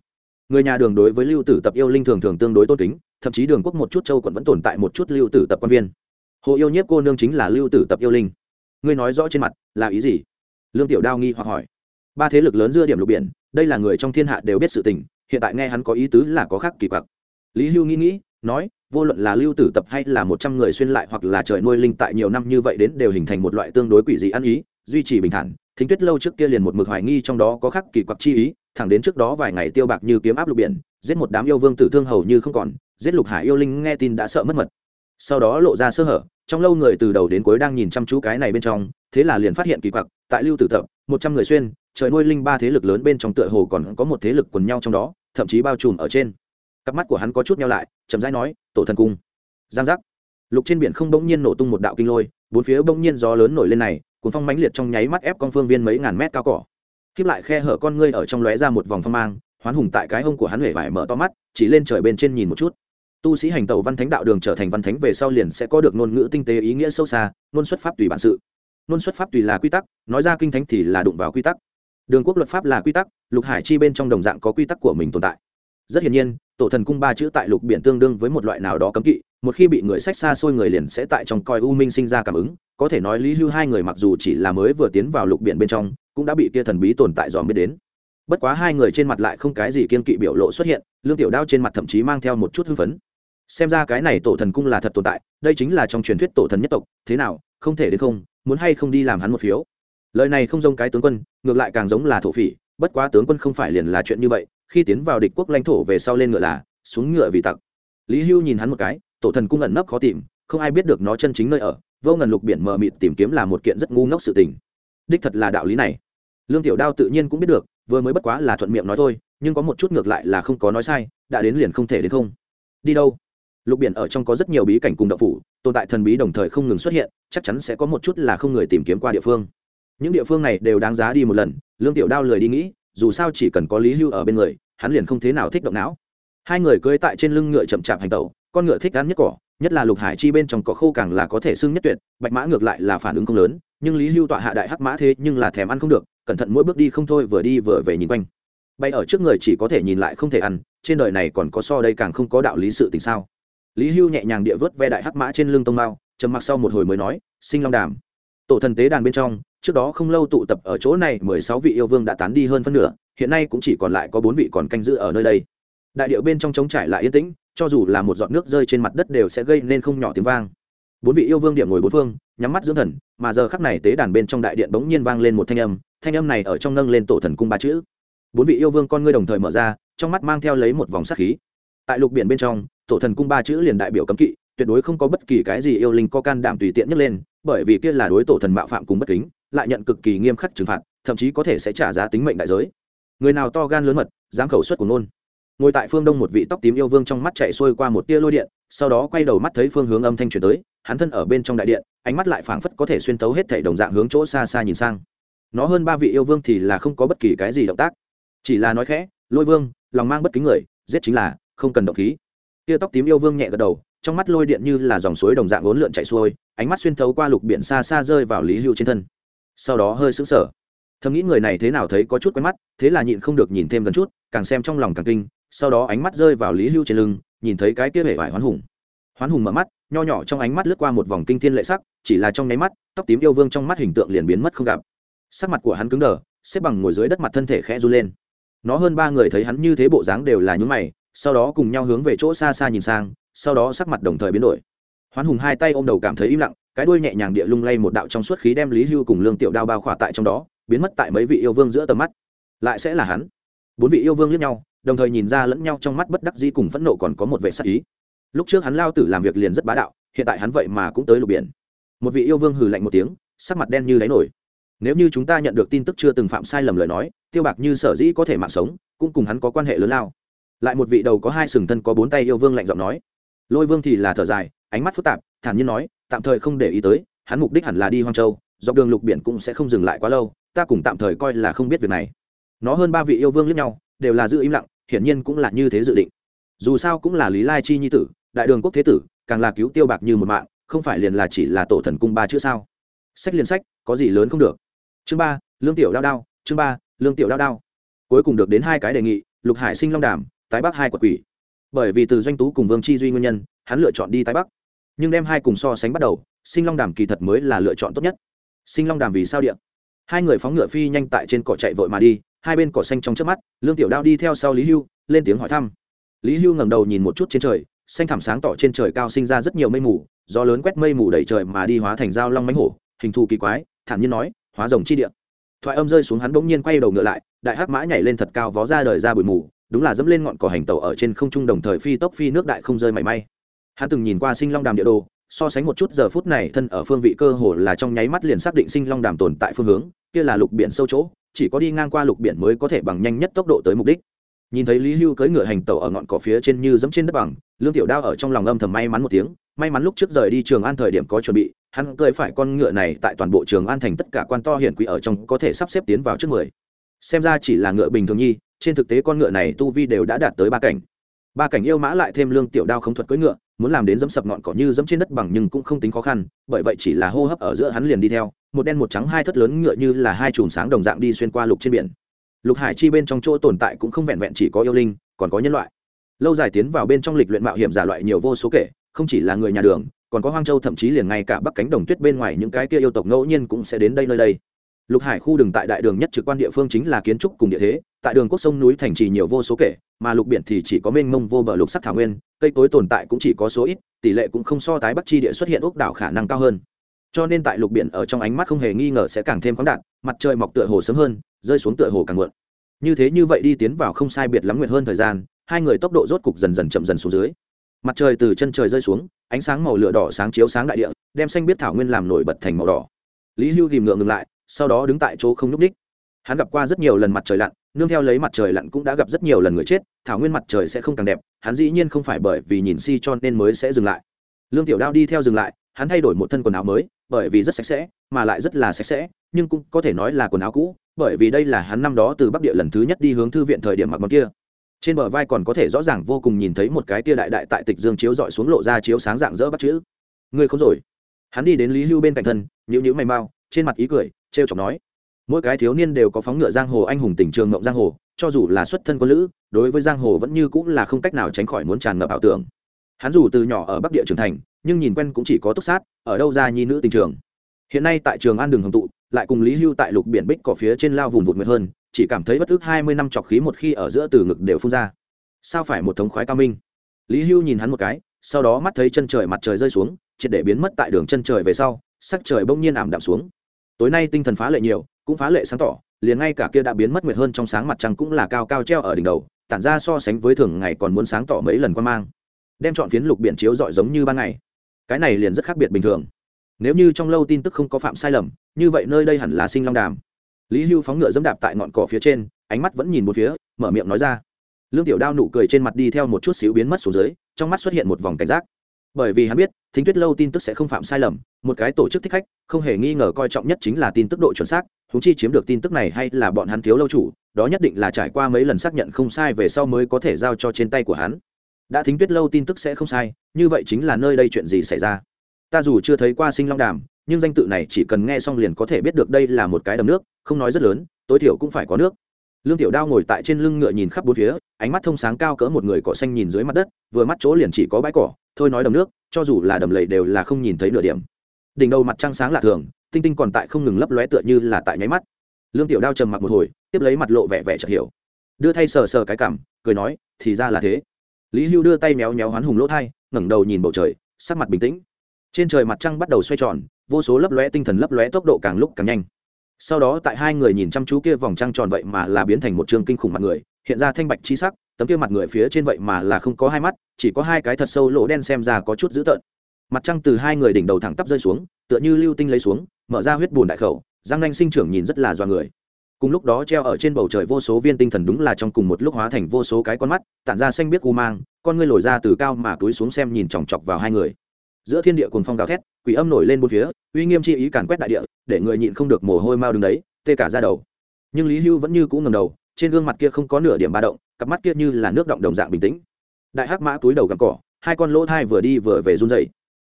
Người nhà đường đối với lưu tử tập yêu linh thường thường tương đối tôn kính thậm chí đường quốc một chút châu quận vẫn tồn tại một chút lưu tử tập quan viên. Hồ yêu nhiếp cô nương chính là lưu tử tập yêu linh. Ngươi nói rõ trên mặt là ý gì? Lương tiểu đao nghi hoặc hỏi. Ba thế lực lớn dưa điểm lục biển, đây là người trong thiên hạ đều biết sự tình, hiện tại nghe hắn có ý tứ là có khác kỳ quặc. Lý hưu nghĩ nghĩ, nói, vô luận là lưu tử tập hay là một trăm người xuyên lại hoặc là trời nuôi linh tại nhiều năm như vậy đến đều hình thành một loại tương đối quỷ dị ăn ý, duy trì bình thản, thính tuyết lâu trước kia liền một mực hoài nghi trong đó có khắc kỳ quặc chi ý, thẳng đến trước đó vài ngày tiêu bạc như kiếm áp lục biển, giết một đám yêu vương tử thương hầu như không còn giết lục hải yêu linh nghe tin đã sợ mất mật. Sau đó lộ ra sơ hở, trong lâu người từ đầu đến cuối đang nhìn chăm chú cái này bên trong, thế là liền phát hiện kỳ quặc, tại lưu tử thập một trăm người xuyên, trời nuôi linh ba thế lực lớn bên trong tựa hồ còn có một thế lực quần nhau trong đó, thậm chí bao trùm ở trên. Cặp mắt của hắn có chút nhau lại, chậm rãi nói, tổ thần cung. Giang giác. Lục trên biển không bỗng nhiên nổ tung một đạo kinh lôi, bốn phía bỗng nhiên gió lớn nổi lên này, cuốn phong mãnh liệt trong nháy mắt ép con phương viên mấy ngàn mét cao cỏ. Khiếp lại khe hở con ngươi ở trong lóe ra một vòng phong mang, hoán hùng tại cái hông của hắn huệ vải mở to mắt, chỉ lên trời bên trên nhìn một chút tu sĩ hành tẩu văn thánh đạo đường trở thành văn thánh về sau liền sẽ có được ngôn ngữ tinh tế ý nghĩa sâu xa, ngôn xuất pháp tùy bản sự. Ngôn xuất pháp tùy là quy tắc, nói ra kinh thánh thì là đụng vào quy tắc. Đường quốc luật pháp là quy tắc, lục hải chi bên trong đồng dạng có quy tắc của mình tồn tại. Rất hiển nhiên, tổ thần cung ba chữ tại lục biển tương đương với một loại nào đó cấm kỵ, một khi bị người sách xa xôi người liền sẽ tại trong coi u minh sinh ra cảm ứng, có thể nói lý hưu hai người mặc dù chỉ là mới vừa tiến vào lục biển bên trong, cũng đã bị kia thần bí tồn tại dòm biết đến. Bất quá hai người trên mặt lại không cái gì kiên kỵ biểu lộ xuất hiện, lương tiểu đao trên mặt thậm chí mang theo một chút hưng phấn xem ra cái này tổ thần cung là thật tồn tại, đây chính là trong truyền thuyết tổ thần nhất tộc, thế nào, không thể đến không, muốn hay không đi làm hắn một phiếu? Lời này không giống cái tướng quân, ngược lại càng giống là thổ phỉ, bất quá tướng quân không phải liền là chuyện như vậy, khi tiến vào địch quốc lãnh thổ về sau lên ngựa là, xuống ngựa vì tặc. Lý hưu nhìn hắn một cái, tổ thần cung ẩn nấp khó tìm, không ai biết được nó chân chính nơi ở, vô ngần lục biển mờ mịt tìm kiếm là một kiện rất ngu ngốc sự tình. Đích thật là đạo lý này. Lương tiểu đao tự nhiên cũng biết được, vừa mới bất quá là thuận miệng nói thôi, nhưng có một chút ngược lại là không có nói sai, đã đến liền không thể đến không. Đi đâu? Lục biển ở trong có rất nhiều bí cảnh cùng đậu phủ, tồn tại thần bí đồng thời không ngừng xuất hiện, chắc chắn sẽ có một chút là không người tìm kiếm qua địa phương. Những địa phương này đều đáng giá đi một lần, lương tiểu đao lười đi nghĩ, dù sao chỉ cần có lý hưu ở bên người, hắn liền không thế nào thích động não. Hai người cưỡi tại trên lưng ngựa chậm chạp hành tẩu, con ngựa thích ăn nhất cỏ, nhất là lục hải chi bên trong cỏ khô càng là có thể xưng nhất tuyệt, bạch mã ngược lại là phản ứng không lớn, nhưng lý hưu tọa hạ đại hắc mã thế nhưng là thèm ăn không được, cẩn thận mỗi bước đi không thôi vừa đi vừa về nhìn quanh. Bay ở trước người chỉ có thể nhìn lại không thể ăn, trên đời này còn có so đây càng không có đạo lý sự tình sao? Lý hưu nhẹ nhàng địa vớt ve đại hắc mã trên lưng tông mao, trầm mặc sau một hồi mới nói, sinh long đàm. Tổ thần tế đàn bên trong, trước đó không lâu tụ tập ở chỗ này mười sáu vị yêu vương đã tán đi hơn phân nửa, hiện nay cũng chỉ còn lại có bốn vị còn canh giữ ở nơi đây. Đại điệu bên trong trống trải lại yên tĩnh, cho dù là một giọt nước rơi trên mặt đất đều sẽ gây nên không nhỏ tiếng vang. Bốn vị yêu vương điểm ngồi bốn phương, nhắm mắt dưỡng thần, mà giờ khắc này tế đàn bên trong đại điện bỗng nhiên vang lên một thanh âm thanh âm này ở trong nâng lên tổ thần cung ba chữ. Bốn vị yêu vương con ngươi đồng thời mở ra, trong mắt mang theo lấy một vòng sát khí tại lục biển bên trong, tổ thần cung ba chữ liền đại biểu cấm kỵ, tuyệt đối không có bất kỳ cái gì yêu linh có can đảm tùy tiện nhấc lên, bởi vì kia là đối tổ thần mạo phạm cùng bất kính, lại nhận cực kỳ nghiêm khắc trừng phạt, thậm chí có thể sẽ trả giá tính mệnh đại giới. Người nào to gan lớn mật, dám khẩu suất của nôn ngồi tại phương đông một vị tóc tím yêu vương trong mắt chạy xuôi qua một tia lôi điện, sau đó quay đầu mắt thấy phương hướng âm thanh truyền tới, hắn thân ở bên trong đại điện, ánh mắt lại phảng phất có thể xuyên tấu hết thảy đồng dạng hướng chỗ xa xa nhìn sang. Nó hơn ba vị yêu vương thì là không có bất kỳ cái gì động tác. Chỉ là nói khẽ, lôi vương, lòng mang bất kính người, giết chính là không cần động khí. Tia tóc tím yêu vương nhẹ gật đầu, trong mắt lôi điện như là dòng suối đồng dạng uốn lượn chảy xuôi, ánh mắt xuyên thấu qua lục biển xa xa rơi vào lý hưu trên thân. Sau đó hơi sững sờ. Thầm nghĩ người này thế nào thấy có chút quen mắt, thế là nhịn không được nhìn thêm gần chút, càng xem trong lòng càng kinh, sau đó ánh mắt rơi vào lý hưu trên lưng, nhìn thấy cái kia vẻ vải hoán hùng. Hoán hùng mở mắt, nho nhỏ trong ánh mắt lướt qua một vòng kinh thiên lệ sắc, chỉ là trong nháy mắt, tóc tím yêu vương trong mắt hình tượng liền biến mất không gặp. Sắc mặt của hắn cứng đờ, xếp bằng ngồi dưới đất mặt thân thể khẽ run lên. Nó hơn ba người thấy hắn như thế bộ dáng đều là nhún mày sau đó cùng nhau hướng về chỗ xa xa nhìn sang, sau đó sắc mặt đồng thời biến đổi. Hoán hùng hai tay ôm đầu cảm thấy im lặng, cái đuôi nhẹ nhàng địa lung lay một đạo trong suốt khí đem lý hưu cùng lương tiểu đao bao khỏa tại trong đó, biến mất tại mấy vị yêu vương giữa tầm mắt. Lại sẽ là hắn. Bốn vị yêu vương liếc nhau, đồng thời nhìn ra lẫn nhau trong mắt bất đắc dĩ cùng phẫn nộ còn có một vệ sắc ý. Lúc trước hắn lao tử làm việc liền rất bá đạo, hiện tại hắn vậy mà cũng tới lục biển. Một vị yêu vương hừ lạnh một tiếng, sắc mặt đen như đáy nổi. Nếu như chúng ta nhận được tin tức chưa từng phạm sai lầm lời nói, tiêu bạc như sở dĩ có thể mạng sống, cũng cùng hắn có quan hệ lớn lao lại một vị đầu có hai sừng thân có bốn tay yêu vương lạnh giọng nói. Lôi vương thì là thở dài, ánh mắt phức tạp, thản nhiên nói, tạm thời không để ý tới, hắn mục đích hẳn là đi hoang châu, dọc đường lục biển cũng sẽ không dừng lại quá lâu, ta cùng tạm thời coi là không biết việc này. Nó hơn ba vị yêu vương lẫn nhau, đều là giữ im lặng, hiển nhiên cũng là như thế dự định. Dù sao cũng là lý lai chi nhi tử, đại đường quốc thế tử, càng là cứu tiêu bạc như một mạng, không phải liền là chỉ là tổ thần cung ba chữ sao? Sách liền sách, có gì lớn không được. Chương ba, lương tiểu đao đao, chương ba, lương tiểu đao đao. Cuối cùng được đến hai cái đề nghị, lục hải sinh long đàm tái bắc hai quật quỷ. Bởi vì từ doanh tú cùng vương chi duy nguyên nhân, hắn lựa chọn đi tái bắc. Nhưng đem hai cùng so sánh bắt đầu, sinh long đàm kỳ thật mới là lựa chọn tốt nhất. Sinh long đàm vì sao điện hai người phóng ngựa phi nhanh tại trên cỏ chạy vội mà đi, hai bên cỏ xanh trong trước mắt, lương tiểu đao đi theo sau lý hưu, lên tiếng hỏi thăm. Lý hưu ngẩng đầu nhìn một chút trên trời, xanh thảm sáng tỏ trên trời cao sinh ra rất nhiều mây mù do lớn quét mây mù đầy trời mà đi hóa thành dao long mánh hổ, hình thù kỳ quái, thản nhiên nói, hóa rồng chi địa. Thoại âm rơi xuống hắn bỗng nhiên quay đầu ngựa lại, đại hắc mã nhảy lên thật cao vó ra đời ra bụi mù đúng là dẫm lên ngọn cỏ hành tàu ở trên không trung đồng thời phi tốc phi nước đại không rơi mảy may. Hắn từng nhìn qua sinh long đàm địa đồ, so sánh một chút giờ phút này thân ở phương vị cơ hồ là trong nháy mắt liền xác định sinh long đàm tồn tại phương hướng, kia là lục biển sâu chỗ, chỉ có đi ngang qua lục biển mới có thể bằng nhanh nhất tốc độ tới mục đích. Nhìn thấy lý hưu cưỡi ngựa hành tàu ở ngọn cỏ phía trên như dẫm trên đất bằng, lương tiểu đao ở trong lòng âm thầm may mắn một tiếng, may mắn lúc trước rời đi trường an thời điểm có chuẩn bị, hắn cưỡi phải con ngựa này tại toàn bộ trường an thành tất cả quan to hiển quý ở trong có thể sắp xếp tiến vào trước mười. Xem ra chỉ là ngựa bình thường nhi trên thực tế con ngựa này tu vi đều đã đạt tới ba cảnh. Ba cảnh yêu mã lại thêm lương tiểu đao không thuật cưỡi ngựa, muốn làm đến dẫm sập ngọn cỏ như dẫm trên đất bằng nhưng cũng không tính khó khăn, bởi vậy chỉ là hô hấp ở giữa hắn liền đi theo, một đen một trắng hai thất lớn ngựa như là hai chùm sáng đồng dạng đi xuyên qua lục trên biển. Lục hải chi bên trong chỗ tồn tại cũng không vẹn vẹn chỉ có yêu linh, còn có nhân loại. Lâu dài tiến vào bên trong lịch luyện mạo hiểm giả loại nhiều vô số kể, không chỉ là người nhà đường, còn có hoang châu thậm chí liền ngay cả bắc cánh đồng tuyết bên ngoài những cái kia yêu tộc ngẫu nhiên cũng sẽ đến đây nơi đây lục hải khu đường tại đại đường nhất trực quan địa phương chính là kiến trúc cùng địa thế, tại đường quốc sông núi thành trì nhiều vô số kể, mà lục biển thì chỉ có mênh mông vô bờ lục sắc thảo nguyên, cây cối tồn tại cũng chỉ có số ít, tỷ lệ cũng không so tái bắc chi địa xuất hiện ốc đảo khả năng cao hơn. Cho nên tại lục biển ở trong ánh mắt không hề nghi ngờ sẽ càng thêm khoáng đạt, mặt trời mọc tựa hồ sớm hơn, rơi xuống tựa hồ càng muộn. Như thế như vậy đi tiến vào không sai biệt lắm nguyệt hơn thời gian, hai người tốc độ rốt cục dần dần chậm dần xuống dưới. Mặt trời từ chân trời rơi xuống, ánh sáng màu lửa đỏ sáng chiếu sáng đại địa, đem xanh biết thảo nguyên làm nổi bật thành màu đỏ. Lý hưu tìm ngựa ngừng lại sau đó đứng tại chỗ không nhúc ních hắn gặp qua rất nhiều lần mặt trời lặn, nương theo lấy mặt trời lặn cũng đã gặp rất nhiều lần người chết, thảo nguyên mặt trời sẽ không càng đẹp, hắn dĩ nhiên không phải bởi vì nhìn si cho nên mới sẽ dừng lại. Lương tiểu đao đi theo dừng lại, hắn thay đổi một thân quần áo mới, bởi vì rất sạch sẽ, mà lại rất là sạch sẽ, nhưng cũng có thể nói là quần áo cũ, bởi vì đây là hắn năm đó từ bắc địa lần thứ nhất đi hướng thư viện thời điểm mặc món kia. Trên bờ vai còn có thể rõ ràng vô cùng nhìn thấy một cái tia đại đại tại tịch dương chiếu dọi xuống lộ ra chiếu sáng dạng dỡ bắt chữ. Ngươi không rồi. Hắn đi đến lý hưu bên cạnh thân nhữ nhữ mày mau trên mặt ý cười, trêu chọc nói, mỗi cái thiếu niên đều có phóng ngựa giang hồ anh hùng tỉnh trường ngộng giang hồ, cho dù là xuất thân quân lữ, đối với giang hồ vẫn như cũng là không cách nào tránh khỏi muốn tràn ngập ảo tưởng. Hắn dù từ nhỏ ở bắc địa trưởng thành, nhưng nhìn quen cũng chỉ có túc sát, ở đâu ra nhi nữ tình trường. Hiện nay tại trường an đường hồng tụ, lại cùng lý hưu tại lục biển bích cỏ phía trên lao vùng vụt nguyệt hơn, chỉ cảm thấy bất ước hai mươi năm trọc khí một khi ở giữa từ ngực đều phun ra. Sao phải một thống khoái cao minh? Lý hưu nhìn hắn một cái, sau đó mắt thấy chân trời mặt trời rơi xuống, triệt để biến mất tại đường chân trời về sau, sắc trời bỗng nhiên ảm đạm xuống tối nay tinh thần phá lệ nhiều, cũng phá lệ sáng tỏ, liền ngay cả kia đã biến mất nguyệt hơn trong sáng mặt trăng cũng là cao cao treo ở đỉnh đầu, tản ra so sánh với thường ngày còn muốn sáng tỏ mấy lần quan mang. Đem chọn phiến lục biển chiếu rọi giống như ban ngày. Cái này liền rất khác biệt bình thường. Nếu như trong lâu tin tức không có phạm sai lầm, như vậy nơi đây hẳn là sinh long đàm. Lý hưu phóng ngựa dẫm đạp tại ngọn cỏ phía trên, ánh mắt vẫn nhìn một phía, mở miệng nói ra. Lương tiểu đao nụ cười trên mặt đi theo một chút xíu biến mất xuống dưới, trong mắt xuất hiện một vòng cảnh giác bởi vì hắn biết, thính tuyết lâu tin tức sẽ không phạm sai lầm, một cái tổ chức thích khách, không hề nghi ngờ coi trọng nhất chính là tin tức độ chuẩn xác húng chi chiếm được tin tức này hay là bọn hắn thiếu lâu chủ, đó nhất định là trải qua mấy lần xác nhận không sai về sau mới có thể giao cho trên tay của hắn. Đã thính tuyết lâu tin tức sẽ không sai, như vậy chính là nơi đây chuyện gì xảy ra? Ta dù chưa thấy qua sinh long đàm, nhưng danh tự này chỉ cần nghe xong liền có thể biết được đây là một cái đầm nước, không nói rất lớn, tối thiểu cũng phải có nước lương tiểu đao ngồi tại trên lưng ngựa nhìn khắp bốn phía, ánh mắt thông sáng cao cỡ một người cỏ xanh nhìn dưới mặt đất, vừa mắt chỗ liền chỉ có bãi cỏ, thôi nói đầm nước, cho dù là đầm lầy đều là không nhìn thấy nửa điểm. Đỉnh đầu mặt trăng sáng lạ thường, tinh tinh còn tại không ngừng lấp lóe tựa như là tại nháy mắt. Lương tiểu đao trầm mặc một hồi, tiếp lấy mặt lộ vẻ vẻ chợt hiểu. Đưa thay sờ sờ cái cảm, cười nói, thì ra là thế. Lý hưu đưa tay méo méo hoán hùng lỗ thai, ngẩng đầu nhìn bầu trời, sắc mặt bình tĩnh. Trên trời mặt trăng bắt đầu xoay tròn, vô số lấp lóe tinh thần lấp lóe tốc độ càng lúc càng nhanh sau đó tại hai người nhìn chăm chú kia vòng trăng tròn vậy mà là biến thành một trường kinh khủng mặt người, hiện ra thanh bạch chi sắc, tấm kia mặt người phía trên vậy mà là không có hai mắt, chỉ có hai cái thật sâu lỗ đen xem ra có chút dữ tợn. Mặt trăng từ hai người đỉnh đầu thẳng tắp rơi xuống, tựa như lưu tinh lấy xuống, mở ra huyết bùn đại khẩu giang nanh sinh trưởng nhìn rất là do người. Cùng lúc đó treo ở trên bầu trời vô số viên tinh thần đúng là trong cùng một lúc hóa thành vô số cái con mắt, tản ra xanh biết u mang, con ngươi lồi ra từ cao mà túi xuống xem nhìn chòng chọc vào hai người. Giữa thiên địa cùng phong gào thét quỷ âm nổi lên bốn phía, uy nghiêm chi ý càn quét đại địa, để người nhịn không được mồ hôi mau đứng đấy, tê cả ra đầu. Nhưng lý hưu vẫn như cũ ngầm đầu, trên gương mặt kia không có nửa điểm ba động, cặp mắt kia như là nước động đồng dạng bình tĩnh. Đại hắc mã túi đầu gặm cỏ, hai con lỗ thai vừa đi vừa về run dậy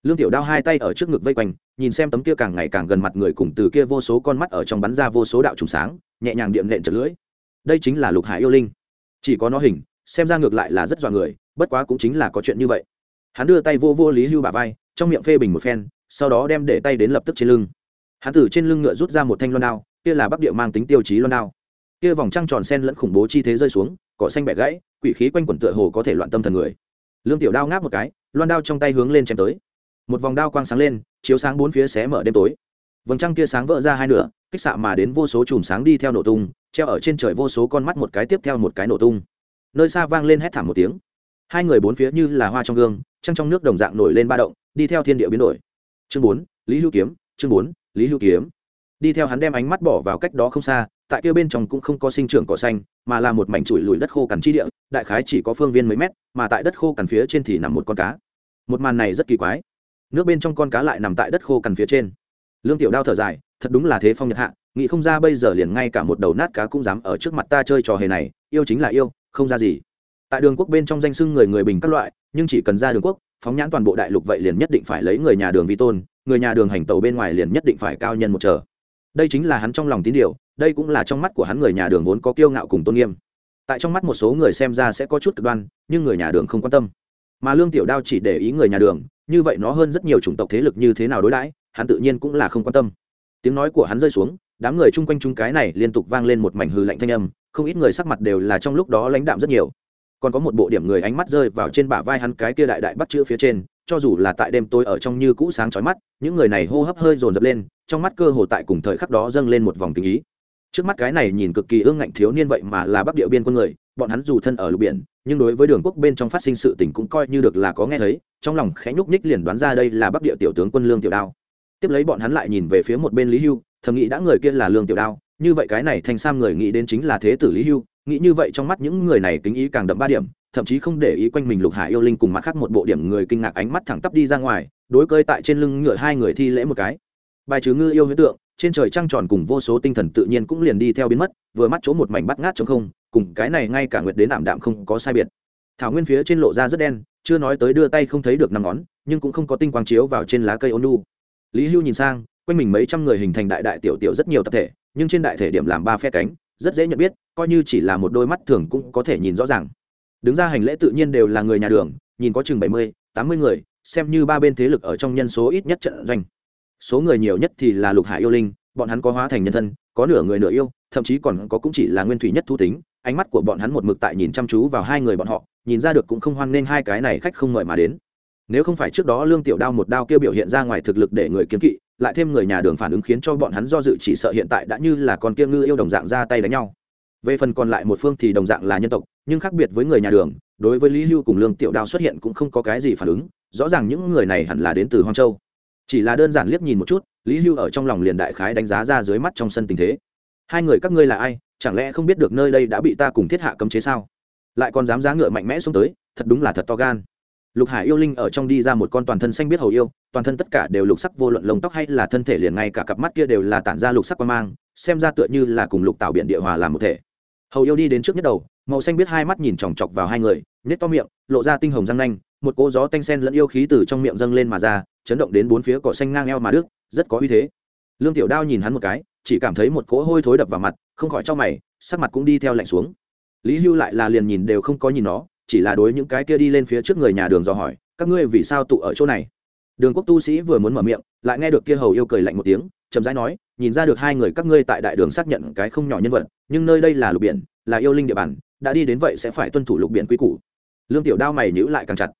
lương tiểu đao hai tay ở trước ngực vây quanh, nhìn xem tấm kia càng ngày càng gần mặt người cùng từ kia vô số con mắt ở trong bắn ra vô số đạo trùng sáng, nhẹ nhàng điện nện chật lưỡi. Đây chính là lục hải yêu linh. Chỉ có nó hình, xem ra ngược lại là rất dọa người, bất quá cũng chính là có chuyện như vậy. Hắn đưa tay vô vô lý hưu bà vai, trong miệng phê bình một phen sau đó đem để tay đến lập tức trên lưng. Hắn từ trên lưng ngựa rút ra một thanh loan đao, kia là bắc địa mang tính tiêu chí loan đao. Kia vòng trăng tròn sen lẫn khủng bố chi thế rơi xuống, cỏ xanh bẻ gãy, quỷ khí quanh quẩn tựa hồ có thể loạn tâm thần người. Lương tiểu đao ngáp một cái, loan đao trong tay hướng lên chém tới. Một vòng đao quang sáng lên, chiếu sáng bốn phía xé mở đêm tối. Vầng trăng kia sáng vỡ ra hai nửa, kích xạ mà đến vô số chùm sáng đi theo nổ tung, treo ở trên trời vô số con mắt một cái tiếp theo một cái nổ tung. Nơi xa vang lên hét thảm một tiếng. Hai người bốn phía như là hoa trong gương, trăng trong nước đồng dạng nổi lên ba động, đi theo thiên địa biến đổi chương bốn, lý hữu kiếm, chương bốn, lý hữu kiếm. Đi theo hắn đem ánh mắt bỏ vào cách đó không xa, tại kia bên trong cũng không có sinh trưởng cỏ xanh, mà là một mảnh chuỗi lùi đất khô cằn chi địa, đại khái chỉ có phương viên mấy mét, mà tại đất khô cằn phía trên thì nằm một con cá. Một màn này rất kỳ quái. Nước bên trong con cá lại nằm tại đất khô cằn phía trên. Lương tiểu đao thở dài, thật đúng là thế phong nhật hạ, nghĩ không ra bây giờ liền ngay cả một đầu nát cá cũng dám ở trước mặt ta chơi trò hề này, yêu chính là yêu, không ra gì. Tại đường quốc bên trong danh sưng người người bình các loại, nhưng chỉ cần ra đường quốc phóng nhãn toàn bộ đại lục vậy liền nhất định phải lấy người nhà đường vi tôn, người nhà đường hành tàu bên ngoài liền nhất định phải cao nhân một trở đây chính là hắn trong lòng tín điều, đây cũng là trong mắt của hắn người nhà đường vốn có kiêu ngạo cùng tôn nghiêm. Tại trong mắt một số người xem ra sẽ có chút cực đoan, nhưng người nhà đường không quan tâm. Mà lương tiểu đao chỉ để ý người nhà đường, như vậy nó hơn rất nhiều chủng tộc thế lực như thế nào đối đãi, hắn tự nhiên cũng là không quan tâm. Tiếng nói của hắn rơi xuống, đám người chung quanh chúng cái này liên tục vang lên một mảnh hư lạnh thanh âm, không ít người sắc mặt đều là trong lúc đó lãnh đạm rất nhiều còn có một bộ điểm người ánh mắt rơi vào trên bả vai hắn cái kia đại đại bắt chữ phía trên, cho dù là tại đêm tôi ở trong như cũ sáng chói mắt, những người này hô hấp hơi dồn dập lên, trong mắt cơ hồ tại cùng thời khắc đó dâng lên một vòng tình ý. Trước mắt cái này nhìn cực kỳ ương ngạnh thiếu niên vậy mà là bắc địa biên quân người, bọn hắn dù thân ở lục biển, nhưng đối với đường quốc bên trong phát sinh sự tình cũng coi như được là có nghe thấy, trong lòng khẽ nhúc nhích liền đoán ra đây là bắc địa tiểu tướng quân lương tiểu đao. Tiếp lấy bọn hắn lại nhìn về phía một bên lý hưu, thầm nghĩ đã người kia là lương tiểu đao như vậy cái này thành sam người nghĩ đến chính là thế tử lý hưu, nghĩ như vậy trong mắt những người này kính ý càng đậm ba điểm, thậm chí không để ý quanh mình lục hải yêu linh cùng mặt khác một bộ điểm người kinh ngạc ánh mắt thẳng tắp đi ra ngoài, đối cơi tại trên lưng ngựa hai người thi lễ một cái. Bài trừ ngư yêu huyễn tượng, trên trời trăng tròn cùng vô số tinh thần tự nhiên cũng liền đi theo biến mất, vừa mắt chỗ một mảnh bắt ngát trong không, cùng cái này ngay cả nguyệt đến ảm đạm không có sai biệt. Thảo nguyên phía trên lộ ra rất đen, chưa nói tới đưa tay không thấy được năm ngón, nhưng cũng không có tinh quang chiếu vào trên lá cây ôn nu lý hưu nhìn sang, quanh mình mấy trăm người hình thành đại đại tiểu tiểu rất nhiều tập thể nhưng trên đại thể điểm làm ba phe cánh, rất dễ nhận biết, coi như chỉ là một đôi mắt thường cũng có thể nhìn rõ ràng. Đứng ra hành lễ tự nhiên đều là người nhà đường, nhìn có chừng bảy mươi, tám mươi người, xem như ba bên thế lực ở trong nhân số ít nhất trận doanh. Số người nhiều nhất thì là lục hải yêu linh, bọn hắn có hóa thành nhân thân, có nửa người nửa yêu, thậm chí còn có cũng chỉ là nguyên thủy nhất thu tính, ánh mắt của bọn hắn một mực tại nhìn chăm chú vào hai người bọn họ, nhìn ra được cũng không hoan nghênh hai cái này khách không mời mà đến. Nếu không phải trước đó lương tiểu đao một đao kia biểu hiện ra ngoài thực lực để người kiến kỵ lại thêm người nhà đường phản ứng khiến cho bọn hắn do dự chỉ sợ hiện tại đã như là con kia ngư yêu đồng dạng ra tay đánh nhau. Về phần còn lại một phương thì đồng dạng là nhân tộc, nhưng khác biệt với người nhà đường, đối với lý hưu cùng lương tiểu đao xuất hiện cũng không có cái gì phản ứng, rõ ràng những người này hẳn là đến từ hoang châu. Chỉ là đơn giản liếc nhìn một chút, lý hưu ở trong lòng liền đại khái đánh giá ra dưới mắt trong sân tình thế. Hai người các ngươi là ai, chẳng lẽ không biết được nơi đây đã bị ta cùng thiết hạ cấm chế sao? Lại còn dám giá ngựa mạnh mẽ xuống tới, thật đúng là thật to gan lục hải yêu linh ở trong đi ra một con toàn thân xanh biết hầu yêu, toàn thân tất cả đều lục sắc vô luận lông tóc hay là thân thể liền ngay cả cặp mắt kia đều là tản ra lục sắc quan mang, xem ra tựa như là cùng lục tạo biện địa hòa làm một thể. Hầu yêu đi đến trước nhất đầu, màu xanh biết hai mắt nhìn chòng chọc vào hai người nhét to miệng, lộ ra tinh hồng răng nanh, một cỗ gió tanh sen lẫn yêu khí từ trong miệng dâng lên mà ra, chấn động đến bốn phía cỏ xanh ngang eo mà đức rất có uy thế. Lương tiểu đao nhìn hắn một cái, chỉ cảm thấy một cỗ hôi thối đập vào mặt, không khỏi cho mày, sắc mặt cũng đi theo lạnh xuống. Lý hưu lại là liền nhìn đều không có nhìn nó chỉ là đối những cái kia đi lên phía trước người nhà đường dò hỏi, các ngươi vì sao tụ ở chỗ này? Đường quốc tu sĩ vừa muốn mở miệng, lại nghe được kia hầu yêu cười lạnh một tiếng, chậm rãi nói, nhìn ra được hai người các ngươi tại đại đường xác nhận cái không nhỏ nhân vật, nhưng nơi đây là lục biển, là yêu linh địa bàn, đã đi đến vậy sẽ phải tuân thủ lục biển quy củ. Lương tiểu đao mày nhữ lại càng chặt.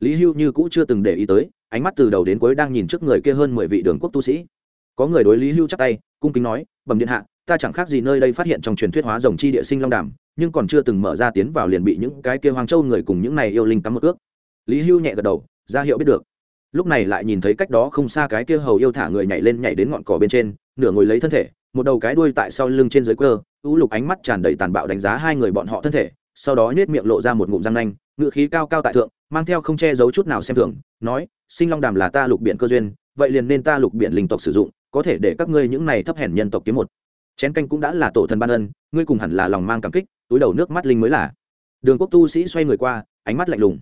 Lý hưu như cũ chưa từng để ý tới, ánh mắt từ đầu đến cuối đang nhìn trước người kia hơn mười vị đường quốc tu sĩ. Có người đối lý hưu chắc tay, cung kính nói, bẩm điện hạ ta chẳng khác gì nơi đây phát hiện trong truyền thuyết hóa rồng chi địa sinh long đàm, nhưng còn chưa từng mở ra tiến vào liền bị những cái kia hoang châu người cùng những này yêu linh cắm một ước. Lý hưu nhẹ gật đầu, ra hiệu biết được. Lúc này lại nhìn thấy cách đó không xa cái kia hầu yêu thả người nhảy lên nhảy đến ngọn cỏ bên trên, nửa ngồi lấy thân thể, một đầu cái đuôi tại sau lưng trên dưới cơ u lục ánh mắt tràn đầy tàn bạo đánh giá hai người bọn họ thân thể, sau đó nhếch miệng lộ ra một ngụm răng nanh, ngựa khí cao cao tại thượng, mang theo không che giấu chút nào xem thường, nói, sinh long đàm là ta lục biển cơ duyên, vậy liền nên ta lục biển linh tộc sử dụng, có thể để các ngươi những này thấp hèn nhân tộc kiếm một chén canh cũng đã là tổ thần ban ân, ngươi cùng hẳn là lòng mang cảm kích, túi đầu nước mắt linh mới là. Đường quốc tu sĩ xoay người qua, ánh mắt lạnh lùng.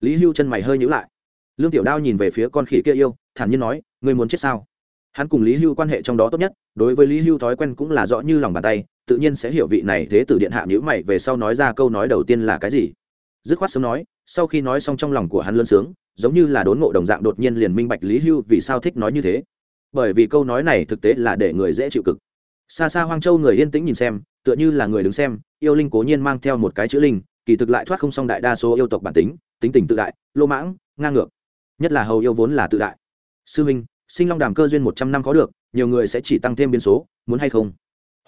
Lý hưu chân mày hơi nhữ lại. Lương tiểu đao nhìn về phía con khỉ kia yêu, thản nhiên nói, ngươi muốn chết sao? Hắn cùng lý hưu quan hệ trong đó tốt nhất, đối với lý hưu thói quen cũng là rõ như lòng bàn tay, tự nhiên sẽ hiểu vị này thế tử điện hạ nhữ mày về sau nói ra câu nói đầu tiên là cái gì. Dứt khoát sớm nói, sau khi nói xong trong lòng của hắn lơn sướng, giống như là đốn ngộ đồng dạng đột nhiên liền minh bạch lý hưu vì sao thích nói như thế. Bởi vì câu nói này thực tế là để người dễ chịu cực xa xa hoang châu người yên tĩnh nhìn xem, tựa như là người đứng xem, yêu linh cố nhiên mang theo một cái chữ linh, kỳ thực lại thoát không xong đại đa số yêu tộc bản tính tính tình tự đại, lô mãng, ngang ngược. Nhất là hầu yêu vốn là tự đại. Sư minh, sinh long đàm cơ duyên một trăm năm có được, nhiều người sẽ chỉ tăng thêm biến số, muốn hay không?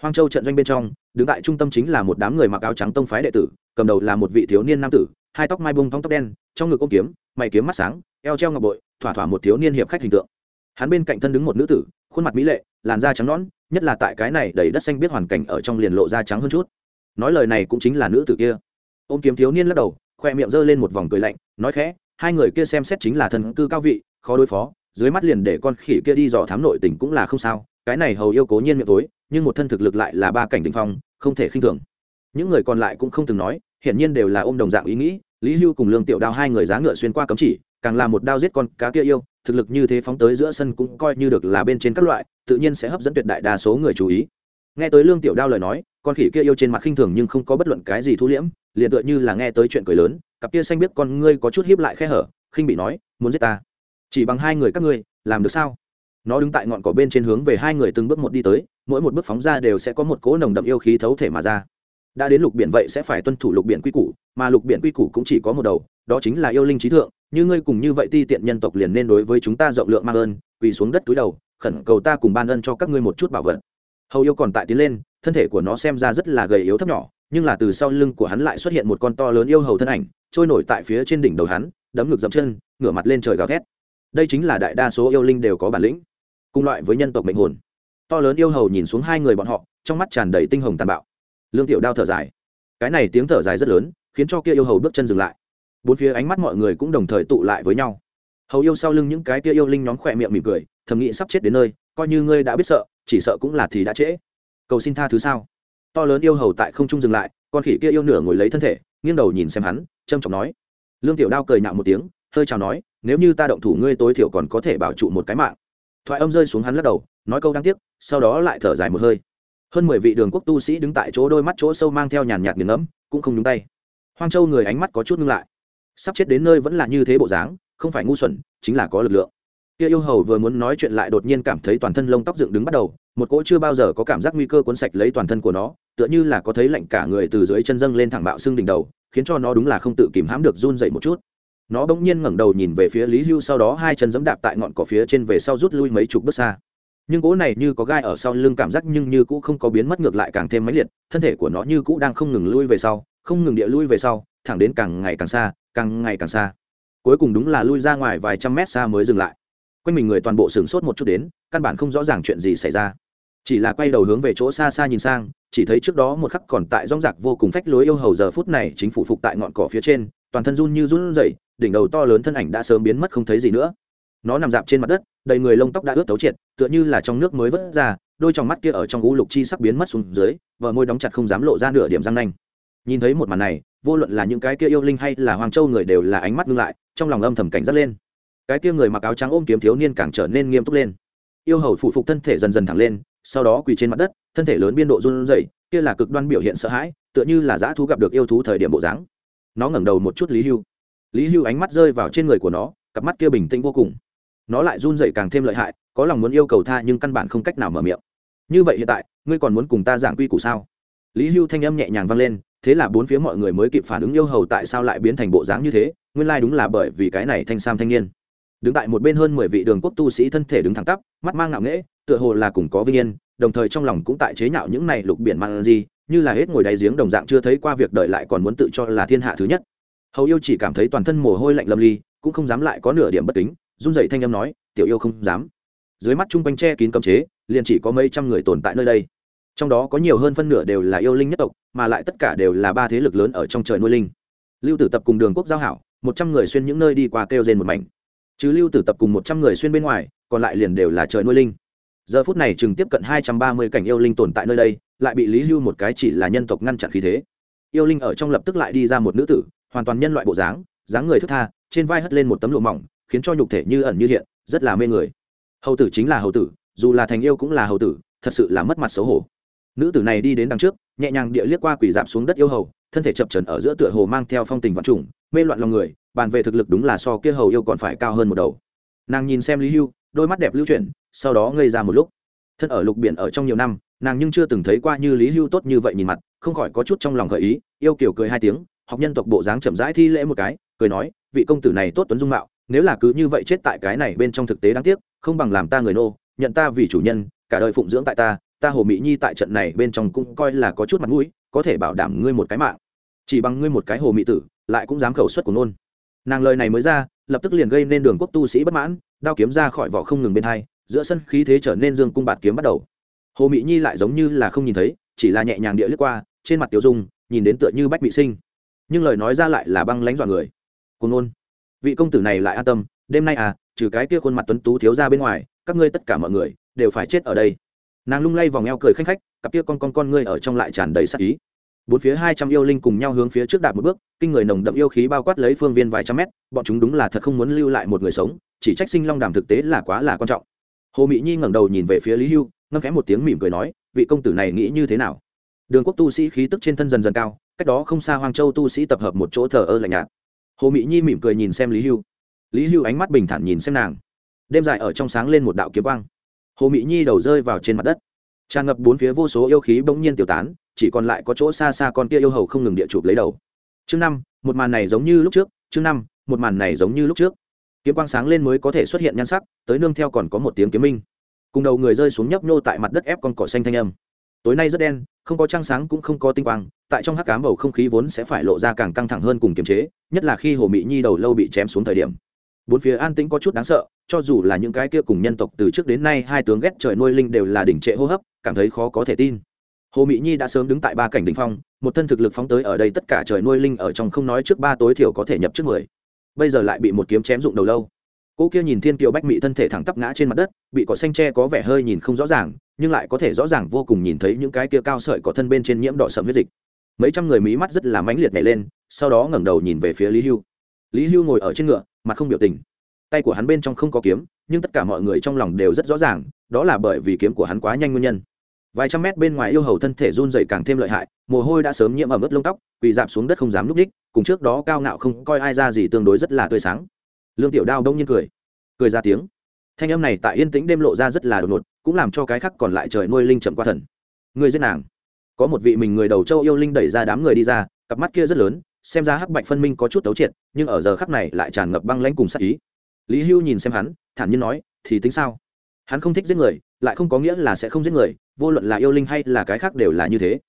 Hoang châu trận doanh bên trong, đứng tại trung tâm chính là một đám người mặc áo trắng tông phái đệ tử, cầm đầu là một vị thiếu niên nam tử, hai tóc mai bông thong tóc đen, trong ngực ôm kiếm, mày kiếm mắt sáng, eo treo ngọc bội, thỏa thỏa một thiếu niên hiệp khách hình tượng. Hắn bên cạnh thân đứng một nữ tử, khuôn mặt mỹ lệ, làn da trắng nõn nhất là tại cái này đầy đất xanh biết hoàn cảnh ở trong liền lộ ra trắng hơn chút. Nói lời này cũng chính là nữ tử kia. Ôm kiếm thiếu niên lắc đầu, khoe miệng giơ lên một vòng cười lạnh, nói khẽ, hai người kia xem xét chính là thần cư cao vị, khó đối phó, dưới mắt liền để con khỉ kia đi dò thám nội tình cũng là không sao, cái này hầu yêu cố nhiên miệng tối, nhưng một thân thực lực lại là ba cảnh đ phong, không thể khinh thường. Những người còn lại cũng không từng nói, hiển nhiên đều là ôm đồng dạng ý nghĩ, lý hưu cùng lương tiểu đao hai người giá ngựa xuyên qua cấm chỉ, càng là một đao giết con cá kia yêu, thực lực như thế phóng tới giữa sân cũng coi như được là bên trên các loại tự nhiên sẽ hấp dẫn tuyệt đại đa số người chú ý. Nghe tới lương tiểu đao lời nói, con khỉ kia yêu trên mặt khinh thường nhưng không có bất luận cái gì thu liễm, liền tựa như là nghe tới chuyện cười lớn, cặp kia xanh biết con ngươi có chút hiếp lại khe hở, khinh bị nói, muốn giết ta? Chỉ bằng hai người các ngươi, làm được sao? Nó đứng tại ngọn cỏ bên trên hướng về hai người từng bước một đi tới, mỗi một bước phóng ra đều sẽ có một cỗ nồng đậm yêu khí thấu thể mà ra. Đã đến lục biển vậy sẽ phải tuân thủ lục biển quy củ, mà lục biển quy củ cũng chỉ có một đầu, đó chính là yêu linh trí thượng, như ngươi cùng như vậy ti tiện nhân tộc liền nên đối với chúng ta rộng lượng mang ơn, quỳ xuống đất túi đầu khẩn cầu ta cùng ban ân cho các ngươi một chút bảo vật. Hầu yêu còn tại tiến lên, thân thể của nó xem ra rất là gầy yếu thấp nhỏ, nhưng là từ sau lưng của hắn lại xuất hiện một con to lớn yêu hầu thân ảnh, trôi nổi tại phía trên đỉnh đầu hắn, đấm ngực dậm chân, ngửa mặt lên trời gào thét. Đây chính là đại đa số yêu linh đều có bản lĩnh, cùng loại với nhân tộc mệnh hồn. To lớn yêu hầu nhìn xuống hai người bọn họ, trong mắt tràn đầy tinh hồng tàn bạo. Lương tiểu đao thở dài. Cái này tiếng thở dài rất lớn, khiến cho kia yêu hầu bước chân dừng lại. Bốn phía ánh mắt mọi người cũng đồng thời tụ lại với nhau. Hầu yêu sau lưng những cái kia yêu linh nhóm khỏe miệng mỉm cười thầm nghĩ sắp chết đến nơi, coi như ngươi đã biết sợ, chỉ sợ cũng là thì đã trễ. Cầu xin tha thứ sao? To lớn yêu hầu tại không trung dừng lại, con khỉ kia yêu nửa ngồi lấy thân thể, nghiêng đầu nhìn xem hắn trâm trọng nói. Lương tiểu đao cười nhạo một tiếng, hơi chào nói, nếu như ta động thủ ngươi tối thiểu còn có thể bảo trụ một cái mạng. Thoại âm rơi xuống hắn lắc đầu, nói câu đáng tiếc, sau đó lại thở dài một hơi. Hơn mười vị đường quốc tu sĩ đứng tại chỗ đôi mắt chỗ sâu mang theo nhàn nhạt nghiền ngẫm, cũng không nhúng tay. Hoang châu người ánh mắt có chút ngưng lại. Sắp chết đến nơi vẫn là như thế bộ dáng, không phải ngu xuẩn, chính là có lực lượng kia yêu hầu vừa muốn nói chuyện lại đột nhiên cảm thấy toàn thân lông tóc dựng đứng bắt đầu, một cỗ chưa bao giờ có cảm giác nguy cơ cuốn sạch lấy toàn thân của nó, tựa như là có thấy lạnh cả người từ dưới chân dâng lên thẳng bạo xương đỉnh đầu, khiến cho nó đúng là không tự kìm hãm được run dậy một chút. Nó bỗng nhiên ngẩng đầu nhìn về phía lý hưu sau đó hai chân giẫm đạp tại ngọn cỏ phía trên về sau rút lui mấy chục bước xa. Nhưng cỗ này như có gai ở sau lưng cảm giác nhưng như cũ không có biến mất ngược lại càng thêm mãnh liệt, thân thể của nó như cũ đang không ngừng lui về sau, không ngừng địa lui về sau, thẳng đến càng ngày càng xa, càng ngày càng xa. Cuối cùng đúng là lui ra ngoài vài trăm mét xa mới dừng lại quanh mình người toàn bộ sửng sốt một chút đến, căn bản không rõ ràng chuyện gì xảy ra. Chỉ là quay đầu hướng về chỗ xa xa nhìn sang, chỉ thấy trước đó một khắc còn tại rong rạc vô cùng phách lối yêu hầu giờ phút này chính phủ phục tại ngọn cỏ phía trên, toàn thân run như run rẩy, đỉnh đầu to lớn thân ảnh đã sớm biến mất không thấy gì nữa. Nó nằm dạp trên mặt đất, đầy người lông tóc đã ướt tấu triệt, tựa như là trong nước mới vớt ra, đôi trong mắt kia ở trong u lục chi sắc biến mất xuống dưới vợ môi đóng chặt không dám lộ ra nửa điểm răng nanh. Nhìn thấy một màn này, vô luận là những cái kia yêu linh hay là hoàng châu người đều là ánh mắt ngưng lại, trong lòng âm thầm cảnh giác lên cái kia người mặc áo trắng ôm kiếm thiếu niên càng trở nên nghiêm túc lên. Yêu hầu phụ phục thân thể dần dần thẳng lên, sau đó quỳ trên mặt đất, thân thể lớn biên độ run rẩy, kia là cực đoan biểu hiện sợ hãi, tựa như là dã thú gặp được yêu thú thời điểm bộ dáng. Nó ngẩng đầu một chút lý hưu. Lý hưu ánh mắt rơi vào trên người của nó, cặp mắt kia bình tĩnh vô cùng. Nó lại run rẩy càng thêm lợi hại, có lòng muốn yêu cầu tha nhưng căn bản không cách nào mở miệng. Như vậy hiện tại, ngươi còn muốn cùng ta giảng quy củ sao? Lý hưu thanh âm nhẹ nhàng vang lên, thế là bốn phía mọi người mới kịp phản ứng yêu hầu tại sao lại biến thành bộ dáng như thế, nguyên lai đúng là bởi vì cái này thanh sam thanh niên đứng tại một bên hơn mười vị đường quốc tu sĩ thân thể đứng thẳng tắp, mắt mang ngạo nghễ, tựa hồ là cùng có vinh yên, đồng thời trong lòng cũng tại chế nhạo những này lục biển mang gì, như là hết ngồi đáy giếng đồng dạng chưa thấy qua việc đợi lại còn muốn tự cho là thiên hạ thứ nhất. Hầu yêu chỉ cảm thấy toàn thân mồ hôi lạnh lâm ly, cũng không dám lại có nửa điểm bất kính, run dậy thanh âm nói, tiểu yêu không dám. Dưới mắt chung quanh che kín cấm chế, liền chỉ có mấy trăm người tồn tại nơi đây. Trong đó có nhiều hơn phân nửa đều là yêu linh nhất tộc, mà lại tất cả đều là ba thế lực lớn ở trong trời nuôi linh. Lưu tử tập cùng đường quốc giao hảo, một trăm người xuyên những nơi đi qua kêu rên một mảnh chứ lưu tử tập cùng một trăm người xuyên bên ngoài, còn lại liền đều là trời nuôi linh. Giờ phút này chừng tiếp cận hai trăm ba mươi cảnh yêu linh tồn tại nơi đây, lại bị lý hưu một cái chỉ là nhân tộc ngăn chặn khí thế. Yêu linh ở trong lập tức lại đi ra một nữ tử, hoàn toàn nhân loại bộ dáng dáng người thức tha, trên vai hất lên một tấm lụa mỏng, khiến cho nhục thể như ẩn như hiện, rất là mê người. Hầu tử chính là hầu tử, dù là thành yêu cũng là hầu tử, thật sự là mất mặt xấu hổ nữ tử này đi đến đằng trước, nhẹ nhàng địa liếc qua quỷ dạp xuống đất yêu hầu, thân thể chập trần ở giữa tựa hồ mang theo phong tình vạn trùng, mê loạn lòng người, bàn về thực lực đúng là so kia hầu yêu còn phải cao hơn một đầu. Nàng nhìn xem lý hưu, đôi mắt đẹp lưu chuyển, sau đó ngây ra một lúc. Thân ở lục biển ở trong nhiều năm, nàng nhưng chưa từng thấy qua như lý hưu tốt như vậy nhìn mặt, không khỏi có chút trong lòng gợi ý, yêu kiểu cười hai tiếng, học nhân tộc bộ dáng chậm rãi thi lễ một cái, cười nói, vị công tử này tốt tuấn dung mạo, nếu là cứ như vậy chết tại cái này bên trong thực tế đáng tiếc, không bằng làm ta người nô, nhận ta vì chủ nhân, cả đời phụng dưỡng tại ta ta hồ mỹ nhi tại trận này bên trong cũng coi là có chút mặt mũi, có thể bảo đảm ngươi một cái mạng. Chỉ bằng ngươi một cái hồ mỹ tử, lại cũng dám khẩu suất của nôn. Nàng lời này mới ra, lập tức liền gây nên đường quốc tu sĩ bất mãn, đao kiếm ra khỏi vỏ không ngừng bên hai, giữa sân khí thế trở nên dương cung bạt kiếm bắt đầu. Hồ mỹ nhi lại giống như là không nhìn thấy, chỉ là nhẹ nhàng địa lướt qua, trên mặt tiểu dung, nhìn đến tựa như bách bị sinh. Nhưng lời nói ra lại là băng lãnh dọa người. Cùng nôn. Vị công tử này lại an tâm, đêm nay à trừ cái kia khuôn mặt tuấn tú thiếu ra bên ngoài, các ngươi tất cả mọi người đều phải chết ở đây nàng lung lay vòng eo cười khanh khách, cặp kia con con con ngươi ở trong lại tràn đầy sắc ý. Bốn phía hai trăm yêu linh cùng nhau hướng phía trước đạp một bước, kinh người nồng đậm yêu khí bao quát lấy phương viên vài trăm mét, bọn chúng đúng là thật không muốn lưu lại một người sống, chỉ trách sinh long đàm thực tế là quá là quan trọng. Hồ mỹ nhi ngẩng đầu nhìn về phía lý hưu, ngâm khẽ một tiếng mỉm cười nói, vị công tử này nghĩ như thế nào? Đường quốc tu sĩ khí tức trên thân dần dần cao, cách đó không xa hoang châu tu sĩ tập hợp một chỗ thờ ơ lạnh nhạt. Hồ mỹ nhi mỉm cười nhìn xem lý hưu. Lý hưu ánh mắt bình thản nhìn xem nàng. Đêm dài ở trong sáng lên một đạo kiếm quang hồ mỹ nhi đầu rơi vào trên mặt đất. Tràn ngập bốn phía vô số yêu khí bỗng nhiên tiêu tán, chỉ còn lại có chỗ xa xa con kia yêu hầu không ngừng địa chụp lấy đầu. Chương năm, một màn này giống như lúc trước, chương năm, một màn này giống như lúc trước. Kiếm quang sáng lên mới có thể xuất hiện nhan sắc, tới nương theo còn có một tiếng kiếm minh. Cùng đầu người rơi xuống nhấp nhô tại mặt đất ép con cỏ xanh thanh âm. Tối nay rất đen, không có trăng sáng cũng không có tinh quang, tại trong hắc cám bầu không khí vốn sẽ phải lộ ra càng căng thẳng hơn cùng kiềm chế, nhất là khi hồ mỹ nhi đầu lâu bị chém xuống thời điểm bốn phía an tĩnh có chút đáng sợ, cho dù là những cái kia cùng nhân tộc từ trước đến nay hai tướng ghét trời nuôi linh đều là đỉnh trệ hô hấp, cảm thấy khó có thể tin. Hồ mỹ nhi đã sớm đứng tại ba cảnh đ ỉ n h phong, một thân thực lực phóng tới ở đây tất cả trời nuôi linh ở trong không nói trước ba tối thiểu có thể nhập trước mười. Bây giờ lại bị một kiếm chém dụng đầu lâu. Cô kia nhìn thiên kiều bách mị thân thể thẳng tắp ngã trên mặt đất, bị cỏ xanh tre có vẻ hơi nhìn không rõ ràng, nhưng lại có thể rõ ràng vô cùng nhìn thấy những cái kia cao sợi có thân bên trên nhiễm đỏ sậm huyết dịch. Mấy trăm người mí mắt rất là mãnh liệt nhảy lên, sau đó ngẩng đầu nhìn về phía lý hưu. Lý hưu ngồi ở trên ngựa mặt không biểu tình. Tay của hắn bên trong không có kiếm, nhưng tất cả mọi người trong lòng đều rất rõ ràng, đó là bởi vì kiếm của hắn quá nhanh nguyên nhân. Vài trăm mét bên ngoài yêu hầu thân thể run dày càng thêm lợi hại, mồ hôi đã sớm nhiễm ẩm ướt lông tóc, quỳ dạp xuống đất không dám núp đích cùng trước đó cao ngạo không coi ai ra gì tương đối rất là tươi sáng. Lương tiểu đao đông nhiên cười cười ra tiếng. Thanh âm này tại yên tĩnh đêm lộ ra rất là đột ngột, cũng làm cho cái khác còn lại trời nuôi linh chậm qua thần. Người giết nàng. Có một vị mình người đầu châu yêu linh đẩy ra đám người đi ra, cặp mắt kia rất lớn xem ra hắc bạch phân minh có chút tấu triệt, nhưng ở giờ khắc này lại tràn ngập băng lãnh cùng sắc ý. Lý hưu nhìn xem hắn, thản nhiên nói, thì tính sao? Hắn không thích giết người, lại không có nghĩa là sẽ không giết người, vô luận là yêu linh hay là cái khác đều là như thế.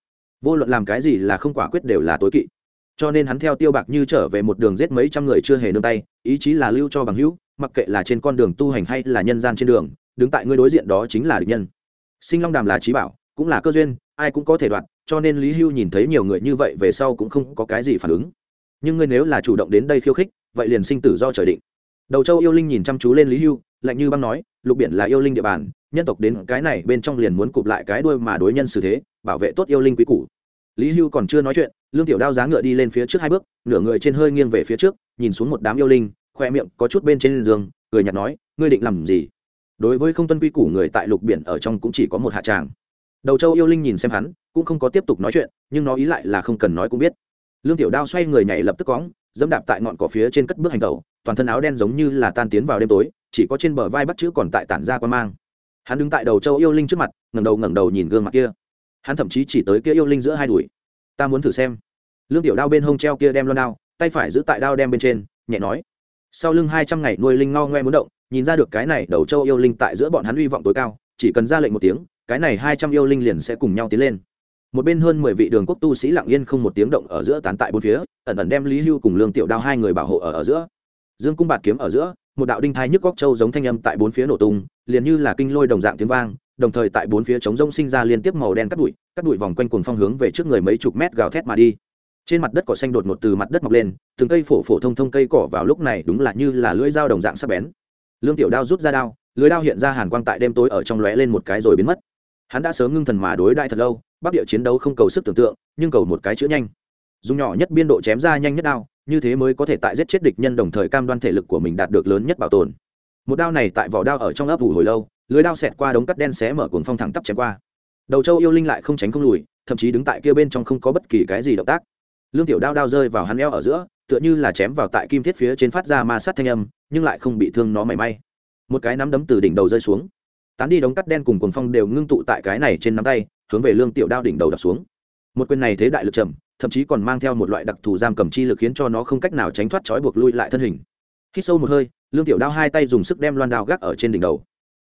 Vô luận làm cái gì là không quả quyết đều là tối kỵ. Cho nên hắn theo tiêu bạc như trở về một đường giết mấy trăm người chưa hề nương tay, ý chí là lưu cho bằng hữu, mặc kệ là trên con đường tu hành hay là nhân gian trên đường, đứng tại ngươi đối diện đó chính là địch nhân. Sinh long đàm là trí bảo, cũng là cơ duyên, ai cũng có thể đoạt cho nên lý hưu nhìn thấy nhiều người như vậy về sau cũng không có cái gì phản ứng. Nhưng ngươi nếu là chủ động đến đây khiêu khích, vậy liền sinh tử do trời định. Đầu châu yêu linh nhìn chăm chú lên lý hưu, lạnh như băng nói, lục biển là yêu linh địa bàn, nhân tộc đến cái này bên trong liền muốn cụp lại cái đuôi mà đối nhân xử thế, bảo vệ tốt yêu linh quý củ. Lý hưu còn chưa nói chuyện, lương tiểu đao giá ngựa đi lên phía trước hai bước, nửa người trên hơi nghiêng về phía trước, nhìn xuống một đám yêu linh, khoe miệng có chút bên trên giường, cười nhạt nói, ngươi định làm gì? Đối với không tuân quy củ người tại lục biển ở trong cũng chỉ có một hạ tràng đầu châu yêu linh nhìn xem hắn, cũng không có tiếp tục nói chuyện, nhưng nó ý lại là không cần nói cũng biết. Lương tiểu đao xoay người nhảy lập tức cóng dẫm đạp tại ngọn cỏ phía trên cất bước hành tẩu, toàn thân áo đen giống như là tan tiến vào đêm tối, chỉ có trên bờ vai bắt chữ còn tại tản ra quan mang. Hắn đứng tại đầu châu yêu linh trước mặt, ngẩng đầu ngẩng đầu nhìn gương mặt kia. Hắn thậm chí chỉ tới kia yêu linh giữa hai đùi. Ta muốn thử xem. Lương tiểu đao bên hông treo kia đem loan đao, tay phải giữ tại đao đem bên trên, nhẹ nói. Sau lưng hai trăm ngày nuôi linh ngao ngoe muốn động, nhìn ra được cái này đầu châu yêu linh tại giữa bọn hắn hy vọng tối cao, chỉ cần ra lệnh một tiếng cái này hai trăm yêu linh liền sẽ cùng nhau tiến lên. Một bên hơn mười vị đường quốc tu sĩ lặng yên không một tiếng động ở giữa tán tại bốn phía, ẩn ẩn đem lý hưu cùng lương tiểu đao hai người bảo hộ ở ở giữa. Dương cung bạt kiếm ở giữa, một đạo đinh thai nhức góc châu giống thanh âm tại bốn phía nổ tung, liền như là kinh lôi đồng dạng tiếng vang, đồng thời tại bốn phía trống rông sinh ra liên tiếp màu đen cắt bụi cắt bụi vòng quanh cuồng phong hướng về trước người mấy chục mét gào thét mà đi. Trên mặt đất cỏ xanh đột ngột từ mặt đất mọc lên, từng cây phổ phổ thông thông cây cỏ vào lúc này đúng là như là lưỡi dao đồng dạng sắc bén. Lương tiểu đao rút ra đao lưỡi đao hiện ra hàn quang tại đêm tối ở trong lóe lên một cái rồi biến mất hắn đã sớm ngưng thần mà đối đại thật lâu, bắc địa chiến đấu không cầu sức tưởng tượng, nhưng cầu một cái chữa nhanh. Dùng nhỏ nhất biên độ chém ra nhanh nhất đao, như thế mới có thể tại giết chết địch nhân đồng thời cam đoan thể lực của mình đạt được lớn nhất bảo tồn. Một đao này tại vỏ đao ở trong ấp ủ hồi lâu, lưới đao xẹt qua đống cắt đen xé mở cuồng phong thẳng tắp chém qua. Đầu châu yêu linh lại không tránh không lùi, thậm chí đứng tại kia bên trong không có bất kỳ cái gì động tác. Lương tiểu đao đao rơi vào hắn eo ở giữa, tựa như là chém vào tại kim thiết phía trên phát ra ma sát thanh âm, nhưng lại không bị thương nó mảy may. Một cái nắm đấm từ đỉnh đầu rơi xuống tán đi đống cắt đen cùng cuồng phong đều ngưng tụ tại cái này trên nắm tay, hướng về lương tiểu đao đỉnh đầu đập xuống. Một quyền này thế đại lực trầm, thậm chí còn mang theo một loại đặc thù giam cầm chi lực khiến cho nó không cách nào tránh thoát trói buộc lui lại thân hình. Khi sâu một hơi, lương tiểu đao hai tay dùng sức đem loan đao gác ở trên đỉnh đầu.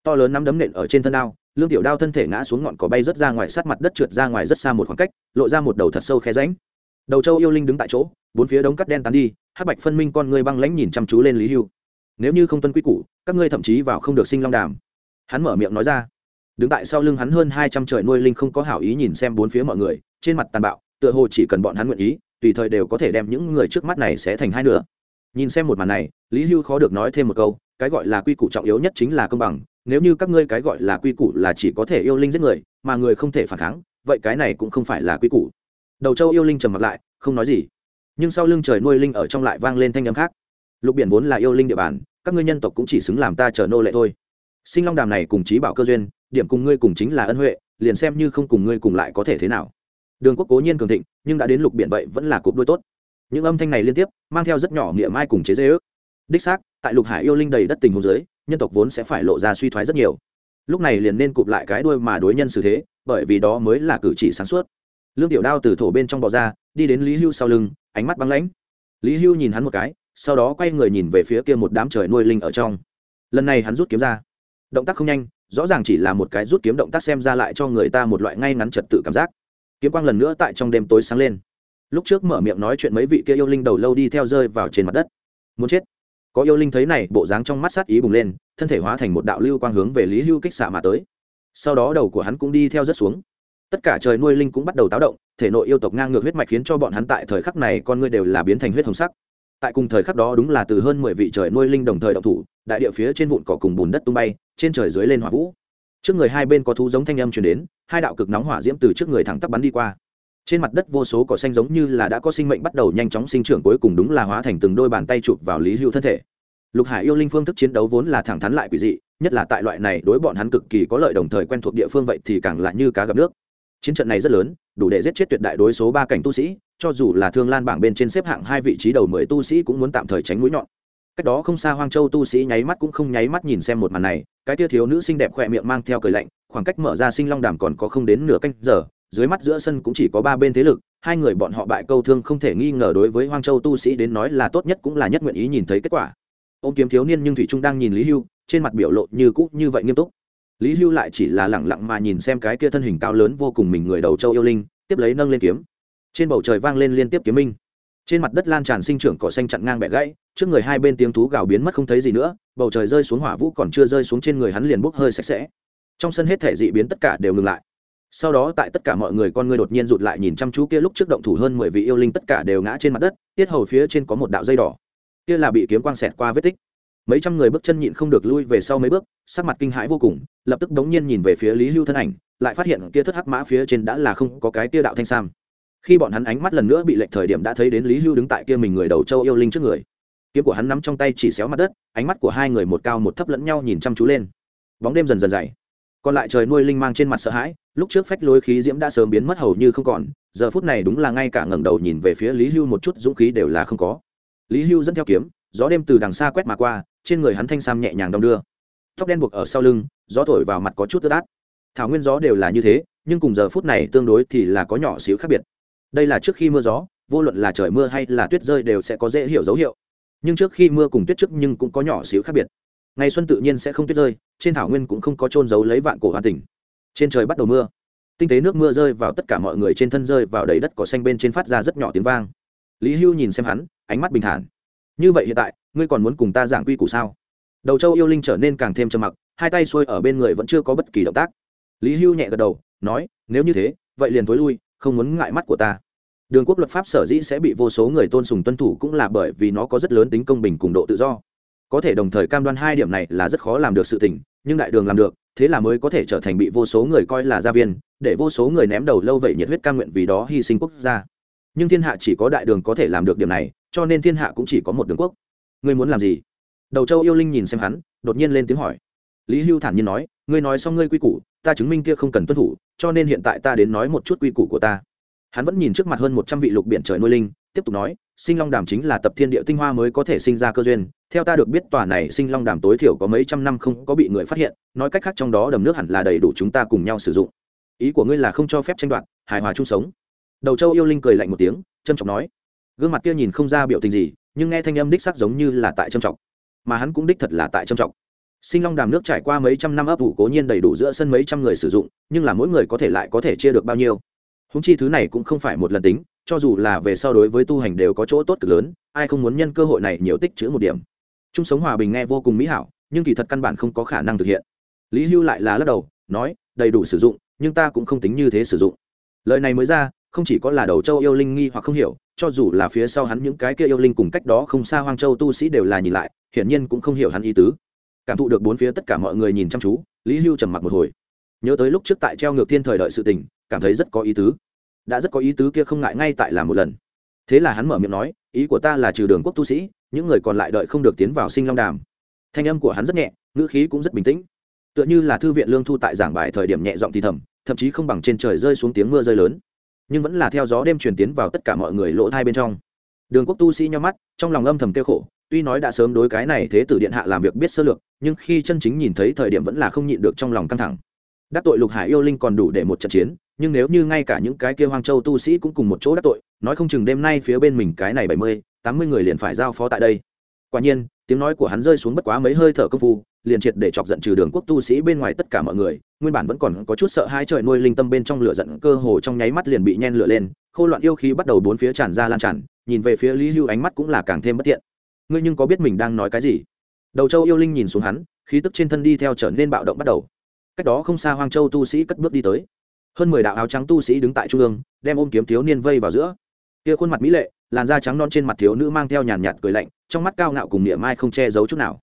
To lớn nắm đấm nện ở trên thân đao, lương tiểu đao thân thể ngã xuống ngọn cỏ bay rất ra ngoài sát mặt đất trượt ra ngoài rất xa một khoảng cách, lộ ra một đầu thật sâu khe ránh đầu châu yêu linh đứng tại chỗ, bốn phía đống cắt đen tán đi, hắc bạch phân minh con ngươi băng lãnh nhìn chăm chú lên lý hưu. Nếu như không tuân quy củ, các ngươi thậm chí vào không được sinh long đàm hắn mở miệng nói ra. Đứng tại sau lưng hắn hơn hai trăm trời nuôi linh không có hảo ý nhìn xem bốn phía mọi người, trên mặt tàn bạo, tựa hồ chỉ cần bọn hắn nguyện ý, tùy thời đều có thể đem những người trước mắt này sẽ thành hai nửa. Nhìn xem một màn này, lý hưu khó được nói thêm một câu, cái gọi là quy củ trọng yếu nhất chính là công bằng, nếu như các ngươi cái gọi là quy củ là chỉ có thể yêu linh giết người, mà người không thể phản kháng, vậy cái này cũng không phải là quy củ. Đầu châu yêu linh trầm mặt lại, không nói gì. Nhưng sau lưng trời nuôi linh ở trong lại vang lên thanh âm khác. Lục biển vốn là yêu linh địa bàn, các ngươi nhân tộc cũng chỉ xứng làm ta chờ nô lệ thôi sinh long đàm này cùng trí bảo cơ duyên, điểm cùng ngươi cùng chính là ân huệ, liền xem như không cùng ngươi cùng lại có thể thế nào. Đường quốc cố nhiên cường thịnh, nhưng đã đến lục biển vậy vẫn là cục đôi tốt. Những âm thanh này liên tiếp, mang theo rất nhỏ miệng mai cùng chế dễ ước. Đích xác, tại lục hải yêu linh đầy đất tình hồ dưới, nhân tộc vốn sẽ phải lộ ra suy thoái rất nhiều. Lúc này liền nên cụp lại cái đuôi mà đối nhân xử thế, bởi vì đó mới là cử chỉ sáng suốt. Lương tiểu đao từ thổ bên trong bò ra, đi đến lý hưu sau lưng, ánh mắt băng lãnh. Lý hưu nhìn hắn một cái, sau đó quay người nhìn về phía kia một đám trời nuôi linh ở trong. Lần này hắn rút kiếm ra động tác không nhanh, rõ ràng chỉ là một cái rút kiếm động tác xem ra lại cho người ta một loại ngay ngắn trật tự cảm giác. Kiếm quang lần nữa tại trong đêm tối sáng lên. Lúc trước mở miệng nói chuyện mấy vị kia yêu linh đầu lâu đi theo rơi vào trên mặt đất. Muốn chết. Có yêu linh thấy này, bộ dáng trong mắt sát ý bùng lên, thân thể hóa thành một đạo lưu quang hướng về lý hưu kích xạ mà tới. Sau đó đầu của hắn cũng đi theo rất xuống. Tất cả trời nuôi linh cũng bắt đầu táo động, thể nội yêu tộc ngang ngược huyết mạch khiến cho bọn hắn tại thời khắc này con ngươi đều là biến thành huyết hồng sắc. Tại cùng thời khắc đó đúng là từ hơn mười vị trời nuôi linh đồng thời động thủ, đại địa phía trên vụn cỏ cùng bùn đất tung bay trên trời dưới lên hỏa vũ. Trước người hai bên có thú giống thanh âm truyền đến, hai đạo cực nóng hỏa diễm từ trước người thẳng tắp bắn đi qua. Trên mặt đất vô số cỏ xanh giống như là đã có sinh mệnh bắt đầu nhanh chóng sinh trưởng cuối cùng đúng là hóa thành từng đôi bàn tay chụp vào lý hưu thân thể. Lục hải yêu linh phương thức chiến đấu vốn là thẳng thắn lại quỷ dị, nhất là tại loại này đối bọn hắn cực kỳ có lợi đồng thời quen thuộc địa phương vậy thì càng lại như cá gặp nước. Chiến trận này rất lớn, đủ để giết chết tuyệt đại đối số ba cảnh tu sĩ, cho dù là thương lan bảng bên trên xếp hạng hai vị trí đầu mười tu sĩ cũng muốn tạm thời tránh mũi nhọn cách đó không xa hoang châu tu sĩ nháy mắt cũng không nháy mắt nhìn xem một màn này, cái tia thiếu nữ xinh đẹp khỏe miệng mang theo cười lạnh, khoảng cách mở ra sinh long đàm còn có không đến nửa canh giờ, dưới mắt giữa sân cũng chỉ có ba bên thế lực, hai người bọn họ bại câu thương không thể nghi ngờ đối với hoang châu tu sĩ đến nói là tốt nhất cũng là nhất nguyện ý nhìn thấy kết quả. Ô m kiếm thiếu niên nhưng thủy trung đang nhìn lý hưu, trên mặt biểu lộ như cũ như vậy nghiêm túc. Lý hưu lại chỉ là lẳng lặng mà nhìn xem cái kia thân hình cao lớn vô cùng mình người đầu châu yêu linh, tiếp lấy nâng lên kiếm. Trên bầu trời vang lên liên tiếp kiếm minh trên mặt đất lan tràn sinh trưởng cỏ xanh chặn ngang bẻ gãy, trước người hai bên tiếng thú gào biến mất không thấy gì nữa, bầu trời rơi xuống hỏa vũ còn chưa rơi xuống trên người hắn liền bốc hơi sạch sẽ. Trong sân hết thể dị biến tất cả đều ngừng lại. Sau đó tại tất cả mọi người con ngươi đột nhiên rụt lại nhìn chăm chú kia lúc trước động thủ hơn mười vị yêu linh tất cả đều ngã trên mặt đất, tiết hầu phía trên có một đạo dây đỏ. Kia là bị kiếm quang xẹt qua vết tích. Mấy trăm người bước chân nhịn không được lui về sau mấy bước, sắc mặt kinh hãi vô cùng, lập tức đống nhiên nhìn về phía lý hưu thân ảnh, lại phát hiện kia thất hắc mã phía trên đã là không có cái kia đạo thanh sam khi bọn hắn ánh mắt lần nữa bị lệch thời điểm đã thấy đến lý hưu đứng tại kia mình người đầu châu yêu linh trước người. Kiếm của hắn nắm trong tay chỉ xéo mặt đất, ánh mắt của hai người một cao một thấp lẫn nhau nhìn chăm chú lên. Bóng đêm dần dần dày. Còn lại trời nuôi linh mang trên mặt sợ hãi, lúc trước phách lối khí diễm đã sớm biến mất hầu như không còn, giờ phút này đúng là ngay cả ngẩng đầu nhìn về phía lý hưu một chút dũng khí đều là không có. Lý hưu dẫn theo kiếm, gió đêm từ đằng xa quét mà qua, trên người hắn thanh sam nhẹ nhàng đong đưa. Tóc đen buộc ở sau lưng, gió thổi vào mặt có chút tứ át. Thảo nguyên gió đều là như thế, nhưng cùng giờ phút này tương đối thì là có nhỏ xíu khác biệt đây là trước khi mưa gió, vô luận là trời mưa hay là tuyết rơi đều sẽ có dễ hiểu dấu hiệu. Nhưng trước khi mưa cùng tuyết trước nhưng cũng có nhỏ xíu khác biệt. Ngày xuân tự nhiên sẽ không tuyết rơi, trên thảo nguyên cũng không có trôn giấu lấy vạn cổ hoàn tỉnh trên trời bắt đầu mưa, tinh tế nước mưa rơi vào tất cả mọi người trên thân rơi vào đầy đất cỏ xanh bên trên phát ra rất nhỏ tiếng vang. Lý hưu nhìn xem hắn, ánh mắt bình thản. Như vậy hiện tại, ngươi còn muốn cùng ta giảng quy củ sao? Đầu châu yêu linh trở nên càng thêm trầm mặc, hai tay xuôi ở bên người vẫn chưa có bất kỳ động tác. Lý hưu nhẹ gật đầu, nói, nếu như thế, vậy liền thối lui không muốn ngại mắt của ta. Đường quốc luật pháp sở dĩ sẽ bị vô số người tôn sùng tuân thủ cũng là bởi vì nó có rất lớn tính công bình cùng độ tự do. Có thể đồng thời cam đoan hai điểm này là rất khó làm được sự tình, nhưng đại đường làm được, thế là mới có thể trở thành bị vô số người coi là gia viên, để vô số người ném đầu lâu vậy nhiệt huyết cam nguyện vì đó hy sinh quốc gia. Nhưng thiên hạ chỉ có đại đường có thể làm được điểm này, cho nên thiên hạ cũng chỉ có một đường quốc. Ngươi muốn làm gì? Đầu châu yêu linh nhìn xem hắn, đột nhiên lên tiếng hỏi. Lý hưu thản nhiên nói ngươi nói xong ngươi quy củ, ta chứng minh kia không cần tuân thủ, cho nên hiện tại ta đến nói một chút quy củ của ta. Hắn vẫn nhìn trước mặt hơn một trăm vị lục biển trời nuôi linh, tiếp tục nói, sinh long đàm chính là tập thiên địa tinh hoa mới có thể sinh ra cơ duyên. Theo ta được biết tòa này sinh long đàm tối thiểu có mấy trăm năm không có bị người phát hiện, nói cách khác trong đó đầm nước hẳn là đầy đủ chúng ta cùng nhau sử dụng. Ý của ngươi là không cho phép tranh đoạt, hài hòa chung sống. Đầu châu yêu linh cười lạnh một tiếng trân trọng nói, gương mặt kia nhìn không ra biểu tình gì, nhưng nghe thanh âm đích sắc giống như là tại trân trọng. Mà hắn cũng đích thật là tại trân trọng sinh long đàm nước trải qua mấy trăm năm ấp ủ cố nhiên đầy đủ giữa sân mấy trăm người sử dụng, nhưng là mỗi người có thể lại có thể chia được bao nhiêu? Húng chi thứ này cũng không phải một lần tính, cho dù là về sau đối với tu hành đều có chỗ tốt cực lớn, ai không muốn nhân cơ hội này nhiều tích chữ một điểm? Chung sống hòa bình nghe vô cùng mỹ hảo, nhưng kỳ thật căn bản không có khả năng thực hiện. Lý hưu lại là lắc đầu, nói, đầy đủ sử dụng, nhưng ta cũng không tính như thế sử dụng. Lời này mới ra, không chỉ có là đầu châu yêu linh nghi hoặc không hiểu, cho dù là phía sau hắn những cái kia yêu linh cùng cách đó không xa hoang châu tu sĩ đều là nhìn lại, hiển nhiên cũng không hiểu hắn ý tứ cảm thụ được bốn phía tất cả mọi người nhìn chăm chú, lý hưu trầm mặc một hồi. Nhớ tới lúc trước tại treo ngược thiên thời đợi sự tình, cảm thấy rất có ý tứ. Đã rất có ý tứ kia không ngại ngay tại làm một lần. Thế là hắn mở miệng nói, ý của ta là trừ đường quốc tu sĩ, những người còn lại đợi không được tiến vào sinh long đàm. Thanh âm của hắn rất nhẹ, ngữ khí cũng rất bình tĩnh. Tựa như là thư viện lương thu tại giảng bài thời điểm nhẹ giọng thì thầm, thậm chí không bằng trên trời rơi xuống tiếng mưa rơi lớn. Nhưng vẫn là theo gió đêm truyền tiến vào tất cả mọi người lỗ thai bên trong. Đường quốc tu sĩ nhau mắt, trong lòng âm thầm kêu khổ tuy nói đã sớm đối cái này thế tử điện hạ làm việc biết sơ lược, nhưng khi chân chính nhìn thấy thời điểm vẫn là không nhịn được trong lòng căng thẳng. Đắc tội lục hải yêu linh còn đủ để một trận chiến, nhưng nếu như ngay cả những cái kia hoang châu tu sĩ cũng cùng một chỗ đắc tội, nói không chừng đêm nay phía bên mình cái này bảy mươi, tám mươi người liền phải giao phó tại đây. Quả nhiên, tiếng nói của hắn rơi xuống bất quá mấy hơi thở công phu, liền triệt để chọc giận trừ đường quốc tu sĩ bên ngoài tất cả mọi người, nguyên bản vẫn còn có chút sợ hai trời nuôi linh tâm bên trong lửa giận, cơ hồ trong nháy mắt liền bị nhen lửa lên, khô loạn yêu khí bắt đầu bốn phía tràn ra lan tràn, nhìn về phía lý hưu ánh mắt cũng là càng thêm bất tiện ngươi nhưng có biết mình đang nói cái gì? Đầu châu yêu linh nhìn xuống hắn, khí tức trên thân đi theo trở nên bạo động bắt đầu. Cách đó không xa hoang châu tu sĩ cất bước đi tới. Hơn mười đạo áo trắng tu sĩ đứng tại trung ương, đem ôm kiếm thiếu niên vây vào giữa. Kia khuôn mặt mỹ lệ, làn da trắng non trên mặt thiếu nữ mang theo nhàn nhạt cười lạnh, trong mắt cao ngạo cùng niệm mai không che giấu chút nào.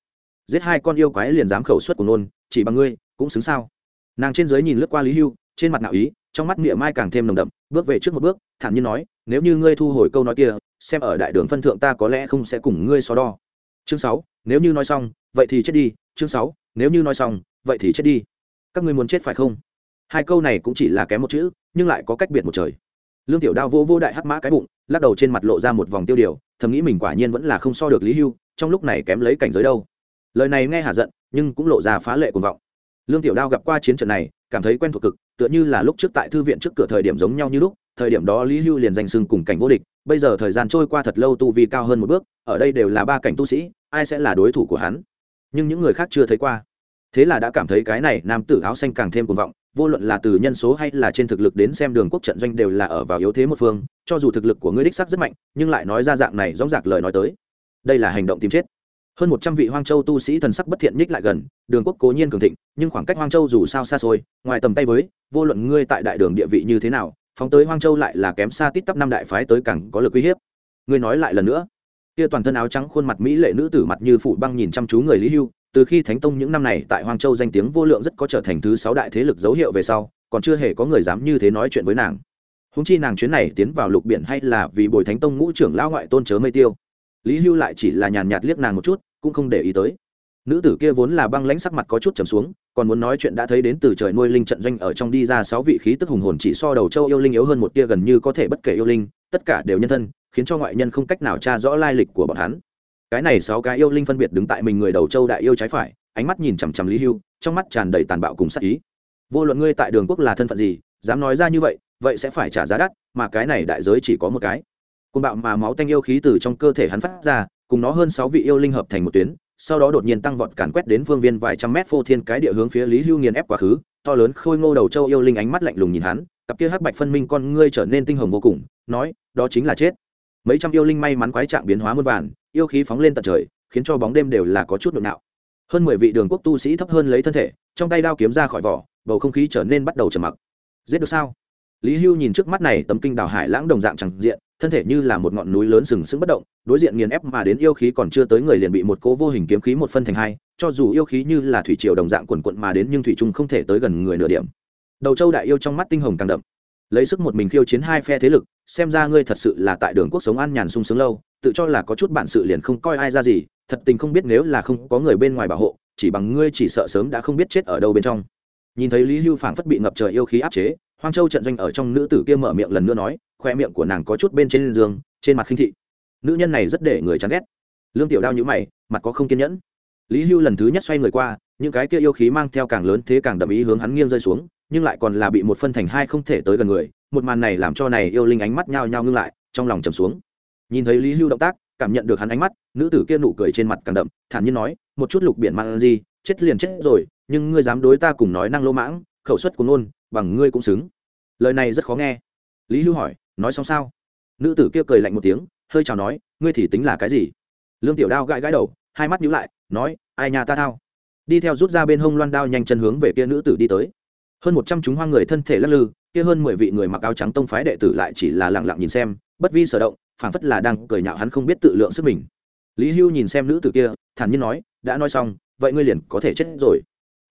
Giết hai con yêu quái liền dám khẩu suất của nôn, chỉ bằng ngươi, cũng xứng sao? Nàng trên giới nhìn lướt qua lý hưu, trên mặt nạo ý, trong mắt niệm mai càng thêm nồng đậm, bước về trước một bước, thản nhiên nói, nếu như ngươi thu hồi câu nói kia xem ở đại đường phân thượng ta có lẽ không sẽ cùng ngươi so đo. Chương sáu, nếu như nói xong, vậy thì chết đi. Chương sáu, nếu như nói xong, vậy thì chết đi. Các ngươi muốn chết phải không? Hai câu này cũng chỉ là kém một chữ, nhưng lại có cách biệt một trời. Lương tiểu đao vô vô đại hắc mã cái bụng, lắc đầu trên mặt lộ ra một vòng tiêu điều, thầm nghĩ mình quả nhiên vẫn là không so được lý hưu, trong lúc này kém lấy cảnh giới đâu. Lời này nghe hà giận, nhưng cũng lộ ra phá lệ cuồng vọng. Lương tiểu đao gặp qua chiến trận này, cảm thấy quen thuộc cực, tựa như là lúc trước tại thư viện trước cửa thời điểm giống nhau như lúc, thời điểm đó lý hưu liền danh sưng cùng cảnh vô địch bây giờ thời gian trôi qua thật lâu tu vi cao hơn một bước, ở đây đều là ba cảnh tu sĩ, ai sẽ là đối thủ của hắn? Nhưng những người khác chưa thấy qua. Thế là đã cảm thấy cái này nam tử áo xanh càng thêm cuồng vọng, vô luận là từ nhân số hay là trên thực lực đến xem đường quốc trận doanh đều là ở vào yếu thế một phương, cho dù thực lực của ngươi đích sắc rất mạnh, nhưng lại nói ra dạng này rõ rạc lời nói tới. Đây là hành động tìm chết. Hơn một trăm vị hoang châu tu sĩ thần sắc bất thiện nhích lại gần, đường quốc cố nhiên cường thịnh, nhưng khoảng cách hoang châu dù sao xa xôi, ngoài tầm tay với, vô luận ngươi tại đại đường địa vị như thế nào phóng tới hoang châu lại là kém xa tít tắp năm đại phái tới càng có lực uy hiếp. Ngươi nói lại lần nữa. Kia toàn thân áo trắng khuôn mặt mỹ lệ nữ tử mặt như phủ băng nhìn chăm chú người lý hưu, từ khi thánh tông những năm này tại hoang châu danh tiếng vô lượng rất có trở thành thứ sáu đại thế lực dấu hiệu về sau, còn chưa hề có người dám như thế nói chuyện với nàng. Húng chi nàng chuyến này tiến vào lục biển hay là vì bồi thánh tông ngũ trưởng lão ngoại tôn chớ mây tiêu. Lý hưu lại chỉ là nhàn nhạt liếc nàng một chút, cũng không để ý tới nữ tử kia vốn là băng lãnh sắc mặt có chút trầm xuống, còn muốn nói chuyện đã thấy đến từ trời nuôi linh trận doanh ở trong đi ra sáu vị khí tức hùng hồn chỉ so đầu châu yêu linh yếu hơn một tia gần như có thể bất kể yêu linh, tất cả đều nhân thân, khiến cho ngoại nhân không cách nào tra rõ lai lịch của bọn hắn. Cái này sáu cái yêu linh phân biệt đứng tại mình người đầu châu đại yêu trái phải, ánh mắt nhìn chằm chằm lý hưu, trong mắt tràn đầy tàn bạo cùng sắc ý. Vô luận ngươi tại đường quốc là thân phận gì, dám nói ra như vậy vậy sẽ phải trả giá đắt, mà cái này đại giới chỉ có một cái. Côn bạo mà máu tanh yêu khí từ trong cơ thể hắn phát ra, cùng nó hơn sáu vị yêu linh hợp thành một tuyến sau đó đột nhiên tăng vọt càn quét đến phương viên vài trăm mét phô thiên cái địa hướng phía lý hưu nghiền ép quá khứ, to lớn khôi ngô đầu châu yêu linh ánh mắt lạnh lùng nhìn hắn, cặp kia hắc bạch phân minh con ngươi trở nên tinh hồng vô cùng, nói, đó chính là chết. Mấy trăm yêu linh may mắn quái trạng biến hóa muôn vàn, yêu khí phóng lên tận trời, khiến cho bóng đêm đều là có chút nội nạo. Hơn mười vị đường quốc tu sĩ thấp hơn lấy thân thể, trong tay đao kiếm ra khỏi vỏ, bầu không khí trở nên bắt đầu trầm mặc. Giết được sao? Lý hưu nhìn trước mắt này tấm kinh đào hải lãng đồng dạng chẳng diện thân thể như là một ngọn núi lớn sừng sững bất động, đối diện nghiền ép mà đến yêu khí còn chưa tới người liền bị một cỗ vô hình kiếm khí một phân thành hai, cho dù yêu khí như là thủy triều đồng dạng quần quận mà đến nhưng thủy trung không thể tới gần người nửa điểm. Đầu châu đại yêu trong mắt tinh hồng càng đậm. Lấy sức một mình khiêu chiến hai phe thế lực, xem ra ngươi thật sự là tại đường quốc sống an nhàn sung sướng lâu, tự cho là có chút bản sự liền không coi ai ra gì, thật tình không biết nếu là không có người bên ngoài bảo hộ, chỉ bằng ngươi chỉ sợ sớm đã không biết chết ở đâu bên trong. Nhìn thấy lý hưu phảng phất bị ngập trời yêu khí áp chế, hoang châu trận doanh ở trong nữ tử kia mở miệng lần nữa nói khoe miệng của nàng có chút bên trên giường trên mặt khinh thị. Nữ nhân này rất để người chán ghét. Lương tiểu đao nhữ mày, mặt có không kiên nhẫn. Lý hưu lần thứ nhất xoay người qua, những cái kia yêu khí mang theo càng lớn thế càng đậm ý hướng hắn nghiêng rơi xuống, nhưng lại còn là bị một phân thành hai không thể tới gần người, một màn này làm cho này yêu linh ánh mắt nhao nhao ngưng lại, trong lòng trầm xuống. Nhìn thấy lý hưu động tác, cảm nhận được hắn ánh mắt, nữ tử kia nụ cười trên mặt càng đậm, thản nhiên nói, một chút lục biển mang gì, chết liền chết rồi, nhưng ngươi dám đối ta cùng nói năng lỗ mãng, khẩu suất của nôn bằng ngươi cũng xứng. Lời này rất khó nghe. Lý hưu hỏi nói xong sao? Nữ tử kia cười lạnh một tiếng, hơi chào nói, ngươi thì tính là cái gì? Lương tiểu đao gãi gãi đầu, hai mắt nhíu lại, nói, ai nhà ta thao? Đi theo rút ra bên hông loan đao nhanh chân hướng về kia nữ tử đi tới. Hơn một trăm chúng hoang người thân thể lắc lư, kia hơn mười vị người mặc áo trắng tông phái đệ tử lại chỉ là lặng lặng nhìn xem, bất vi sở động, phảng phất là đang cười nhạo hắn không biết tự lượng sức mình. Lý hưu nhìn xem nữ tử kia, thản nhiên nói, đã nói xong, vậy ngươi liền có thể chết rồi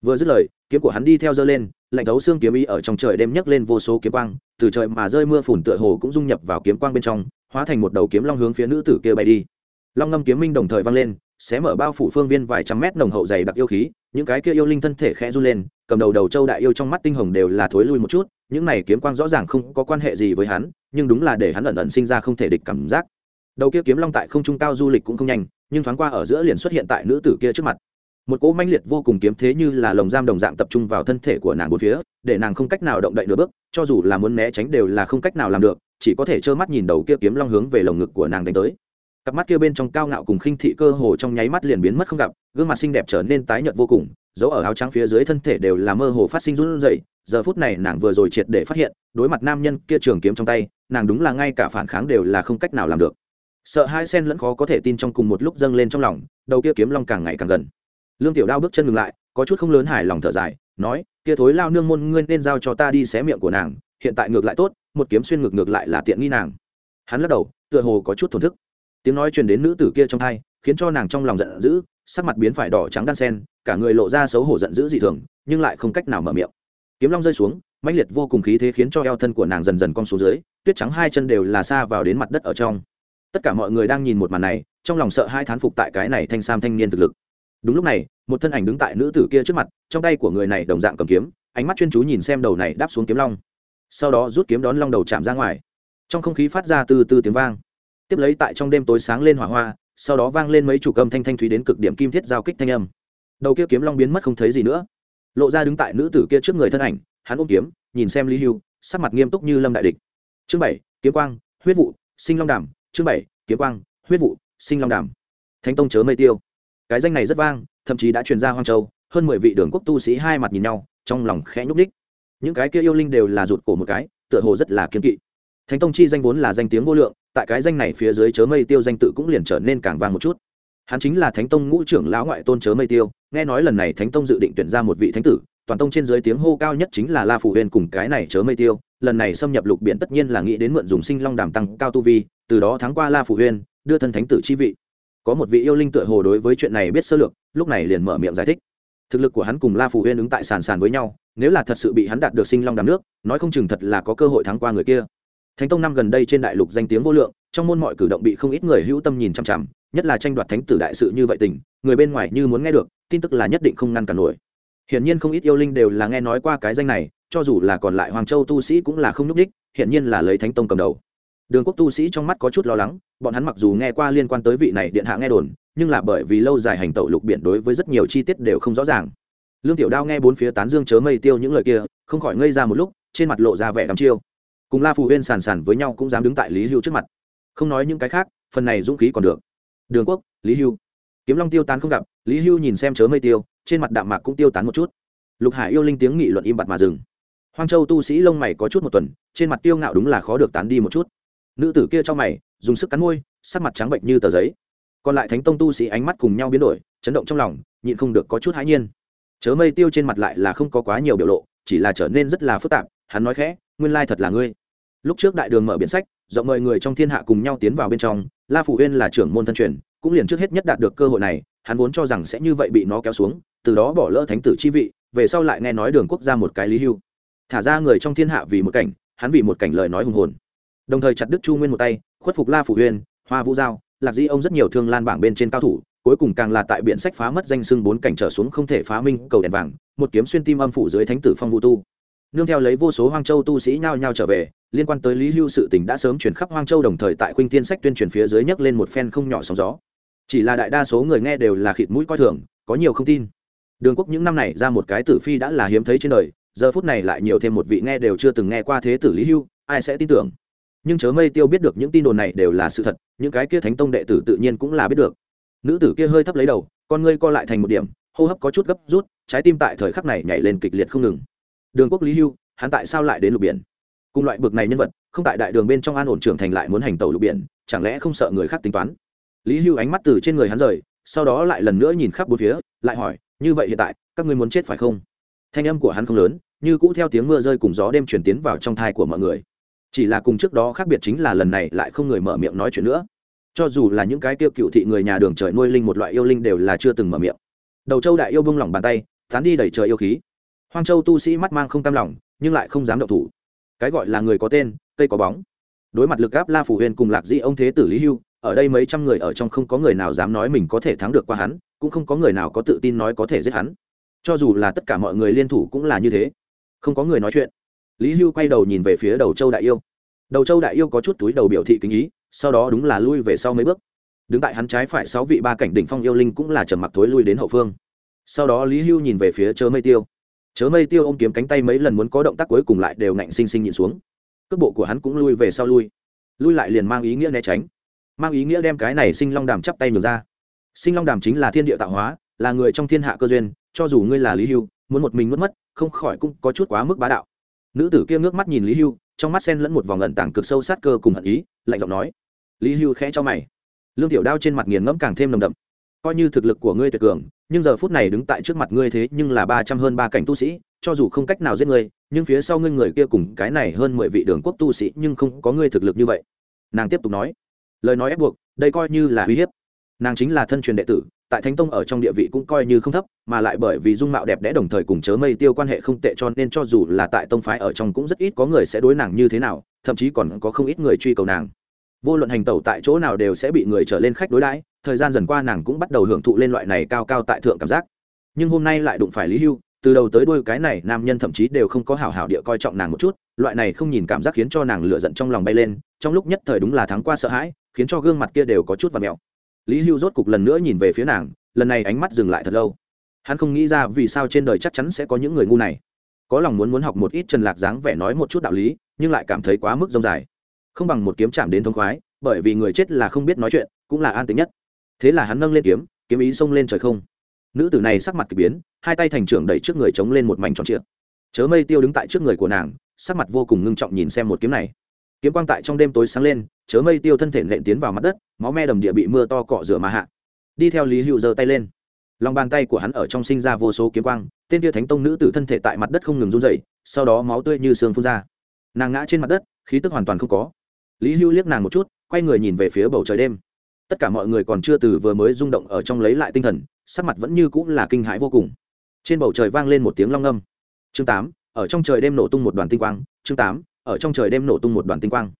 vừa dứt lời, kiếm của hắn đi theo dơ lên, lạnh thấu xương kiếm ý ở trong trời đêm nhấc lên vô số kiếm quang, từ trời mà rơi mưa phùn tựa hồ cũng dung nhập vào kiếm quang bên trong, hóa thành một đầu kiếm long hướng phía nữ tử kia bay đi. Long ngâm kiếm minh đồng thời vang lên, xé mở bao phủ phương viên vài trăm mét nồng hậu dày đặc yêu khí, những cái kia yêu linh thân thể khẽ run lên, cầm đầu đầu châu đại yêu trong mắt tinh hồng đều là thối lui một chút, những này kiếm quang rõ ràng không có quan hệ gì với hắn, nhưng đúng là để hắn ẩn ẩn sinh ra không thể địch cảm giác. Đầu kia kiếm long tại không trung cao du lịch cũng không nhanh, nhưng thoáng qua ở giữa liền xuất hiện tại nữ tử kia trước mặt một cỗ manh liệt vô cùng kiếm thế như là lồng giam đồng dạng tập trung vào thân thể của nàng bốn phía, để nàng không cách nào động đậy nửa bước, cho dù là muốn né tránh đều là không cách nào làm được, chỉ có thể trơ mắt nhìn đầu kia kiếm long hướng về lồng ngực của nàng đánh tới. Cặp mắt kia bên trong cao ngạo cùng khinh thị cơ hồ trong nháy mắt liền biến mất không gặp, gương mặt xinh đẹp trở nên tái nhợt vô cùng, dấu ở áo trắng phía dưới thân thể đều là mơ hồ phát sinh run rẩy. Giờ phút này nàng vừa rồi triệt để phát hiện, đối mặt nam nhân kia trường kiếm trong tay, nàng đúng là ngay cả phản kháng đều là không cách nào làm được. Sợ hai sen lẫn khó có thể tin trong cùng một lúc dâng lên trong lòng, đầu kia kiếm long càng ngày càng gần lương tiểu đao bước chân ngừng lại, có chút không lớn hài lòng thở dài, nói, kia thối lao nương môn ngươi nên giao cho ta đi xé miệng của nàng, hiện tại ngược lại tốt, một kiếm xuyên ngược ngược lại là tiện nghi nàng. Hắn lắc đầu, tựa hồ có chút thổn thức. Tiếng nói truyền đến nữ tử kia trong hai, khiến cho nàng trong lòng giận dữ, sắc mặt biến phải đỏ trắng đan sen, cả người lộ ra xấu hổ giận dữ dị thường, nhưng lại không cách nào mở miệng. Kiếm long rơi xuống, mãnh liệt vô cùng khí thế khiến cho eo thân của nàng dần dần cong xuống dưới, tuyết trắng hai chân đều là xa vào đến mặt đất ở trong. Tất cả mọi người đang nhìn một màn này, trong lòng sợ hai thán phục tại cái này thanh sam thanh niên thực lực đúng lúc này, một thân ảnh đứng tại nữ tử kia trước mặt, trong tay của người này đồng dạng cầm kiếm, ánh mắt chuyên chú nhìn xem đầu này đáp xuống kiếm long. Sau đó rút kiếm đón long đầu chạm ra ngoài. Trong không khí phát ra từ từ tiếng vang. Tiếp lấy tại trong đêm tối sáng lên hỏa hoa, sau đó vang lên mấy chủ âm thanh thanh thúy đến cực điểm kim thiết giao kích thanh âm. Đầu kia kiếm long biến mất không thấy gì nữa. Lộ ra đứng tại nữ tử kia trước người thân ảnh, hắn ôm kiếm, nhìn xem lý hưu, sắc mặt nghiêm túc như lâm đại địch. Chương bảy, kiếm quang, huyết vụ, sinh long đàm. Chương bảy, kiếm quang, huyết vụ, sinh long đàm. Thánh tông chớ mây tiêu cái danh này rất vang, thậm chí đã truyền ra hoang châu, hơn mười vị đường quốc tu sĩ hai mặt nhìn nhau, trong lòng khẽ nhúc ních những cái kia yêu linh đều là rụt cổ một cái, tựa hồ rất là kiên kỵ. Thánh tông chi danh vốn là danh tiếng vô lượng, tại cái danh này phía dưới chớ mây tiêu danh tự cũng liền trở nên càng vang một chút. Hắn chính là thánh tông ngũ trưởng lão ngoại tôn chớ mây tiêu, nghe nói lần này thánh tông dự định tuyển ra một vị thánh tử, toàn tông trên dưới tiếng hô cao nhất chính là la phủ huyền cùng cái này chớ mây tiêu, lần này xâm nhập lục biển tất nhiên là nghĩ đến mượn dùng sinh long đàm tăng cao tu vi, từ đó thắng qua la phủ huyền, đưa thân thánh tử chi vị có một vị yêu linh tựa hồ đối với chuyện này biết sơ lược, lúc này liền mở miệng giải thích. Thực lực của hắn cùng la phủ huyên ứng tại sàn sàn với nhau, nếu là thật sự bị hắn đạt được sinh long đàm nước, nói không chừng thật là có cơ hội thắng qua người kia. Thánh tông năm gần đây trên đại lục danh tiếng vô lượng, trong môn mọi cử động bị không ít người hữu tâm nhìn chằm chằm, nhất là tranh đoạt thánh tử đại sự như vậy tình, người bên ngoài như muốn nghe được, tin tức là nhất định không ngăn cản nổi. Hiển nhiên không ít yêu linh đều là nghe nói qua cái danh này, cho dù là còn lại hoàng châu tu sĩ cũng là không nhúc đích hiển nhiên là lấy thánh tông cầm đầu đường quốc tu sĩ trong mắt có chút lo lắng, bọn hắn mặc dù nghe qua liên quan tới vị này điện hạ nghe đồn, nhưng là bởi vì lâu dài hành tẩu lục biển đối với rất nhiều chi tiết đều không rõ ràng. Lương tiểu đao nghe bốn phía tán dương chớ mây tiêu những lời kia, không khỏi ngây ra một lúc, trên mặt lộ ra vẻ đắm chiêu. Cùng la phù huyên sàn sàn với nhau cũng dám đứng tại lý hưu trước mặt. Không nói những cái khác, phần này dũng khí còn được. Đường quốc, lý hưu. Kiếm long tiêu tán không gặp, lý hưu nhìn xem chớ mây tiêu, trên mặt đạm mạc cũng tiêu tán một chút. Lục hải yêu linh tiếng nghị luận im bặt mà dừng. Hoang châu tu sĩ lông mày có chút một tuần, trên mặt tiêu ngạo đúng là khó được tán đi một chút nữ tử kia cho mày, dùng sức cắn môi, sắc mặt trắng bệnh như tờ giấy. Còn lại thánh tông tu sĩ ánh mắt cùng nhau biến đổi, chấn động trong lòng, nhịn không được có chút hãi nhiên. Chớ mây tiêu trên mặt lại là không có quá nhiều biểu lộ, chỉ là trở nên rất là phức tạp, hắn nói khẽ, nguyên lai thật là ngươi. Lúc trước đại đường mở biển sách, rộng mời người trong thiên hạ cùng nhau tiến vào bên trong, la phủ uyên là trưởng môn thân truyền, cũng liền trước hết nhất đạt được cơ hội này, hắn vốn cho rằng sẽ như vậy bị nó kéo xuống, từ đó bỏ lỡ thánh tử chi vị, về sau lại nghe nói đường quốc gia một cái lý hưu. Thả ra người trong thiên hạ vì một cảnh, hắn vì một cảnh lời nói hùng hồn đồng thời chặt đứt chu nguyên một tay, khuất phục la phủ huyên hoa vũ giao, lạc di ông rất nhiều thương lan bảng bên trên cao thủ, cuối cùng càng là tại biện sách phá mất danh xưng bốn cảnh trở xuống không thể phá minh, cầu đèn vàng, một kiếm xuyên tim âm phủ dưới thánh tử phong vũ tu. Nương theo lấy vô số hoang châu tu sĩ nhao nhao trở về, liên quan tới lý hưu sự tình đã sớm chuyển khắp hoang châu đồng thời tại khuynh tiên sách tuyên truyền phía dưới nhấc lên một phen không nhỏ sóng gió. Chỉ là đại đa số người nghe đều là khịt mũi coi thường, có nhiều không tin. Đường quốc những năm này ra một cái tử phi đã là hiếm thấy trên đời, giờ phút này lại nhiều thêm một vị nghe đều chưa từng nghe qua thế tử lý hưu, ai sẽ tin tưởng? Nhưng chớ mây tiêu biết được những tin đồn này đều là sự thật, những cái kia thánh tông đệ tử tự nhiên cũng là biết được. Nữ tử kia hơi thấp lấy đầu, con ngươi co lại thành một điểm, hô hấp có chút gấp rút, trái tim tại thời khắc này nhảy lên kịch liệt không ngừng. Đường quốc lý hưu, hắn tại sao lại đến lục biển? Cùng loại bực này nhân vật, không tại đại đường bên trong an ổn trưởng thành lại muốn hành tàu lục biển, chẳng lẽ không sợ người khác tính toán? Lý hưu ánh mắt từ trên người hắn rời, sau đó lại lần nữa nhìn khắp bốn phía, lại hỏi, như vậy hiện tại, các ngươi muốn chết phải không? Thanh âm của hắn không lớn, như cũ theo tiếng mưa rơi cùng gió đêm chuyển tiến vào trong thai của mọi người chỉ là cùng trước đó khác biệt chính là lần này lại không người mở miệng nói chuyện nữa. Cho dù là những cái tiêu cựu thị người nhà đường trời nuôi linh một loại yêu linh đều là chưa từng mở miệng. Đầu châu đại yêu bung lỏng bàn tay tán đi đẩy trời yêu khí. Hoang châu tu sĩ mắt mang không cam lòng, nhưng lại không dám động thủ. Cái gọi là người có tên, cây có bóng. Đối mặt lực gáp la phủ huyền cùng lạc di ông thế tử lý hưu, ở đây mấy trăm người ở trong không có người nào dám nói mình có thể thắng được qua hắn, cũng không có người nào có tự tin nói có thể giết hắn. Cho dù là tất cả mọi người liên thủ cũng là như thế. Không có người nói chuyện lý hưu quay đầu nhìn về phía đầu châu đại yêu. Đầu châu đại yêu có chút túi đầu biểu thị kính ý, sau đó đúng là lui về sau mấy bước. Đứng tại hắn trái phải sáu vị ba cảnh đỉnh phong yêu linh cũng là trầm mặc thối lui đến hậu phương. Sau đó lý hưu nhìn về phía chớ mây tiêu. Chớ mây tiêu ôm kiếm cánh tay mấy lần muốn có động tác cuối cùng lại đều ngạnh xinh xinh nhìn xuống. Cước bộ của hắn cũng lui về sau lui. Lui lại liền mang ý nghĩa né tránh. Mang ý nghĩa đem cái này sinh long đàm chắp tay nhường ra. Sinh long đàm chính là thiên địa tạo hóa, là người trong thiên hạ cơ duyên, cho dù ngươi là lý hưu, muốn một mình mất mất, không khỏi cũng có chút quá mức bá đạo nữ tử kia ngước mắt nhìn lý hưu, trong mắt sen lẫn một vòng ẩn tảng cực sâu sát cơ cùng hận ý, lạnh giọng nói. Lý hưu khẽ cho mày. Lương tiểu đao trên mặt nghiền ngẫm càng thêm nồng đậm. Coi như thực lực của ngươi tuyệt cường, nhưng giờ phút này đứng tại trước mặt ngươi thế nhưng là ba trăm hơn ba cảnh tu sĩ, cho dù không cách nào giết ngươi, nhưng phía sau ngươi người kia cùng cái này hơn mười vị đường quốc tu sĩ nhưng không có ngươi thực lực như vậy. Nàng tiếp tục nói. Lời nói ép buộc, đây coi như là uy hiếp. Nàng chính là thân truyền đệ tử tại thánh tông ở trong địa vị cũng coi như không thấp, mà lại bởi vì dung mạo đẹp đẽ đồng thời cùng chớ mây tiêu quan hệ không tệ cho nên cho dù là tại tông phái ở trong cũng rất ít có người sẽ đối nàng như thế nào, thậm chí còn có không ít người truy cầu nàng. Vô luận hành tẩu tại chỗ nào đều sẽ bị người trở lên khách đối đãi, thời gian dần qua nàng cũng bắt đầu hưởng thụ lên loại này cao cao tại thượng cảm giác. Nhưng hôm nay lại đụng phải lý hưu, từ đầu tới đuôi cái này nam nhân thậm chí đều không có hảo hảo địa coi trọng nàng một chút, loại này không nhìn cảm giác khiến cho nàng lựa giận trong lòng bay lên, trong lúc nhất thời đúng là thắng qua sợ hãi, khiến cho gương mặt kia đều có chút và mẹo lý hưu rốt cục lần nữa nhìn về phía nàng, lần này ánh mắt dừng lại thật lâu. Hắn không nghĩ ra vì sao trên đời chắc chắn sẽ có những người ngu này. Có lòng muốn muốn học một ít trần lạc dáng vẻ nói một chút đạo lý, nhưng lại cảm thấy quá mức rông dài. Không bằng một kiếm chạm đến thông khoái, bởi vì người chết là không biết nói chuyện, cũng là an tính nhất. Thế là hắn nâng lên kiếm kiếm ý xông lên trời không. Nữ tử này sắc mặt k ỳ biến, hai tay thành trưởng đẩy trước người chống lên một mảnh tròn t r ị a chớ mây tiêu đứng tại trước người của nàng, sắc mặt vô cùng ngưng trọng nhìn xem một kiếm này kiếm quang tại trong đêm tối sáng lên, chớ mây tiêu thân thể nện tiến vào mặt đất, máu me đầm địa bị mưa to cọ rửa mà hạ. Đi theo lý hữu giơ tay lên. Lòng bàn tay của hắn ở trong sinh ra vô số kiếm quang, tên kia thánh tông nữ tử thân thể tại mặt đất không ngừng run dậy sau đó máu tươi như sương phun ra. Nàng ngã trên mặt đất, khí tức hoàn toàn không có. Lý hữu liếc nàng một chút, quay người nhìn về phía bầu trời đêm. Tất cả mọi người còn chưa từ vừa mới rung động ở trong lấy lại tinh thần, sắc mặt vẫn như cũng là kinh hãi vô cùng. Trên bầu trời vang lên một tiếng long âm chương tám, ở trong trời đêm nổ tung một đoàn tinh quang. Chương tám ở trong trời đêm nổ tung một đoàn tinh quang.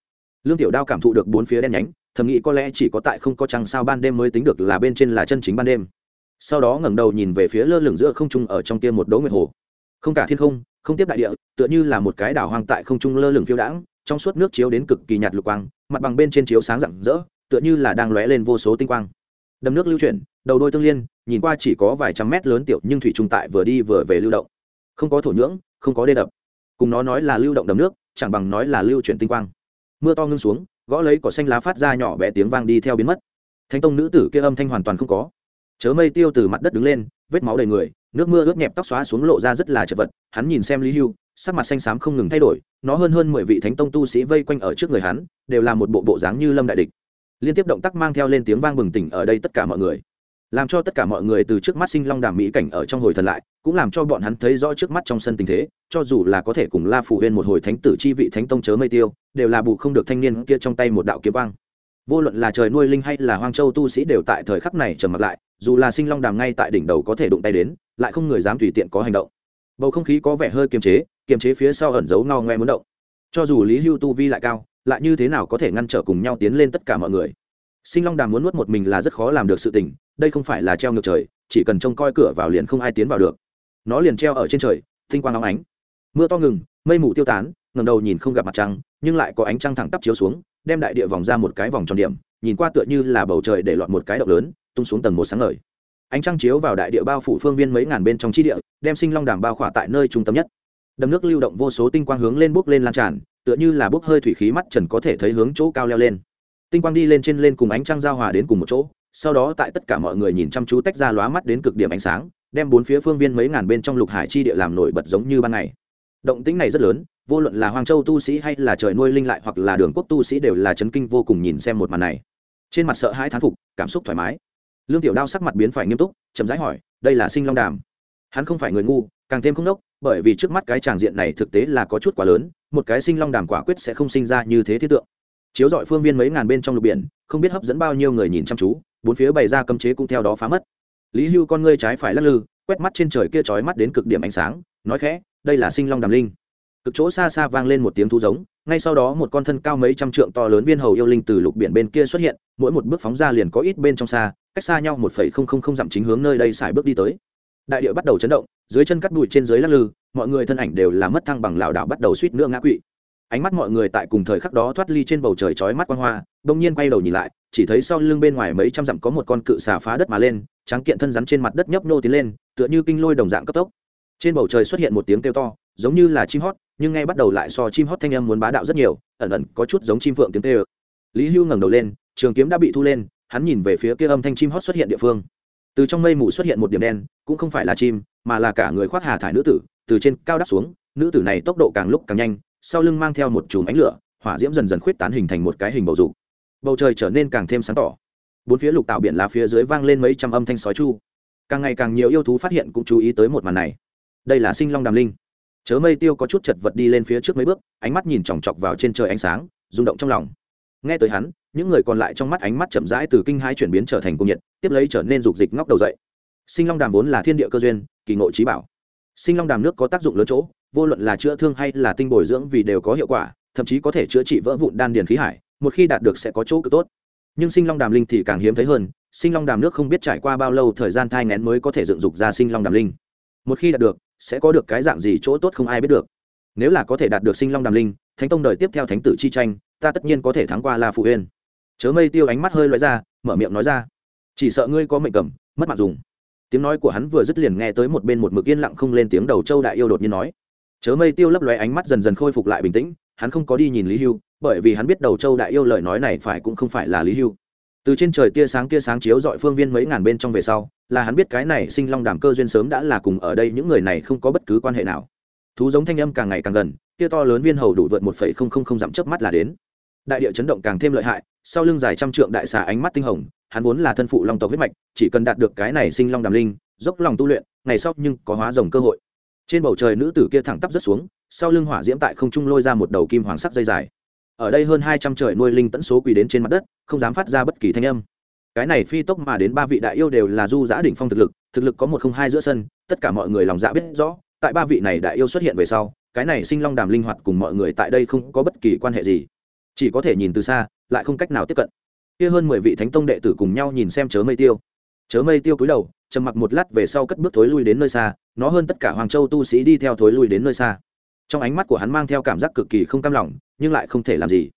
Lương tiểu đao cảm thụ được bốn phía đen nhánh, thầm nghĩ có lẽ chỉ có tại không có trăng sao ban đêm mới tính được là bên trên là chân chính ban đêm. Sau đó ngẩng đầu nhìn về phía lơ lửng giữa không trung ở trong kia một đố nguyệt hồ. Không cả thiên không không tiếp đại địa, tựa như là một cái đảo hoang tại không trung lơ lửng phiêu đãng, trong suốt nước chiếu đến cực kỳ nhạt lục quang, mặt bằng bên trên chiếu sáng rạng rỡ, tựa như là đang lóe lên vô số tinh quang. Đầm nước lưu chuyển, đầu đôi tương liên, nhìn qua chỉ có vài trăm mét lớn tiểu nhưng thủy trung tại vừa đi vừa về lưu động. Không có thổ nhưỡng, không có đê đập. Cùng nó nói là lưu động đầm nước chẳng bằng nói là lưu chuyển tinh quang. Mưa to ngưng xuống, gõ lấy cỏ xanh lá phát ra nhỏ bé tiếng vang đi theo biến mất. Thánh tông nữ tử kia âm thanh hoàn toàn không có. Chớ mây tiêu từ mặt đất đứng lên, vết máu đầy người, nước mưa ướt nhẹp tóc xóa xuống lộ ra rất là chật vật, hắn nhìn xem lý hưu, sắc mặt xanh xám không ngừng thay đổi, nó hơn hơn mười vị thánh tông tu sĩ vây quanh ở trước người hắn, đều là một bộ bộ dáng như lâm đại địch. Liên tiếp động tác mang theo lên tiếng vang bừng tỉnh ở đây tất cả mọi người làm cho tất cả mọi người từ trước mắt sinh long đàm mỹ cảnh ở trong hồi thần lại, cũng làm cho bọn hắn thấy rõ trước mắt trong sân tình thế, cho dù là có thể cùng la phủ huyên một hồi thánh tử chi vị thánh tông chớ mây tiêu, đều là bù không được thanh niên kia trong tay một đạo kiếm băng vô luận là trời nuôi linh hay là hoang châu tu sĩ đều tại thời khắc này trầm mặt lại, dù là sinh long đàm ngay tại đỉnh đầu có thể đụng tay đến, lại không người dám tùy tiện có hành động. Bầu không khí có vẻ hơi kiềm chế kiềm chế phía sau ẩn giấu ngao ngoe muốn động. Cho dù lý hưu tu vi lại cao, lại như thế nào có thể ngăn trở cùng nhau tiến lên tất cả mọi người? Sinh long đàm muốn nuốt một mình là rất khó làm được sự tình đây không phải là treo ngược trời, chỉ cần trông coi cửa vào liền không ai tiến vào được. Nó liền treo ở trên trời, tinh quang óng ánh. Mưa to ngừng, mây mù tiêu tán ngầm đầu nhìn không gặp mặt trăng, nhưng lại có ánh trăng thẳng tắp chiếu xuống, đem đại địa vòng ra một cái vòng tròn điểm, nhìn qua tựa như là bầu trời để lọt một cái động lớn, tung xuống tầng một sáng ngời. Ánh trăng chiếu vào đại địa bao phủ phương viên mấy ngàn bên trong chi địa, đem sinh long đàm bao khỏa tại nơi trung tâm nhất. Đầm nước lưu động vô số tinh quang hướng lên bốc lên lan tràn, tựa như là bốc hơi thủy khí mắt trần có thể thấy hướng chỗ cao leo lên. Tinh quang đi lên trên lên cùng ánh trăng giao hòa đến cùng một chỗ sau đó tại tất cả mọi người nhìn chăm chú tách ra lóa mắt đến cực điểm ánh sáng, đem bốn phía phương viên mấy ngàn bên trong lục hải chi địa làm nổi bật giống như ban ngày. Động tĩnh này rất lớn, vô luận là hoàng châu tu sĩ hay là trời nuôi linh lại hoặc là đường quốc tu sĩ đều là chấn kinh vô cùng nhìn xem một màn này. Trên mặt sợ hãi thán phục, cảm xúc thoải mái. Lương tiểu đao sắc mặt biến phải nghiêm túc, chậm rãi hỏi, đây là sinh long đàm? Hắn không phải người ngu, càng thêm không đốc, bởi vì trước mắt cái tràng diện này thực tế là có chút quá lớn, một cái sinh long đàm quả quyết sẽ không sinh ra như thế thiết tượng chiếu dọi phương viên mấy ngàn bên trong lục biển, không biết hấp dẫn bao nhiêu người nhìn chăm chú, bốn phía bày ra cấm chế cũng theo đó phá mất. Lý hưu con ngươi trái phải lắc lư, quét mắt trên trời kia trói mắt đến cực điểm ánh sáng, nói khẽ, đây là sinh long đàm linh. Cực chỗ xa xa vang lên một tiếng thu giống, ngay sau đó một con thân cao mấy trăm trượng to lớn viên hầu yêu linh từ lục biển bên kia xuất hiện, mỗi một bước phóng ra liền có ít bên trong xa, cách xa nhau một phẩy không không không dặm chính hướng nơi đây xài bước đi tới. Đại địa bắt đầu chấn động, dưới chân cắt bụi trên dưới lắc lư, mọi người thân ảnh đều là mất thăng bằng lảo đảo bắt đầu suýt nữa ngã quỵ ánh mắt mọi người tại cùng thời khắc đó thoát ly trên bầu trời chói mắt quang hoa, đông nhiên quay đầu nhìn lại, chỉ thấy sau lưng bên ngoài mấy trăm dặm có một con cự xà phá đất mà lên trắng kiện thân rắn trên mặt đất nhấp nô tiến lên, tựa như kinh lôi đồng dạng cấp tốc. Trên bầu trời xuất hiện một tiếng kêu to, giống như là chim hót, nhưng ngay bắt đầu lại so chim hót thanh âm muốn bá đạo rất nhiều, ẩn ẩn có chút giống chim phượng tiếng tê ơ lý hưu ngẩng đầu lên, trường kiếm đã bị thu lên, hắn nhìn về phía kia âm thanh chim hót xuất hiện địa phương. Từ trong mây mù xuất hiện một điểm đen, cũng không phải là chim, mà là cả người khoác hà thải nữ tử, từ trên cao đắp xuống, nữ tử này tốc độ càng lúc càng nhanh sau lưng mang theo một chùm ánh lửa, hỏa diễm dần dần khuyết tán hình thành một cái hình bầu dục. Bầu trời trở nên càng thêm sáng tỏ. Bốn phía lục tạo biển lá phía dưới vang lên mấy trăm âm thanh sói chu. Càng ngày càng nhiều yêu thú phát hiện cũng chú ý tới một màn này. Đây là sinh long đàm linh. Chớ mây tiêu có chút chật vật đi lên phía trước mấy bước, ánh mắt nhìn chòng chọc vào trên trời ánh sáng, rung động trong lòng. Nghe tới hắn, những người còn lại trong mắt ánh mắt chậm rãi từ kinh hai chuyển biến trở thành cung nhiệt, tiếp lấy trở nên rục dịch ngóc đầu dậy. Sinh long đàm vốn là thiên địa cơ duyên, kỳ ngộ trí bảo sinh long đàm nước có tác dụng lớn chỗ, vô luận là chữa thương hay là tinh bồi dưỡng vì đều có hiệu quả, thậm chí có thể chữa trị vỡ vụn đan điền khí hải, một khi đạt được sẽ có chỗ cực tốt. Nhưng sinh long đàm linh thì càng hiếm thấy hơn, sinh long đàm nước không biết trải qua bao lâu thời gian thai ngén mới có thể dựng dục ra sinh long đàm linh. Một khi đạt được, sẽ có được cái dạng gì chỗ tốt không ai biết được. Nếu là có thể đạt được sinh long đàm linh, thánh tông đời tiếp theo thánh tử chi tranh, ta tất nhiên có thể thắng qua la phụ huyên chớ mây tiêu ánh mắt hơi loại ra, mở miệng nói ra. Chỉ sợ ngươi có mệnh cầm, mất mặt dùng tiếng nói của hắn vừa dứt liền nghe tới một bên một mực yên lặng không lên tiếng đầu châu đại yêu đột nhiên nói. Chớ mây tiêu lấp lóe ánh mắt dần dần khôi phục lại bình tĩnh, hắn không có đi nhìn lý hưu, bởi vì hắn biết đầu châu đại yêu lời nói này phải cũng không phải là lý hưu. Từ trên trời tia sáng tia sáng chiếu dọi phương viên mấy ngàn bên trong về sau, là hắn biết cái này sinh long đàm cơ duyên sớm đã là cùng ở đây những người này không có bất cứ quan hệ nào. Thú giống thanh âm càng ngày càng gần, tia to lớn viên hầu đủ vượt một phẩy không không không dặm chớp mắt là đến. Đại địa chấn động càng thêm lợi hại, sau lưng dài trăm trượng đại xà ánh mắt tinh hồng hắn vốn là thân phụ long tộc huyết mạch, chỉ cần đạt được cái này sinh long đàm linh, dốc lòng tu luyện, ngày sau nhưng có hóa rồng cơ hội. Trên bầu trời nữ tử kia thẳng tắp rất xuống, sau lưng hỏa diễm tại không trung lôi ra một đầu kim hoàng sắc dây dài. Ở đây hơn hai trăm trời nuôi linh tẫn số quỳ đến trên mặt đất, không dám phát ra bất kỳ thanh âm. Cái này phi tốc mà đến ba vị đại yêu đều là du giã đỉnh phong thực lực thực lực có một không hai giữa sân, tất cả mọi người lòng dạ biết rõ, tại ba vị này đại yêu xuất hiện về sau, cái này sinh long đàm linh hoạt cùng mọi người tại đây không có bất kỳ quan hệ gì. Chỉ có thể nhìn từ xa, lại không cách nào tiếp cận kia hơn mười vị thánh tông đệ tử cùng nhau nhìn xem chớ mây tiêu. Chớ mây tiêu cúi đầu, trầm mặc một lát về sau cất bước thối lui đến nơi xa, nó hơn tất cả hoàng châu tu sĩ đi theo thối lui đến nơi xa. Trong ánh mắt của hắn mang theo cảm giác cực kỳ không cam lòng, nhưng lại không thể làm gì.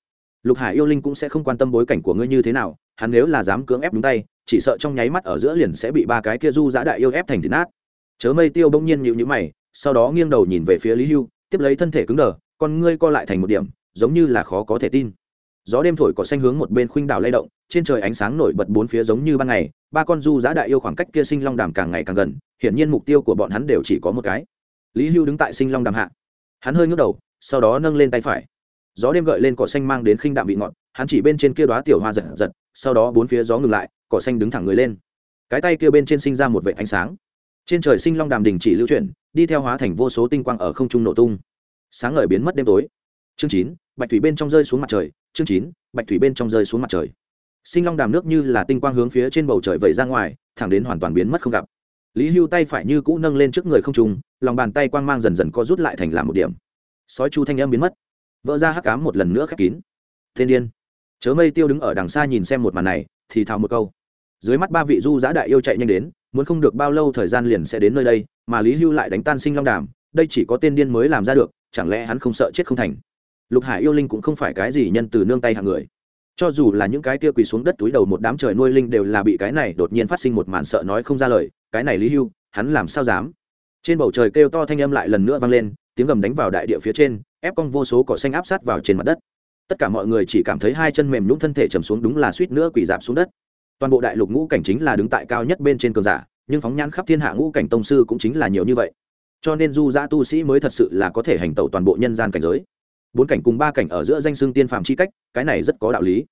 Lục hải yêu linh cũng sẽ không quan tâm bối cảnh của ngươi như thế nào, hắn nếu là dám cưỡng ép đúng tay, chỉ sợ trong nháy mắt ở giữa liền sẽ bị ba cái kia du giã đại yêu ép thành thịt nát. Chớ mây tiêu bỗng nhiên nhịu nhữ mày, sau đó nghiêng đầu nhìn về phía lý hưu, tiếp lấy thân thể cứng đờ, con ngươi co lại thành một điểm, giống như là khó có thể tin gió đêm thổi cỏ xanh hướng một bên khuynh đảo lay động, trên trời ánh sáng nổi bật bốn phía giống như ban ngày, ba con du giã đại yêu khoảng cách kia sinh long đàm càng ngày càng gần, hiển nhiên mục tiêu của bọn hắn đều chỉ có một cái. Lý hưu đứng tại sinh long đàm hạ. Hắn hơi ngước đầu, sau đó nâng lên tay phải. Gió đêm gợi lên cỏ xanh mang đến khinh đạm vị ngọt, hắn chỉ bên trên kia đoá tiểu hoa giật giật, sau đó bốn phía gió ngừng lại, cỏ xanh đứng thẳng người lên. Cái tay kia bên trên sinh ra một vệ ánh sáng. Trên trời sinh long đàm đình chỉ lưu chuyển, đi theo hóa thành vô số tinh quang ở không trung nổ tung. Sáng ngời biến mất đêm tối. Chương chín, bạch thủy bên trong rơi xuống mặt trời chương chín, bạch thủy bên trong rơi xuống mặt trời. Sinh long đàm nước như là tinh quang hướng phía trên bầu trời vẩy ra ngoài, thẳng đến hoàn toàn biến mất không gặp. Lý hưu tay phải như cũ nâng lên trước người không trung, lòng bàn tay quang mang dần dần co rút lại thành làm một điểm. Sói chu thanh âm biến mất. Vỡ ra hắc cám một lần nữa khép kín. Thiên điên. Chớ mây tiêu đứng ở đằng xa nhìn xem một màn này, thì thào một câu. Dưới mắt ba vị du giã đại yêu chạy nhanh đến, muốn không được bao lâu thời gian liền sẽ đến nơi đây, mà lý hưu lại đánh tan sinh long đàm, đây chỉ có tên điên mới làm ra được, chẳng lẽ hắn không sợ chết không thành? Lục hải yêu linh cũng không phải cái gì nhân từ nương tay hạng người. Cho dù là những cái kia quỳ xuống đất túi đầu một đám trời nuôi linh đều là bị cái này đột nhiên phát sinh một màn sợ nói không ra lời, cái này lý hưu, hắn làm sao dám? Trên bầu trời kêu to thanh âm lại lần nữa vang lên, tiếng gầm đánh vào đại địa phía trên, ép cong vô số cỏ xanh áp sát vào trên mặt đất. Tất cả mọi người chỉ cảm thấy hai chân mềm nhũng thân thể chầm xuống đúng là suýt nữa quỳ dạp xuống đất. Toàn bộ đại lục ngũ cảnh chính là đứng tại cao nhất bên trên cường giả, nhưng phóng nhãn khắp thiên hạ ngũ cảnh tông sư cũng chính là nhiều như vậy. Cho nên du gia tu sĩ mới thật sự là có thể hành tẩu toàn bộ nhân gian cảnh giới bốn cảnh cùng ba cảnh ở giữa danh xưng tiên phàm chi cách, cái này rất có đạo lý.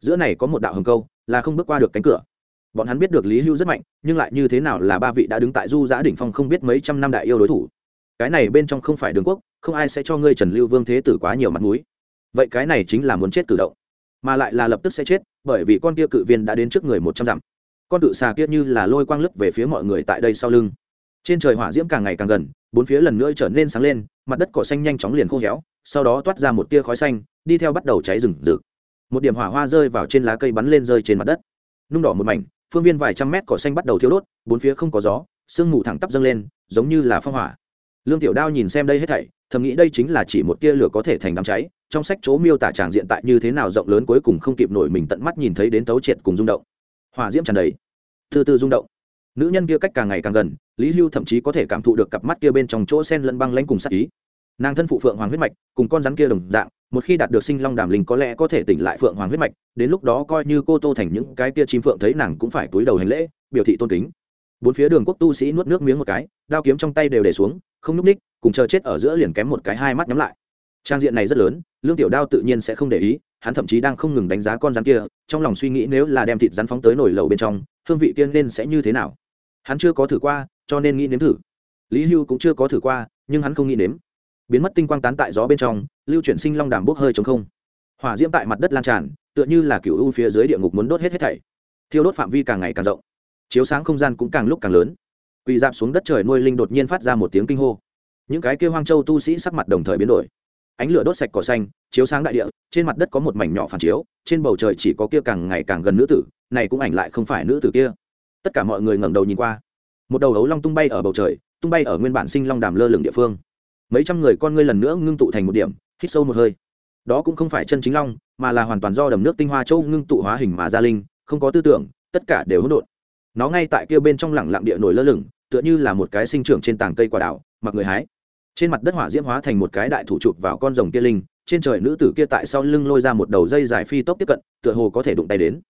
Giữa này có một đạo hồng câu, là không bước qua được cánh cửa. Bọn hắn biết được lý hưu rất mạnh, nhưng lại như thế nào là ba vị đã đứng tại du giã đỉnh phong không biết mấy trăm năm đại yêu đối thủ. Cái này bên trong không phải đường quốc, không ai sẽ cho ngươi trần lưu vương thế tử quá nhiều mặt mũi. Vậy cái này chính là muốn chết cử động, mà lại là lập tức sẽ chết, bởi vì con kia cự viên đã đến trước người một trăm dặm. Con cự xà kia như là lôi quang lấp về phía mọi người tại đây sau lưng. Trên trời hỏa diễm càng ngày càng gần, bốn phía lần nữa trở nên sáng lên, mặt đất cỏ xanh nhanh chóng liền khô héo sau đó toát ra một tia khói xanh, đi theo bắt đầu cháy rừng rực. Một điểm hỏa hoa rơi vào trên lá cây bắn lên rơi trên mặt đất. Nung đỏ một mảnh, phương viên vài trăm mét cỏ xanh bắt đầu thiêu đốt, bốn phía không có gió, sương mù thẳng tắp dâng lên, giống như là phong hỏa. Lương tiểu đao nhìn xem đây hết thảy, thầm nghĩ đây chính là chỉ một tia lửa có thể thành đám cháy, trong sách chỗ miêu tả tràng diện tại như thế nào rộng lớn cuối cùng không kịp nổi mình tận mắt nhìn thấy đến tấu triệt cùng rung động. Hỏa diễm tràn đầy. Từ từ rung động. Nữ nhân kia cách càng ngày càng gần, lý hưu thậm chí có thể cảm thụ được cặp mắt kia bên trong chỗ sen lẫn băng lãnh cùng sắc ý nàng thân phụ phượng hoàng huyết mạch, cùng con rắn kia đồng dạng, một khi đạt được sinh long đàm linh có lẽ có thể tỉnh lại phượng hoàng huyết mạch, đến lúc đó coi như cô tô thành những cái kia chim phượng thấy nàng cũng phải túi đầu hành lễ, biểu thị tôn kính. Bốn phía đường quốc tu sĩ nuốt nước miếng một cái, đao kiếm trong tay đều để xuống, không nhúc ních cùng chờ chết ở giữa liền kém một cái hai mắt nhắm lại. Trang diện này rất lớn, lương tiểu đao tự nhiên sẽ không để ý, hắn thậm chí đang không ngừng đánh giá con rắn kia, trong lòng suy nghĩ nếu là đem thịt rắn phóng tới nổi lầu bên trong, hương vị tiên nên sẽ như thế nào. Hắn chưa có thử qua, cho nên nghĩ nếm thử. Lý hưu cũng chưa có thử qua, nhưng hắn không nghĩ nếm biến mất tinh quang tán tại gió bên trong, lưu chuyển sinh long đàm bốc hơi chống không. Hỏa diễm tại mặt đất lan tràn, tựa như là cựu u phía dưới địa ngục muốn đốt hết hết thảy. Thiêu đốt phạm vi càng ngày càng rộng. Chiếu sáng không gian cũng càng lúc càng lớn. Quỳ dạp xuống đất trời nuôi linh đột nhiên phát ra một tiếng kinh hô. Những cái kêu hoang châu tu sĩ sắc mặt đồng thời biến đổi. Ánh lửa đốt sạch cỏ xanh, chiếu sáng đại địa, trên mặt đất có một mảnh nhỏ phản chiếu, trên bầu trời chỉ có kia càng ngày càng gần nữ tử, này cũng ảnh lại không phải nữ tử kia. Tất cả mọi người ngẩng đầu nhìn qua. Một đầu ấu long tung bay ở bầu trời, tung bay ở nguyên bản sinh long đàm lơ lửng địa phương mấy trăm người con ngươi lần nữa ngưng tụ thành một điểm, hít sâu một hơi. Đó cũng không phải chân chính long, mà là hoàn toàn do đầm nước tinh hoa châu ngưng tụ hóa hình mà gia linh, không có tư tưởng, tất cả đều hỗn độn. Nó ngay tại kia bên trong lẳng lặng địa nổi lơ lửng, tựa như là một cái sinh trưởng trên tảng cây quả đảo mặc người hái. Trên mặt đất hỏa diễm hóa thành một cái đại thủ chụp vào con rồng kia linh, trên trời nữ tử kia tại sau lưng lôi ra một đầu dây dài phi tốc tiếp cận, tựa hồ có thể đụng tay đến.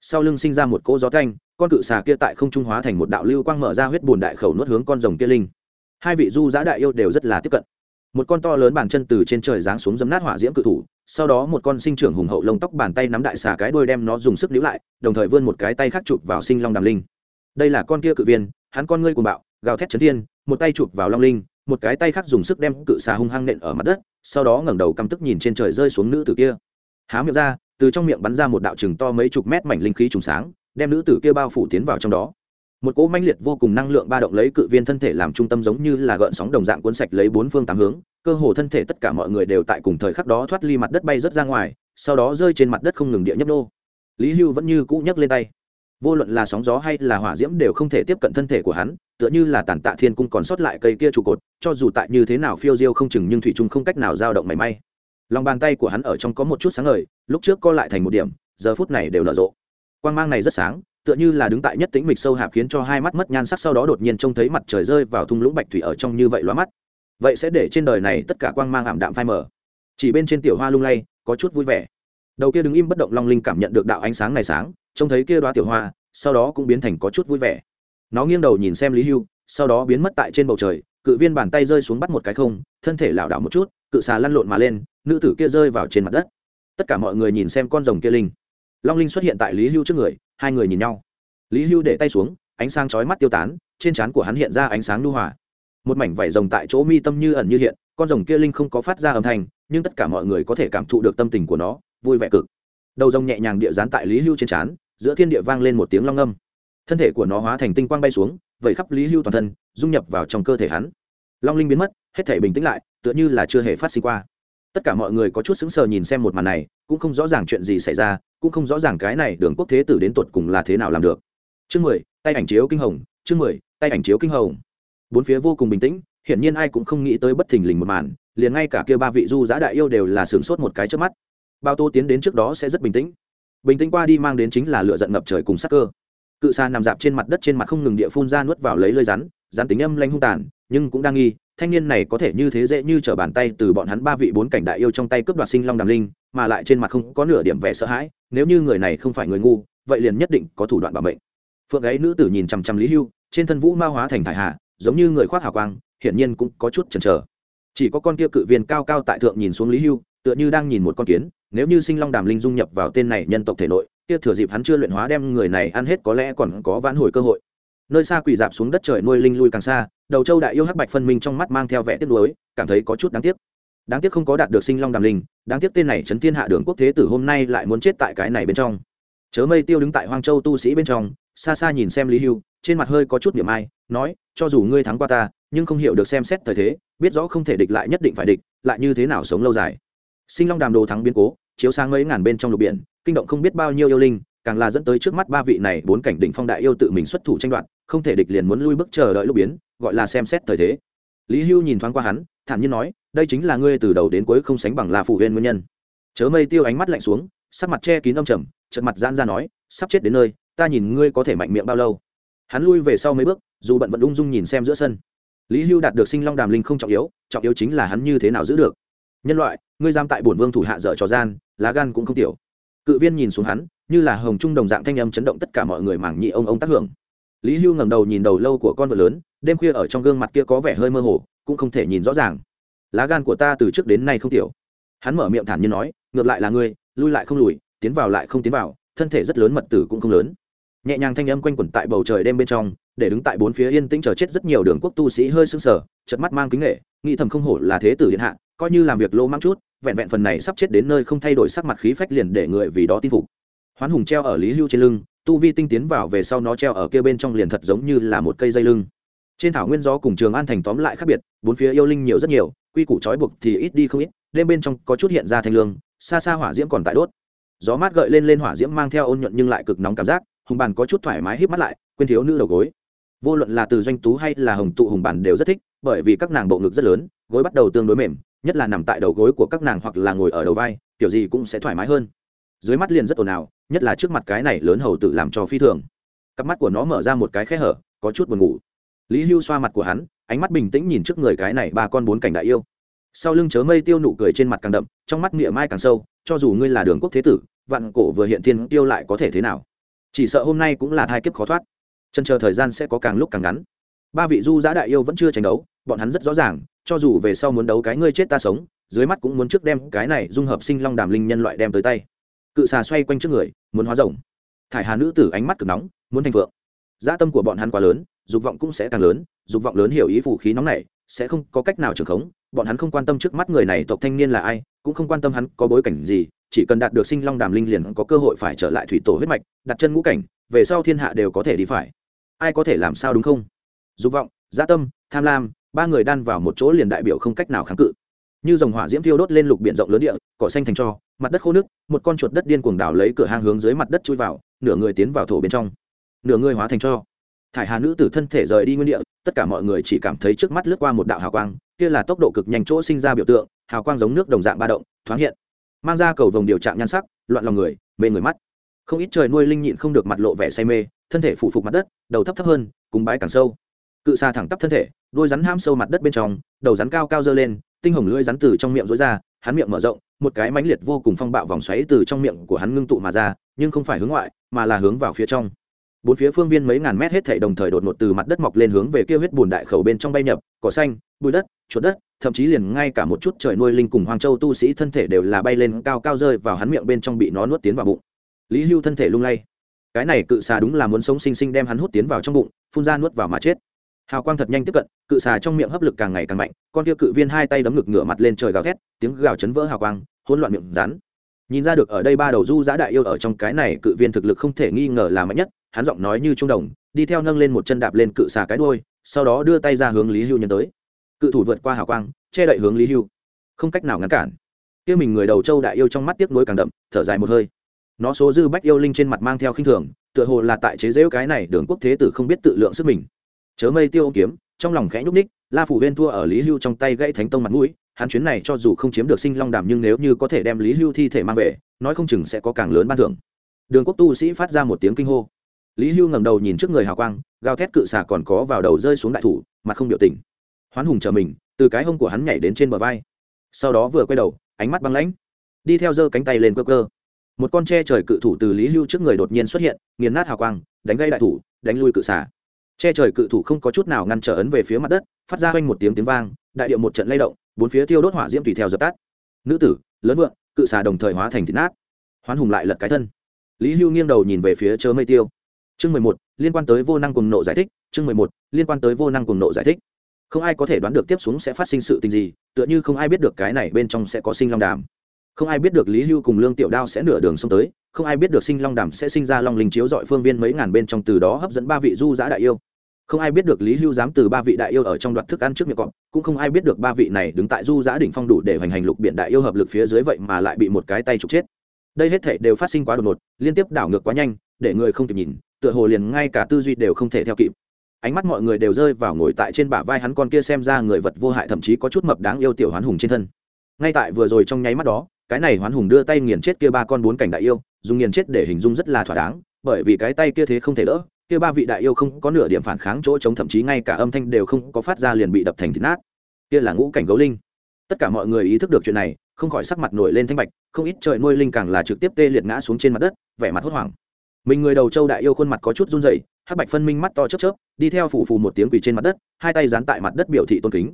Sau lưng sinh ra một cỗ gió thanh con cự xà kia tại không trung hóa thành một đạo lưu quang mở ra huyết bùn đại khẩu nuốt hướng con rồng kia linh. Hai vị du giã đại yêu đều rất là tiếp cận một con to lớn bàn chân từ trên trời giáng xuống dấm nát hỏa diễm cự thủ, sau đó một con sinh trưởng hùng hậu lông tóc bàn tay nắm đại xà cái đuôi đem nó dùng sức níu lại, đồng thời vươn một cái tay khác chụp vào sinh long đàm linh. Đây là con kia cự viên, hắn con ngươi cuồng bạo, gào thét chấn thiên, một tay chụp vào long linh, một cái tay khác dùng sức đem cự xà hung hăng nện ở mặt đất, sau đó ngẩng đầu căm tức nhìn trên trời rơi xuống nữ tử kia. Há miệng ra, từ trong miệng bắn ra một đạo chừng to mấy chục mét mảnh linh khí trùng sáng, đem nữ tử kia bao phủ tiến vào trong đó một cỗ manh liệt vô cùng năng lượng ba động lấy cự viên thân thể làm trung tâm giống như là gợn sóng đồng dạng cuốn sạch lấy bốn phương tám hướng, cơ hồ thân thể tất cả mọi người đều tại cùng thời khắc đó thoát ly mặt đất bay rớt ra ngoài, sau đó rơi trên mặt đất không ngừng địa nhấp nô. Lý hưu vẫn như cũ nhấc lên tay. Vô luận là sóng gió hay là hỏa diễm đều không thể tiếp cận thân thể của hắn, tựa như là tàn tạ thiên cung còn sót lại cây kia trụ cột, cho dù tại như thế nào phiêu diêu không chừng nhưng thủy trung không cách nào dao động mảy may. Lòng bàn tay của hắn ở trong có một chút sáng ngời, lúc trước co lại thành một điểm, giờ phút này đều nở rộ. Quang mang này rất sáng tựa như là đứng tại nhất tĩnh mịch sâu hạp khiến cho hai mắt mất nhan sắc sau đó đột nhiên trông thấy mặt trời rơi vào thung lũng bạch thủy ở trong như vậy lóa mắt. Vậy sẽ để trên đời này tất cả quang mang ảm đạm phai mờ. Chỉ bên trên tiểu hoa lung lay, có chút vui vẻ. Đầu kia đứng im bất động long linh cảm nhận được đạo ánh sáng này sáng, trông thấy kia đoá tiểu hoa, sau đó cũng biến thành có chút vui vẻ. Nó nghiêng đầu nhìn xem lý hưu, sau đó biến mất tại trên bầu trời, cự viên bàn tay rơi xuống bắt một cái không, thân thể lảo đảo một chút, cự xà lăn lộn mà lên, nữ tử kia rơi vào trên mặt đất. Tất cả mọi người nhìn xem con rồng kia linh. Long linh xuất hiện tại lý hưu trước người hai người nhìn nhau. Lý hưu để tay xuống, ánh sáng chói mắt tiêu tán, trên trán của hắn hiện ra ánh sáng nu hòa. Một mảnh vải rồng tại chỗ mi tâm như ẩn như hiện, con rồng kia linh không có phát ra âm thanh, nhưng tất cả mọi người có thể cảm thụ được tâm tình của nó, vui vẻ cực. Đầu rồng nhẹ nhàng địa dán tại lý hưu trên trán, giữa thiên địa vang lên một tiếng long âm. Thân thể của nó hóa thành tinh quang bay xuống, vẩy khắp lý hưu toàn thân, dung nhập vào trong cơ thể hắn. Long linh biến mất, hết thể bình tĩnh lại, tựa như là chưa hề phát sinh qua. Tất cả mọi người có chút sững sờ nhìn xem một màn này, cũng không rõ ràng chuyện gì xảy ra cũng không rõ ràng cái này đường quốc thế tử đến tuột cùng là thế nào làm được. Chương mười, tay ảnh chiếu kinh hồng, chương mười, tay ảnh chiếu kinh hồng. Bốn phía vô cùng bình tĩnh, hiển nhiên ai cũng không nghĩ tới bất thình lình một màn, liền ngay cả kia ba vị du giã đại yêu đều là sửng sốt một cái trước mắt. Bao tô tiến đến trước đó sẽ rất bình tĩnh. Bình tĩnh qua đi mang đến chính là lựa giận ngập trời cùng sắc cơ. Cự xa nằm dạp trên mặt đất trên mặt không ngừng địa phun ra nuốt vào lấy lơi rắn rắn tính âm lanh hung tàn, nhưng cũng đang nghi, thanh niên này có thể như thế dễ như trở bàn tay từ bọn hắn ba vị bốn cảnh đại yêu trong tay cướp đoạt sinh long đàm linh, mà lại trên mặt không có nửa điểm vẻ sợ hãi nếu như người này không phải người ngu, vậy liền nhất định có thủ đoạn bảo mệnh. Phượng ấy nữ tử nhìn chằm chằm lý hưu, trên thân vũ ma hóa thành thải hạ, giống như người khoác hào quang, hiển nhiên cũng có chút chần chờ. Chỉ có con kia cự viên cao cao tại thượng nhìn xuống lý hưu, tựa như đang nhìn một con kiến, nếu như sinh long đàm linh dung nhập vào tên này nhân tộc thể nội, kia thừa dịp hắn chưa luyện hóa đem người này ăn hết có lẽ còn có vãn hồi cơ hội. Nơi xa quỳ dạp xuống đất trời nuôi linh lui càng xa, đầu châu đại yêu hắc bạch phân minh trong mắt mang theo vẻ tiếc nuối, cảm thấy có chút đáng tiếc đáng tiếc không có đạt được sinh long đàm linh, đáng tiếc tên này chấn thiên hạ đường quốc thế tử hôm nay lại muốn chết tại cái này bên trong. Chớ mây tiêu đứng tại hoang châu tu sĩ bên trong, xa xa nhìn xem lý hưu, trên mặt hơi có chút niềm ai, nói, cho dù ngươi thắng qua ta, nhưng không hiểu được xem xét thời thế, biết rõ không thể địch lại nhất định phải địch, lại như thế nào sống lâu dài. Sinh long đàm đồ thắng biến cố, chiếu sáng mấy ngàn bên trong lục biển, kinh động không biết bao nhiêu yêu linh, càng là dẫn tới trước mắt ba vị này bốn cảnh đỉnh phong đại yêu tự mình xuất thủ tranh đoạt, không thể địch liền muốn lui bước chờ đợi lúc biến, gọi là xem xét thời thế. Lý hưu nhìn thoáng qua hắn thản nhiên nói, đây chính là ngươi từ đầu đến cuối không sánh bằng la phủ huyên nguyên nhân. Chớ mây tiêu ánh mắt lạnh xuống, sắc mặt che kín âm trầm trận mặt giãn ra nói, sắp chết đến nơi, ta nhìn ngươi có thể mạnh miệng bao lâu. Hắn lui về sau mấy bước, dù bận vẫn ung dung nhìn xem giữa sân. Lý hưu đạt được sinh long đàm linh không trọng yếu trọng yếu chính là hắn như thế nào giữ được. Nhân loại, ngươi giam tại bổn vương thủ hạ dở trò gian, lá gan cũng không tiểu. Cự viên nhìn xuống hắn, như là hồng trung đồng dạng thanh âm chấn động tất cả mọi người mảng nhị ông ông tác hưởng. Lý hưu ngẩng đầu nhìn đầu lâu của con vợ lớn đêm khuya ở trong gương mặt kia có vẻ hơi mơ hồ, cũng không thể nhìn rõ ràng. Lá gan của ta từ trước đến nay không tiểu. Hắn mở miệng thản nhiên nói, ngược lại là ngươi, lui lại không lùi, tiến vào lại không tiến vào, thân thể rất lớn mật tử cũng không lớn. Nhẹ nhàng thanh âm quanh quẩn tại bầu trời đêm bên trong, để đứng tại bốn phía yên tĩnh chờ chết rất nhiều đường quốc tu sĩ hơi sưng sờ chật mắt mang kính nghệ, nghĩ thầm không hổ là thế tử điện hạ, coi như làm việc lô mang chút, vẹn vẹn phần này sắp chết đến nơi không thay đổi sắc mặt khí phách liền để người vì đó tin phục. Hoán hùng treo ở lý hưu trên lưng, tu vi tinh tiến vào về sau nó treo ở kia bên trong liền thật giống như là một cây dây lưng trên thảo nguyên gió cùng trường an thành tóm lại khác biệt, bốn phía yêu linh nhiều rất nhiều, quy củ trói buộc thì ít đi không ít, đêm bên trong có chút hiện ra thanh lương, xa xa hỏa diễm còn tại đốt. Gió mát gợi lên lên hỏa diễm mang theo ôn nhuận nhưng lại cực nóng cảm giác, hùng bàn có chút thoải mái hít mắt lại, quên thiếu nữ đầu gối. Vô luận là từ doanh tú hay là hồng tụ hùng bàn đều rất thích, bởi vì các nàng bộ ngực rất lớn, gối bắt đầu tương đối mềm, nhất là nằm tại đầu gối của các nàng hoặc là ngồi ở đầu vai, kiểu gì cũng sẽ thoải mái hơn. Dưới mắt liền rất ồn ào, nhất là trước mặt cái này lớn hầu tự làm cho phi thường. Cặp mắt của nó mở ra một cái khe hở, có chút buồn ngủ lý hưu xoa mặt của hắn, ánh mắt bình tĩnh nhìn trước người cái này ba con bốn cảnh đại yêu. Sau lưng chớ mây tiêu nụ cười trên mặt càng đậm, trong mắt nghĩa mai càng sâu, cho dù ngươi là đường quốc thế tử, vạn cổ vừa hiện thiên tiêu lại có thể thế nào? Chỉ sợ hôm nay cũng là thai kiếp khó thoát. Chân chờ thời gian sẽ có càng lúc càng ngắn. Ba vị du giã đại yêu vẫn chưa tranh đấu, bọn hắn rất rõ ràng, cho dù về sau muốn đấu cái ngươi chết ta sống, dưới mắt cũng muốn trước đem cái này dung hợp sinh long đàm linh nhân loại đem tới tay. Cự xà xoay quanh trước người, muốn hóa rồng. Thải hà nữ tử ánh mắt cực nóng, muốn thành vượng. Dã tâm của bọn hắn quá lớn dục vọng cũng sẽ càng lớn, dục vọng lớn hiểu ý phủ khí nóng này sẽ không có cách nào trưởng khống. Bọn hắn không quan tâm trước mắt người này tộc thanh niên là ai, cũng không quan tâm hắn có bối cảnh gì, chỉ cần đạt được sinh long đàm linh liền có cơ hội phải trở lại thủy tổ huyết mạch, đặt chân ngũ cảnh, về sau thiên hạ đều có thể đi phải. Ai có thể làm sao đúng không? Dục vọng, gia tâm, tham lam, ba người đan vào một chỗ liền đại biểu không cách nào kháng cự. Như dòng hỏa diễm thiêu đốt lên lục biển rộng lớn địa, cỏ xanh thành cho, mặt đất khô nước, một con chuột đất điên cuồng đảo lấy cửa hang hướng dưới mặt đất chui vào, nửa người tiến vào thổ bên trong, nửa người hóa thành cho thải hà nữ tử thân thể rời đi nguyên địa, tất cả mọi người chỉ cảm thấy trước mắt lướt qua một đạo hào quang, kia là tốc độ cực nhanh chỗ sinh ra biểu tượng, hào quang giống nước đồng dạng ba động, thoáng hiện. Mang ra cầu vồng điều trạng nhan sắc, loạn lòng người, mê người mắt. Không ít trời nuôi linh nhịn không được mặt lộ vẻ say mê, thân thể phụ phục mặt đất, đầu thấp thấp hơn cùng bái càng sâu. Cự xa thẳng tắp thân thể, đôi rắn ham sâu mặt đất bên trong, đầu rắn cao cao dơ lên, tinh hồng lưỡi rắn từ trong miệng rối ra, hắn miệng mở rộng, một cái mãnh liệt vô cùng phong bạo vòng xoáy từ trong miệng của hắn ngưng tụ mà ra, nhưng không phải hướng ngoại, mà là hướng vào phía trong bốn phía phương viên mấy ngàn mét hết thảy đồng thời đột ngột từ mặt đất mọc lên hướng về kia huyết bùn đại khẩu bên trong bay nhập, cỏ xanh, bụi đất, chuột đất, thậm chí liền ngay cả một chút trời nuôi linh cùng hoàng châu tu sĩ thân thể đều là bay lên cao cao rơi vào hắn miệng bên trong bị nó nuốt tiến vào bụng. Lý hưu thân thể lung lay. Cái này cự xà đúng là muốn sống sinh sinh đem hắn hút tiến vào trong bụng, phun ra nuốt vào mà chết. Hào quang thật nhanh tiếp cận, cự xà trong miệng hấp lực càng ngày càng mạnh, con kia cự viên hai tay đấm ngực ngửa mặt lên trời gào thét, tiếng gào chấn vỡ hào quang, hỗn loạn miệng rắn nhìn ra được ở đây ba đầu du giã đại yêu ở trong cái này cự viên thực lực không thể nghi ngờ là mạnh nhất, hắn giọng nói như trung đồng, đi theo nâng lên một chân đạp lên cự xà cái đôi sau đó đưa tay ra hướng lý hưu nhân tới. Cự thủ vượt qua hào quang, che đậy hướng lý hưu. Không cách nào ngăn cản. Kia mình người đầu châu đại yêu trong mắt tiếc nuối càng đậm, thở dài một hơi. Nó số dư bách yêu linh trên mặt mang theo khinh thường, tựa hồ là tại chế giễu cái này đường quốc thế tử không biết tự lượng sức mình. Chớ mây tiêu ô kiếm, trong lòng khẽ nhúc ních la phủ huyên thua ở lý hưu trong tay gãy thánh tông mặt mũi hắn chuyến này cho dù không chiếm được sinh long đàm nhưng nếu như có thể đem lý hưu thi thể mang về, nói không chừng sẽ có càng lớn ban thưởng. Đường quốc tu sĩ phát ra một tiếng kinh hô. Lý hưu ngẩng đầu nhìn trước người hào quang, gào thét cự xà còn có vào đầu rơi xuống đại thủ, mặt không biểu tình. Hoán hùng chờ mình, từ cái hông của hắn nhảy đến trên bờ vai. Sau đó vừa quay đầu, ánh mắt băng lãnh, đi theo giơ cánh tay lên cơ cơ một con tre trời cự thủ từ lý hưu trước người đột nhiên xuất hiện, nghiền nát hào quang, đánh gây đại thủ, đánh lui cự xà. Che trời cự thủ không có chút nào ngăn trở ấn về phía mặt đất, phát ra quanh một tiếng tiếng vang, đại điệu một trận lay động bốn phía tiêu đốt hỏa diễm tùy theo dập tắt. Nữ tử, lớn vượng, cự xà đồng thời hóa thành thịt nát. Hoán hùng lại lật cái thân. Lý hưu nghiêng đầu nhìn về phía chớ mây tiêu. Chương mười một, liên quan tới vô năng cùng nộ giải thích. Chương mười một, liên quan tới vô năng cùng nộ giải thích. Không ai có thể đoán được tiếp xuống sẽ phát sinh sự tình gì, tựa như không ai biết được cái này bên trong sẽ có sinh long đàm. Không ai biết được lý hưu cùng lương tiểu đao sẽ nửa đường xông tới, không ai biết được sinh long đàm sẽ sinh ra long linh chiếu dọi phương viên mấy ngàn bên trong từ đó hấp dẫn ba vị du giã đại yêu không ai biết được lý hưu dám từ ba vị đại yêu ở trong đoạt thức ăn trước miệng cọp, cũng không ai biết được ba vị này đứng tại du giã đỉnh phong đủ để hoành hành lục biển đại yêu hợp lực phía dưới vậy mà lại bị một cái tay trục chết. Đây hết thể đều phát sinh quá đột ngột, liên tiếp đảo ngược quá nhanh, để người không kịp nhìn, tựa hồ liền ngay cả tư duy đều không thể theo kịp. Ánh mắt mọi người đều rơi vào ngồi tại trên bả vai hắn con kia xem ra người vật vô hại thậm chí có chút mập đáng yêu tiểu hoán hùng trên thân. Ngay tại vừa rồi trong nháy mắt đó, cái này hoán hùng đưa tay nghiền chết kia ba con bốn cảnh đại yêu, dùng nghiền chết để hình dung rất là thỏa đáng, bởi vì cái tay kia thế không thể đỡ kia ba vị đại yêu không có nửa điểm phản kháng chỗ chống thậm chí ngay cả âm thanh đều không có phát ra liền bị đập thành thịt nát. Kia là ngũ cảnh gấu linh. Tất cả mọi người ý thức được chuyện này, không khỏi sắc mặt nổi lên thanh bạch, không ít trời nuôi linh càng là trực tiếp tê liệt ngã xuống trên mặt đất, vẻ mặt hốt hoảng. Mình người đầu châu đại yêu khuôn mặt có chút run rẩy, hắc bạch phân minh mắt to chớp chớp, đi theo phụ phù một tiếng quỳ trên mặt đất, hai tay dán tại mặt đất biểu thị tôn kính.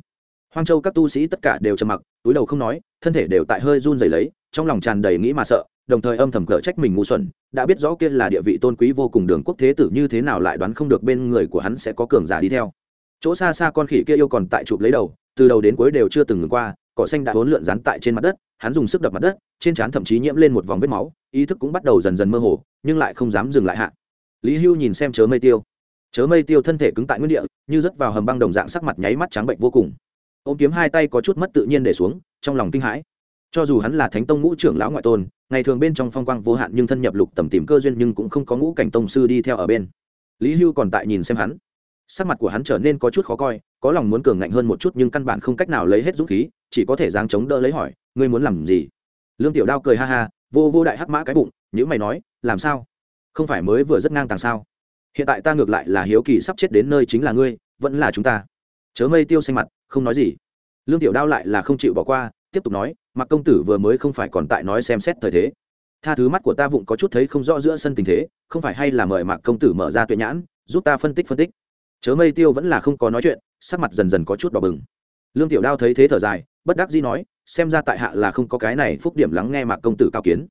Hoang châu các tu sĩ tất cả đều trầm mặc, túi đầu không nói, thân thể đều tại hơi run rẩy lấy, trong lòng tràn đầy nghĩ mà sợ đồng thời âm thầm cở trách mình ngu xuẩn, đã biết rõ kia là địa vị tôn quý vô cùng đường quốc thế tử như thế nào lại đoán không được bên người của hắn sẽ có cường giả đi theo. Chỗ xa xa con khỉ kia yêu còn tại chụp lấy đầu, từ đầu đến cuối đều chưa từng ngừng qua, cỏ xanh đã hỗn lượn rán tại trên mặt đất, hắn dùng sức đập mặt đất, trên trán thậm chí nhiễm lên một vòng vết máu, ý thức cũng bắt đầu dần dần mơ hồ, nhưng lại không dám dừng lại hạ. Lý hưu nhìn xem chớ mây tiêu. Chớ mây tiêu thân thể cứng tại nguyên địa, như rớt vào hầm băng đồng dạng sắc mặt nháy mắt trắng bệnh vô cùng. Ô m kiếm hai tay có chút mất tự nhiên để xuống, trong lòng kinh hãi cho dù hắn là thánh tông ngũ trưởng lão ngoại tôn, ngày thường bên trong phong quang vô hạn nhưng thân nhập lục tầm tìm cơ duyên nhưng cũng không có ngũ cảnh tông sư đi theo ở bên. Lý hưu còn tại nhìn xem hắn. Sắc mặt của hắn trở nên có chút khó coi, có lòng muốn cường ngạnh hơn một chút nhưng căn bản không cách nào lấy hết dũng khí, chỉ có thể giáng chống đỡ lấy hỏi, ngươi muốn làm gì? Lương tiểu đao cười ha ha, vô vô đại hắc mã cái bụng nhữ mày nói, làm sao? Không phải mới vừa rất ngang tàng sao? Hiện tại ta ngược lại là hiếu kỳ sắp chết đến nơi chính là ngươi, vẫn là chúng ta. Chớ mây tiêu xanh mặt, không nói gì. Lương tiểu đao lại là không chịu bỏ qua, tiếp tục nói mặc công tử vừa mới không phải còn tại nói xem xét thời thế. Tha thứ mắt của ta vụng có chút thấy không rõ giữa sân tình thế, không phải hay là mời mạc công tử mở ra tuệ nhãn, giúp ta phân tích phân tích. Chớ mây tiêu vẫn là không có nói chuyện, sắc mặt dần dần có chút đỏ bừng. Lương tiểu đao thấy thế thở dài, bất đắc dĩ nói, xem ra tại hạ là không có cái này phúc điểm lắng nghe mạc công tử cao kiến.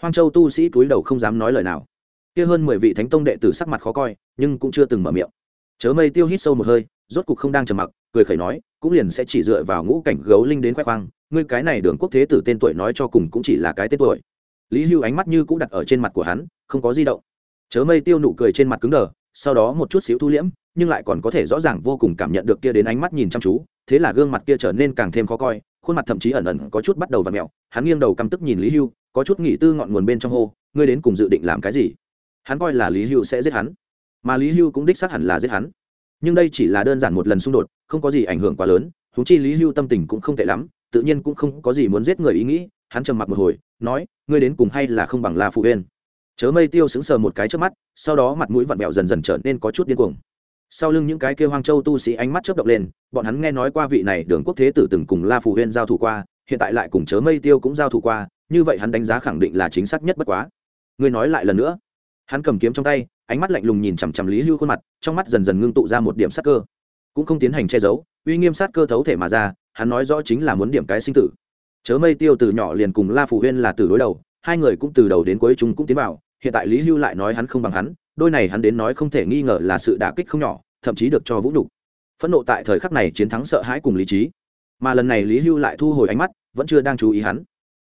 Hoang châu tu sĩ cúi đầu không dám nói lời nào. Kia hơn mười vị thánh tông đệ tử sắc mặt khó coi, nhưng cũng chưa từng mở miệng. Chớ mây tiêu hít sâu một hơi, rốt cục không đang trầm mặc, cười khẩy nói, cũng liền sẽ chỉ dựa vào ngũ cảnh gấu linh đến khoe khoang ngươi cái này đường quốc thế tử tên tuổi nói cho cùng cũng chỉ là cái tên tuổi. Lý hưu ánh mắt như cũng đặt ở trên mặt của hắn, không có di động. Chớ mây tiêu nụ cười trên mặt cứng đờ, sau đó một chút xíu thu liễm, nhưng lại còn có thể rõ ràng vô cùng cảm nhận được kia đến ánh mắt nhìn chăm chú, thế là gương mặt kia trở nên càng thêm khó coi, khuôn mặt thậm chí ẩn ẩn có chút bắt đầu v ặ mẹo. Hắn nghiêng đầu căm tức nhìn lý hưu, có chút nghỉ tư ngọn nguồn bên trong hô, ngươi đến cùng dự định làm cái gì? Hắn coi là lý hưu sẽ giết hắn, mà lý hưu cũng đích xác hẳn là giết hắn. Nhưng đây chỉ là đơn giản một lần xung đột, không có gì ảnh hưởng quá lớn húng chi lý hưu tâm tình cũng không tệ lắm tự nhiên cũng không có gì muốn giết người ý nghĩ, hắn trầm mặc một hồi, nói, ngươi đến cùng hay là không bằng la phụ huyên chớ mây tiêu sững sờ một cái trước mắt, sau đó mặt mũi vặn vẹo dần dần trở nên có chút điên cuồng. Sau lưng những cái kêu hoang châu tu sĩ ánh mắt chớp động lên, bọn hắn nghe nói qua vị này đường quốc thế tử từng cùng la phù huyên giao thủ qua, hiện tại lại cùng chớ mây tiêu cũng giao thủ qua, như vậy hắn đánh giá khẳng định là chính xác nhất bất quá. Ngươi nói lại lần nữa. Hắn cầm kiếm trong tay, ánh mắt lạnh lùng nhìn chằm chằm lý hưu khuôn mặt, trong mắt dần dần ngưng tụ ra một điểm sát cơ. Cũng không tiến hành che giấu, uy nghiêm sát cơ thấu thể mà ra hắn nói rõ chính là muốn điểm cái sinh tử. Chớ mây tiêu từ nhỏ liền cùng la phù huyên là từ đối đầu, hai người cũng từ đầu đến cuối chúng cũng tiến vào, hiện tại lý hưu lại nói hắn không bằng hắn, đôi này hắn đến nói không thể nghi ngờ là sự đả kích không nhỏ, thậm chí được cho vũ nhục. Phẫn nộ tại thời khắc này chiến thắng sợ hãi cùng lý trí. Mà lần này lý hưu lại thu hồi ánh mắt, vẫn chưa đang chú ý hắn.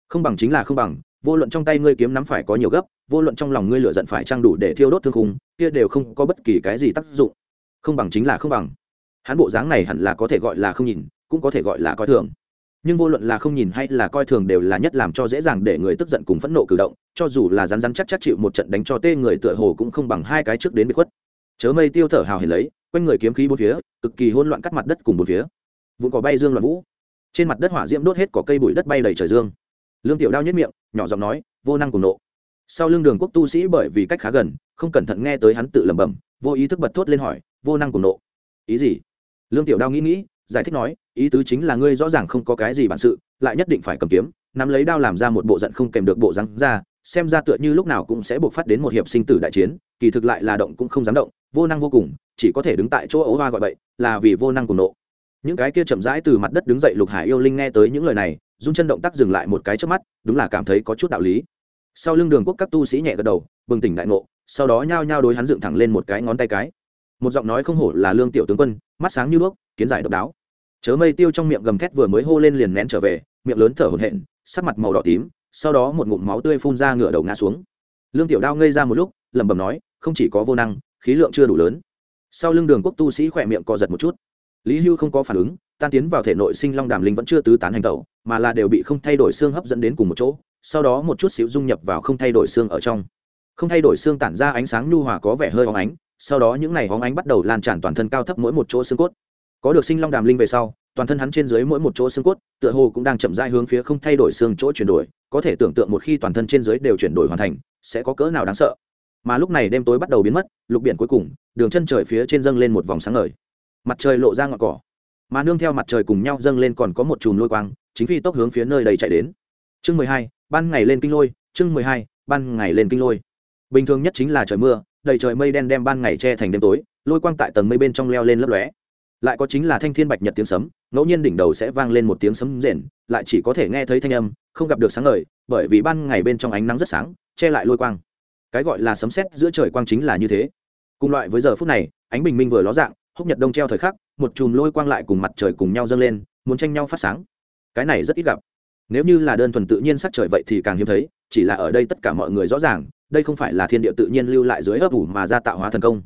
Không bằng chính là không bằng, vô luận trong tay ngươi kiếm nắm phải có nhiều gấp, vô luận trong lòng ngươi lửa giận phải trang đủ để thiêu đốt thương khung, kia đều không có bất kỳ cái gì tác dụng. Không bằng chính là không bằng. Hắn bộ dáng này hẳn là có thể gọi là không nhìn cũng có thể gọi là coi thường. Nhưng vô luận là không nhìn hay là coi thường đều là nhất làm cho dễ dàng để người tức giận cùng phẫn nộ cử động, cho dù là rắn rắn chắc chắc chịu một trận đánh cho tê người tựa hồ cũng không bằng hai cái trước đến bị khuất. Chớ mây tiêu thở hào hển lấy, quanh người kiếm khí bốn phía, cực kỳ hỗn loạn cắt mặt đất cùng bốn phía. Vụn cỏ bay dương loạn vũ. Trên mặt đất hỏa diễm đốt hết cỏ cây bụi đất bay đầy trời dương. Lương tiểu đao nhất miệng, nhỏ giọng nói, vô năng cùng nộ. Sau lưng đường quốc tu sĩ bởi vì cách khá gần, không cẩn thận nghe tới hắn tự lẩm bẩm, vô ý thức bật thốt lên hỏi, vô năng cùng nộ. Ý gì? Lương tiểu đao nghĩ nghĩ, giải thích nói ý tứ chính là ngươi rõ ràng không có cái gì bản sự, lại nhất định phải cầm kiếm, nắm lấy đao làm ra một bộ giận không kèm được bộ rắn ra, xem ra tựa như lúc nào cũng sẽ buộc phát đến một hiệp sinh tử đại chiến, kỳ thực lại là động cũng không dám động, vô năng vô cùng, chỉ có thể đứng tại chỗ ấu hoa gọi bậy, là vì vô năng cùng nộ. Những cái kia chậm rãi từ mặt đất đứng dậy lục hải yêu linh nghe tới những lời này, run chân động tác dừng lại một cái trước mắt, đúng là cảm thấy có chút đạo lý. Sau lưng đường quốc các tu sĩ nhẹ gật đầu, bừng tỉnh đại ngộ, sau đó nhao nhao đối hắn dựng thẳng lên một cái ngón tay cái. Một giọng nói không hổ là lương tiểu tướng quân, mắt sáng như đuốc, kiến giải độc đáo chớ mây tiêu trong miệng gầm thét vừa mới hô lên liền nén trở về, miệng lớn thở hổn hển, sắc mặt màu đỏ tím, sau đó một ngụm máu tươi phun ra ngửa đầu ngã xuống. Lương tiểu đao ngây ra một lúc, lẩm bẩm nói, không chỉ có vô năng, khí lượng chưa đủ lớn. Sau lưng đường quốc tu sĩ khỏe miệng co giật một chút. Lý hưu không có phản ứng, tan tiến vào thể nội sinh long đàm linh vẫn chưa tứ tán hành tẩu, mà là đều bị không thay đổi xương hấp dẫn đến cùng một chỗ, sau đó một chút xíu dung nhập vào không thay đổi xương ở trong. Không thay đổi xương tản ra ánh sáng nhu hòa có vẻ hơi hóng ánh, sau đó những này hóng ánh bắt đầu lan tràn toàn thân cao thấp mỗi một chỗ xương cốt có được sinh long đàm linh về sau, toàn thân hắn trên dưới mỗi một chỗ xương cốt, tựa hồ cũng đang chậm rãi hướng phía không thay đổi xương chỗ chuyển đổi, có thể tưởng tượng một khi toàn thân trên dưới đều chuyển đổi hoàn thành, sẽ có cỡ nào đáng sợ. Mà lúc này đêm tối bắt đầu biến mất, lục biển cuối cùng, đường chân trời phía trên dâng lên một vòng sáng ngời. Mặt trời lộ ra ngọn cỏ. Mà nương theo mặt trời cùng nhau dâng lên còn có một chùm lôi quang, chính phi tốc hướng phía nơi đầy chạy đến. Chương mười hai, ban ngày lên kinh lôi, chương mười hai, ban ngày lên kinh lôi. Bình thường nhất chính là trời mưa, đầy trời mây đen đem ban ngày che thành đêm tối, lôi quang tại tầng mây bên trong leo lên lấp lóe lại có chính là thanh thiên bạch nhật tiếng sấm, ngẫu nhiên đỉnh đầu sẽ vang lên một tiếng sấm rền, lại chỉ có thể nghe thấy thanh âm, không gặp được sáng ngời, bởi vì ban ngày bên trong ánh nắng rất sáng, che lại lôi quang. Cái gọi là sấm sét giữa trời quang chính là như thế. Cùng loại với giờ phút này, ánh bình minh vừa ló dạng, húc nhật đông treo thời khắc, một chùm lôi quang lại cùng mặt trời cùng nhau dâng lên, muốn tranh nhau phát sáng. Cái này rất ít gặp. Nếu như là đơn thuần tự nhiên sắc trời vậy thì càng hiếm thấy, chỉ là ở đây tất cả mọi người rõ ràng, đây không phải là thiên địa tự nhiên lưu lại dưới ấp ủ mà ra tạo hóa thần công,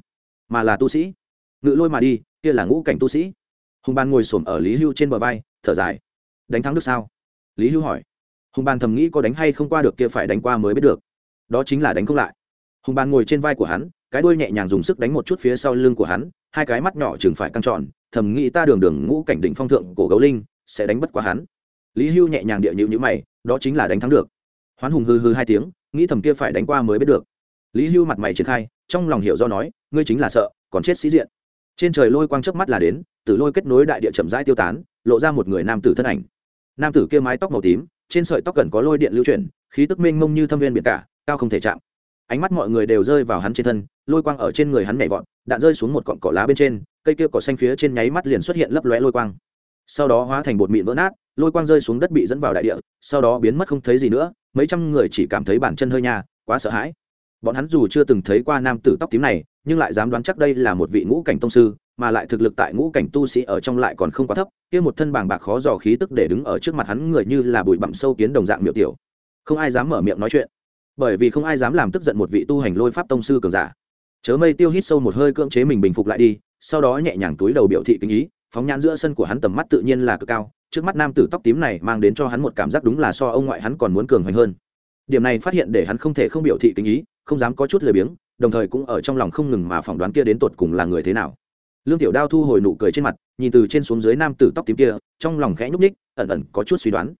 mà là tu sĩ ngự lôi mà đi, kia là ngũ cảnh tu sĩ. Hùng ban ngồi xổm ở lý hưu trên bờ vai, thở dài. Đánh thắng được sao? Lý hưu hỏi. Hùng ban thầm nghĩ có đánh hay không qua được kia phải đánh qua mới biết được. Đó chính là đánh không lại. Hùng ban ngồi trên vai của hắn, cái đuôi nhẹ nhàng dùng sức đánh một chút phía sau lưng của hắn, hai cái mắt nhỏ chừng phải căng tròn, thầm nghĩ ta đường đường ngũ cảnh định phong thượng cổ gấu linh, sẽ đánh bất quá hắn. Lý hưu nhẹ nhàng địa nhịu nhữ mày, đó chính là đánh thắng được. Hoán hùng hư hư hai tiếng, nghĩ thầm kia phải đánh qua mới biết được. Lý hưu mặt mày triển khai, trong lòng hiểu do nói, ngươi chính là sợ, còn chết sĩ diện trên trời lôi quang chớp mắt là đến, tử lôi kết nối đại địa chậm rãi tiêu tán, lộ ra một người nam tử thân ảnh. Nam tử kia mái tóc màu tím, trên sợi tóc cần có lôi điện lưu chuyển, khí tức mênh mông như thâm viên biển cả, cao không thể chạm. Ánh mắt mọi người đều rơi vào hắn trên thân, lôi quang ở trên người hắn nhảy vọt, đạn rơi xuống một cọn cỏ lá bên trên, cây kia cỏ xanh phía trên nháy mắt liền xuất hiện lấp lóe lôi quang. Sau đó hóa thành bột mịn vỡ nát, lôi quang rơi xuống đất bị dẫn vào đại địa, sau đó biến mất không thấy gì nữa, mấy trăm người chỉ cảm thấy bản chân hơi nhà quá sợ hãi bọn hắn dù chưa từng thấy qua nam tử tóc tím này, nhưng lại dám đoán chắc đây là một vị ngũ cảnh tông sư, mà lại thực lực tại ngũ cảnh tu sĩ ở trong lại còn không quá thấp, kia một thân bàng bạc khó dò khí tức để đứng ở trước mặt hắn người như là bụi bặm sâu kiến đồng dạng miệu tiểu. Không ai dám mở miệng nói chuyện, bởi vì không ai dám làm tức giận một vị tu hành lôi pháp tông sư cường giả. Chớ mây tiêu hít sâu một hơi cưỡng chế mình bình phục lại đi, sau đó nhẹ nhàng túi đầu biểu thị kinh ý, phóng nhãn giữa sân của hắn tầm mắt tự nhiên là cực cao, trước mắt nam tử tóc tím này mang đến cho hắn một cảm giác đúng là so ông ngoại hắn còn muốn cường hoành hơn điểm này phát hiện để hắn không thể không biểu thị tình ý, không dám có chút lười biếng, đồng thời cũng ở trong lòng không ngừng mà phỏng đoán kia đến tột cùng là người thế nào. Lương tiểu đao thu hồi nụ cười trên mặt, nhìn từ trên xuống dưới nam tử tóc tím kia, trong lòng khẽ nhúc ních ẩn ẩn có chút suy đoán.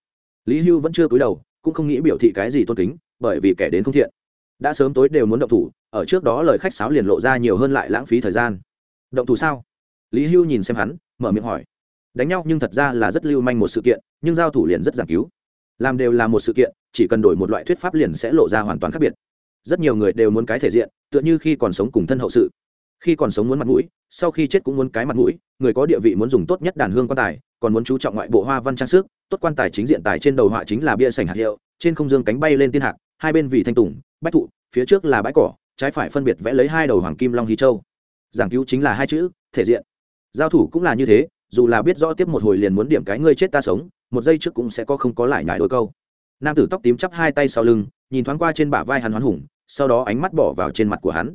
Lý hưu vẫn chưa cúi đầu, cũng không nghĩ biểu thị cái gì tôn kính, bởi vì kẻ đến không thiện. Đã sớm tối đều muốn động thủ, ở trước đó lời khách sáo liền lộ ra nhiều hơn lại lãng phí thời gian. Động thủ sao? Lý hưu nhìn xem hắn, mở miệng hỏi. Đánh nhau nhưng thật ra là rất lưu manh một sự kiện, nhưng giao thủ liền rất giảng cứu. Làm đều là một sự kiện chỉ cần đổi một loại thuyết pháp liền sẽ lộ ra hoàn toàn khác biệt. Rất nhiều người đều muốn cái thể diện, tựa như khi còn sống cùng thân hậu sự. Khi còn sống muốn mặt mũi, sau khi chết cũng muốn cái mặt mũi, người có địa vị muốn dùng tốt nhất đàn hương quan tài, còn muốn chú trọng ngoại bộ hoa văn trang sức, tốt quan tài chính diện tài trên đầu họa chính là bia sành hạt hiệu trên không dương cánh bay lên tiên hạc, hai bên vì thanh tùng, bách thụ, phía trước là bãi cỏ, trái phải phân biệt vẽ lấy hai đầu hoàng kim long hí châu. Giảng cứu chính là hai chữ, thể diện. Giao thủ cũng là như thế, dù là biết rõ tiếp một hồi liền muốn điểm cái ngươi chết ta sống, một giây trước cũng sẽ có không có lại nhải đôi câu nam tử tóc tím chắp hai tay sau lưng, nhìn thoáng qua trên bả vai hắn hoán hùng, sau đó ánh mắt bỏ vào trên mặt của hắn.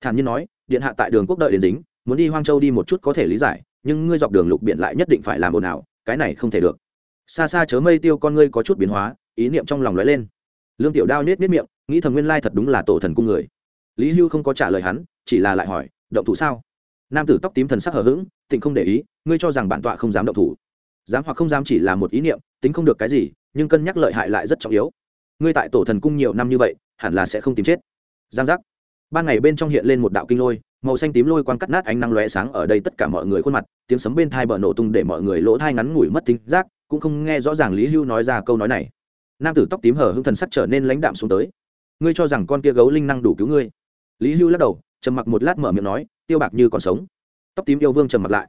Thản nhiên nói, điện hạ tại đường quốc đợi đến dính, muốn đi hoang châu đi một chút có thể lý giải, nhưng ngươi dọc đường lục biển lại nhất định phải làm ồn ào, cái này không thể được. Xa xa chớ mây tiêu con ngươi có chút biến hóa, ý niệm trong lòng lóe lên. Lương tiểu đao nết nết miệng, nghĩ thầm nguyên lai thật đúng là tổ thần cung người. Lý hưu không có trả lời hắn, chỉ là lại hỏi, động thủ sao? Nam tử tóc tím thần sắc hờ hững, tịnh không để ý, ngươi cho rằng bản tọa không dám động thủ. Dám hoặc không dám chỉ là một ý niệm, tính không được cái gì nhưng cân nhắc lợi hại lại rất trọng yếu. Ngươi tại tổ thần cung nhiều năm như vậy, hẳn là sẽ không tìm chết. Giang giác. Ban ngày bên trong hiện lên một đạo kinh lôi, màu xanh tím lôi quang cắt nát ánh năng lóe sáng ở đây tất cả mọi người khuôn mặt, tiếng sấm bên thai bờ nổ tung để mọi người lỗ thai ngắn ngủi mất tính giác, cũng không nghe rõ ràng lý hưu nói ra câu nói này. Nam tử tóc tím hở hưng thần sắc trở nên lãnh đạm xuống tới. Ngươi cho rằng con kia gấu linh năng đủ cứu ngươi? Lý hưu lắc đầu, trầm mặc một lát mở miệng nói, tiêu bạc như còn sống. Tóc tím yêu vương trầm mặc lại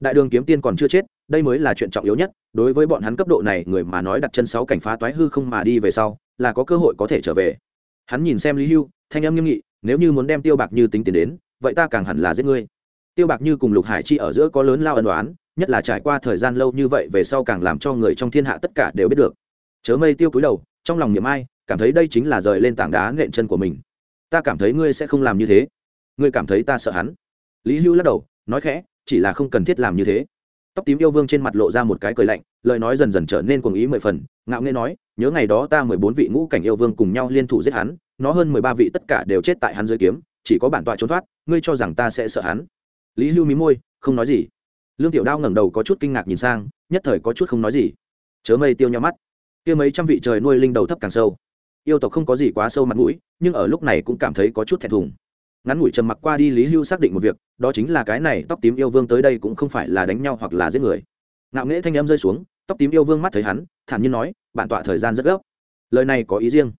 đại đường kiếm tiên còn chưa chết, đây mới là chuyện trọng yếu nhất. Đối với bọn hắn cấp độ này, người mà nói đặt chân sáu cảnh phá toái hư không mà đi về sau, là có cơ hội có thể trở về. Hắn nhìn xem lý hưu, thanh âm nghiêm nghị, nếu như muốn đem tiêu bạc như tính tiền đến, vậy ta càng hẳn là giết ngươi. Tiêu bạc như cùng lục hải chi ở giữa có lớn lao ân đoán nhất là trải qua thời gian lâu như vậy về sau càng làm cho người trong thiên hạ tất cả đều biết được. Chớ mây tiêu cúi đầu, trong lòng niệm ai, cảm thấy đây chính là rời lên tảng đá nện chân của mình. Ta cảm thấy ngươi sẽ không làm như thế. Ngươi cảm thấy ta sợ hắn. Lý hưu lắc đầu, nói khẽ chỉ là không cần thiết làm như thế. Tóc tím yêu vương trên mặt lộ ra một cái cười lạnh, lời nói dần dần trở nên cuồng ý mười phần, ngạo nghê nói, nhớ ngày đó ta mười bốn vị ngũ cảnh yêu vương cùng nhau liên thủ giết hắn, nó hơn mười ba vị tất cả đều chết tại hắn dưới kiếm, chỉ có bản tọa trốn thoát, ngươi cho rằng ta sẽ sợ hắn? Lý hưu mí môi, không nói gì. Lương tiểu đao ngẩng đầu có chút kinh ngạc nhìn sang, nhất thời có chút không nói gì. Chớ mây tiêu nhau mắt. Kia mấy trăm vị trời nuôi linh đầu thấp càng sâu. Yêu tộc không có gì quá sâu mặt mũi, nhưng ở lúc này cũng cảm thấy có chút thẹn thùng ngắn ngủi trầm mặc qua đi, lý hưu xác định một việc, đó chính là cái này, tóc tím yêu vương tới đây cũng không phải là đánh nhau hoặc là giết người. Ngạo nghễ thanh âm rơi xuống, tóc tím yêu vương mắt thấy hắn, thản nhiên nói, bản tọa thời gian rất gấp. Lời này có ý riêng.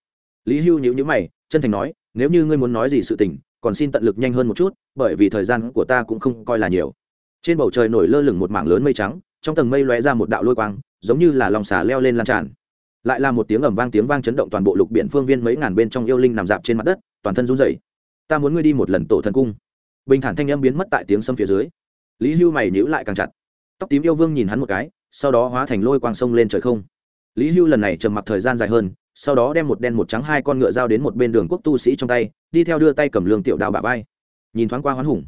Lý hưu nhíu nhíu mày, chân thành nói, nếu như ngươi muốn nói gì sự tình, còn xin tận lực nhanh hơn một chút, bởi vì thời gian của ta cũng không coi là nhiều. Trên bầu trời nổi lơ lửng một mảng lớn mây trắng, trong tầng mây lóe ra một đạo lôi quang, giống như là lòng xà leo lên lan tràn. Lại là một tiếng ầm vang tiếng vang chấn động toàn bộ lục biển phương viên mấy ngàn bên trong yêu linh nằm dạp trên mặt đất, toàn thân run rẩy ta muốn ngươi đi một lần tổ thần cung. Bình thản thanh âm biến mất tại tiếng sâm phía dưới. Lý hưu mày nhữ lại càng chặt. Tóc tím yêu vương nhìn hắn một cái, sau đó hóa thành lôi quang sông lên trời không. Lý hưu lần này trầm mặc thời gian dài hơn, sau đó đem một đen một trắng hai con ngựa giao đến một bên đường quốc tu sĩ trong tay, đi theo đưa tay cầm lương tiểu đao bả vai. Nhìn thoáng qua hoán hùng.